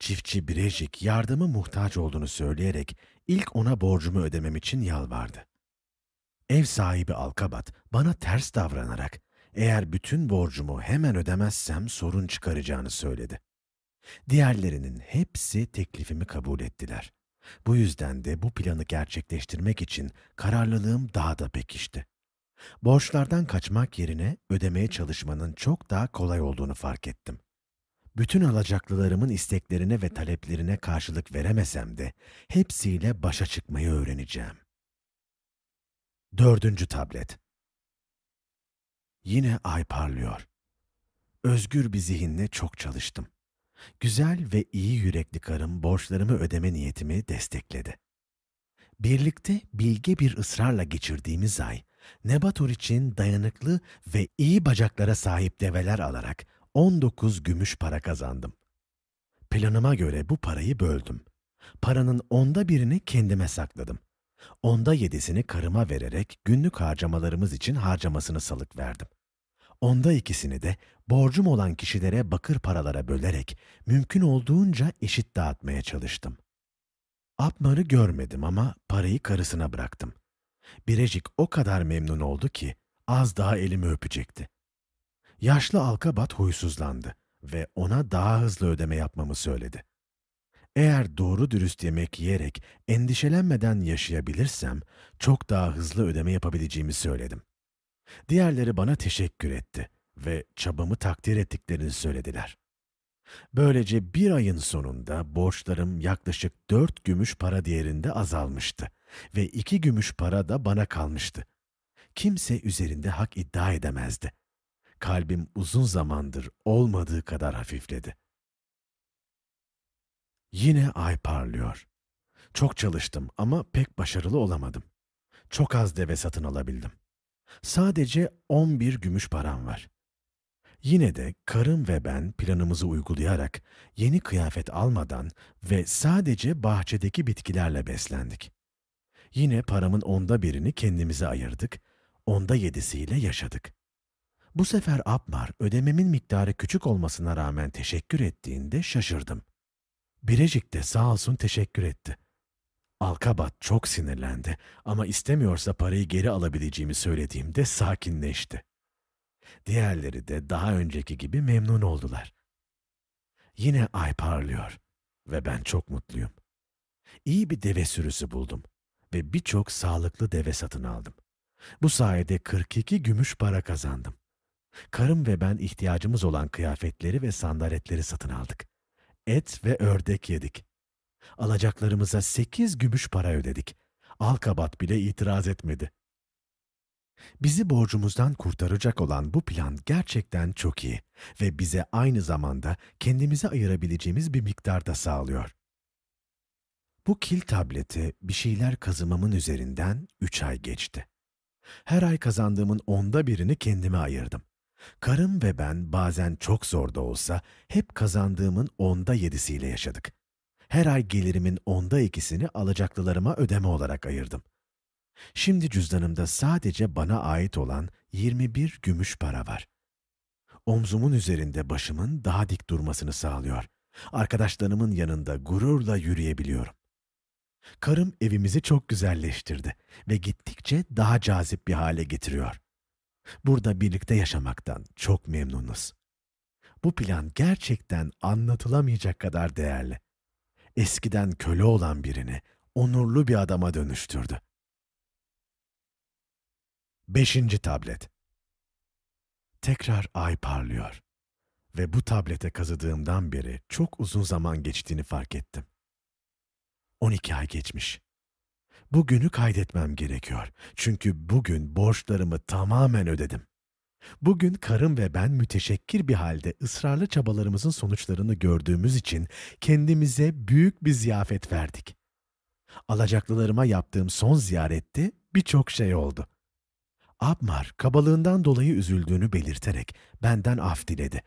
Çiftçi Birejik yardımı muhtaç olduğunu söyleyerek ilk ona borcumu ödemem için yalvardı. Ev sahibi Alkabat bana ters davranarak eğer bütün borcumu hemen ödemezsem sorun çıkaracağını söyledi. Diğerlerinin hepsi teklifimi kabul ettiler. Bu yüzden de bu planı gerçekleştirmek için kararlılığım daha da pekişti. Borçlardan kaçmak yerine ödemeye çalışmanın çok daha kolay olduğunu fark ettim. Bütün alacaklılarımın isteklerine ve taleplerine karşılık veremesem de hepsiyle başa çıkmayı öğreneceğim. Dördüncü tablet. Yine ay parlıyor. Özgür bir zihinle çok çalıştım. Güzel ve iyi yürekli karım borçlarımı ödeme niyetimi destekledi. Birlikte bilge bir ısrarla geçirdiğimiz ay, Nebator için dayanıklı ve iyi bacaklara sahip develer alarak 19 gümüş para kazandım. Planıma göre bu parayı böldüm. Paranın onda birini kendime sakladım. Onda yedisini karıma vererek günlük harcamalarımız için harcamasını salık verdim. Onda ikisini de borcum olan kişilere bakır paralara bölerek mümkün olduğunca eşit dağıtmaya çalıştım. Apmar'ı görmedim ama parayı karısına bıraktım. Birecik o kadar memnun oldu ki az daha elimi öpecekti. Yaşlı Alkabat huysuzlandı ve ona daha hızlı ödeme yapmamı söyledi. Eğer doğru dürüst yemek yiyerek endişelenmeden yaşayabilirsem çok daha hızlı ödeme yapabileceğimi söyledim. Diğerleri bana teşekkür etti ve çabamı takdir ettiklerini söylediler. Böylece bir ayın sonunda borçlarım yaklaşık dört gümüş para değerinde azalmıştı ve iki gümüş para da bana kalmıştı. Kimse üzerinde hak iddia edemezdi. Kalbim uzun zamandır olmadığı kadar hafifledi. Yine ay parlıyor. Çok çalıştım ama pek başarılı olamadım. Çok az deve satın alabildim. Sadece 11 gümüş param var. Yine de karım ve ben planımızı uygulayarak yeni kıyafet almadan ve sadece bahçedeki bitkilerle beslendik. Yine paramın onda birini kendimize ayırdık, onda yedisiyle yaşadık. Bu sefer Abmar ödememin miktarı küçük olmasına rağmen teşekkür ettiğinde şaşırdım. Birecik de sağ olsun teşekkür etti. Alkabat çok sinirlendi ama istemiyorsa parayı geri alabileceğimi söylediğimde sakinleşti. Diğerleri de daha önceki gibi memnun oldular. Yine ay parlıyor ve ben çok mutluyum. İyi bir deve sürüsü buldum ve birçok sağlıklı deve satın aldım. Bu sayede 42 gümüş para kazandım. Karım ve ben ihtiyacımız olan kıyafetleri ve sandaletleri satın aldık. Et ve ördek yedik. Alacaklarımıza sekiz gümüş para ödedik. Alkabat bile itiraz etmedi. Bizi borcumuzdan kurtaracak olan bu plan gerçekten çok iyi ve bize aynı zamanda kendimize ayırabileceğimiz bir miktarda sağlıyor. Bu kil tableti bir şeyler kazımamın üzerinden üç ay geçti. Her ay kazandığımın onda birini kendime ayırdım. Karım ve ben bazen çok zor da olsa hep kazandığımın onda yedisiyle yaşadık. Her ay gelirimin onda ikisini alacaklılarıma ödeme olarak ayırdım. Şimdi cüzdanımda sadece bana ait olan 21 gümüş para var. Omzumun üzerinde başımın daha dik durmasını sağlıyor. Arkadaşlarımın yanında gururla yürüyebiliyorum. Karım evimizi çok güzelleştirdi ve gittikçe daha cazip bir hale getiriyor. Burada birlikte yaşamaktan çok memnunuz. Bu plan gerçekten anlatılamayacak kadar değerli. Eskiden köle olan birini onurlu bir adama dönüştürdü. Beşinci tablet. Tekrar ay parlıyor ve bu tablete kazıdığımdan beri çok uzun zaman geçtiğini fark ettim. 12 ay geçmiş. Bugünü kaydetmem gerekiyor. Çünkü bugün borçlarımı tamamen ödedim. Bugün karım ve ben müteşekkir bir halde ısrarlı çabalarımızın sonuçlarını gördüğümüz için kendimize büyük bir ziyafet verdik. Alacaklılarıma yaptığım son ziyarette birçok şey oldu. Abmar kabalığından dolayı üzüldüğünü belirterek benden af diledi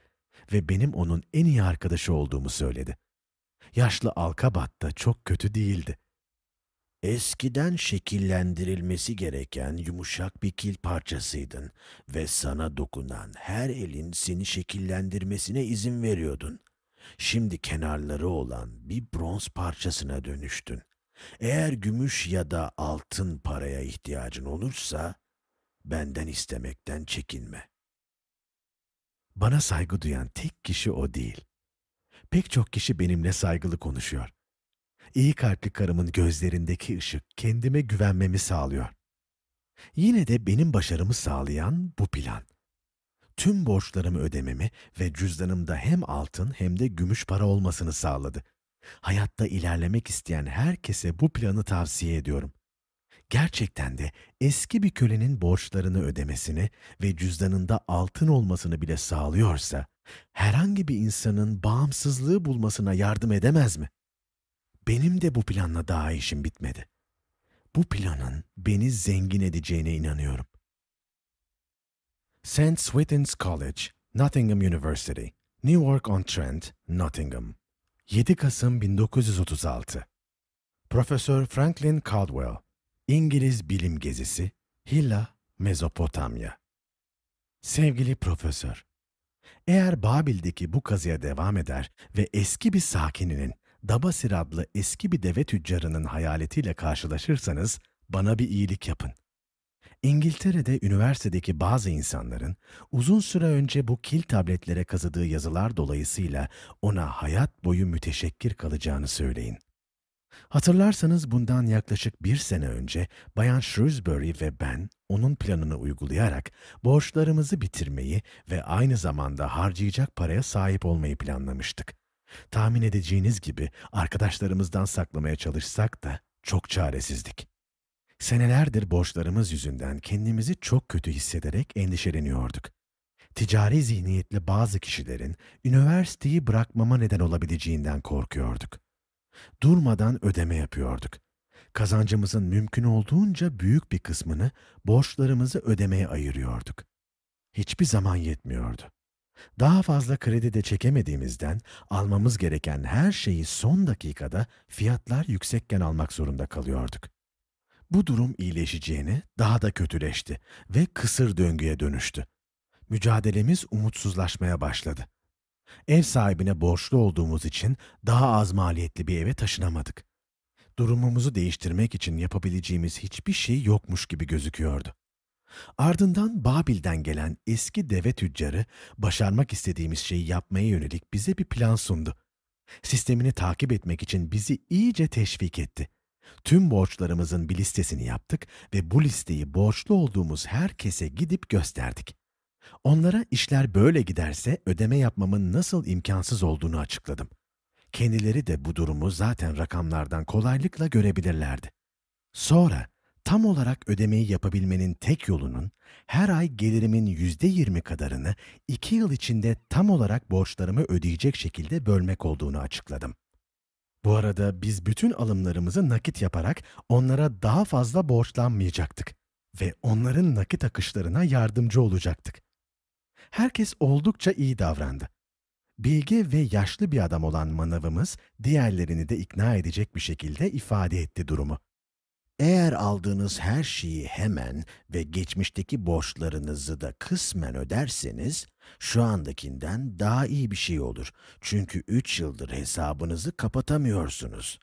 ve benim onun en iyi arkadaşı olduğumu söyledi. Yaşlı Alkabat da çok kötü değildi. Eskiden şekillendirilmesi gereken yumuşak bir kil parçasıydın ve sana dokunan her elin seni şekillendirmesine izin veriyordun. Şimdi kenarları olan bir bronz parçasına dönüştün. Eğer gümüş ya da altın paraya ihtiyacın olursa benden istemekten çekinme. Bana saygı duyan tek kişi o değil. Pek çok kişi benimle saygılı konuşuyor. İyi kalpli karımın gözlerindeki ışık kendime güvenmemi sağlıyor. Yine de benim başarımı sağlayan bu plan. Tüm borçlarımı ödememi ve cüzdanımda hem altın hem de gümüş para olmasını sağladı. Hayatta ilerlemek isteyen herkese bu planı tavsiye ediyorum gerçekten de eski bir kölenin borçlarını ödemesini ve cüzdanında altın olmasını bile sağlıyorsa, herhangi bir insanın bağımsızlığı bulmasına yardım edemez mi? Benim de bu planla daha işim bitmedi. Bu planın beni zengin edeceğine inanıyorum. St. Swithin's College, Nottingham University, Newark-on-Trent, Nottingham. 7 Kasım 1936 Profesör Franklin Caldwell İngiliz Bilim Gezisi, Hilla, Mezopotamya. Sevgili profesör, eğer Babil'deki bu kazıya devam eder ve eski bir sakininin Dabasir adlı eski bir deve tüccarının hayaletiyle karşılaşırsanız bana bir iyilik yapın. İngiltere'de üniversitedeki bazı insanların uzun süre önce bu kil tabletlere kazıdığı yazılar dolayısıyla ona hayat boyu müteşekkir kalacağını söyleyin. Hatırlarsanız bundan yaklaşık bir sene önce Bayan Shrewsbury ve ben onun planını uygulayarak borçlarımızı bitirmeyi ve aynı zamanda harcayacak paraya sahip olmayı planlamıştık. Tahmin edeceğiniz gibi arkadaşlarımızdan saklamaya çalışsak da çok çaresizdik. Senelerdir borçlarımız yüzünden kendimizi çok kötü hissederek endişeleniyorduk. Ticari zihniyetli bazı kişilerin üniversiteyi bırakmama neden olabileceğinden korkuyorduk durmadan ödeme yapıyorduk. Kazancımızın mümkün olduğunca büyük bir kısmını borçlarımızı ödemeye ayırıyorduk. Hiçbir zaman yetmiyordu. Daha fazla kredi de çekemediğimizden almamız gereken her şeyi son dakikada fiyatlar yüksekken almak zorunda kalıyorduk. Bu durum iyileşeceğini daha da kötüleşti ve kısır döngüye dönüştü. Mücadelemiz umutsuzlaşmaya başladı. Ev sahibine borçlu olduğumuz için daha az maliyetli bir eve taşınamadık. Durumumuzu değiştirmek için yapabileceğimiz hiçbir şey yokmuş gibi gözüküyordu. Ardından Babil'den gelen eski deve tüccarı başarmak istediğimiz şeyi yapmaya yönelik bize bir plan sundu. Sistemini takip etmek için bizi iyice teşvik etti. Tüm borçlarımızın bir listesini yaptık ve bu listeyi borçlu olduğumuz herkese gidip gösterdik. Onlara işler böyle giderse ödeme yapmamın nasıl imkansız olduğunu açıkladım. Kendileri de bu durumu zaten rakamlardan kolaylıkla görebilirlerdi. Sonra tam olarak ödemeyi yapabilmenin tek yolunun her ay gelirimin yüzde yirmi kadarını iki yıl içinde tam olarak borçlarımı ödeyecek şekilde bölmek olduğunu açıkladım. Bu arada biz bütün alımlarımızı nakit yaparak onlara daha fazla borçlanmayacaktık ve onların nakit akışlarına yardımcı olacaktık. Herkes oldukça iyi davrandı. Bilge ve yaşlı bir adam olan manavımız diğerlerini de ikna edecek bir şekilde ifade etti durumu. Eğer aldığınız her şeyi hemen ve geçmişteki borçlarınızı da kısmen öderseniz şu andakinden daha iyi bir şey olur. Çünkü 3 yıldır hesabınızı kapatamıyorsunuz.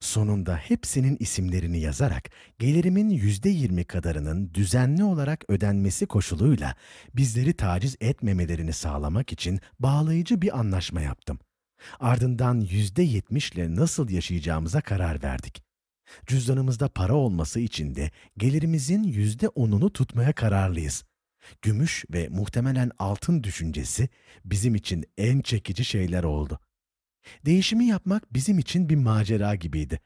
Sonunda hepsinin isimlerini yazarak gelirimin %20 kadarının düzenli olarak ödenmesi koşuluyla bizleri taciz etmemelerini sağlamak için bağlayıcı bir anlaşma yaptım. Ardından %70 ile nasıl yaşayacağımıza karar verdik. Cüzdanımızda para olması için de gelirimizin %10'unu tutmaya kararlıyız. Gümüş ve muhtemelen altın düşüncesi bizim için en çekici şeyler oldu. Değişimi yapmak bizim için bir macera gibiydi.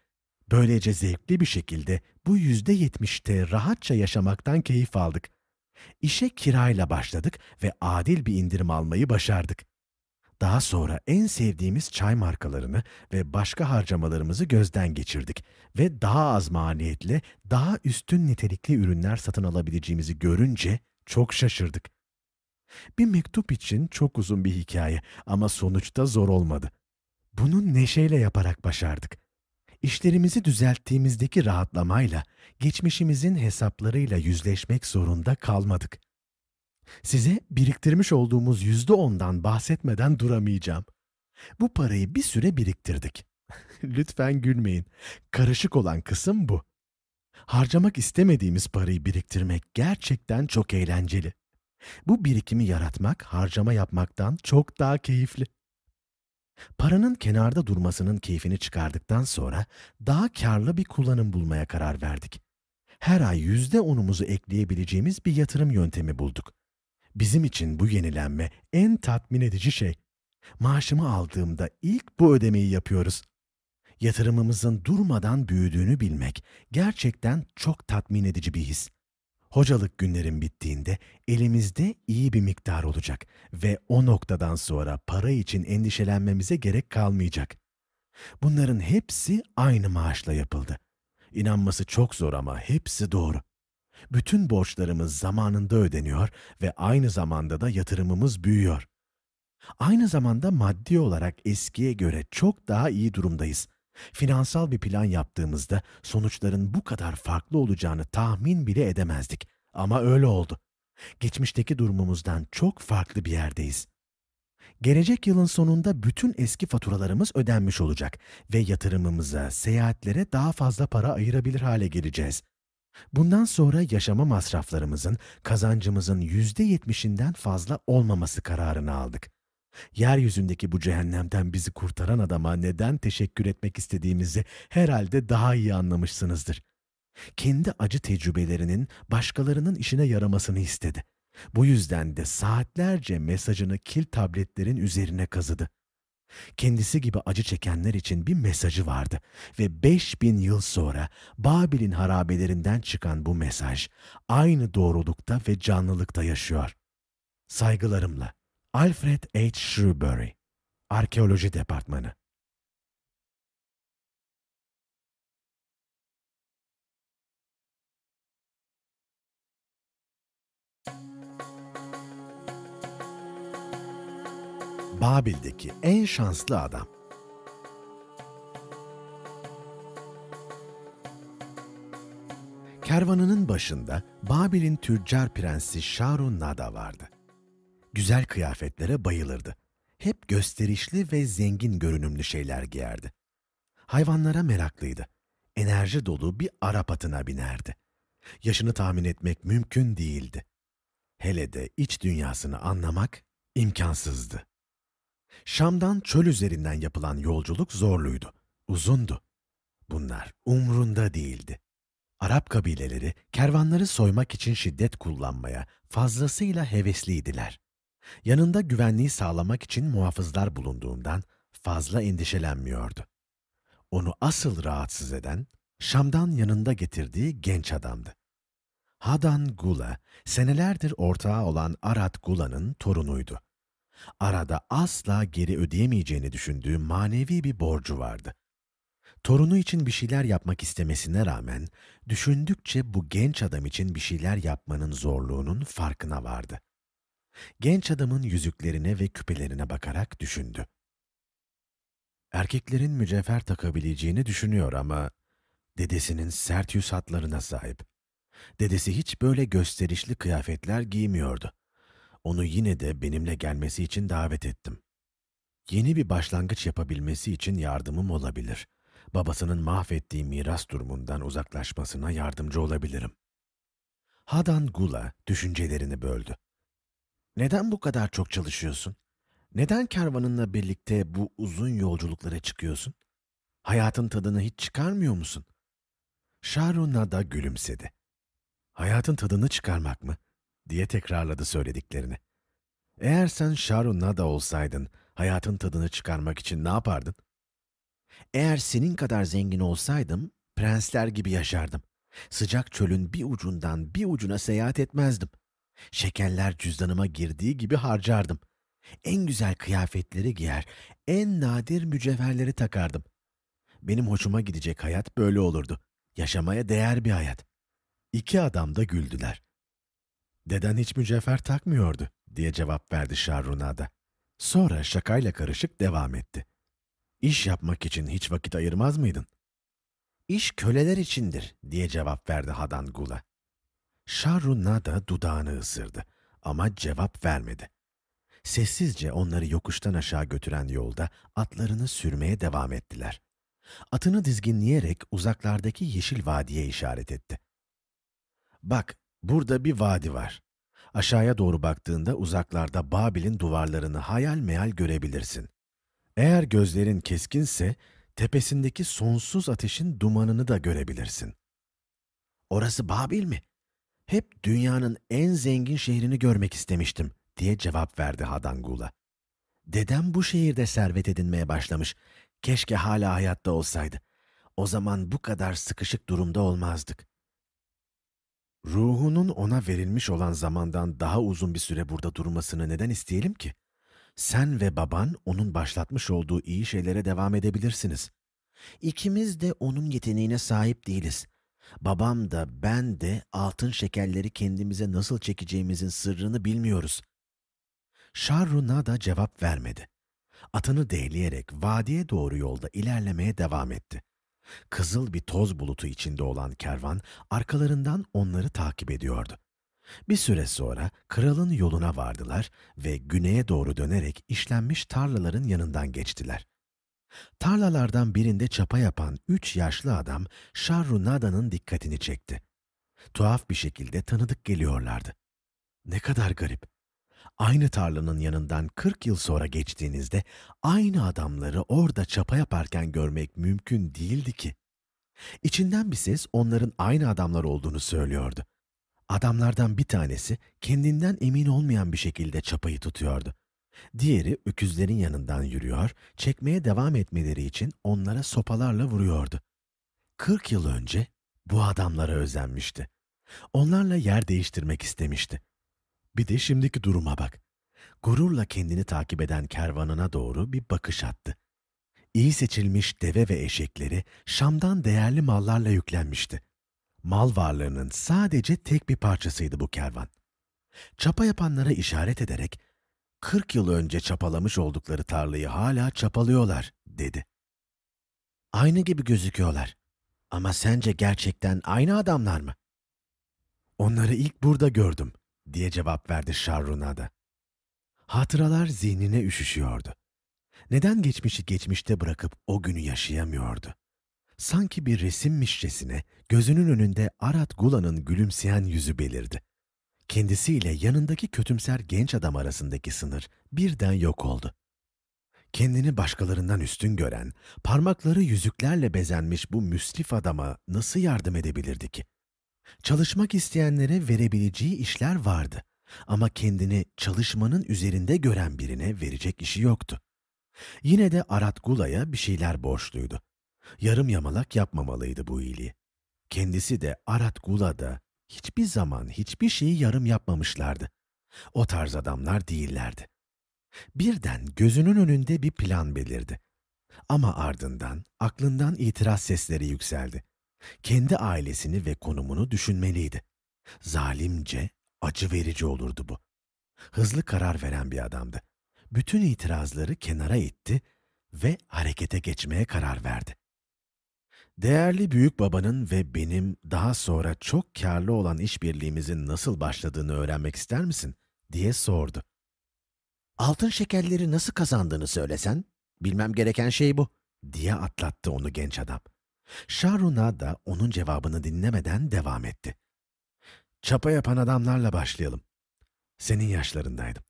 Böylece zevkli bir şekilde bu yüzde yetmişte rahatça yaşamaktan keyif aldık. İşe kirayla başladık ve adil bir indirim almayı başardık. Daha sonra en sevdiğimiz çay markalarını ve başka harcamalarımızı gözden geçirdik ve daha az maliyetle daha üstün nitelikli ürünler satın alabileceğimizi görünce çok şaşırdık. Bir mektup için çok uzun bir hikaye ama sonuçta zor olmadı. Bunu neşeyle yaparak başardık. İşlerimizi düzelttiğimizdeki rahatlamayla, geçmişimizin hesaplarıyla yüzleşmek zorunda kalmadık. Size biriktirmiş olduğumuz yüzde ondan bahsetmeden duramayacağım. Bu parayı bir süre biriktirdik. Lütfen gülmeyin. Karışık olan kısım bu. Harcamak istemediğimiz parayı biriktirmek gerçekten çok eğlenceli. Bu birikimi yaratmak harcama yapmaktan çok daha keyifli. Paranın kenarda durmasının keyfini çıkardıktan sonra daha karlı bir kullanım bulmaya karar verdik. Her ay yüzde onumuzu ekleyebileceğimiz bir yatırım yöntemi bulduk. Bizim için bu yenilenme en tatmin edici şey. Maaşımı aldığımda ilk bu ödemeyi yapıyoruz. Yatırımımızın durmadan büyüdüğünü bilmek gerçekten çok tatmin edici bir his. Hocalık günlerim bittiğinde elimizde iyi bir miktar olacak ve o noktadan sonra para için endişelenmemize gerek kalmayacak. Bunların hepsi aynı maaşla yapıldı. İnanması çok zor ama hepsi doğru. Bütün borçlarımız zamanında ödeniyor ve aynı zamanda da yatırımımız büyüyor. Aynı zamanda maddi olarak eskiye göre çok daha iyi durumdayız. Finansal bir plan yaptığımızda sonuçların bu kadar farklı olacağını tahmin bile edemezdik. Ama öyle oldu. Geçmişteki durumumuzdan çok farklı bir yerdeyiz. Gelecek yılın sonunda bütün eski faturalarımız ödenmiş olacak ve yatırımımıza, seyahatlere daha fazla para ayırabilir hale geleceğiz. Bundan sonra yaşama masraflarımızın kazancımızın yüzde yetmişinden fazla olmaması kararını aldık. Yeryüzündeki bu cehennemden bizi kurtaran adama neden teşekkür etmek istediğimizi herhalde daha iyi anlamışsınızdır. Kendi acı tecrübelerinin başkalarının işine yaramasını istedi. Bu yüzden de saatlerce mesajını kil tabletlerin üzerine kazıdı. Kendisi gibi acı çekenler için bir mesajı vardı ve 5000 yıl sonra Babil'in harabelerinden çıkan bu mesaj aynı doğrulukta ve canlılıkta yaşıyor. Saygılarımla Alfred H. Shrewsbury, Arkeoloji Departmanı Babil'deki en şanslı adam. Kervanının başında Babil'in tüccar prensi Şarun Nada vardı. Güzel kıyafetlere bayılırdı. Hep gösterişli ve zengin görünümlü şeyler giyerdi. Hayvanlara meraklıydı. Enerji dolu bir Arap atına binerdi. Yaşını tahmin etmek mümkün değildi. Hele de iç dünyasını anlamak imkansızdı. Şam'dan çöl üzerinden yapılan yolculuk zorluydu, uzundu. Bunlar umrunda değildi. Arap kabileleri kervanları soymak için şiddet kullanmaya fazlasıyla hevesliydiler. Yanında güvenliği sağlamak için muhafızlar bulunduğundan fazla endişelenmiyordu. Onu asıl rahatsız eden Şam'dan yanında getirdiği genç adamdı. Hadan Gula, senelerdir ortağı olan Arat Gula'nın torunuydu. Arada asla geri ödeyemeyeceğini düşündüğü manevi bir borcu vardı. Torunu için bir şeyler yapmak istemesine rağmen düşündükçe bu genç adam için bir şeyler yapmanın zorluğunun farkına vardı. Genç adamın yüzüklerine ve küpelerine bakarak düşündü. Erkeklerin mücevher takabileceğini düşünüyor ama dedesinin sert yüz hatlarına sahip. Dedesi hiç böyle gösterişli kıyafetler giymiyordu. Onu yine de benimle gelmesi için davet ettim. Yeni bir başlangıç yapabilmesi için yardımım olabilir. Babasının mahvettiği miras durumundan uzaklaşmasına yardımcı olabilirim. Hadan Gula düşüncelerini böldü. Neden bu kadar çok çalışıyorsun? Neden kervanınla birlikte bu uzun yolculuklara çıkıyorsun? Hayatın tadını hiç çıkarmıyor musun? Şaruna da gülümsedi. Hayatın tadını çıkarmak mı? Diye tekrarladı söylediklerini. Eğer sen Şaruna olsaydın, hayatın tadını çıkarmak için ne yapardın? Eğer senin kadar zengin olsaydım, prensler gibi yaşardım. Sıcak çölün bir ucundan bir ucuna seyahat etmezdim. Şekerler cüzdanıma girdiği gibi harcardım. En güzel kıyafetleri giyer, en nadir mücevherleri takardım. Benim hoşuma gidecek hayat böyle olurdu. Yaşamaya değer bir hayat. İki adam da güldüler. Deden hiç mücevher takmıyordu diye cevap verdi Şaruna'da. Sonra şakayla karışık devam etti. İş yapmak için hiç vakit ayırmaz mıydın? İş köleler içindir diye cevap verdi Hadan Gula. Şarunada dudağını ısırdı ama cevap vermedi. Sessizce onları yokuştan aşağı götüren yolda atlarını sürmeye devam ettiler. Atını dizginleyerek uzaklardaki yeşil vadiye işaret etti. Bak, burada bir vadi var. Aşağıya doğru baktığında uzaklarda Babil'in duvarlarını hayal meyal görebilirsin. Eğer gözlerin keskinse tepesindeki sonsuz ateşin dumanını da görebilirsin. Orası Babil mi? Hep dünyanın en zengin şehrini görmek istemiştim diye cevap verdi Hadangula. Dedem bu şehirde servet edinmeye başlamış. Keşke hala hayatta olsaydı. O zaman bu kadar sıkışık durumda olmazdık. Ruhunun ona verilmiş olan zamandan daha uzun bir süre burada durmasını neden isteyelim ki? Sen ve baban onun başlatmış olduğu iyi şeylere devam edebilirsiniz. İkimiz de onun yeteneğine sahip değiliz. Babam da ben de altın şekerleri kendimize nasıl çekeceğimizin sırrını bilmiyoruz. Şarruna da cevap vermedi. Atını değleyerek vadiye doğru yolda ilerlemeye devam etti. Kızıl bir toz bulutu içinde olan kervan arkalarından onları takip ediyordu. Bir süre sonra kralın yoluna vardılar ve güneye doğru dönerek işlenmiş tarlaların yanından geçtiler. Tarlalardan birinde çapa yapan üç yaşlı adam Şarrunada'nın dikkatini çekti. Tuhaf bir şekilde tanıdık geliyorlardı. Ne kadar garip. Aynı tarlanın yanından 40 yıl sonra geçtiğinizde aynı adamları orada çapa yaparken görmek mümkün değildi ki. İçinden bir ses onların aynı adamlar olduğunu söylüyordu. Adamlardan bir tanesi kendinden emin olmayan bir şekilde çapayı tutuyordu. Diğeri öküzlerin yanından yürüyor, çekmeye devam etmeleri için onlara sopalarla vuruyordu. Kırk yıl önce bu adamlara özenmişti. Onlarla yer değiştirmek istemişti. Bir de şimdiki duruma bak. Gururla kendini takip eden kervanına doğru bir bakış attı. İyi seçilmiş deve ve eşekleri Şam'dan değerli mallarla yüklenmişti. Mal varlığının sadece tek bir parçasıydı bu kervan. Çapa yapanlara işaret ederek 40 yıl önce çapalamış oldukları tarlayı hala çapalıyorlar, dedi. Aynı gibi gözüküyorlar. Ama sence gerçekten aynı adamlar mı? Onları ilk burada gördüm, diye cevap verdi Şarruna'da. Hatıralar zihnine üşüşüyordu. Neden geçmişi geçmişte bırakıp o günü yaşayamıyordu? Sanki bir resimmişçesine gözünün önünde Arat Gula'nın gülümseyen yüzü belirdi. Kendisiyle yanındaki kötümser genç adam arasındaki sınır birden yok oldu. Kendini başkalarından üstün gören, parmakları yüzüklerle bezenmiş bu müsrif adama nasıl yardım edebilirdi ki? Çalışmak isteyenlere verebileceği işler vardı ama kendini çalışmanın üzerinde gören birine verecek işi yoktu. Yine de Arat Gula'ya bir şeyler borçluydu. Yarım yamalak yapmamalıydı bu iyiliği. Kendisi de Arat Gula da hiçbir zaman hiçbir şeyi yarım yapmamışlardı. O tarz adamlar değillerdi. Birden gözünün önünde bir plan belirdi. Ama ardından aklından itiraz sesleri yükseldi. Kendi ailesini ve konumunu düşünmeliydi. Zalimce, acı verici olurdu bu. Hızlı karar veren bir adamdı. Bütün itirazları kenara itti ve harekete geçmeye karar verdi. Değerli büyük babanın ve benim daha sonra çok karlı olan işbirliğimizin nasıl başladığını öğrenmek ister misin? diye sordu. Altın şekerleri nasıl kazandığını söylesen, bilmem gereken şey bu, diye atlattı onu genç adam. Şaruna da onun cevabını dinlemeden devam etti. Çapa yapan adamlarla başlayalım. Senin yaşlarındaydım.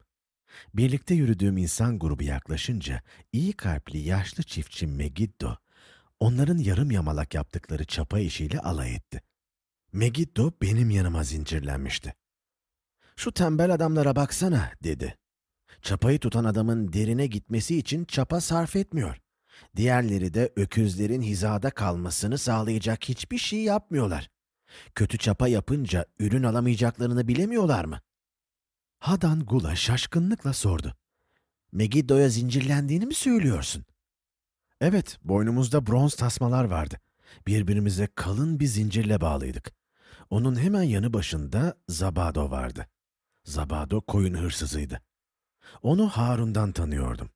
Birlikte yürüdüğüm insan grubu yaklaşınca iyi kalpli yaşlı çiftçi Megiddo, onların yarım yamalak yaptıkları çapa işiyle alay etti. Megiddo benim yanıma zincirlenmişti. Şu tembel adamlara baksana dedi. Çapayı tutan adamın derine gitmesi için çapa sarf etmiyor. Diğerleri de öküzlerin hizada kalmasını sağlayacak hiçbir şey yapmıyorlar. Kötü çapa yapınca ürün alamayacaklarını bilemiyorlar mı? Hadan Gula şaşkınlıkla sordu. Megiddo'ya zincirlendiğini mi söylüyorsun? Evet, boynumuzda bronz tasmalar vardı. Birbirimize kalın bir zincirle bağlıydık. Onun hemen yanı başında Zabado vardı. Zabado koyun hırsızıydı. Onu Harun'dan tanıyordum.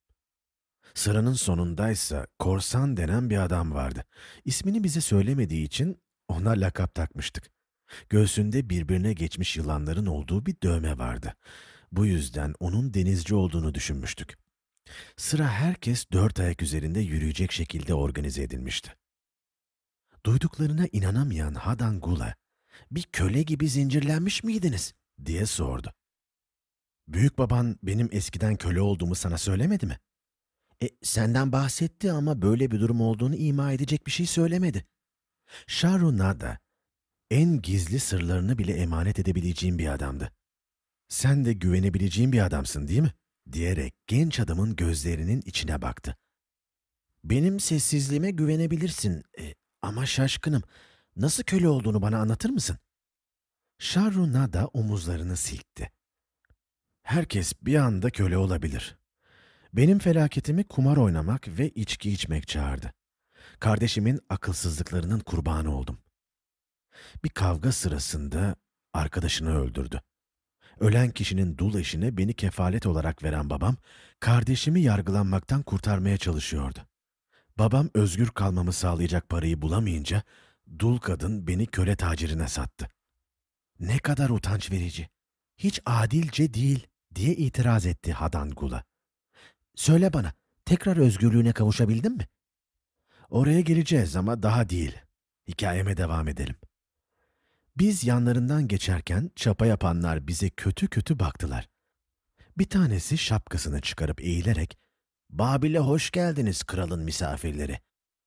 Sıranın sonundaysa korsan denen bir adam vardı. İsmini bize söylemediği için ona lakap takmıştık. Göğsünde birbirine geçmiş yılanların olduğu bir dövme vardı. Bu yüzden onun denizci olduğunu düşünmüştük. Sıra herkes dört ayak üzerinde yürüyecek şekilde organize edilmişti. Duyduklarına inanamayan Hadan Gula, bir köle gibi zincirlenmiş miydiniz? diye sordu. Büyük baban benim eskiden köle olduğumu sana söylemedi mi? E, senden bahsetti ama böyle bir durum olduğunu ima edecek bir şey söylemedi. Nada, en gizli sırlarını bile emanet edebileceğim bir adamdı. Sen de güvenebileceğin bir adamsın değil mi? diyerek genç adamın gözlerinin içine baktı. Benim sessizliğime güvenebilirsin e, ama şaşkınım. Nasıl köle olduğunu bana anlatır mısın? Nada omuzlarını silkti. Herkes bir anda köle olabilir. Benim felaketimi kumar oynamak ve içki içmek çağırdı. Kardeşimin akılsızlıklarının kurbanı oldum. Bir kavga sırasında arkadaşını öldürdü. Ölen kişinin dul eşine beni kefalet olarak veren babam, kardeşimi yargılanmaktan kurtarmaya çalışıyordu. Babam özgür kalmamı sağlayacak parayı bulamayınca, dul kadın beni köle tacirine sattı. Ne kadar utanç verici. Hiç adilce değil diye itiraz etti Hadan Gula. Söyle bana, tekrar özgürlüğüne kavuşabildin mi? Oraya geleceğiz ama daha değil. Hikayeme devam edelim. Biz yanlarından geçerken çapa yapanlar bize kötü kötü baktılar. Bir tanesi şapkasını çıkarıp eğilerek, ''Babil'e hoş geldiniz kralın misafirleri.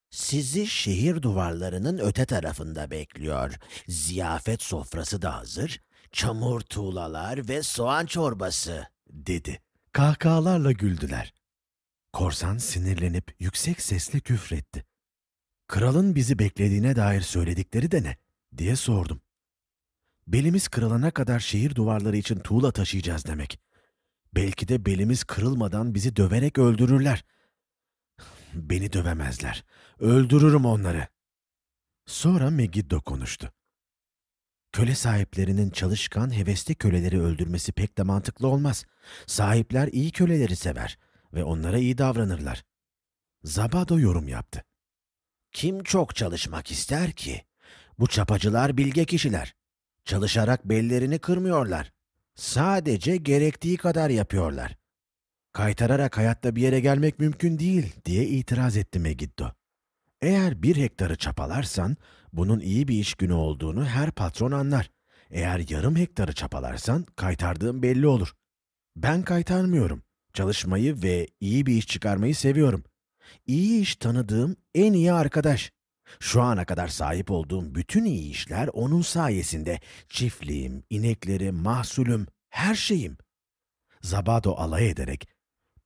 Sizi şehir duvarlarının öte tarafında bekliyor. Ziyafet sofrası da hazır, çamur tuğlalar ve soğan çorbası.'' dedi. Kahkahalarla güldüler. Korsan sinirlenip yüksek sesle küfretti. Kralın bizi beklediğine dair söyledikleri de ne? diye sordum. Belimiz kırılana kadar şehir duvarları için tuğla taşıyacağız demek. Belki de belimiz kırılmadan bizi döverek öldürürler. Beni dövemezler. Öldürürüm onları. Sonra Megiddo konuştu. Köle sahiplerinin çalışkan, hevesli köleleri öldürmesi pek de mantıklı olmaz. Sahipler iyi köleleri sever ve onlara iyi davranırlar. Zabado yorum yaptı. Kim çok çalışmak ister ki? Bu çapacılar bilge kişiler. Çalışarak bellerini kırmıyorlar. Sadece gerektiği kadar yapıyorlar. Kaytararak hayatta bir yere gelmek mümkün değil diye itiraz etti Megiddo. Eğer bir hektarı çapalarsan bunun iyi bir iş günü olduğunu her patron anlar. Eğer yarım hektarı çapalarsan kaytardığın belli olur. Ben kaytarmıyorum. Çalışmayı ve iyi bir iş çıkarmayı seviyorum. İyi iş tanıdığım en iyi arkadaş. Şu ana kadar sahip olduğum bütün iyi işler onun sayesinde. Çiftliğim, ineklerim, mahsulüm, her şeyim. Zabado alay ederek,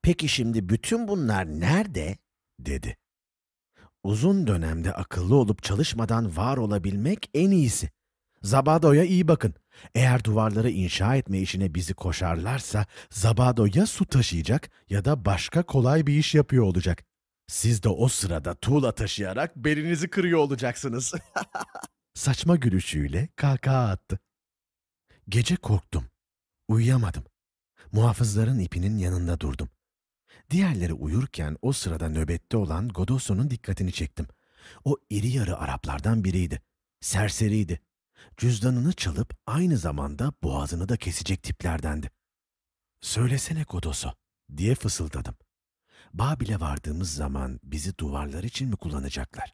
Peki şimdi bütün bunlar nerede? dedi. Uzun dönemde akıllı olup çalışmadan var olabilmek en iyisi. Zabado'ya iyi bakın. Eğer duvarları inşa etme işine bizi koşarlarsa Zabado ya su taşıyacak ya da başka kolay bir iş yapıyor olacak. Siz de o sırada tuğla taşıyarak belinizi kırıyor olacaksınız. Saçma gülüşüyle kahkaha attı. Gece korktum. Uyuyamadım. Muhafızların ipinin yanında durdum. Diğerleri uyurken o sırada nöbette olan Godosso'nun dikkatini çektim. O iri yarı Araplardan biriydi. Serseriydi. Cüzdanını çalıp aynı zamanda boğazını da kesecek tiplerdendi. Söylesene Godoso diye fısıldadım. Babil'e vardığımız zaman bizi duvarlar için mi kullanacaklar?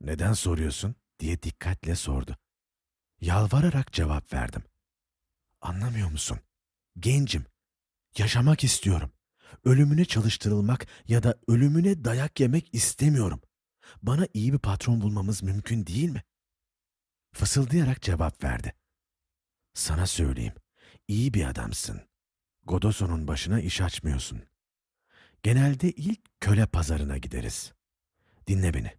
Neden soruyorsun diye dikkatle sordu. Yalvararak cevap verdim. Anlamıyor musun? Gencim. Yaşamak istiyorum. Ölümüne çalıştırılmak ya da ölümüne dayak yemek istemiyorum. Bana iyi bir patron bulmamız mümkün değil mi? Fısıldayarak cevap verdi. Sana söyleyeyim, iyi bir adamsın. Godoson'un başına iş açmıyorsun. Genelde ilk köle pazarına gideriz. Dinle beni.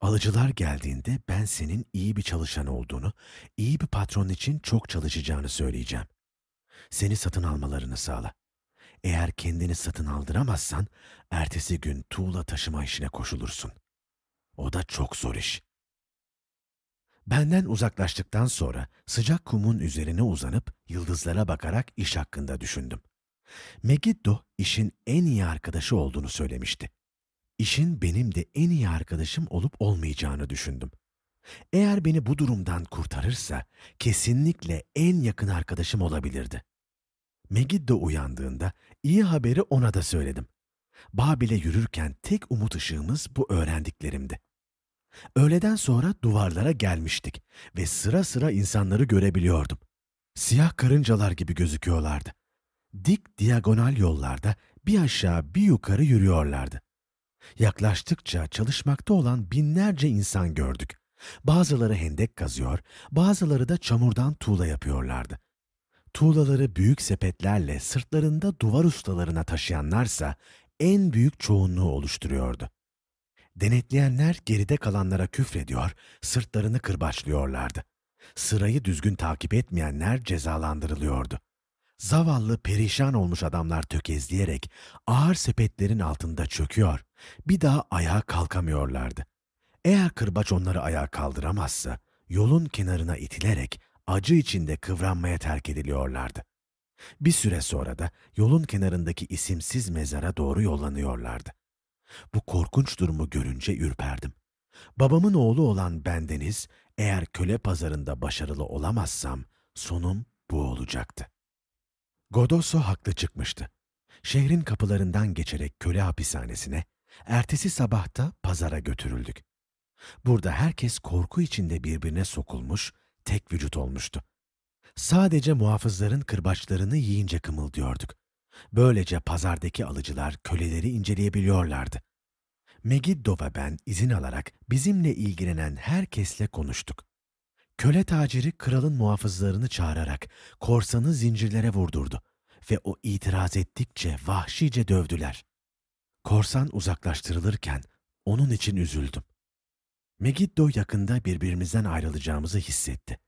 Alıcılar geldiğinde ben senin iyi bir çalışan olduğunu, iyi bir patron için çok çalışacağını söyleyeceğim. Seni satın almalarını sağla. Eğer kendini satın aldıramazsan, ertesi gün tuğla taşıma işine koşulursun. O da çok zor iş. Benden uzaklaştıktan sonra sıcak kumun üzerine uzanıp yıldızlara bakarak iş hakkında düşündüm. Megiddo işin en iyi arkadaşı olduğunu söylemişti. İşin benim de en iyi arkadaşım olup olmayacağını düşündüm. Eğer beni bu durumdan kurtarırsa kesinlikle en yakın arkadaşım olabilirdi. Megiddo uyandığında iyi haberi ona da söyledim. Babil'e yürürken tek umut ışığımız bu öğrendiklerimdi. Öğleden sonra duvarlara gelmiştik ve sıra sıra insanları görebiliyordum. Siyah karıncalar gibi gözüküyorlardı. Dik diagonal yollarda bir aşağı bir yukarı yürüyorlardı. Yaklaştıkça çalışmakta olan binlerce insan gördük. Bazıları hendek kazıyor, bazıları da çamurdan tuğla yapıyorlardı. Tuğlaları büyük sepetlerle sırtlarında duvar ustalarına taşıyanlarsa en büyük çoğunluğu oluşturuyordu. Denetleyenler geride kalanlara küfrediyor, sırtlarını kırbaçlıyorlardı. Sırayı düzgün takip etmeyenler cezalandırılıyordu. Zavallı perişan olmuş adamlar tökezleyerek ağır sepetlerin altında çöküyor, bir daha ayağa kalkamıyorlardı. Eğer kırbaç onları ayağa kaldıramazsa, yolun kenarına itilerek acı içinde kıvranmaya terk ediliyorlardı. Bir süre sonra da yolun kenarındaki isimsiz mezara doğru yollanıyorlardı. Bu korkunç durumu görünce ürperdim. Babamın oğlu olan bendeniz, eğer köle pazarında başarılı olamazsam sonum bu olacaktı. Godoso haklı çıkmıştı. Şehrin kapılarından geçerek köle hapishanesine, ertesi sabahta pazara götürüldük. Burada herkes korku içinde birbirine sokulmuş, tek vücut olmuştu. Sadece muhafızların kırbaçlarını yiyince kımıldıyorduk. Böylece pazardaki alıcılar köleleri inceleyebiliyorlardı. Megiddo ve ben izin alarak bizimle ilgilenen herkesle konuştuk. Köle taciri kralın muhafızlarını çağırarak korsanı zincirlere vurdurdu ve o itiraz ettikçe vahşice dövdüler. Korsan uzaklaştırılırken onun için üzüldüm. Megiddo yakında birbirimizden ayrılacağımızı hissetti.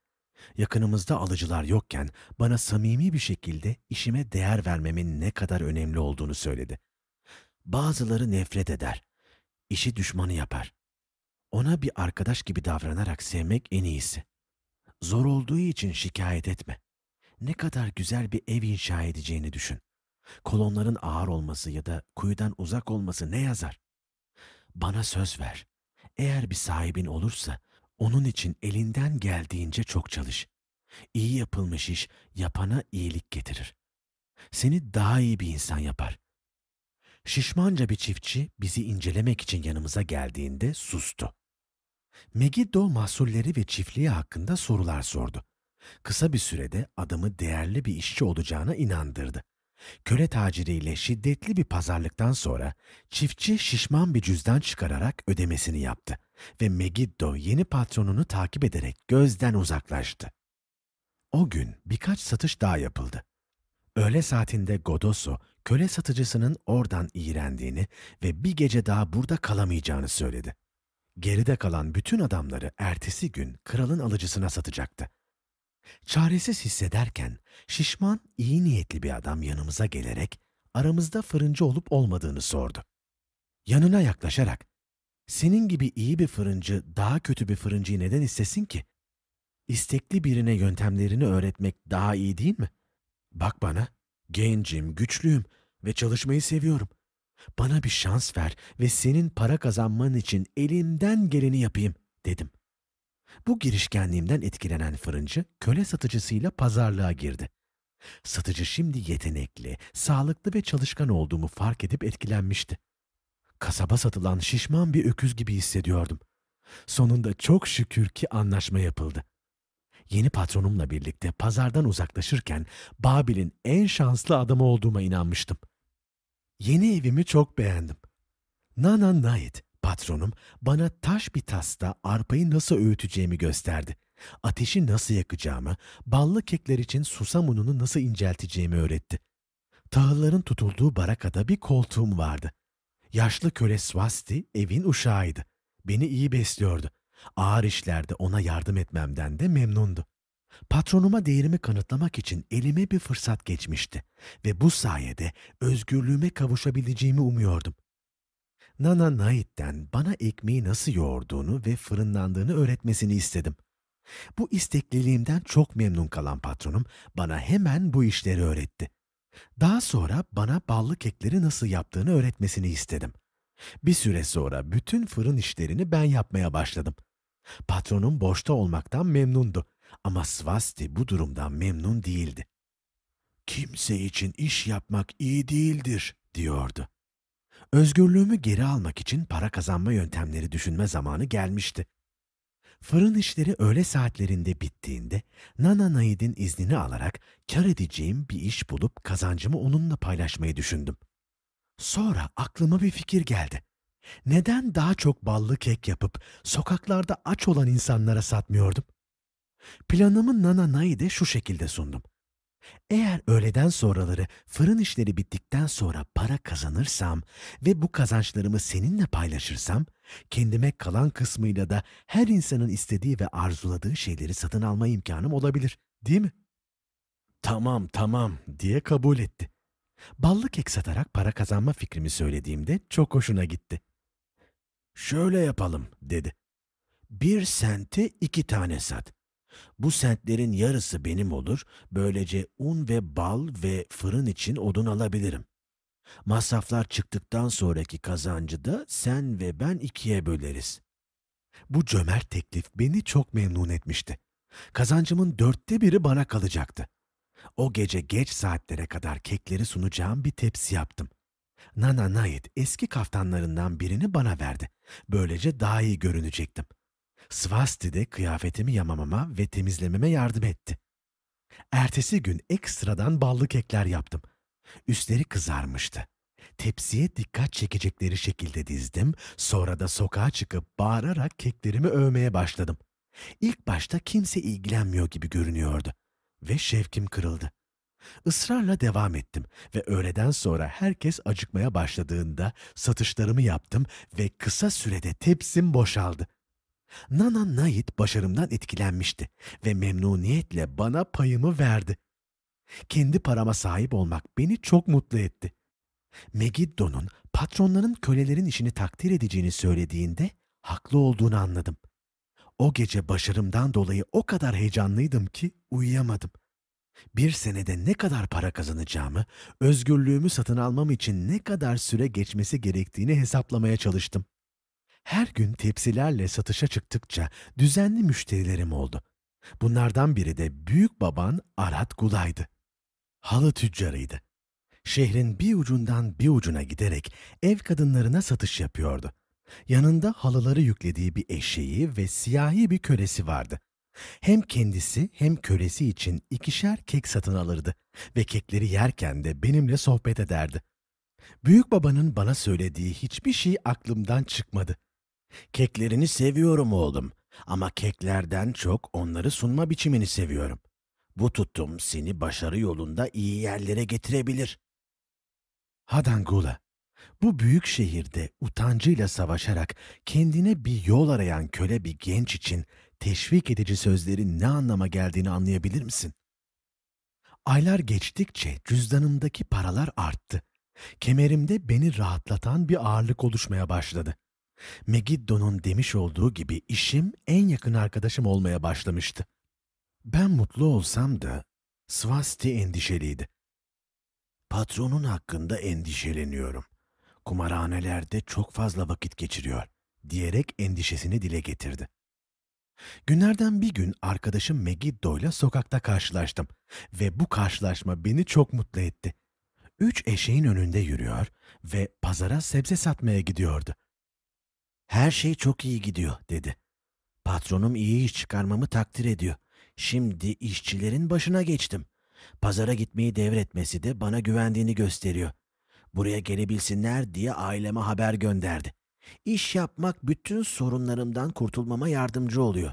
Yakınımızda alıcılar yokken bana samimi bir şekilde işime değer vermemin ne kadar önemli olduğunu söyledi. Bazıları nefret eder, işi düşmanı yapar. Ona bir arkadaş gibi davranarak sevmek en iyisi. Zor olduğu için şikayet etme. Ne kadar güzel bir ev inşa edeceğini düşün. Kolonların ağır olması ya da kuyudan uzak olması ne yazar? Bana söz ver. Eğer bir sahibin olursa onun için elinden geldiğince çok çalış. İyi yapılmış iş yapana iyilik getirir. Seni daha iyi bir insan yapar. Şişmanca bir çiftçi bizi incelemek için yanımıza geldiğinde sustu. Megiddo mahsulleri ve çiftliği hakkında sorular sordu. Kısa bir sürede adamı değerli bir işçi olacağına inandırdı. Köle taciriyle şiddetli bir pazarlıktan sonra çiftçi şişman bir cüzdan çıkararak ödemesini yaptı ve Megiddo yeni patronunu takip ederek gözden uzaklaştı. O gün birkaç satış daha yapıldı. Öğle saatinde Godoso köle satıcısının oradan iğrendiğini ve bir gece daha burada kalamayacağını söyledi. Geride kalan bütün adamları ertesi gün kralın alıcısına satacaktı. Çaresiz hissederken şişman, iyi niyetli bir adam yanımıza gelerek aramızda fırıncı olup olmadığını sordu. Yanına yaklaşarak, senin gibi iyi bir fırıncı daha kötü bir fırıncıyı neden istesin ki? İstekli birine yöntemlerini öğretmek daha iyi değil mi? Bak bana, gencim, güçlüyüm ve çalışmayı seviyorum. Bana bir şans ver ve senin para kazanman için elimden geleni yapayım, dedim. Bu girişkenliğimden etkilenen fırıncı köle satıcısıyla pazarlığa girdi. Satıcı şimdi yetenekli, sağlıklı ve çalışkan olduğumu fark edip etkilenmişti. Kasaba satılan şişman bir öküz gibi hissediyordum. Sonunda çok şükür ki anlaşma yapıldı. Yeni patronumla birlikte pazardan uzaklaşırken Babil'in en şanslı adamı olduğuma inanmıştım. Yeni evimi çok beğendim. Nana Nait, patronum, bana taş bir tasta arpayı nasıl öğüteceğimi gösterdi. Ateşi nasıl yakacağımı, ballı kekler için susam ununu nasıl incelteceğimi öğretti. Tahılların tutulduğu barakada bir koltuğum vardı. Yaşlı köle Swasti evin uşağıydı. Beni iyi besliyordu. Ağır işlerde ona yardım etmemden de memnundu. Patronuma değerimi kanıtlamak için elime bir fırsat geçmişti ve bu sayede özgürlüğüme kavuşabileceğimi umuyordum. Nana Nait'ten bana ekmeği nasıl yoğurduğunu ve fırınlandığını öğretmesini istedim. Bu istekliliğimden çok memnun kalan patronum bana hemen bu işleri öğretti. Daha sonra bana ballı kekleri nasıl yaptığını öğretmesini istedim. Bir süre sonra bütün fırın işlerini ben yapmaya başladım. Patronum boşta olmaktan memnundu ama Svasti bu durumdan memnun değildi. Kimse için iş yapmak iyi değildir, diyordu. Özgürlüğümü geri almak için para kazanma yöntemleri düşünme zamanı gelmişti. Fırın işleri öğle saatlerinde bittiğinde Nana Naid'in iznini alarak kar edeceğim bir iş bulup kazancımı onunla paylaşmayı düşündüm. Sonra aklıma bir fikir geldi. Neden daha çok ballı kek yapıp sokaklarda aç olan insanlara satmıyordum? Planımı Nana Naid'e şu şekilde sundum. Eğer öğleden sonraları fırın işleri bittikten sonra para kazanırsam ve bu kazançlarımı seninle paylaşırsam, kendime kalan kısmıyla da her insanın istediği ve arzuladığı şeyleri satın alma imkanım olabilir, değil mi? Tamam, tamam diye kabul etti. Ballı kek satarak para kazanma fikrimi söylediğimde çok hoşuna gitti. Şöyle yapalım dedi. Bir sente iki tane sat. Bu sentlerin yarısı benim olur, böylece un ve bal ve fırın için odun alabilirim. Masraflar çıktıktan sonraki kazancı da sen ve ben ikiye böleriz. Bu cömert teklif beni çok memnun etmişti. Kazancımın dörtte biri bana kalacaktı. O gece geç saatlere kadar kekleri sunacağım bir tepsi yaptım. Nana Nayet eski kaftanlarından birini bana verdi. Böylece daha iyi görünecektim. Svasti de kıyafetimi yamamama ve temizlememe yardım etti. Ertesi gün ekstradan ballı kekler yaptım. Üstleri kızarmıştı. Tepsiye dikkat çekecekleri şekilde dizdim, sonra da sokağa çıkıp bağırarak keklerimi övmeye başladım. İlk başta kimse ilgilenmiyor gibi görünüyordu ve şevkim kırıldı. Israrla devam ettim ve öğleden sonra herkes acıkmaya başladığında satışlarımı yaptım ve kısa sürede tepsim boşaldı. Nana Nait başarımdan etkilenmişti ve memnuniyetle bana payımı verdi. Kendi parama sahip olmak beni çok mutlu etti. Megiddo'nun patronların kölelerin işini takdir edeceğini söylediğinde haklı olduğunu anladım. O gece başarımdan dolayı o kadar heyecanlıydım ki uyuyamadım. Bir senede ne kadar para kazanacağımı, özgürlüğümü satın almam için ne kadar süre geçmesi gerektiğini hesaplamaya çalıştım. Her gün tepsilerle satışa çıktıkça düzenli müşterilerim oldu. Bunlardan biri de büyük baban Arat Gulay'dı. Halı tüccarıydı. Şehrin bir ucundan bir ucuna giderek ev kadınlarına satış yapıyordu. Yanında halıları yüklediği bir eşeği ve siyahi bir kölesi vardı. Hem kendisi hem kölesi için ikişer kek satın alırdı ve kekleri yerken de benimle sohbet ederdi. Büyük babanın bana söylediği hiçbir şey aklımdan çıkmadı. Keklerini seviyorum oğlum ama keklerden çok onları sunma biçimini seviyorum. Bu tutum seni başarı yolunda iyi yerlere getirebilir. Hadangula, bu büyük şehirde utancıyla savaşarak kendine bir yol arayan köle bir genç için teşvik edici sözlerin ne anlama geldiğini anlayabilir misin? Aylar geçtikçe cüzdanımdaki paralar arttı. Kemerimde beni rahatlatan bir ağırlık oluşmaya başladı. Megiddo'nun demiş olduğu gibi işim en yakın arkadaşım olmaya başlamıştı. Ben mutlu olsam da Svasti endişeliydi. Patronun hakkında endişeleniyorum. Kumarhanelerde çok fazla vakit geçiriyor diyerek endişesini dile getirdi. Günlerden bir gün arkadaşım Megiddo ile sokakta karşılaştım ve bu karşılaşma beni çok mutlu etti. Üç eşeğin önünde yürüyor ve pazara sebze satmaya gidiyordu. Her şey çok iyi gidiyor dedi. Patronum iyi iş çıkarmamı takdir ediyor. Şimdi işçilerin başına geçtim. Pazara gitmeyi devretmesi de bana güvendiğini gösteriyor. Buraya gelebilsinler diye aileme haber gönderdi. İş yapmak bütün sorunlarımdan kurtulmama yardımcı oluyor.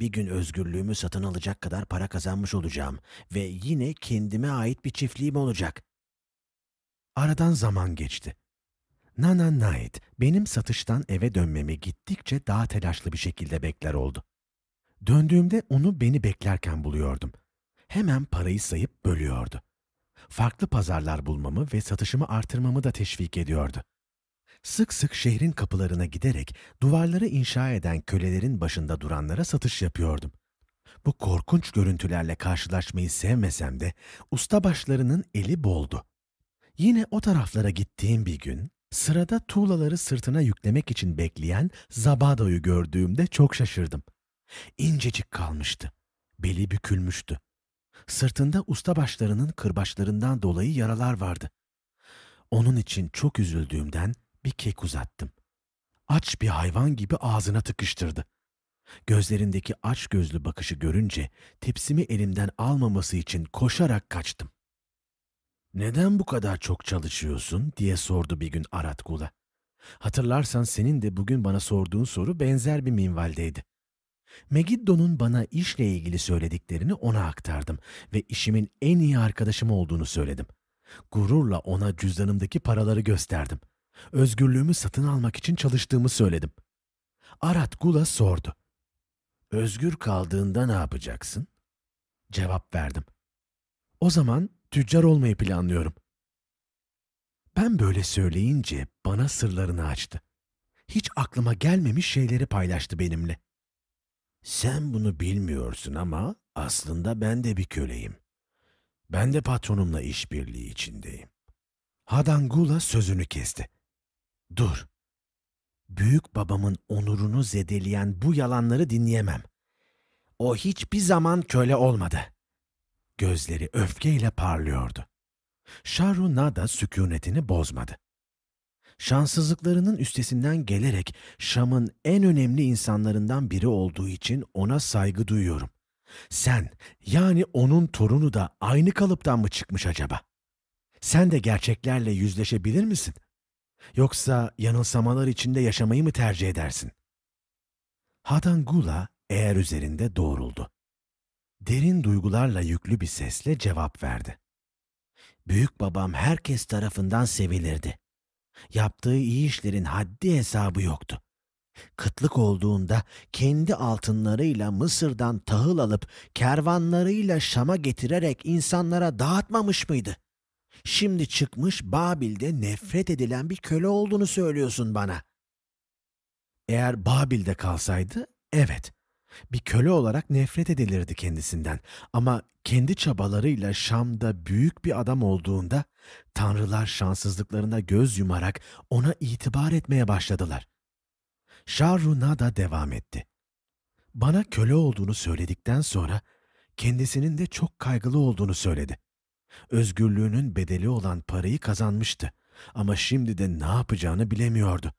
Bir gün özgürlüğümü satın alacak kadar para kazanmış olacağım ve yine kendime ait bir çiftliğim olacak. Aradan zaman geçti. Nana Knight benim satıştan eve dönmemi gittikçe daha telaşlı bir şekilde bekler oldu. Döndüğümde onu beni beklerken buluyordum. Hemen parayı sayıp bölüyordu. Farklı pazarlar bulmamı ve satışımı artırmamı da teşvik ediyordu. Sık sık şehrin kapılarına giderek duvarları inşa eden kölelerin başında duranlara satış yapıyordum. Bu korkunç görüntülerle karşılaşmayı sevmesem de ustabaşlarının eli boldu. Yine o taraflara gittiğim bir gün sırada tuğlaları sırtına yüklemek için bekleyen Zabado'yu gördüğümde çok şaşırdım. İncecik kalmıştı. Beli bükülmüştü. Sırtında ustabaşlarının kırbaçlarından dolayı yaralar vardı. Onun için çok üzüldüğümden bir kek uzattım. Aç bir hayvan gibi ağzına tıkıştırdı. Gözlerindeki aç gözlü bakışı görünce tepsimi elimden almaması için koşarak kaçtım. Neden bu kadar çok çalışıyorsun diye sordu bir gün Aratgul'a. Hatırlarsan senin de bugün bana sorduğun soru benzer bir minvaldeydi. Megiddo'nun bana işle ilgili söylediklerini ona aktardım ve işimin en iyi arkadaşım olduğunu söyledim. Gururla ona cüzdanımdaki paraları gösterdim. Özgürlüğümü satın almak için çalıştığımı söyledim. Arat Gula sordu. Özgür kaldığında ne yapacaksın? Cevap verdim. O zaman tüccar olmayı planlıyorum. Ben böyle söyleyince bana sırlarını açtı. Hiç aklıma gelmemiş şeyleri paylaştı benimle. Sen bunu bilmiyorsun ama aslında ben de bir köleyim. Ben de patronumla işbirliği içindeyim. Hadangula sözünü kesti. Dur. Büyük babamın onurunu zedeleyen bu yalanları dinleyemem. O hiçbir zaman köle olmadı. Gözleri öfkeyle parlıyordu. Şaruna da sükunetini bozmadı. Şanssızlıklarının üstesinden gelerek Şam'ın en önemli insanlarından biri olduğu için ona saygı duyuyorum. Sen, yani onun torunu da aynı kalıptan mı çıkmış acaba? Sen de gerçeklerle yüzleşebilir misin? Yoksa yanılsamalar içinde yaşamayı mı tercih edersin? Hadangula eğer üzerinde doğruldu. Derin duygularla yüklü bir sesle cevap verdi. Büyük babam herkes tarafından sevilirdi. Yaptığı iyi işlerin haddi hesabı yoktu. Kıtlık olduğunda kendi altınlarıyla Mısır'dan tahıl alıp kervanlarıyla Şam'a getirerek insanlara dağıtmamış mıydı? Şimdi çıkmış Babil'de nefret edilen bir köle olduğunu söylüyorsun bana. Eğer Babil'de kalsaydı evet. Bir köle olarak nefret edilirdi kendisinden ama kendi çabalarıyla Şam'da büyük bir adam olduğunda tanrılar şanssızlıklarına göz yumarak ona itibar etmeye başladılar. Şarruna da devam etti. Bana köle olduğunu söyledikten sonra kendisinin de çok kaygılı olduğunu söyledi. Özgürlüğünün bedeli olan parayı kazanmıştı ama şimdi de ne yapacağını bilemiyordu.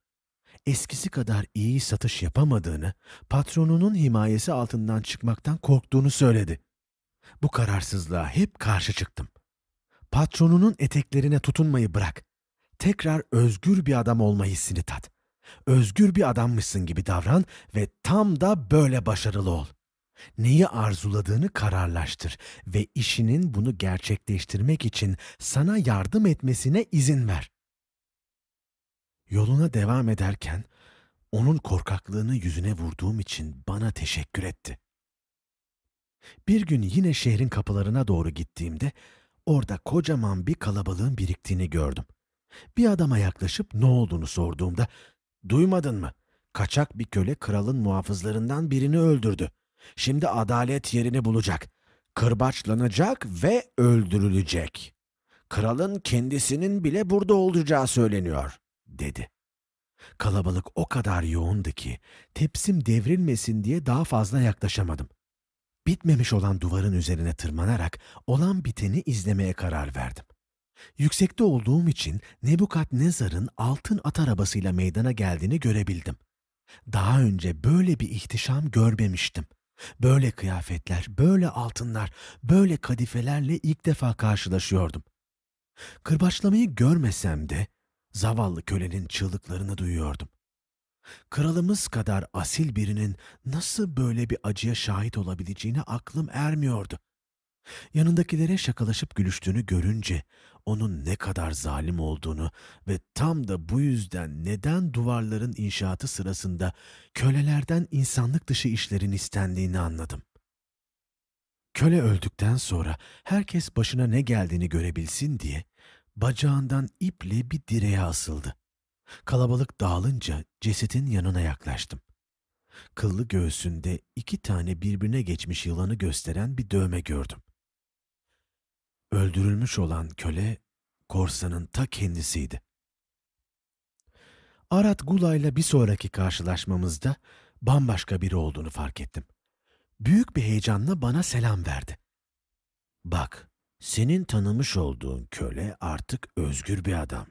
Eskisi kadar iyi satış yapamadığını, patronunun himayesi altından çıkmaktan korktuğunu söyledi. Bu kararsızlığa hep karşı çıktım. Patronunun eteklerine tutunmayı bırak. Tekrar özgür bir adam olma hissini tat. Özgür bir adammışsın gibi davran ve tam da böyle başarılı ol. Neyi arzuladığını kararlaştır ve işinin bunu gerçekleştirmek için sana yardım etmesine izin ver. Yoluna devam ederken onun korkaklığını yüzüne vurduğum için bana teşekkür etti. Bir gün yine şehrin kapılarına doğru gittiğimde orada kocaman bir kalabalığın biriktiğini gördüm. Bir adama yaklaşıp ne olduğunu sorduğumda "Duymadın mı? Kaçak bir köle kralın muhafızlarından birini öldürdü. Şimdi adalet yerini bulacak. Kırbaçlanacak ve öldürülecek. Kralın kendisinin bile burada olacağı söyleniyor." dedi. Kalabalık o kadar yoğundu ki tepsim devrilmesin diye daha fazla yaklaşamadım. Bitmemiş olan duvarın üzerine tırmanarak olan biteni izlemeye karar verdim. Yüksekte olduğum için Nebukadnezar'ın altın at arabasıyla meydana geldiğini görebildim. Daha önce böyle bir ihtişam görmemiştim. Böyle kıyafetler, böyle altınlar, böyle kadifelerle ilk defa karşılaşıyordum. Kırbaçlamayı görmesem de zavallı kölenin çığlıklarını duyuyordum. Kralımız kadar asil birinin nasıl böyle bir acıya şahit olabileceğine aklım ermiyordu. Yanındakilere şakalaşıp gülüştüğünü görünce onun ne kadar zalim olduğunu ve tam da bu yüzden neden duvarların inşaatı sırasında kölelerden insanlık dışı işlerin istendiğini anladım. Köle öldükten sonra herkes başına ne geldiğini görebilsin diye bacağından iple bir direğe asıldı. Kalabalık dağılınca cesetin yanına yaklaştım. Kıllı göğsünde iki tane birbirine geçmiş yılanı gösteren bir dövme gördüm. Öldürülmüş olan köle korsanın ta kendisiydi. Arat Gula'yla bir sonraki karşılaşmamızda bambaşka biri olduğunu fark ettim. Büyük bir heyecanla bana selam verdi. Bak, senin tanımış olduğun köle artık özgür bir adam.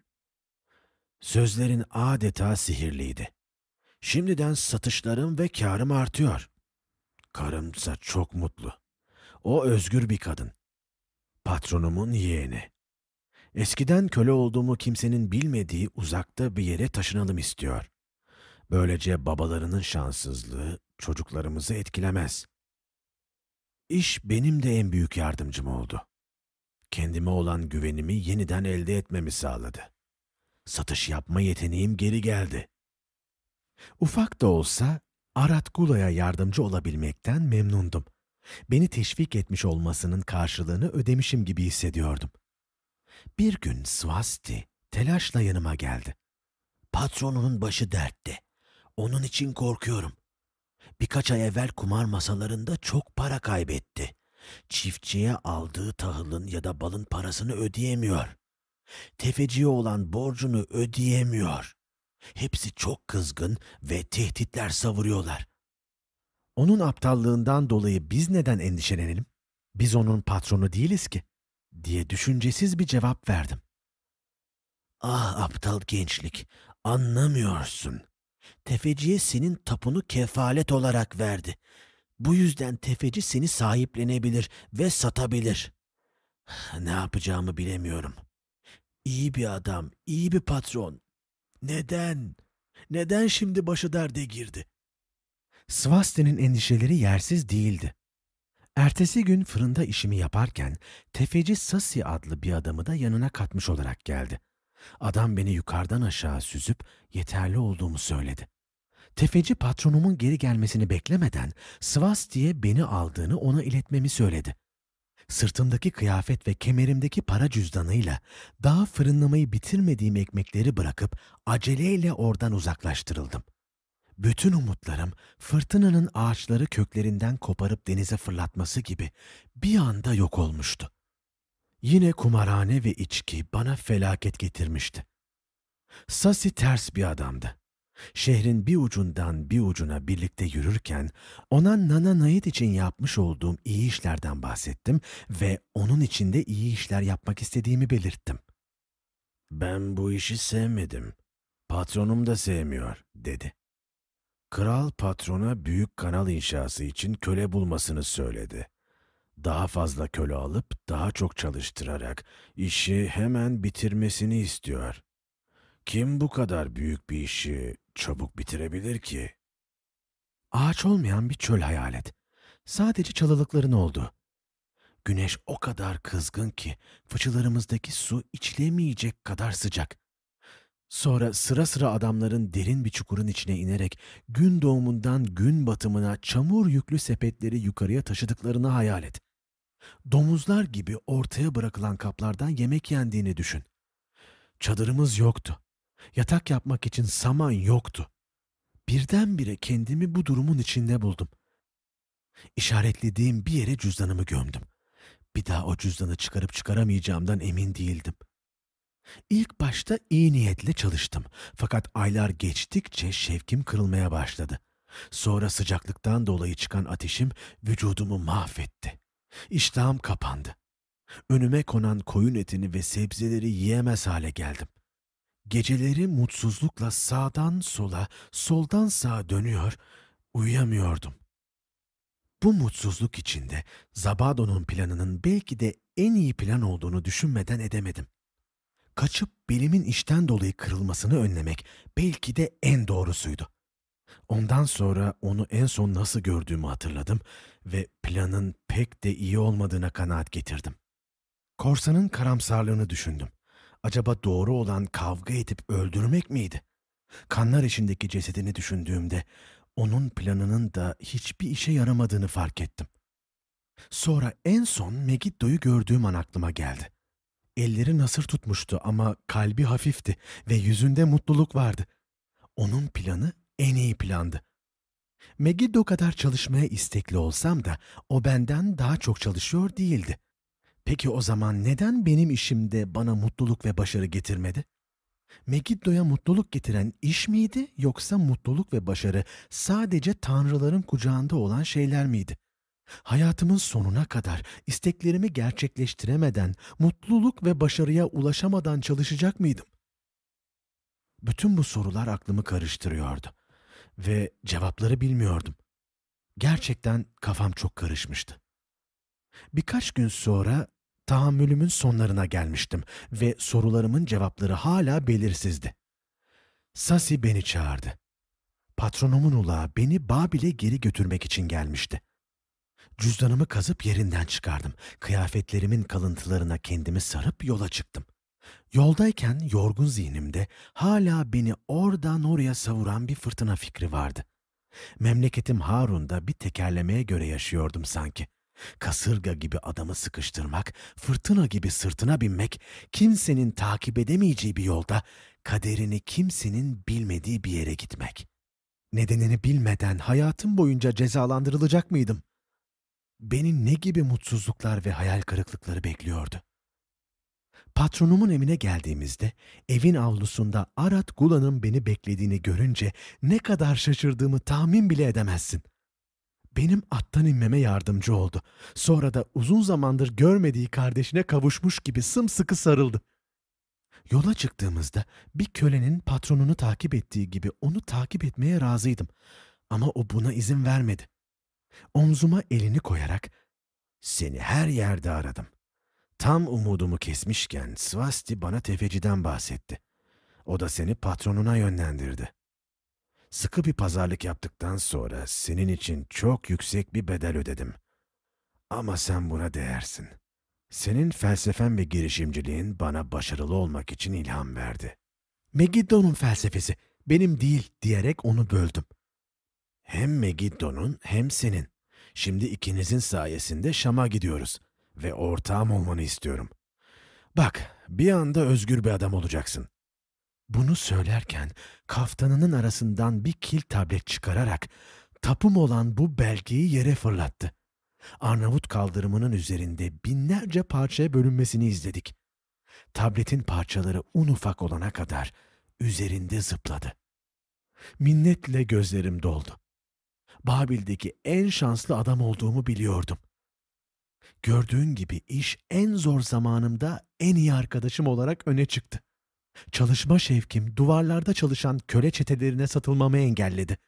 Sözlerin adeta sihirliydi. Şimdiden satışlarım ve karım artıyor. Karımsa çok mutlu. O özgür bir kadın. Patronumun yeğeni. Eskiden köle olduğumu kimsenin bilmediği uzakta bir yere taşınalım istiyor. Böylece babalarının şanssızlığı çocuklarımızı etkilemez. İş benim de en büyük yardımcım oldu. Kendime olan güvenimi yeniden elde etmemi sağladı. Satış yapma yeteneğim geri geldi. Ufak da olsa Arat Gula'ya yardımcı olabilmekten memnundum. Beni teşvik etmiş olmasının karşılığını ödemişim gibi hissediyordum. Bir gün Swasti telaşla yanıma geldi. Patronunun başı dertte. Onun için korkuyorum. Birkaç ay evvel kumar masalarında çok para kaybetti. Çiftçiye aldığı tahılın ya da balın parasını ödeyemiyor. Tefeciye olan borcunu ödeyemiyor. Hepsi çok kızgın ve tehditler savuruyorlar. Onun aptallığından dolayı biz neden endişelenelim? Biz onun patronu değiliz ki diye düşüncesiz bir cevap verdim. Ah aptal gençlik, anlamıyorsun. Tefeciye senin tapunu kefalet olarak verdi. Bu yüzden tefeci seni sahiplenebilir ve satabilir. Ne yapacağımı bilemiyorum. İyi bir adam, iyi bir patron. Neden? Neden şimdi başı derde girdi? Svasti'nin endişeleri yersiz değildi. Ertesi gün fırında işimi yaparken tefeci Sasi adlı bir adamı da yanına katmış olarak geldi. Adam beni yukarıdan aşağı süzüp yeterli olduğumu söyledi. Tefeci patronumun geri gelmesini beklemeden Svasti'ye beni aldığını ona iletmemi söyledi. Sırtımdaki kıyafet ve kemerimdeki para cüzdanıyla daha fırınlamayı bitirmediğim ekmekleri bırakıp aceleyle oradan uzaklaştırıldım. Bütün umutlarım fırtınanın ağaçları köklerinden koparıp denize fırlatması gibi bir anda yok olmuştu. Yine kumarhane ve içki bana felaket getirmişti. Sasi ters bir adamdı. Şehrin bir ucundan bir ucuna birlikte yürürken ona Nana Nayit için yapmış olduğum iyi işlerden bahsettim ve onun için de iyi işler yapmak istediğimi belirttim. Ben bu işi sevmedim. Patronum da sevmiyor, dedi. Kral patrona büyük kanal inşası için köle bulmasını söyledi. Daha fazla köle alıp daha çok çalıştırarak işi hemen bitirmesini istiyor. Kim bu kadar büyük bir işi çabuk bitirebilir ki? Ağaç olmayan bir çöl hayal et. Sadece çalılıkların oldu. Güneş o kadar kızgın ki fıçılarımızdaki su içilemeyecek kadar sıcak. Sonra sıra sıra adamların derin bir çukurun içine inerek gün doğumundan gün batımına çamur yüklü sepetleri yukarıya taşıdıklarını hayal et. Domuzlar gibi ortaya bırakılan kaplardan yemek yendiğini düşün. Çadırımız yoktu. Yatak yapmak için saman yoktu. Birdenbire kendimi bu durumun içinde buldum. İşaretlediğim bir yere cüzdanımı gömdüm. Bir daha o cüzdanı çıkarıp çıkaramayacağımdan emin değildim. İlk başta iyi niyetle çalıştım. Fakat aylar geçtikçe şevkim kırılmaya başladı. Sonra sıcaklıktan dolayı çıkan ateşim vücudumu mahvetti. İştahım kapandı. Önüme konan koyun etini ve sebzeleri yiyemez hale geldim. Geceleri mutsuzlukla sağdan sola, soldan sağa dönüyor, uyuyamıyordum. Bu mutsuzluk içinde Zabado'nun planının belki de en iyi plan olduğunu düşünmeden edemedim. Kaçıp belimin işten dolayı kırılmasını önlemek belki de en doğrusuydu. Ondan sonra onu en son nasıl gördüğümü hatırladım ve planın pek de iyi olmadığına kanaat getirdim. Korsanın karamsarlığını düşündüm. Acaba doğru olan kavga edip öldürmek miydi? Kanlar içindeki cesedini düşündüğümde onun planının da hiçbir işe yaramadığını fark ettim. Sonra en son Megiddo'yu gördüğüm an aklıma geldi. Elleri nasır tutmuştu ama kalbi hafifti ve yüzünde mutluluk vardı. Onun planı en iyi plandı. Megiddo kadar çalışmaya istekli olsam da o benden daha çok çalışıyor değildi. Peki o zaman neden benim işimde bana mutluluk ve başarı getirmedi? Megiddo'ya mutluluk getiren iş miydi yoksa mutluluk ve başarı sadece tanrıların kucağında olan şeyler miydi? Hayatımın sonuna kadar isteklerimi gerçekleştiremeden, mutluluk ve başarıya ulaşamadan çalışacak mıydım? Bütün bu sorular aklımı karıştırıyordu ve cevapları bilmiyordum. Gerçekten kafam çok karışmıştı. Birkaç gün sonra tahammülümün sonlarına gelmiştim ve sorularımın cevapları hala belirsizdi. Sasi beni çağırdı. Patronumun ulağı beni Babil'e geri götürmek için gelmişti. Cüzdanımı kazıp yerinden çıkardım. Kıyafetlerimin kalıntılarına kendimi sarıp yola çıktım. Yoldayken yorgun zihnimde hala beni oradan oraya savuran bir fırtına fikri vardı. Memleketim Harun'da bir tekerlemeye göre yaşıyordum sanki. Kasırga gibi adamı sıkıştırmak, fırtına gibi sırtına binmek, kimsenin takip edemeyeceği bir yolda kaderini kimsenin bilmediği bir yere gitmek. Nedenini bilmeden hayatım boyunca cezalandırılacak mıydım? Beni ne gibi mutsuzluklar ve hayal kırıklıkları bekliyordu? Patronumun evine geldiğimizde evin avlusunda Arat Gula'nın beni beklediğini görünce ne kadar şaşırdığımı tahmin bile edemezsin. Benim attan inmeme yardımcı oldu. Sonra da uzun zamandır görmediği kardeşine kavuşmuş gibi sımsıkı sarıldı. Yola çıktığımızda bir kölenin patronunu takip ettiği gibi onu takip etmeye razıydım. Ama o buna izin vermedi. Omzuma elini koyarak ''Seni her yerde aradım. Tam umudumu kesmişken Svasti bana tefeciden bahsetti. O da seni patronuna yönlendirdi. Sıkı bir pazarlık yaptıktan sonra senin için çok yüksek bir bedel ödedim. Ama sen buna değersin. Senin felsefen ve girişimciliğin bana başarılı olmak için ilham verdi. Megiddo'nun felsefesi, benim değil diyerek onu böldüm. Hem Megiddo'nun hem senin. Şimdi ikinizin sayesinde Şam'a gidiyoruz ve ortağım olmanı istiyorum. Bak, bir anda özgür bir adam olacaksın. Bunu söylerken kaftanının arasından bir kil tablet çıkararak tapum olan bu belgeyi yere fırlattı. Arnavut kaldırımının üzerinde binlerce parçaya bölünmesini izledik. Tabletin parçaları un ufak olana kadar üzerinde zıpladı. Minnetle gözlerim doldu. Babil'deki en şanslı adam olduğumu biliyordum. Gördüğün gibi iş en zor zamanımda en iyi arkadaşım olarak öne çıktı. Çalışma şevkim duvarlarda çalışan köle çetelerine satılmamı engelledi.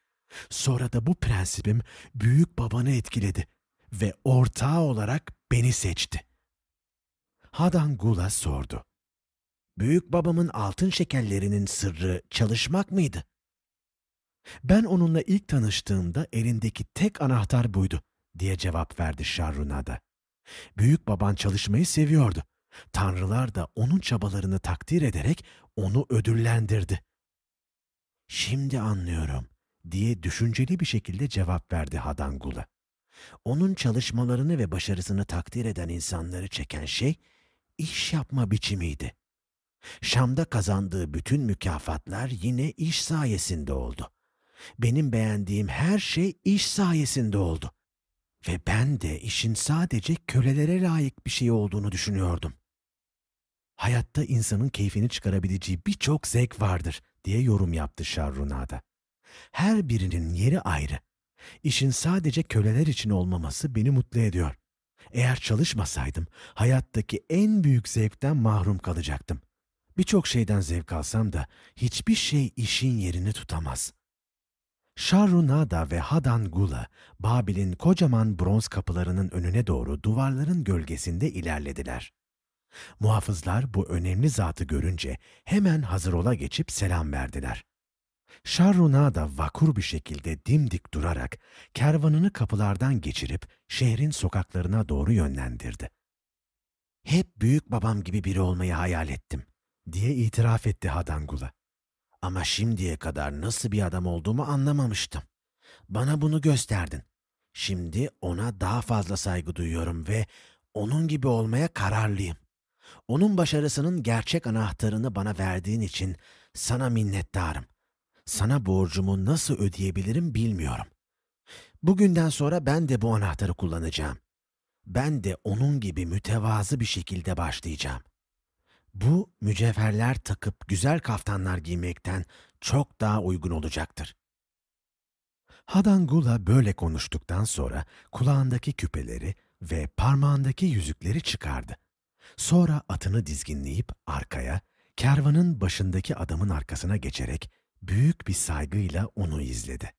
Sonra da bu prensibim büyük babanı etkiledi ve ortağı olarak beni seçti. Hadan Gula sordu. Büyük babamın altın şekerlerinin sırrı çalışmak mıydı? Ben onunla ilk tanıştığımda elindeki tek anahtar buydu diye cevap verdi Şarrunada. Büyük baban çalışmayı seviyordu. Tanrılar da onun çabalarını takdir ederek onu ödüllendirdi. Şimdi anlıyorum diye düşünceli bir şekilde cevap verdi Hadangula. Onun çalışmalarını ve başarısını takdir eden insanları çeken şey iş yapma biçimiydi. Şam'da kazandığı bütün mükafatlar yine iş sayesinde oldu. Benim beğendiğim her şey iş sayesinde oldu. Ve ben de işin sadece kölelere layık bir şey olduğunu düşünüyordum. Hayatta insanın keyfini çıkarabileceği birçok zevk vardır diye yorum yaptı Şarrunada. Her birinin yeri ayrı. İşin sadece köleler için olmaması beni mutlu ediyor. Eğer çalışmasaydım hayattaki en büyük zevkten mahrum kalacaktım. Birçok şeyden zevk alsam da hiçbir şey işin yerini tutamaz. Şarrunada ve Hadan Gula, Babil'in kocaman bronz kapılarının önüne doğru duvarların gölgesinde ilerlediler. Muhafızlar bu önemli zatı görünce hemen hazır ola geçip selam verdiler. Şarrunada vakur bir şekilde dimdik durarak kervanını kapılardan geçirip şehrin sokaklarına doğru yönlendirdi. Hep büyük babam gibi biri olmayı hayal ettim diye itiraf etti Hadangula. Ama şimdiye kadar nasıl bir adam olduğumu anlamamıştım. Bana bunu gösterdin. Şimdi ona daha fazla saygı duyuyorum ve onun gibi olmaya kararlıyım. Onun başarısının gerçek anahtarını bana verdiğin için sana minnettarım. Sana borcumu nasıl ödeyebilirim bilmiyorum. Bugünden sonra ben de bu anahtarı kullanacağım. Ben de onun gibi mütevazı bir şekilde başlayacağım. Bu mücevherler takıp güzel kaftanlar giymekten çok daha uygun olacaktır. Hadangula böyle konuştuktan sonra kulağındaki küpeleri ve parmağındaki yüzükleri çıkardı. Sonra atını dizginleyip arkaya, kervanın başındaki adamın arkasına geçerek büyük bir saygıyla onu izledi.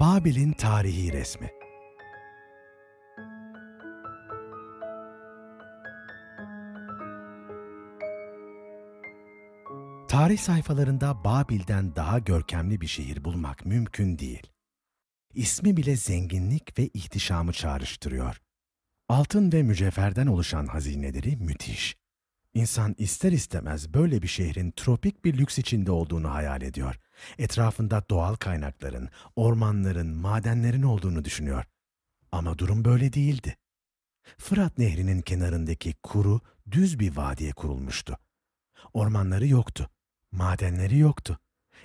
Babil'in tarihi resmi Tarih sayfalarında Babil'den daha görkemli bir şehir bulmak mümkün değil. İsmi bile zenginlik ve ihtişamı çağrıştırıyor. Altın ve mücevherden oluşan hazineleri müthiş. İnsan ister istemez böyle bir şehrin tropik bir lüks içinde olduğunu hayal ediyor. Etrafında doğal kaynakların, ormanların, madenlerin olduğunu düşünüyor. Ama durum böyle değildi. Fırat Nehri'nin kenarındaki kuru, düz bir vadiye kurulmuştu. Ormanları yoktu, madenleri yoktu.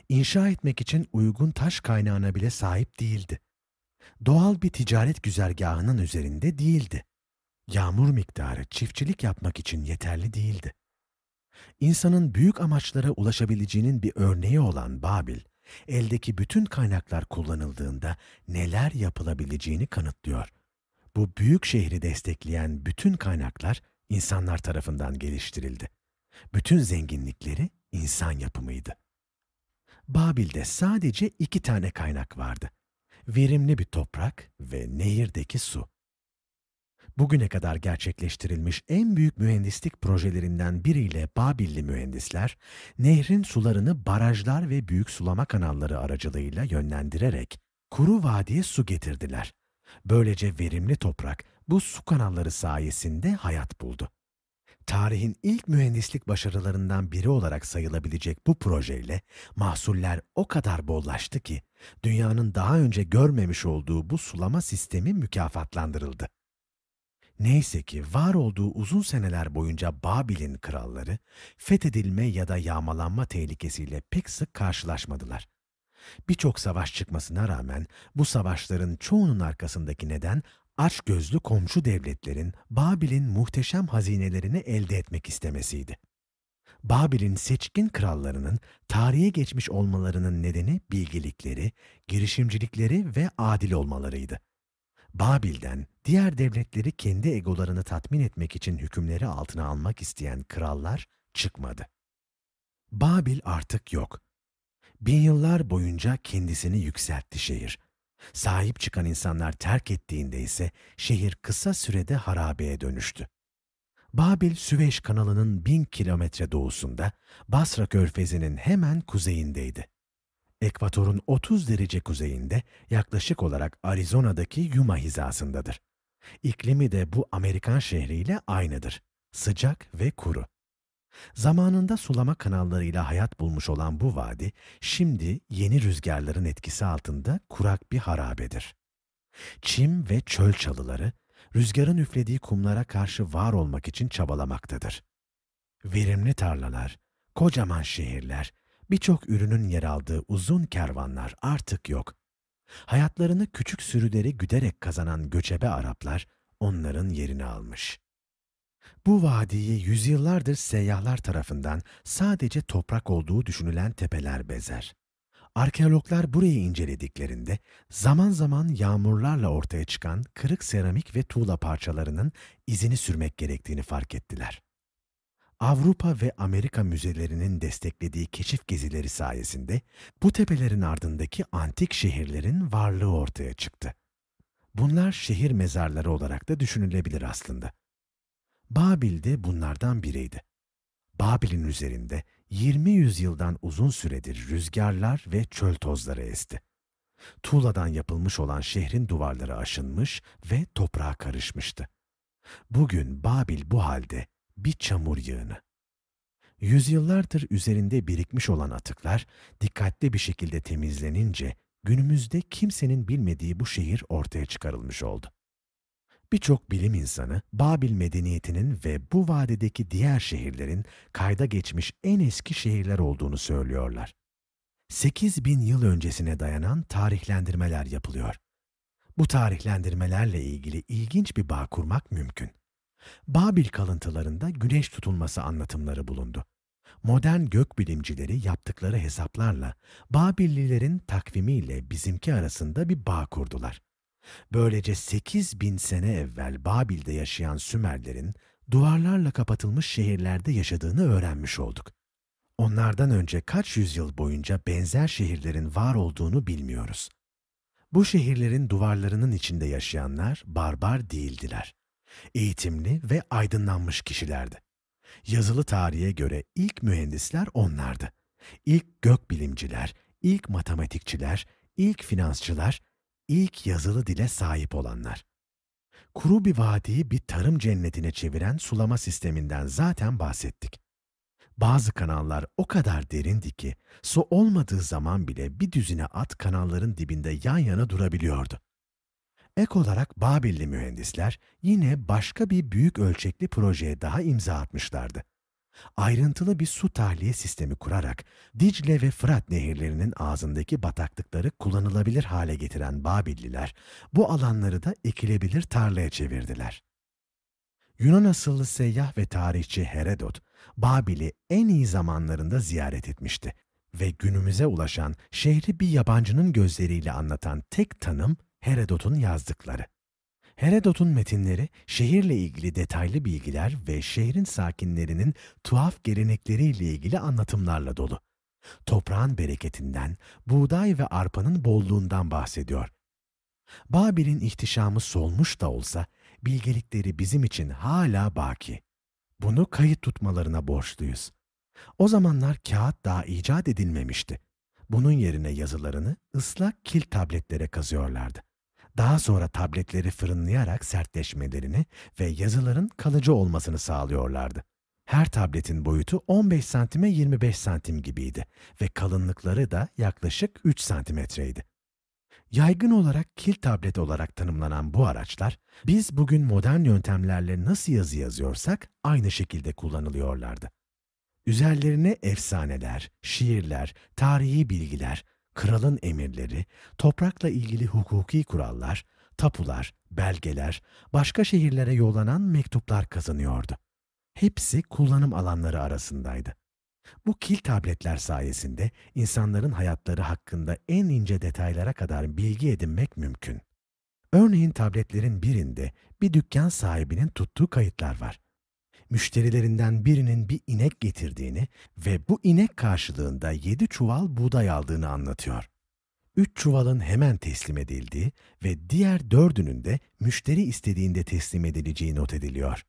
İnşa etmek için uygun taş kaynağına bile sahip değildi. Doğal bir ticaret güzergahının üzerinde değildi. Yağmur miktarı çiftçilik yapmak için yeterli değildi. İnsanın büyük amaçlara ulaşabileceğinin bir örneği olan Babil, eldeki bütün kaynaklar kullanıldığında neler yapılabileceğini kanıtlıyor. Bu büyük şehri destekleyen bütün kaynaklar insanlar tarafından geliştirildi. Bütün zenginlikleri insan yapımıydı. Babil'de sadece iki tane kaynak vardı. Verimli bir toprak ve nehirdeki su. Bugüne kadar gerçekleştirilmiş en büyük mühendislik projelerinden biriyle Babilli mühendisler, nehrin sularını barajlar ve büyük sulama kanalları aracılığıyla yönlendirerek kuru vadiye su getirdiler. Böylece verimli toprak bu su kanalları sayesinde hayat buldu. Tarihin ilk mühendislik başarılarından biri olarak sayılabilecek bu projeyle mahsuller o kadar bollaştı ki dünyanın daha önce görmemiş olduğu bu sulama sistemi mükafatlandırıldı. Neyse ki var olduğu uzun seneler boyunca Babil'in kralları fethedilme ya da yağmalanma tehlikesiyle pek sık karşılaşmadılar. Birçok savaş çıkmasına rağmen bu savaşların çoğunun arkasındaki neden açgözlü komşu devletlerin Babil'in muhteşem hazinelerini elde etmek istemesiydi. Babil'in seçkin krallarının tarihe geçmiş olmalarının nedeni bilgilikleri, girişimcilikleri ve adil olmalarıydı. Babil'den diğer devletleri kendi egolarını tatmin etmek için hükümleri altına almak isteyen krallar çıkmadı. Babil artık yok. Bin yıllar boyunca kendisini yükseltti şehir. Sahip çıkan insanlar terk ettiğinde ise şehir kısa sürede harabeye dönüştü. Babil, Süveyş kanalının bin kilometre doğusunda, Basra körfezinin hemen kuzeyindeydi. Ekvatorun 30 derece kuzeyinde yaklaşık olarak Arizona'daki Yuma hizasındadır. İklimi de bu Amerikan şehriyle aynıdır. Sıcak ve kuru. Zamanında sulama kanallarıyla hayat bulmuş olan bu vadi, şimdi yeni rüzgarların etkisi altında kurak bir harabedir. Çim ve çöl çalıları, rüzgarın üflediği kumlara karşı var olmak için çabalamaktadır. Verimli tarlalar, kocaman şehirler, birçok ürünün yer aldığı uzun kervanlar artık yok. Hayatlarını küçük sürüleri güderek kazanan göçebe Araplar onların yerini almış. Bu vadiyi yüzyıllardır seyyahlar tarafından sadece toprak olduğu düşünülen tepeler bezer. Arkeologlar burayı incelediklerinde zaman zaman yağmurlarla ortaya çıkan kırık seramik ve tuğla parçalarının izini sürmek gerektiğini fark ettiler. Avrupa ve Amerika müzelerinin desteklediği keşif gezileri sayesinde bu tepelerin ardındaki antik şehirlerin varlığı ortaya çıktı. Bunlar şehir mezarları olarak da düşünülebilir aslında. Babil de bunlardan biriydi. Babil'in üzerinde 20 yüzyıldan uzun süredir rüzgarlar ve çöl tozları esti. Tuğladan yapılmış olan şehrin duvarları aşınmış ve toprağa karışmıştı. Bugün Babil bu halde bir çamur yığını. Yüzyıllardır üzerinde birikmiş olan atıklar dikkatli bir şekilde temizlenince günümüzde kimsenin bilmediği bu şehir ortaya çıkarılmış oldu. Birçok bilim insanı Babil medeniyetinin ve bu vadedeki diğer şehirlerin kayda geçmiş en eski şehirler olduğunu söylüyorlar. 8 bin yıl öncesine dayanan tarihlendirmeler yapılıyor. Bu tarihlendirmelerle ilgili ilginç bir bağ kurmak mümkün. Babil kalıntılarında güneş tutulması anlatımları bulundu. Modern gökbilimcileri yaptıkları hesaplarla Babillilerin takvimiyle bizimki arasında bir bağ kurdular. Böylece 8 bin sene evvel Babil'de yaşayan Sümerlerin duvarlarla kapatılmış şehirlerde yaşadığını öğrenmiş olduk. Onlardan önce kaç yüzyıl boyunca benzer şehirlerin var olduğunu bilmiyoruz. Bu şehirlerin duvarlarının içinde yaşayanlar barbar değildiler. Eğitimli ve aydınlanmış kişilerdi. Yazılı tarihe göre ilk mühendisler onlardı. İlk gökbilimciler, ilk matematikçiler, ilk finansçılar, ilk yazılı dile sahip olanlar. Kuru bir vadiyi bir tarım cennetine çeviren sulama sisteminden zaten bahsettik. Bazı kanallar o kadar derindi ki su olmadığı zaman bile bir düzine at kanalların dibinde yan yana durabiliyordu. Ek olarak Babilli mühendisler yine başka bir büyük ölçekli projeye daha imza atmışlardı ayrıntılı bir su tahliye sistemi kurarak Dicle ve Fırat nehirlerinin ağzındaki bataklıkları kullanılabilir hale getiren Babilliler bu alanları da ekilebilir tarlaya çevirdiler. Yunan asıllı seyyah ve tarihçi Herodot, Babil'i en iyi zamanlarında ziyaret etmişti ve günümüze ulaşan şehri bir yabancının gözleriyle anlatan tek tanım Herodot'un yazdıkları. Herodot'un metinleri şehirle ilgili detaylı bilgiler ve şehrin sakinlerinin tuhaf gelenekleriyle ilgili anlatımlarla dolu. Toprağın bereketinden, buğday ve arpanın bolluğundan bahsediyor. Babil'in ihtişamı solmuş da olsa bilgelikleri bizim için hala baki. Bunu kayıt tutmalarına borçluyuz. O zamanlar kağıt daha icat edilmemişti. Bunun yerine yazılarını ıslak kil tabletlere kazıyorlardı. Daha sonra tabletleri fırınlayarak sertleşmelerini ve yazıların kalıcı olmasını sağlıyorlardı. Her tabletin boyutu 15 santime 25 santim gibiydi ve kalınlıkları da yaklaşık 3 santimetreydi. Yaygın olarak kil tablet olarak tanımlanan bu araçlar, biz bugün modern yöntemlerle nasıl yazı yazıyorsak aynı şekilde kullanılıyorlardı. Üzerlerine efsaneler, şiirler, tarihi bilgiler, kralın emirleri, toprakla ilgili hukuki kurallar, tapular, belgeler, başka şehirlere yollanan mektuplar kazanıyordu. Hepsi kullanım alanları arasındaydı. Bu kil tabletler sayesinde insanların hayatları hakkında en ince detaylara kadar bilgi edinmek mümkün. Örneğin tabletlerin birinde bir dükkan sahibinin tuttuğu kayıtlar var. Müşterilerinden birinin bir inek getirdiğini ve bu inek karşılığında yedi çuval buğday aldığını anlatıyor. Üç çuvalın hemen teslim edildiği ve diğer dördünün de müşteri istediğinde teslim edileceği not ediliyor.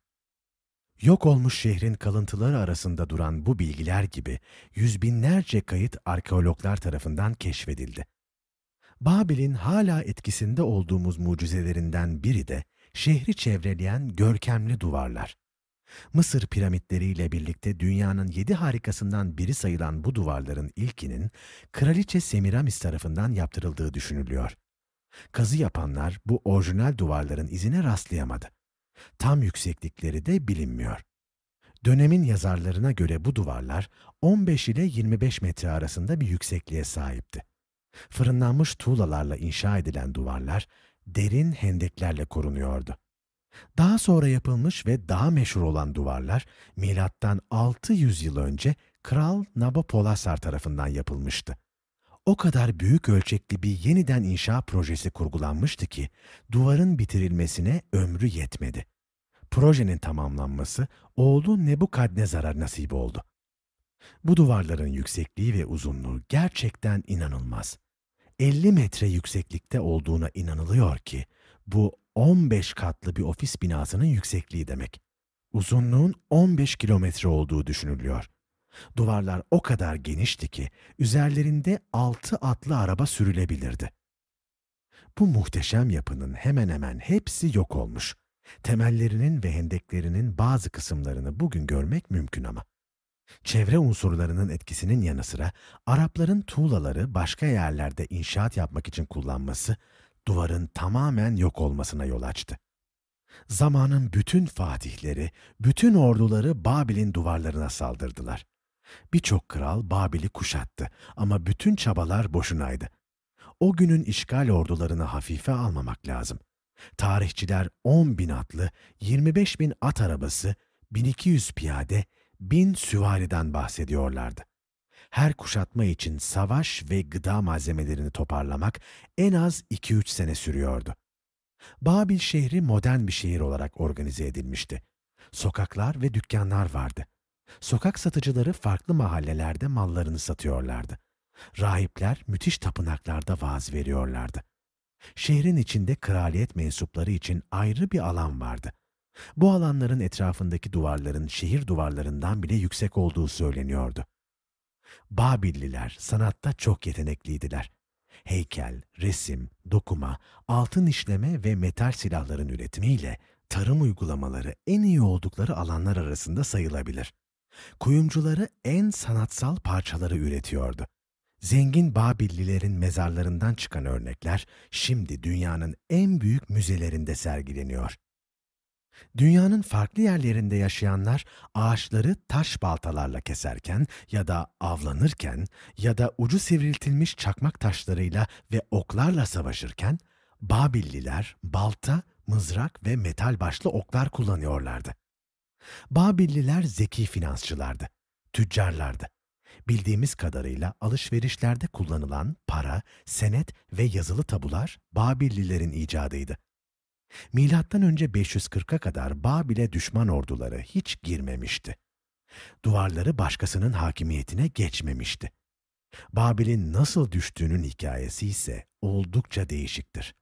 Yok olmuş şehrin kalıntıları arasında duran bu bilgiler gibi yüz binlerce kayıt arkeologlar tarafından keşfedildi. Babil'in hala etkisinde olduğumuz mucizelerinden biri de şehri çevreleyen görkemli duvarlar. Mısır piramitleriyle birlikte dünyanın yedi harikasından biri sayılan bu duvarların ilkinin Kraliçe Semiramis tarafından yaptırıldığı düşünülüyor. Kazı yapanlar bu orijinal duvarların izine rastlayamadı. Tam yükseklikleri de bilinmiyor. Dönemin yazarlarına göre bu duvarlar 15 ile 25 metre arasında bir yüksekliğe sahipti. Fırınlanmış tuğlalarla inşa edilen duvarlar derin hendeklerle korunuyordu. Daha sonra yapılmış ve daha meşhur olan duvarlar milattan 600 yıl önce Kral Nabopolassar tarafından yapılmıştı. O kadar büyük ölçekli bir yeniden inşa projesi kurgulanmıştı ki duvarın bitirilmesine ömrü yetmedi. Projenin tamamlanması oğlu Nebukadnezar'a nasip oldu. Bu duvarların yüksekliği ve uzunluğu gerçekten inanılmaz. 50 metre yükseklikte olduğuna inanılıyor ki bu 15 katlı bir ofis binasının yüksekliği demek. Uzunluğun 15 kilometre olduğu düşünülüyor. Duvarlar o kadar genişti ki üzerlerinde 6 atlı araba sürülebilirdi. Bu muhteşem yapının hemen hemen hepsi yok olmuş. Temellerinin ve hendeklerinin bazı kısımlarını bugün görmek mümkün ama. Çevre unsurlarının etkisinin yanı sıra Arapların tuğlaları başka yerlerde inşaat yapmak için kullanması duvarın tamamen yok olmasına yol açtı. Zamanın bütün fatihleri, bütün orduları Babil'in duvarlarına saldırdılar. Birçok kral Babil'i kuşattı ama bütün çabalar boşunaydı. O günün işgal ordularını hafife almamak lazım. Tarihçiler 10 bin atlı, 25 bin at arabası, 1200 piyade, 1000 süvariden bahsediyorlardı. Her kuşatma için savaş ve gıda malzemelerini toparlamak en az 2-3 sene sürüyordu. Babil şehri modern bir şehir olarak organize edilmişti. Sokaklar ve dükkanlar vardı. Sokak satıcıları farklı mahallelerde mallarını satıyorlardı. Rahipler müthiş tapınaklarda vaaz veriyorlardı. Şehrin içinde kraliyet mensupları için ayrı bir alan vardı. Bu alanların etrafındaki duvarların şehir duvarlarından bile yüksek olduğu söyleniyordu. Babilliler sanatta çok yetenekliydiler. Heykel, resim, dokuma, altın işleme ve metal silahların üretimiyle tarım uygulamaları en iyi oldukları alanlar arasında sayılabilir. Kuyumcuları en sanatsal parçaları üretiyordu. Zengin Babillilerin mezarlarından çıkan örnekler şimdi dünyanın en büyük müzelerinde sergileniyor. Dünyanın farklı yerlerinde yaşayanlar ağaçları taş baltalarla keserken ya da avlanırken ya da ucu sivriltilmiş çakmak taşlarıyla ve oklarla savaşırken Babilliler balta, mızrak ve metal başlı oklar kullanıyorlardı. Babilliler zeki finansçılardı, tüccarlardı. Bildiğimiz kadarıyla alışverişlerde kullanılan para, senet ve yazılı tabular Babillilerin icadıydı. Milattan önce 540'a kadar Babil'e düşman orduları hiç girmemişti. Duvarları başkasının hakimiyetine geçmemişti. Babil'in nasıl düştüğünün hikayesi ise oldukça değişiktir.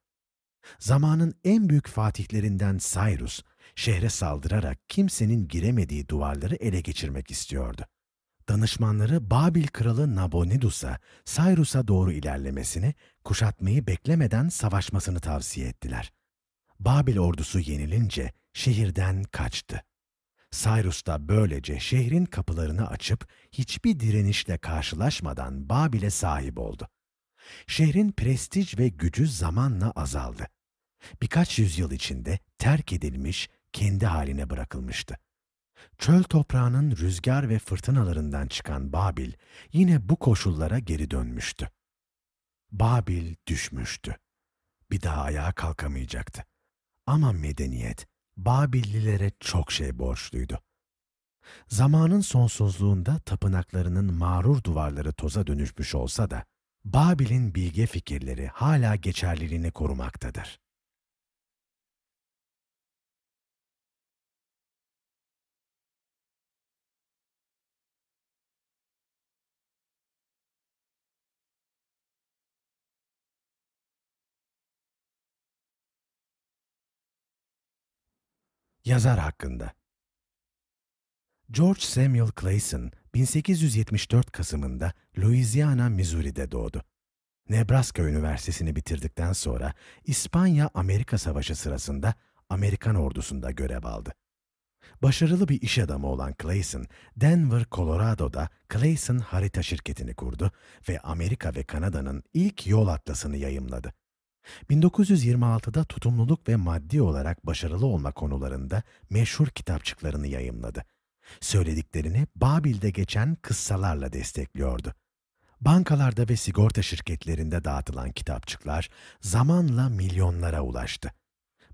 Zamanın en büyük fatihlerinden Cyrus, şehre saldırarak kimsenin giremediği duvarları ele geçirmek istiyordu. Danışmanları Babil kralı Nabonidus'a Cyrus'a doğru ilerlemesini, kuşatmayı beklemeden savaşmasını tavsiye ettiler. Babil ordusu yenilince şehirden kaçtı. Cyrus da böylece şehrin kapılarını açıp hiçbir direnişle karşılaşmadan Babil'e sahip oldu. Şehrin prestij ve gücü zamanla azaldı. Birkaç yüzyıl içinde terk edilmiş, kendi haline bırakılmıştı. Çöl toprağının rüzgar ve fırtınalarından çıkan Babil yine bu koşullara geri dönmüştü. Babil düşmüştü. Bir daha ayağa kalkamayacaktı. Ama medeniyet Babillilere çok şey borçluydu. Zamanın sonsuzluğunda tapınaklarının mağrur duvarları toza dönüşmüş olsa da Babil'in bilge fikirleri hala geçerliliğini korumaktadır. Yazar hakkında George Samuel Clayson 1874 Kasım'ında Louisiana, Missouri'de doğdu. Nebraska Üniversitesi'ni bitirdikten sonra İspanya-Amerika Savaşı sırasında Amerikan ordusunda görev aldı. Başarılı bir iş adamı olan Clayson, Denver, Colorado'da Clayson Harita Şirketi'ni kurdu ve Amerika ve Kanada'nın ilk yol atlasını yayımladı. 1926'da tutumluluk ve maddi olarak başarılı olma konularında meşhur kitapçıklarını yayımladı. Söylediklerini Babil'de geçen kıssalarla destekliyordu. Bankalarda ve sigorta şirketlerinde dağıtılan kitapçıklar zamanla milyonlara ulaştı.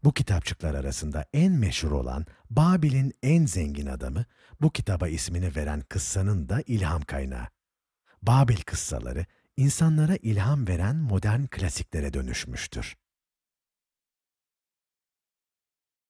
Bu kitapçıklar arasında en meşhur olan Babil'in en zengin adamı, bu kitaba ismini veren kıssanın da ilham kaynağı. Babil kıssaları, insanlara ilham veren modern klasiklere dönüşmüştür.